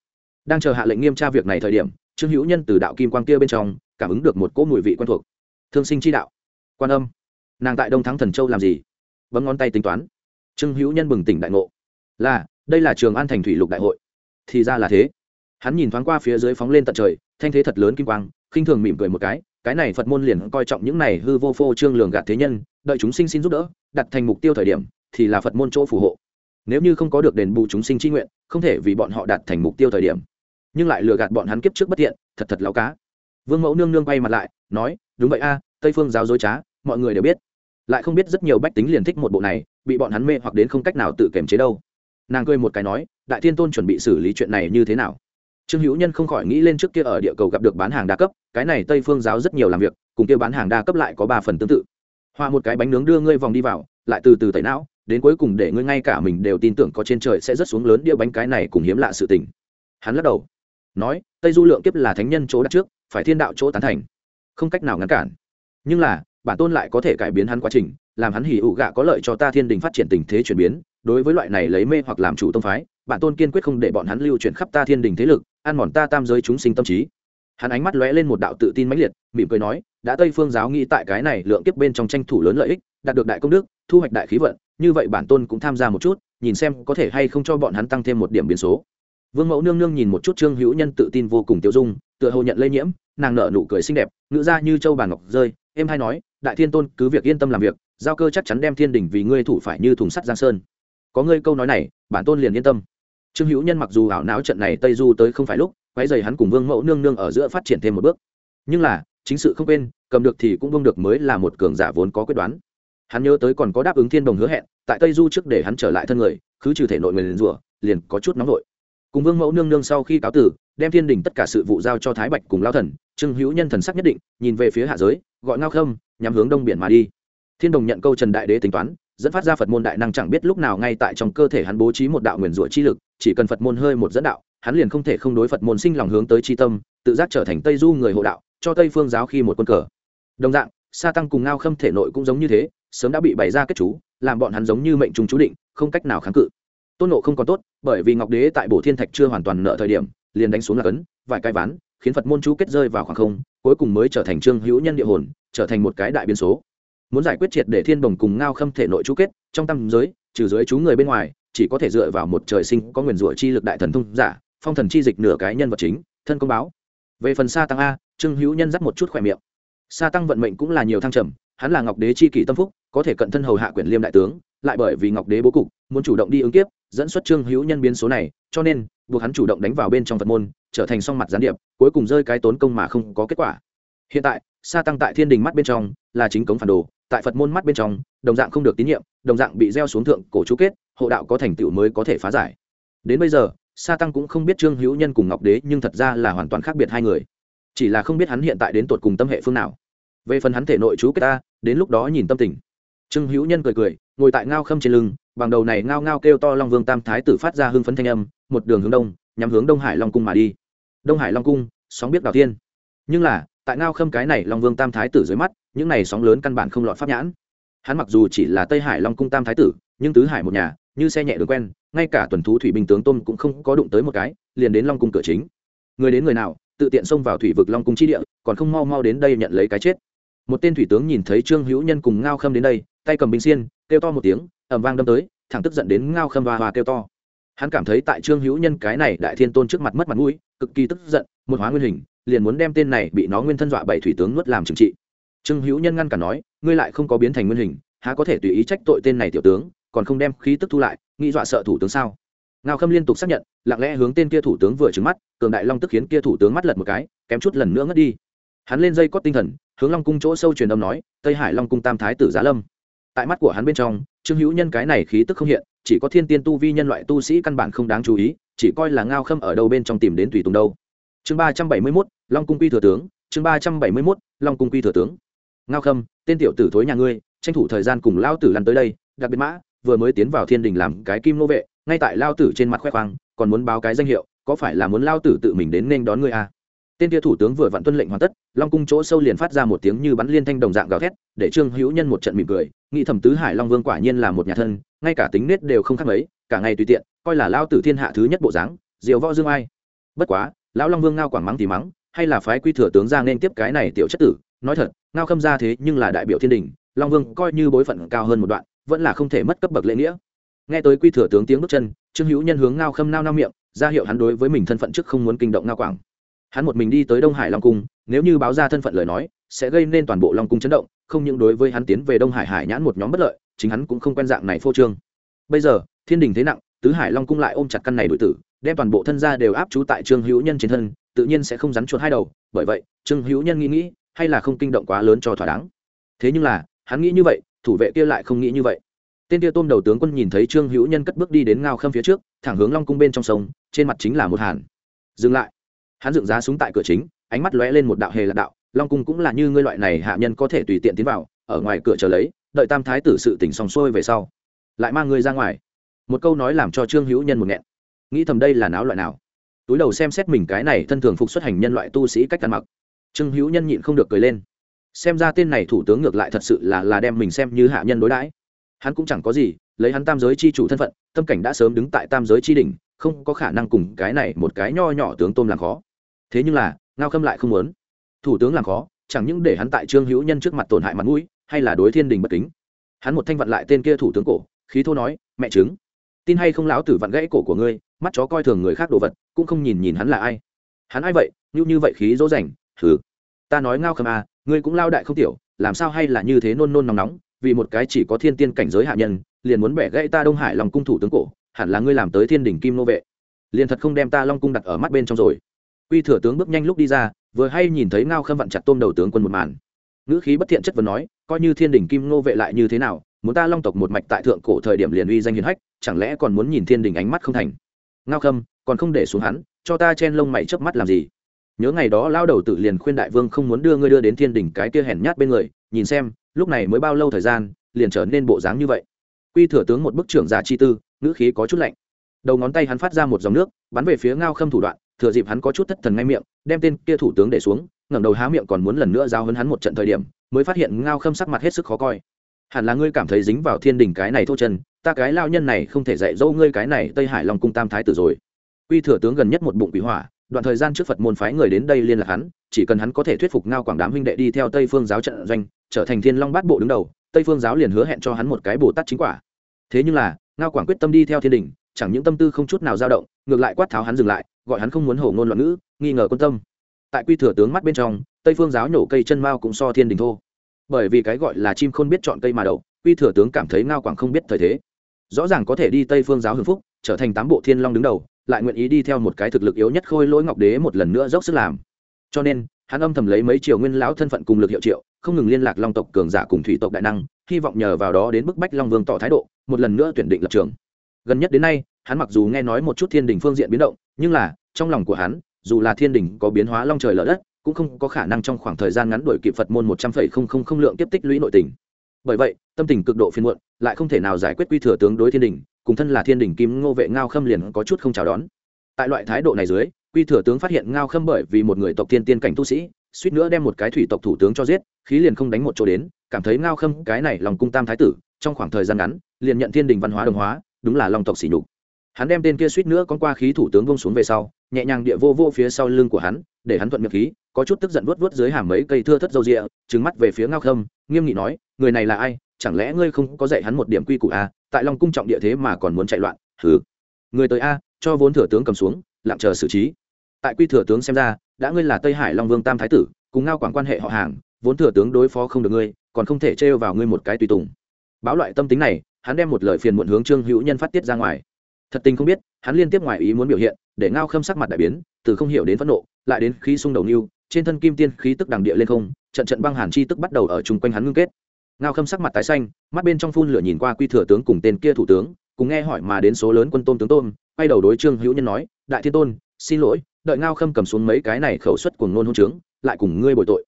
Đang chờ hạ lệnh nghiêm tra việc này thời điểm, trương hữu nhân từ đạo kim quang kia bên trong, cảm ứng được một cỗ mùi vị quen thuộc. Thương sinh chi đạo. Quan âm. Nàng tại đông thắng thần châu làm gì? Bấm ngón tay tính toán. Trương hữu nhân bừng tỉnh đại ngộ là, đây là trường an thành thủy lục đại hội. Thì ra là thế. Hắn nhìn thoáng qua phía dưới phóng lên tận trời, thanh thế thật lớn kim quang, khinh thường mỉm cười một cái cái này phật môn liền coi trọng những này hư vô phô trương lường gạt thế nhân, đợi chúng sinh xin giúp đỡ, đặt thành mục tiêu thời điểm, thì là phật môn chỗ phù hộ. Nếu như không có được đền bù chúng sinh tri nguyện, không thể vì bọn họ đạt thành mục tiêu thời điểm. Nhưng lại lừa gạt bọn hắn kiếp trước bất tiện thật thật lao cá. Vương mẫu nương nương quay mặt lại, nói, đúng vậy a, tây phương giáo dối trá, mọi người đều biết. Lại không biết rất nhiều bách tính liền thích một bộ này, bị bọn hắn mê hoặc đến không cách nào tự kiềm chế đâu nàng cười một cái nói, đại thiên tôn chuẩn bị xử lý chuyện này như thế nào? Trương hữu nhân không khỏi nghĩ lên trước kia ở địa cầu gặp được bán hàng đa cấp, cái này tây phương giáo rất nhiều làm việc, cùng kia bán hàng đa cấp lại có ba phần tương tự. Hoa một cái bánh nướng đưa ngươi vòng đi vào, lại từ từ tẩy não, đến cuối cùng để ngươi ngay cả mình đều tin tưởng có trên trời sẽ rất xuống lớn đĩa bánh cái này cùng hiếm lạ sự tình. Hắn lắc đầu, nói, tây du lượng kiếp là thánh nhân chỗ đặt trước, phải thiên đạo chỗ tán thành, không cách nào ngăn cản. Nhưng là, bản tôn lại có thể cải biến hắn quá trình, làm hắn hỉ ụ gạ có lợi cho ta thiên đình phát triển tình thế chuyển biến đối với loại này lấy mê hoặc làm chủ tông phái bản tôn kiên quyết không để bọn hắn lưu chuyển khắp ta thiên đình thế lực, ăn mòn ta tam giới chúng sinh tâm trí. Hắn ánh mắt lóe lên một đạo tự tin mãnh liệt, mỉm cười nói, đã tây phương giáo nghĩ tại cái này lượng kiếp bên trong tranh thủ lớn lợi ích, đạt được đại công đức, thu hoạch đại khí vận, như vậy bản tôn cũng tham gia một chút, nhìn xem có thể hay không cho bọn hắn tăng thêm một điểm biến số. Vương mẫu nương nương nhìn một chút trương hữu nhân tự tin vô cùng tiêu dung, tựa hồ nhận lây nhiễm, nàng nở nụ cười xinh đẹp, ngữ ra như châu bàn ngọc rơi em hay nói, đại thiên tôn cứ việc yên tâm làm việc, giao cơ chắc chắn đem thiên đình vì ngươi thủ phải như thùng sắt giang sơn có ngươi câu nói này, bản tôn liền yên tâm. Trương hữu nhân mặc dù ảo não trận này tây du tới không phải lúc quái dày hắn cùng vương mẫu nương nương ở giữa phát triển thêm một bước. Nhưng là, chính sự không quên, cầm được thì cũng bông được mới là một cường giả vốn có quyết đoán. Hắn nhớ tới còn có đáp ứng thiên đồng hứa hẹn, tại tây du trước để hắn trở lại thân người cứ trừ thể nội người liền rủa, liền có chút nóng vội. Cùng vương mẫu nương nương sau khi cáo tử, đem thiên đình tất cả sự vụ giao cho thái bạch cùng lao thần, trương hữu nhân thần sắc nhất định, nhìn về phía hạ giới, gọi ngao khâm nhằm hướng đông biển mà đi. Thiên đồng nhận câu trần đại đế tính toán dẫn phát ra phật môn đại năng chẳng biết lúc nào ngay tại trong cơ thể hắn bố trí một đạo nguyền rủa chi lực, chỉ cần phật môn hơi một dẫn đạo, hắn liền không thể không đối phật môn sinh lòng hướng tới chi tâm, tự giác trở thành tây du người hộ đạo, cho tây phương giáo khi một quân cờ. Đồng dạng, sa tăng cùng ngao khâm thể nội cũng giống như thế, sớm đã bị bày ra kết chú, làm bọn hắn giống như mệnh trùng chú định, không cách nào kháng cự. Tôn nộ không còn tốt, bởi vì ngọc đế tại bổ thiên thạch chưa hoàn toàn nợ thời điểm, liền đánh xuống là cấn, vài cái ván, khiến phật môn chú kết rơi vào khoảng không, cuối cùng mới trở thành trương hữu nhân địa hồn, trở thành một cái đại biến số muốn giải quyết triệt để thiên bồng cùng ngao khâm thể nội chú kết, trong tâm giới, trừ dưới chú người bên ngoài, chỉ có thể dựa vào một trời sinh có nguyền rủa chi lực đại thần thông giả, phong thần chi dịch nửa cái nhân vật chính, thân công báo. Về phần sa tăng a, trương hữu nhân dắt một chút khỏe miệng. Sa tăng vận mệnh cũng là nhiều thăng trầm, hắn là ngọc đế chi kỷ tâm phúc, có thể cận thân hầu hạ quyển liêm đại tướng, lại bởi vì ngọc đế bố cục, muốn chủ động đi ứng kiếp, dẫn xuất trương hữu nhân biến số này, cho nên, buộc hắn chủ động đánh vào bên trong phật môn, trở thành song mặt gián điệp, cuối cùng rơi cái tốn công mà không có kết quả. Hiện tại, sa tăng tại thiên đình mắt bên trong, là chính cống phản đồ tại phật môn mắt bên trong, đồng dạng không được tín nhiệm, đồng dạng bị gieo xuống thượng cổ chú kết, hộ đạo có thành tựu mới có thể phá giải. Đến bây giờ, sa tăng cũng không biết trương hữu nhân cùng ngọc đế nhưng thật ra là hoàn toàn khác biệt hai người. Chỉ là không biết hắn hiện tại đến tột cùng tâm hệ phương nào. Về phần hắn thể nội chú kết ta, đến lúc đó nhìn tâm tình. Trương hữu nhân cười cười, ngồi tại ngao khâm trên lưng, bằng đầu này ngao ngao kêu to long vương tam thái tử phát ra hưng phấn thanh âm, một đường hướng đông, nhắm hướng đông hải long cung mà đi. Đông hải long cung, sóng biết đào tiên. Nhưng là, tại ngao khâm cái này long vương tam thái tử dưới mắt những này sóng lớn căn bản không lọt pháp nhãn. Hắn mặc dù chỉ là tây hải long cung tam thái tử, nhưng tứ hải một nhà, như xe nhẹ đường quen, ngay cả tuần thú thủy binh tướng tôm cũng không có đụng tới một cái, liền đến long cung cửa chính. Người đến người nào, tự tiện xông vào thủy vực long cung chi địa, còn không mau mau đến đây nhận lấy cái chết. Một tên thủy tướng nhìn thấy trương hữu nhân cùng ngao khâm đến đây, tay cầm binh xiên, kêu to một tiếng ẩm vang đâm tới, thẳng tức giận đến ngao khâm và hòa kêu to. Hắn cảm thấy tại trương hữu nhân cái này đại thiên tôn trước mặt mất mặt mũi, cực kỳ tức giận, một hóa nguyên hình, liền muốn đem tên này bị nó nguyên thân dọa bảy thủy tướng nuốt làm trừng trị trương hữu nhân ngăn cả nói, ngươi lại không có biến thành nguyên hình, há có thể tùy ý trách tội tên này tiểu tướng, còn không đem khí tức thu lại, nghĩ dọa sợ thủ tướng sao? Ngao khâm liên tục xác nhận, lặng lẽ hướng tên kia thủ tướng vừa trứng mắt, cường đại long tức khiến kia thủ tướng mắt lật một cái, kém chút lần nữa ngất đi. Hắn lên dây cót tinh thần, hướng long cung chỗ sâu truyền âm nói, tây hải long cung tam thái tử giá lâm. Tại mắt của hắn bên trong, trương hữu nhân cái này khí tức không hiện, chỉ có thiên tiên tu vi nhân loại tu sĩ căn bản không đáng chú ý, chỉ coi là ngao khâm ở đâu bên trong tìm đến tùy tùng đâu. Chương ba trăm bảy mươi mốt, long cung quy thừa tướng, chương ba trăm bảy mươi mốt, long cung quy thừa tướng ngao khâm, tên tiểu tử thối nhà ngươi, tranh thủ thời gian cùng lao tử lăn tới đây, đặc biệt mã, vừa mới tiến vào thiên đình làm cái kim nô vệ, ngay tại lao tử trên mặt khoe khoang, còn muốn báo cái danh hiệu, có phải là muốn lao tử tự mình đến nên đón ngươi à? tên kia thủ tướng vừa vặn tuân lệnh hoàn tất, long cung chỗ sâu liền phát ra một tiếng như bắn liên thanh đồng dạng gào thét, để trương hữu nhân một trận mỉm cười, nghĩ thầm tứ hải long vương quả nhiên là một nhà thân, ngay cả tính nết đều không khác mấy, cả ngày tùy tiện, coi là lao tử thiên hạ thứ nhất bộ dáng, diều võ dương ai bất quá, lão long vương ngao quảng mắng thì mắng, hay là phái quy thừa tướng ra nên tiếp cái này tiểu chất tử nói thật, ngao khâm ra thế nhưng là đại biểu thiên đình, long vương coi như bối phận cao hơn một đoạn, vẫn là không thể mất cấp bậc lễ nghĩa. Nghe tới quy thừa tướng tiếng bước chân, trương hữu nhân hướng ngao khâm nao nao miệng, ra hiệu hắn đối với mình thân phận trước không muốn kinh động ngao quảng. Hắn một mình đi tới đông hải long cung, nếu như báo ra thân phận lời nói, sẽ gây nên toàn bộ long cung chấn động, không những đối với hắn tiến về đông hải hải nhãn một nhóm bất lợi, chính hắn cũng không quen dạng này phô trương. Bây giờ, thiên đình thế nặng, tứ hải long cung lại ôm chặt căn này đội tử, đem toàn bộ thân gia đều áp trú tại trương hữu nhân trên thân, tự nhiên sẽ không rắn chuột hai đầu, bởi vậy, trương hữu nhân nghĩ nghĩ hay là không kinh động quá lớn cho thỏa đáng? Thế nhưng là, hắn nghĩ như vậy, thủ vệ kia lại không nghĩ như vậy. Tên kia tôm đầu tướng quân nhìn thấy trương hữu nhân cất bước đi đến ngao khâm phía trước, thẳng hướng long cung bên trong sông, trên mặt chính là một hàn. Dừng lại. Hắn dựng giá súng tại cửa chính, ánh mắt lóe lên một đạo hề lạc đạo, long cung cũng là như ngươi loại này hạ nhân có thể tùy tiện tiến vào, ở ngoài cửa chờ lấy, đợi tam thái tử sự tỉnh xong xuôi về sau. Lại mang ngươi ra ngoài. Một câu nói làm cho trương hữu nhân một nghẹn. Nghĩ thầm đây là náo loại nào? Túi đầu xem xét mình cái này thân thường phục xuất hành nhân loại tu sĩ cách ăn mặc trương hữu nhân nhịn không được cười lên. Xem ra tên này thủ tướng ngược lại thật sự là là đem mình xem như hạ nhân đối đãi. Hắn cũng chẳng có gì, lấy hắn tam giới chi chủ thân phận, tâm cảnh đã sớm đứng tại tam giới chi đỉnh, không có khả năng cùng cái này một cái nho nhỏ tướng tôm làm khó. Thế nhưng là, ngao khâm lại không muốn. Thủ tướng làm khó, chẳng những để hắn tại trương hữu nhân trước mặt tổn hại mặt mũi, hay là đối thiên đình bất kính. Hắn một thanh vặn lại tên kia thủ tướng cổ, khí thô nói, mẹ chứng, tin hay không lão tử vặn gãy cổ của ngươi, mắt chó coi thường người khác đồ vật, cũng không nhìn nhìn hắn là ai. Hắn ai vậy? Như như vậy khí dỗ dành hừ. Ta nói ngao khâm à ngươi cũng lao đại không tiểu, làm sao hay là như thế nôn nôn nóng nóng, vì một cái chỉ có thiên tiên cảnh giới hạ nhân, liền muốn bẻ gãy ta đông hải lòng cung thủ tướng cổ, hẳn là ngươi làm tới thiên đỉnh kim nô vệ. Liền thật không đem ta long cung đặt ở mắt bên trong rồi. Quy thừa tướng bước nhanh lúc đi ra, vừa hay nhìn thấy ngao khâm vặn chặt tôm đầu tướng quân một màn. Ngữ khí bất thiện chất vấn nói, coi như thiên đỉnh kim nô vệ lại như thế nào, muốn ta long tộc một mạch tại thượng cổ thời điểm liền uy danh hiền hách, chẳng lẽ còn muốn nhìn thiên đình ánh mắt không thành? Ngao khâm, còn không để xuống hắn, cho ta chen lông mày chớp mắt làm gì? Nhớ ngày đó lao đầu tự liền khuyên đại vương không muốn đưa ngươi đưa đến thiên đỉnh cái kia hèn nhát bên người, nhìn xem, lúc này mới bao lâu thời gian, liền trở nên bộ dáng như vậy. Quy thừa tướng một bức trưởng giả chi tư, ngữ khí có chút lạnh. Đầu ngón tay hắn phát ra một dòng nước, bắn về phía ngao khâm thủ đoạn, thừa dịp hắn có chút thất thần ngay miệng, đem tên kia thủ tướng để xuống, ngẩng đầu há miệng còn muốn lần nữa giao hấn hắn một trận thời điểm, mới phát hiện ngao khâm sắc mặt hết sức khó coi. Hẳn là ngươi cảm thấy dính vào thiên đình cái này thô chân, ta cái lao nhân này không thể dạy dỗ ngươi cái này tây hải long cung tam thái tử rồi. Quy thừa tướng gần nhất một bụng quỷ hỏa đoạn thời gian trước phật môn phái người đến đây liên lạc hắn, chỉ cần hắn có thể thuyết phục ngao quảng đám huynh đệ đi theo tây phương giáo trận doanh, trở thành thiên long bát bộ đứng đầu, tây phương giáo liền hứa hẹn cho hắn một cái bồ tát chính quả. Thế nhưng là, ngao quảng quyết tâm đi theo thiên đình, chẳng những tâm tư không chút nào dao động, ngược lại quát tháo hắn dừng lại, gọi hắn không muốn hổ ngôn loạn ngữ, nghi ngờ quân tâm. Tại quy thừa tướng mắt bên trong, tây phương giáo nhổ cây chân mao cũng so thiên đình thô. Bởi vì cái gọi là chim khôn biết chọn cây mà đậu quy thừa tướng cảm thấy ngao quảng không biết thời thế. Rõ ràng có thể đi tây phương giáo hưng phúc, trở thành tám bộ thiên long đứng đầu lại nguyện ý đi theo một cái thực lực yếu nhất khôi lỗi ngọc đế một lần nữa dốc sức làm. Cho nên, hắn âm thầm lấy mấy triều nguyên lão thân phận cùng lực hiệu triệu, không ngừng liên lạc long tộc cường giả cùng thủy tộc đại năng, hy vọng nhờ vào đó đến bức bách long vương tỏ thái độ, một lần nữa tuyển định lập trường. Gần nhất đến nay, hắn mặc dù nghe nói một chút thiên đình phương diện biến động, nhưng là, trong lòng của hắn, dù là thiên đình có biến hóa long trời lở đất, cũng không có khả năng trong khoảng thời gian ngắn đổi kịp phật môn một trăm phẩy không không không lượng tiếp tích lũy nội tình. Bởi vậy, tâm tình cực độ phiền muộn, lại không thể nào giải quyết quy thừa tướng đối thiên đình cùng thân là thiên đình kim ngô vệ ngao khâm liền có chút không chào đón. Tại loại thái độ này dưới, quy thừa tướng phát hiện ngao khâm bởi vì một người tộc thiên tiên cảnh tu sĩ, suýt nữa đem một cái thủy tộc thủ tướng cho giết, khí liền không đánh một chỗ đến, cảm thấy ngao khâm cái này lòng cung tam thái tử, trong khoảng thời gian ngắn, liền nhận thiên đình văn hóa đồng hóa, đúng là lòng tộc xỉ nhục. Hắn đem tên kia suýt nữa con qua khí thủ tướng vông xuống về sau, nhẹ nhàng địa vô vô phía sau lưng của hắn, để hắn thuận miệng khí, có chút tức giận vuốt vuốt dưới hàm mấy cây thưa thất dâu rịa trứng mắt về phía ngao khâm, nghiêm nghị nói, người này là ai? Chẳng lẽ ngươi không có dạy hắn một điểm quy củ a tại long cung trọng địa thế mà còn muốn chạy loạn. Hừ. Người tới a, cho vốn thừa tướng cầm xuống, lặng chờ xử trí. Tại quy thừa tướng xem ra, đã ngươi là tây hải long vương tam thái tử, cùng ngao quản quan hệ họ hàng, vốn thừa tướng đối phó không được ngươi, còn không thể trêu vào ngươi một cái tùy tùng. Báo loại tâm tính này, hắn đem một lời phiền muộn hướng trương hữu nhân phát tiết ra ngoài. Thật tình không biết, hắn liên tiếp ngoài ý muốn biểu hiện, để ngao khâm sắc mặt đại biến, từ không hiểu đến phẫn nộ, lại đến khí xung đầu niu trên thân kim tiên khí tức đằng địa lên không, trận trận băng hàn chi tức bắt đầu ở chung quanh hắn ngưng kết ngao khâm sắc mặt tái xanh, mắt bên trong phun lửa nhìn qua quy thừa tướng cùng tên kia thủ tướng, cùng nghe hỏi mà đến số lớn quân tôn tướng tôn, quay đầu đối trương hữu nhân nói, đại thiên tôn, xin lỗi, đợi ngao khâm cầm xuống mấy cái này khẩu suất cùng nôn hôn trướng, lại cùng ngươi bồi tội.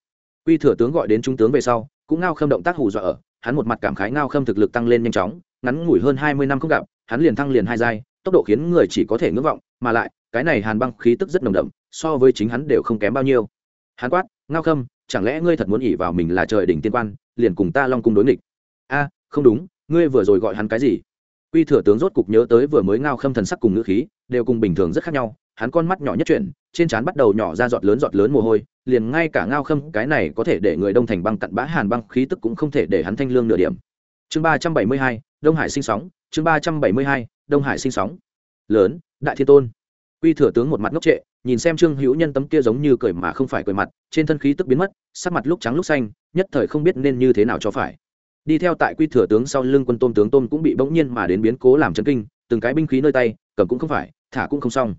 Quy thừa tướng gọi đến trung tướng về sau, cũng ngao khâm động tác hù dọa ở, hắn một mặt cảm khái ngao khâm thực lực tăng lên nhanh chóng, ngắn ngủi hơn hai mươi năm không gặp, hắn liền thăng liền hai giai, tốc độ khiến người chỉ có thể ngưỡng vọng, mà lại, cái này hàn băng khí tức rất nồng đậm, so với chính hắn đều không kém bao nhiêu. Hắn quát, ngao khâm, chẳng lẽ ngươi thật muốn ỉ vào mình là trời đỉnh tiên quan liền cùng ta long cung đối nghịch. A, không đúng, ngươi vừa rồi gọi hắn cái gì? Quy thừa tướng rốt cục nhớ tới vừa mới ngao khâm thần sắc cùng ngữ khí, đều cùng bình thường rất khác nhau, hắn con mắt nhỏ nhất chuyển, trên trán bắt đầu nhỏ ra giọt lớn giọt lớn mồ hôi, liền ngay cả ngao khâm, cái này có thể để người đông thành băng cặn bã hàn băng khí tức cũng không thể để hắn thanh lương nửa điểm. Chương ba trăm bảy mươi hai, đông hải sinh sóng, chương ba trăm bảy mươi hai, đông hải sinh sóng. Lớn, đại thiên tôn. Quy thừa tướng một mặt ngốc trệ, nhìn xem trương hữu nhân tấm kia giống như cười mà không phải cười mặt trên thân khí tức biến mất, sắc mặt lúc trắng lúc xanh, nhất thời không biết nên như thế nào cho phải. Đi theo tại quy thừa tướng sau lưng quân tôm tướng tôm cũng bị bỗng nhiên mà đến biến cố làm chấn kinh, từng cái binh khí nơi tay, cầm cũng không phải, thả cũng không xong.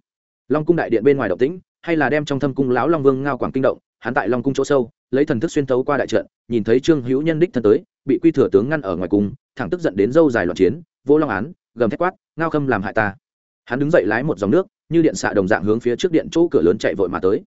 Long cung đại điện bên ngoài động tĩnh, hay là đem trong thâm cung lão long vương ngao quảng kinh động, hắn tại long cung chỗ sâu, lấy thần thức xuyên tấu qua đại trận, nhìn thấy trương hữu nhân đích thân tới, bị quy thừa tướng ngăn ở ngoài cung, thẳng tức giận đến dâu dài loạn chiến, vô long án, gầm thét quát, ngao khâm làm hại ta. Hắn đứng dậy lái một dòng nước, như điện xạ đồng dạng hướng phía trước điện chỗ cửa lớn chạy vội mà tới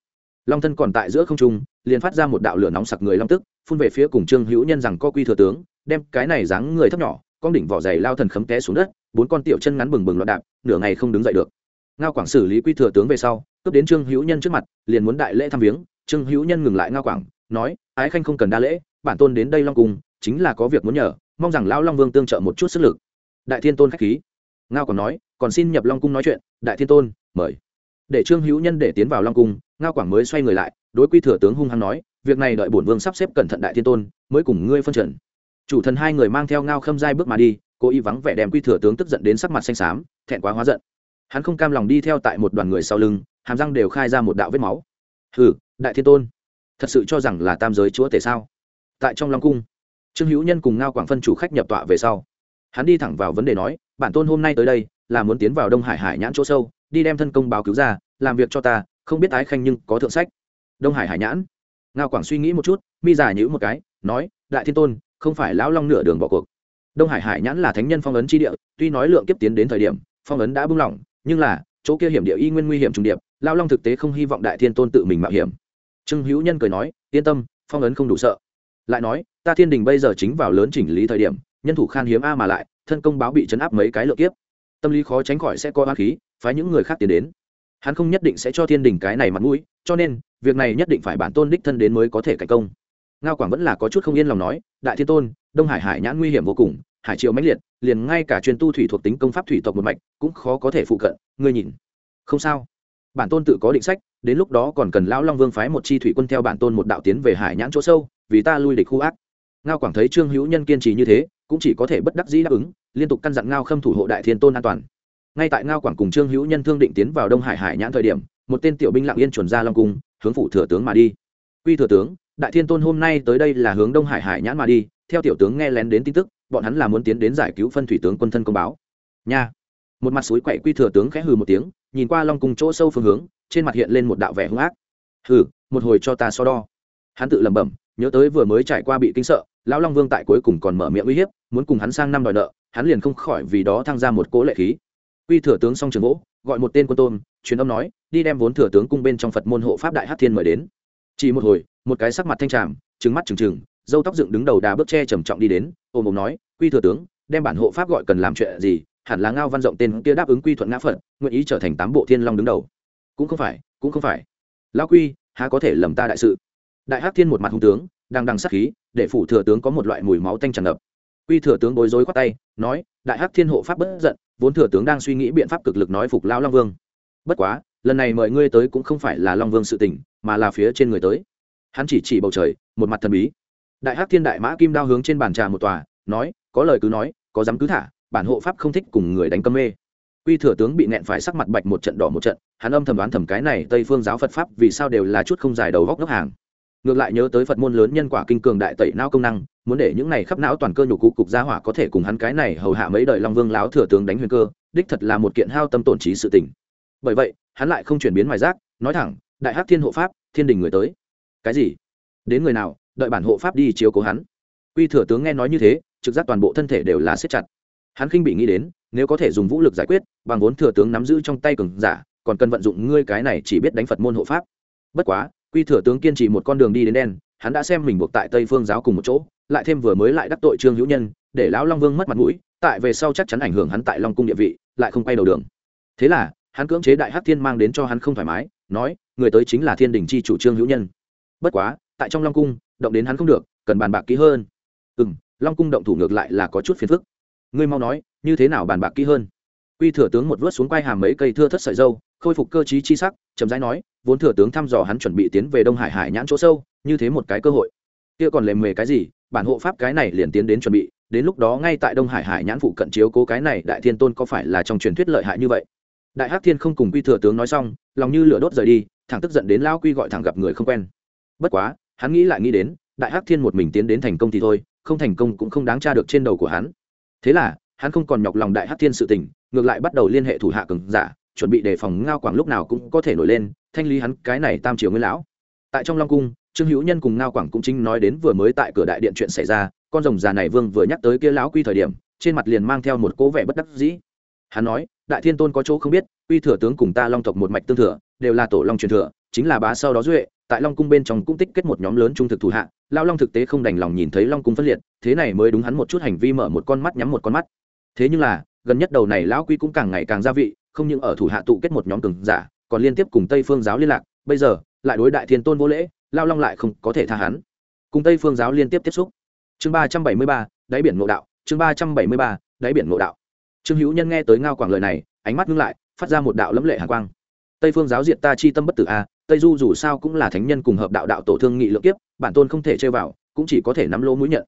long thân còn tại giữa không trung, liền phát ra một đạo lửa nóng sặc người long tức, phun về phía cùng trương hữu nhân rằng co quy thừa tướng, đem cái này dáng người thấp nhỏ, con đỉnh vỏ dày lao thần khấm té xuống đất, bốn con tiểu chân ngắn bừng bừng loạn đạp, nửa ngày không đứng dậy được. Ngao quảng xử lý quy thừa tướng về sau, cướp đến trương hữu nhân trước mặt, liền muốn đại lễ thăm viếng. Trương hữu nhân ngừng lại ngao quảng, nói, ái khanh không cần đa lễ, bản tôn đến đây long cung, chính là có việc muốn nhờ, mong rằng lão long vương tương trợ một chút sức lực. Đại thiên tôn khách khí. Ngao còn nói, còn xin nhập long cung nói chuyện, đại thiên tôn, mời. Để trương hữu nhân để tiến vào long cung ngao quảng mới xoay người lại, đối quy thừa tướng hung hăng nói, việc này đợi bổn vương sắp xếp cẩn thận đại thiên tôn, mới cùng ngươi phân trần. Chủ thần hai người mang theo ngao khâm giai bước mà đi, cố ý vắng vẻ đem quy thừa tướng tức giận đến sắc mặt xanh xám, thẹn quá hóa giận. Hắn không cam lòng đi theo tại một đoàn người sau lưng, hàm răng đều khai ra một đạo vết máu. Hừ, đại thiên tôn, thật sự cho rằng là tam giới chúa tể sao? Tại trong long cung, trương hữu nhân cùng ngao quảng phân chủ khách nhập tọa về sau, hắn đi thẳng vào vấn đề nói, bản tôn hôm nay tới đây, là muốn tiến vào đông hải hải nhãn chỗ sâu, đi đem thân công báo cứu ra, làm việc cho ta không biết ái khanh nhưng có thượng sách. Đông hải hải nhãn. Ngao quảng suy nghĩ một chút, mi giả nhữ một cái, nói, đại thiên tôn, không phải lão long nửa đường bỏ cuộc. Đông hải hải nhãn là thánh nhân phong ấn tri địa, tuy nói lượng kiếp tiến đến thời điểm, phong ấn đã bung lỏng, nhưng là, chỗ kia hiểm địa y nguyên nguy hiểm trùng điệp lao long thực tế không hy vọng đại thiên tôn tự mình mạo hiểm. Trương hữu nhân cười nói, yên tâm, phong ấn không đủ sợ. Lại nói, ta thiên đình bây giờ chính vào lớn chỉnh lý thời điểm, nhân thủ khan hiếm a mà lại, thân công báo bị chấn áp mấy cái lượng kiếp. Tâm lý khó tránh khỏi sẽ có hoa khí, phái những người khác tiến đến hắn không nhất định sẽ cho thiên đình cái này mặt mũi, cho nên, việc này nhất định phải bản tôn đích thân đến mới có thể cải công. Ngao quảng vẫn là có chút không yên lòng nói, đại thiên tôn, đông hải hải nhãn nguy hiểm vô cùng, hải triều mãnh liệt, liền ngay cả truyền tu thủy thuộc tính công pháp thủy tộc một mạch cũng khó có thể phụ cận, ngươi nhìn. Không sao. Bản tôn tự có định sách, đến lúc đó còn cần lão long vương phái một chi thủy quân theo bản tôn một đạo tiến về hải nhãn chỗ sâu, vì ta lui địch khu ác. Ngao quảng thấy trương hữu nhân kiên trì như thế, cũng chỉ có thể bất đắc dĩ đáp ứng, liên tục căn dặn ngao khâm thủ hộ đại thiên tôn an toàn ngay tại ngao quảng cùng trương hữu nhân thương định tiến vào đông hải hải nhãn thời điểm, một tên tiểu binh lặng yên chuẩn ra long cung, hướng phủ thừa tướng mà đi. Quy thừa tướng, đại thiên tôn hôm nay tới đây là hướng đông hải hải nhãn mà đi, theo tiểu tướng nghe lén đến tin tức, bọn hắn là muốn tiến đến giải cứu phân thủy tướng quân thân công báo. Nha. Một mặt suối quậy quy thừa tướng khẽ hừ một tiếng, nhìn qua long cung chỗ sâu phương hướng, trên mặt hiện lên một đạo vẻ hung ác. Hừ, một hồi cho ta so đo. Hắn tự lẩm bẩm, nhớ tới vừa mới trải qua bị kinh sợ, lão long vương tại cuối cùng còn mở miệng uy hiếp, muốn cùng hắn sang năm đòi nợ, hắn liền không khỏi vì đó thăng ra một cỗ lệ khí quy thừa tướng xong trường gỗ, gọi một tên quân tôn, truyền âm nói, đi đem vốn thừa tướng cung bên trong phật môn hộ pháp đại hát thiên mời đến. Chỉ một hồi, một cái sắc mặt thanh tràm trứng mắt trừng trừng dâu tóc dựng đứng đầu đà bước che trầm trọng đi đến ôm ôm nói, quy thừa tướng, đem bản hộ pháp gọi cần làm chuyện gì, hẳn là ngao văn rộng tên kia đáp ứng quy thuận ngã phật, nguyện ý trở thành tám bộ thiên long đứng đầu. Cũng không phải, cũng không phải. Lão quy, há có thể lầm ta đại sự? Đại hắc thiên một mặt hung tướng, đang đằng sát khí, để phủ thừa tướng có một loại mùi máu tanh tràn ngập. Quy thừa tướng bối rối khoát tay, nói, đại hắc thiên hộ pháp bất giận vốn thừa tướng đang suy nghĩ biện pháp cực lực nói phục lao long vương. Bất quá, lần này mời ngươi tới cũng không phải là long vương sự tình, mà là phía trên người tới. Hắn chỉ chỉ bầu trời, một mặt thần bí. Đại hắc thiên đại mã kim đao hướng trên bàn trà một tòa, nói, có lời cứ nói, có dám cứ thả, bản hộ pháp không thích cùng người đánh cơm mê. Quy thừa tướng bị nẹn phải sắc mặt bạch một trận đỏ một trận, hắn âm thầm đoán thầm cái này tây phương giáo phật pháp vì sao đều là chút không dài đầu góc nước hàng. Ngược lại nhớ tới phật môn lớn nhân quả kinh cường đại tẩy não công năng muốn để những này khắp não toàn cơ nhục cục cục gia hỏa có thể cùng hắn cái này hầu hạ mấy đời long vương láo thừa tướng đánh huyền cơ, đích thật là một kiện hao tâm tổn trí sự tình. Bởi vậy, hắn lại không chuyển biến ngoài rác, nói thẳng, đại hắc thiên hộ pháp, thiên đình người tới. Cái gì? Đến người nào, đợi bản hộ pháp đi chiếu cố hắn. Quy thừa tướng nghe nói như thế, trực giác toàn bộ thân thể đều là siết chặt. Hắn khinh bị nghĩ đến, nếu có thể dùng vũ lực giải quyết, bằng vốn thừa tướng nắm giữ trong tay cường giả, còn cần vận dụng ngươi cái này chỉ biết đánh phật môn hộ pháp. Bất quá, quy thừa tướng kiên trì một con đường đi đến đen, hắn đã xem mình buộc tại tây phương giáo cùng một chỗ lại thêm vừa mới lại đắc tội trương hữu nhân, để lão long vương mất mặt mũi, tại về sau chắc chắn ảnh hưởng hắn tại long cung địa vị, lại không quay đầu đường. Thế là, hắn cưỡng chế đại hắc thiên mang đến cho hắn không thoải mái, nói, người tới chính là thiên đình chi chủ trương hữu nhân. Bất quá, tại trong long cung, động đến hắn không được, cần bàn bạc kỹ hơn. Ừ m long cung động thủ ngược lại là có chút phiền phức. Ngươi mau nói, như thế nào bàn bạc kỹ hơn? Quy thừa tướng một vớt xuống quai hàm mấy cây thưa thất sợi dâu, khôi phục cơ chí chi sắc, chậm rãi nói, vốn thừa tướng thăm dò hắn chuẩn bị tiến về đông hải hải nhãn chỗ sâu, như thế một cái cơ hội. Kia còn lề mề cái gì bản hộ pháp cái này liền tiến đến chuẩn bị, đến lúc đó ngay tại đông hải hải nhãn phụ cận chiếu cố cái này đại thiên tôn có phải là trong truyền thuyết lợi hại như vậy? Đại hắc thiên không cùng quy thừa tướng nói xong, lòng như lửa đốt rời đi, thẳng tức giận đến lao quy gọi thẳng gặp người không quen. Bất quá, hắn nghĩ lại nghĩ đến, đại hắc thiên một mình tiến đến thành công thì thôi, không thành công cũng không đáng tra được trên đầu của hắn. Thế là, hắn không còn nhọc lòng đại hắc thiên sự tình, ngược lại bắt đầu liên hệ thủ hạ cường giả, chuẩn bị đề phòng ngao quảng lúc nào cũng có thể nổi lên, thanh lý hắn cái này tam triều nguyên lão. Tại trong long cung trương hữu nhân cùng ngao quảng cũng chính nói đến vừa mới tại cửa đại điện chuyện xảy ra, con rồng già này vương vừa nhắc tới kia lão quy thời điểm, trên mặt liền mang theo một cố vẻ bất đắc dĩ. Hắn nói, đại thiên tôn có chỗ không biết, quy thừa tướng cùng ta long tộc một mạch tương thừa, đều là tổ long truyền thừa, chính là bá sau đó duệ, tại long cung bên trong cũng tích kết một nhóm lớn trung thực thủ hạ lao long thực tế không đành lòng nhìn thấy long cung phân liệt, thế này mới đúng hắn một chút hành vi mở một con mắt nhắm một con mắt. Thế nhưng là, gần nhất đầu này lão quy cũng càng ngày càng gia vị, không những ở thủ hạ tụ kết một nhóm cường giả, còn liên tiếp cùng tây phương giáo liên lạc, bây giờ, lại đối đại thiên tôn vô lễ lao long lại không có thể tha hắn. Cùng tây phương giáo liên tiếp tiếp xúc. Chương ba trăm bảy mươi ba, đáy biển ngộ đạo. Chương ba trăm bảy mươi ba, đáy biển ngộ đạo. Trương hữu nhân nghe tới ngao quảng lời này, ánh mắt ngưng lại, phát ra một đạo lẫm lệ hàn quang. Tây phương giáo diệt ta chi tâm bất tử a tây du dù sao cũng là thánh nhân cùng hợp đạo đạo tổ thương nghị lượng kiếp, bản tôn không thể chơi vào, cũng chỉ có thể nắm lỗ mũi nhận.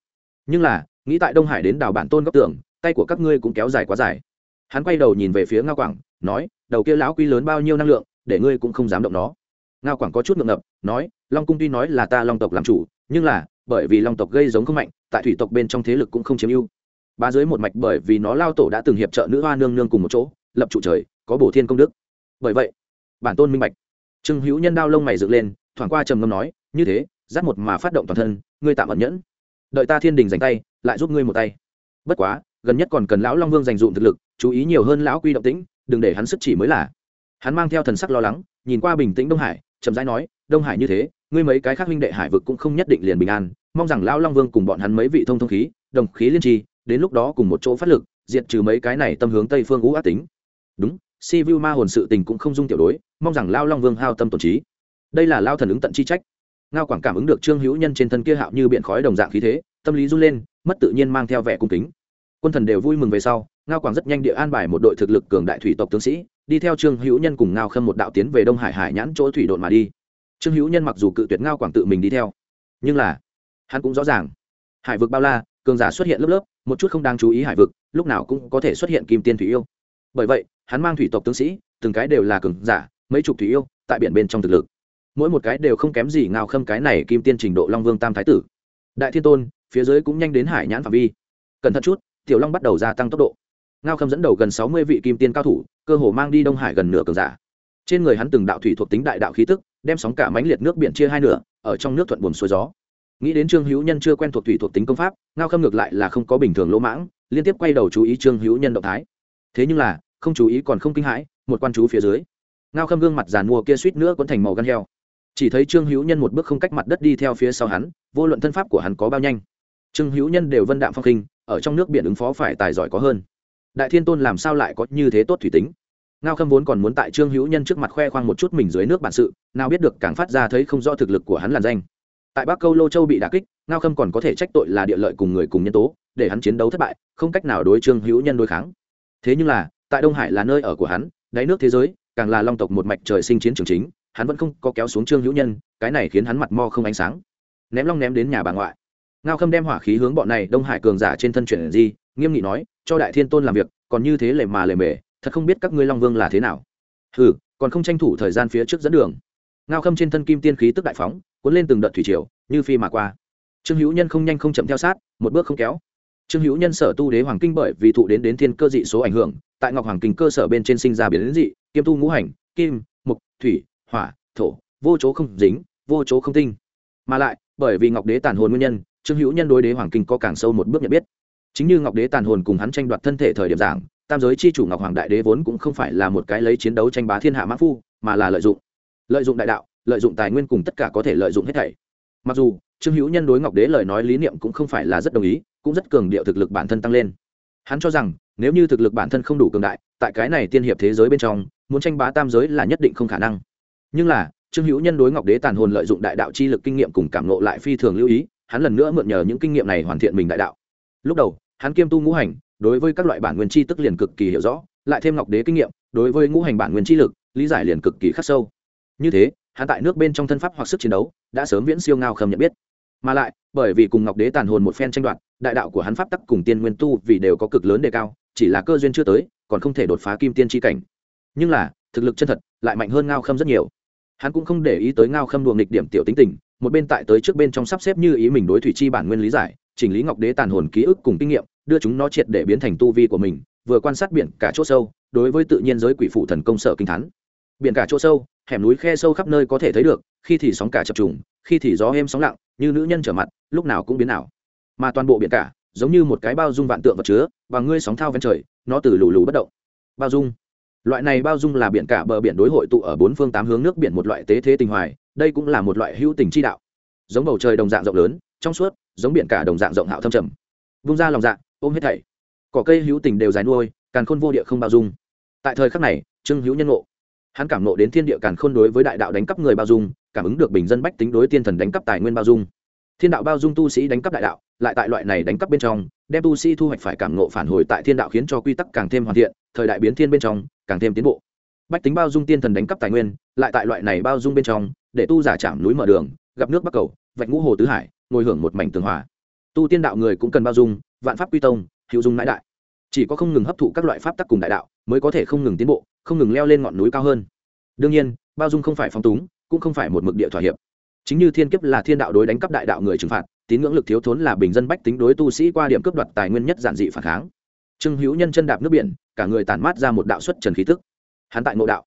Nhưng là, nghĩ tại đông hải đến đảo bản tôn góc tưởng tay của các ngươi cũng kéo dài quá dài. Hắn quay đầu nhìn về phía ngao quảng, nói, đầu kia lão quy lớn bao nhiêu năng lượng, để ngươi cũng không dám động nó ngao quảng có chút ngượng ngập, nói, long cung tuy nói là ta long tộc làm chủ, nhưng là, bởi vì long tộc gây giống không mạnh, tại thủy tộc bên trong thế lực cũng không chiếm ưu. Ba dưới một mạch bởi vì nó lao tổ đã từng hiệp trợ nữ hoa nương nương cùng một chỗ, lập trụ trời, có bổ thiên công đức. Bởi vậy, bản tôn minh bạch. Trương hữu nhân đao lông mày dựng lên, thoảng qua trầm ngâm nói, như thế dắt một mà phát động toàn thân, ngươi tạm ẩn nhẫn. Đợi ta thiên đình dành tay, lại giúp ngươi một tay. Bất quá, gần nhất còn cần lão long vương dành dụm thực lực, chú ý nhiều hơn lão quy động tĩnh, đừng để hắn sức chỉ mới là. Hắn mang theo thần sắc lo lắng, nhìn qua bình tĩnh đông hải chậm rãi nói, đông hải như thế, ngươi mấy cái khác huynh đệ hải vực cũng không nhất định liền bình an. Mong rằng lão long vương cùng bọn hắn mấy vị thông thông khí, đồng khí liên tri, đến lúc đó cùng một chỗ phát lực, diệt trừ mấy cái này tâm hướng tây phương ngũ ác tính. Đúng, si vu ma hồn sự tình cũng không dung tiểu đối, mong rằng lao long vương hao tâm tổn trí. Đây là lao thần ứng tận chi trách. Ngao quảng cảm ứng được trương hữu nhân trên thân kia hạo như biện khói đồng dạng khí thế, tâm lý run lên, mất tự nhiên mang theo vẻ cung kính. Quân thần đều vui mừng về sau ngao quảng rất nhanh địa an bài một đội thực lực cường đại thủy tộc tướng sĩ, đi theo trương hữu nhân cùng ngao khâm một đạo tiến về đông hải hải nhãn chỗ thủy đội mà đi. Trương hữu nhân mặc dù cự tuyệt ngao quảng tự mình đi theo, nhưng là hắn cũng rõ ràng, hải vực bao la, cường giả xuất hiện lớp lớp, một chút không đáng chú ý hải vực, lúc nào cũng có thể xuất hiện kim tiên thủy yêu. Bởi vậy, hắn mang thủy tộc tướng sĩ, từng cái đều là cường giả, mấy chục thủy yêu, tại biển bên trong thực lực. Mỗi một cái đều không kém gì ngao khâm cái này kim tiên trình độ long vương tam thái tử. Đại thiên tôn, phía dưới cũng nhanh đến hải nhãn phạm vi. Cẩn thận chút, tiểu long bắt đầu gia tăng tốc độ ngao khâm dẫn đầu gần sáu mươi vị kim tiên cao thủ, cơ hồ mang đi đông hải gần nửa cường giả. Trên người hắn từng đạo thủy thuộc tính đại đạo khí tức, đem sóng cả mánh liệt nước biển chia hai nửa, ở trong nước thuận buồn xuôi gió. Nghĩ đến trương hữu nhân chưa quen thuộc thủy thuộc tính công pháp, ngao khâm ngược lại là không có bình thường lỗ mãng, liên tiếp quay đầu chú ý trương hữu nhân động thái. Thế nhưng là, không chú ý còn không kinh hãi, một quan chú phía dưới, ngao khâm gương mặt giàn mua kia suýt nữa quấn thành màu gan heo. Chỉ thấy trương hữu nhân một bước không cách mặt đất đi theo phía sau hắn, vô luận thân pháp của hắn có bao nhanh. Trương hữu nhân đều vân đạm phong khinh, ở trong nước biển ứng phó phải tài giỏi có hơn đại thiên tôn làm sao lại có như thế tốt thủy tính? Ngao khâm vốn còn muốn tại trương hữu nhân trước mặt khoe khoang một chút mình dưới nước bản sự, nào biết được càng phát ra thấy không rõ thực lực của hắn làn danh. Tại bắc câu lô châu bị đà kích, ngao khâm còn có thể trách tội là địa lợi cùng người cùng nhân tố, để hắn chiến đấu thất bại, không cách nào đối trương hữu nhân đối kháng. Thế nhưng là, tại đông hải là nơi ở của hắn, đáy nước thế giới, càng là long tộc một mạch trời sinh chiến trường chính, hắn vẫn không có kéo xuống trương hữu nhân, cái này khiến hắn mặt mo không ánh sáng. Ném long ném đến nhà bà ngoại. Ngao khâm đem hỏa khí hướng bọn này đông hải cường giả trên thân chuyển di, nghiêm nghị nói cho đại thiên tôn làm việc, còn như thế lề mà lề mề, thật không biết các ngươi long vương là thế nào. Ừ còn không tranh thủ thời gian phía trước dẫn đường. Ngao khâm trên thân kim tiên khí tức đại phóng, cuốn lên từng đợt thủy triều, như phi mà qua. Trương hữu nhân không nhanh không chậm theo sát, một bước không kéo. Trương hữu nhân sở tu đế hoàng kinh bởi vì thụ đến đến thiên cơ dị số ảnh hưởng, tại ngọc hoàng kinh cơ sở bên trên sinh ra biến dị, kiêm tu ngũ hành, kim, mục, thủy, hỏa, thổ, vô chỗ không dính, vô chỗ không tinh. Mà lại, bởi vì ngọc đế tàn hồn nguyên nhân, trương hữu nhân đối đế hoàng kinh có càng sâu một bước nhận biết chính như ngọc đế tàn hồn cùng hắn tranh đoạt thân thể thời điểm giảng, tam giới c h i chủ ngọc hoàng đại đế vốn cũng không phải là một cái lấy chiến đấu tranh bá thiên hạ mã phu, mà là lợi dụng. Lợi dụng đại đạo, lợi dụng tài nguyên cùng tất cả có thể lợi dụng hết thảy. Mặc dù, trương hữu nhân đối ngọc đế lời nói lý niệm cũng không phải là rất đồng ý, cũng rất cường điệu thực lực bản thân tăng lên. Hắn cho rằng, nếu như thực lực bản thân không đủ cường đại, tại cái này tiên hiệp thế giới bên trong, muốn tranh bá tam giới là nhất định không khả năng. Nhưng là, trương hữu nhân đối ngọc đế tàn hồn lợi dụng đại đạo chi lực kinh nghiệm cùng cảm nộ lại phi thường lưu ý, hắn lần nữa mượn nhờ những kinh nghiệm này hoàn thiện mình đại đạo lúc đầu, hắn kiêm tu ngũ hành, đối với các loại bản nguyên chi tức liền cực kỳ hiểu rõ, lại thêm ngọc đế kinh nghiệm, đối với ngũ hành bản nguyên chi lực, lý giải liền cực kỳ khắc sâu. Như thế, hắn tại nước bên trong thân pháp hoặc sức chiến đấu, đã sớm viễn siêu ngao khâm nhận biết. Mà lại, bởi vì cùng ngọc đế tàn hồn một phen tranh đoạt, đại đạo của hắn pháp tắc cùng tiên nguyên tu vì đều có cực lớn đề cao, chỉ là cơ duyên chưa tới, còn không thể đột phá kim tiên tri cảnh. Nhưng là, thực lực chân thật, lại mạnh hơn ngao khâm rất nhiều. Hắn cũng không để ý tới ngao khâm đùa nghịch điểm tiểu tính tình, một bên tại tới trước bên trong sắp xếp như ý mình đối thủy chi bản nguyên lý giải chỉnh lý ngọc đế tàn hồn ký ức cùng kinh nghiệm, đưa chúng nó triệt để biến thành tu vi của mình, vừa quan sát biển cả chỗ sâu, đối với tự nhiên giới quỷ phụ thần công sở kinh thắn biển cả chỗ sâu, hẻm núi khe sâu khắp nơi có thể thấy được, khi thì sóng cả chập trùng, khi thì gió êm sóng lặng, như nữ nhân trở mặt, lúc nào cũng biến ảo. Mà toàn bộ biển cả, giống như một cái bao dung vạn tượng vật chứa, và ngươi sóng thao ven trời, nó từ lù lù bất động. Bao dung. Loại này bao dung là biển cả bờ biển đối hội tụ ở bốn phương tám hướng nước biển một loại tế thế tình hoài, đây cũng là một loại hữu tình chi đạo. Giống bầu trời đồng dạng rộng lớn trong suốt, giống biển cả đồng dạng rộng hạo thâm trầm. Vung ra lòng dạ ôm hết thảy. Cỏ cây hữu tình đều dài nuôi, càn khôn vô địa không bao dung. Tại thời khắc này, trương hữu nhân ngộ, hắn cảm nộ đến thiên địa càn khôn đối với đại đạo đánh cắp người bao dung, cảm ứng được bình dân bách tính đối tiên thần đánh cắp tài nguyên bao dung. Thiên đạo bao dung tu sĩ đánh cắp đại đạo, lại tại loại này đánh cắp bên trong, đem tu sĩ thu hoạch phải cảm nộ phản hồi tại thiên đạo khiến cho quy tắc càng thêm hoàn thiện, thời đại biến thiên bên trong, càng thêm tiến bộ. Bách tính bao dung tiên thần đánh cắp tài nguyên, lại tại loại này bao dung bên trong, để tu giả chạm núi mở đường, gặp nước bắc cầu, vạch ngũ hồ tứ hải ngồi hưởng một mảnh tường hòa. Tu tiên đạo người cũng cần bao dung, vạn pháp quy tông, hữu dung mãi đại. Chỉ có không ngừng hấp thụ các loại pháp tắc cùng đại đạo, mới có thể không ngừng tiến bộ, không ngừng leo lên ngọn núi cao hơn. Đương nhiên, bao dung không phải phong túng, cũng không phải một mực địa thỏa hiệp. Chính như thiên kiếp là thiên đạo đối đánh cắp đại đạo người trừng phạt, tín ngưỡng lực thiếu thốn là bình dân bách tính đối tu sĩ qua điểm cướp đoạt tài nguyên nhất giản dị phản kháng. Trương hữu nhân chân đạp nước biển, cả người tản mát ra một đạo xuất trần khí tức. Hắn tại ngộ đạo.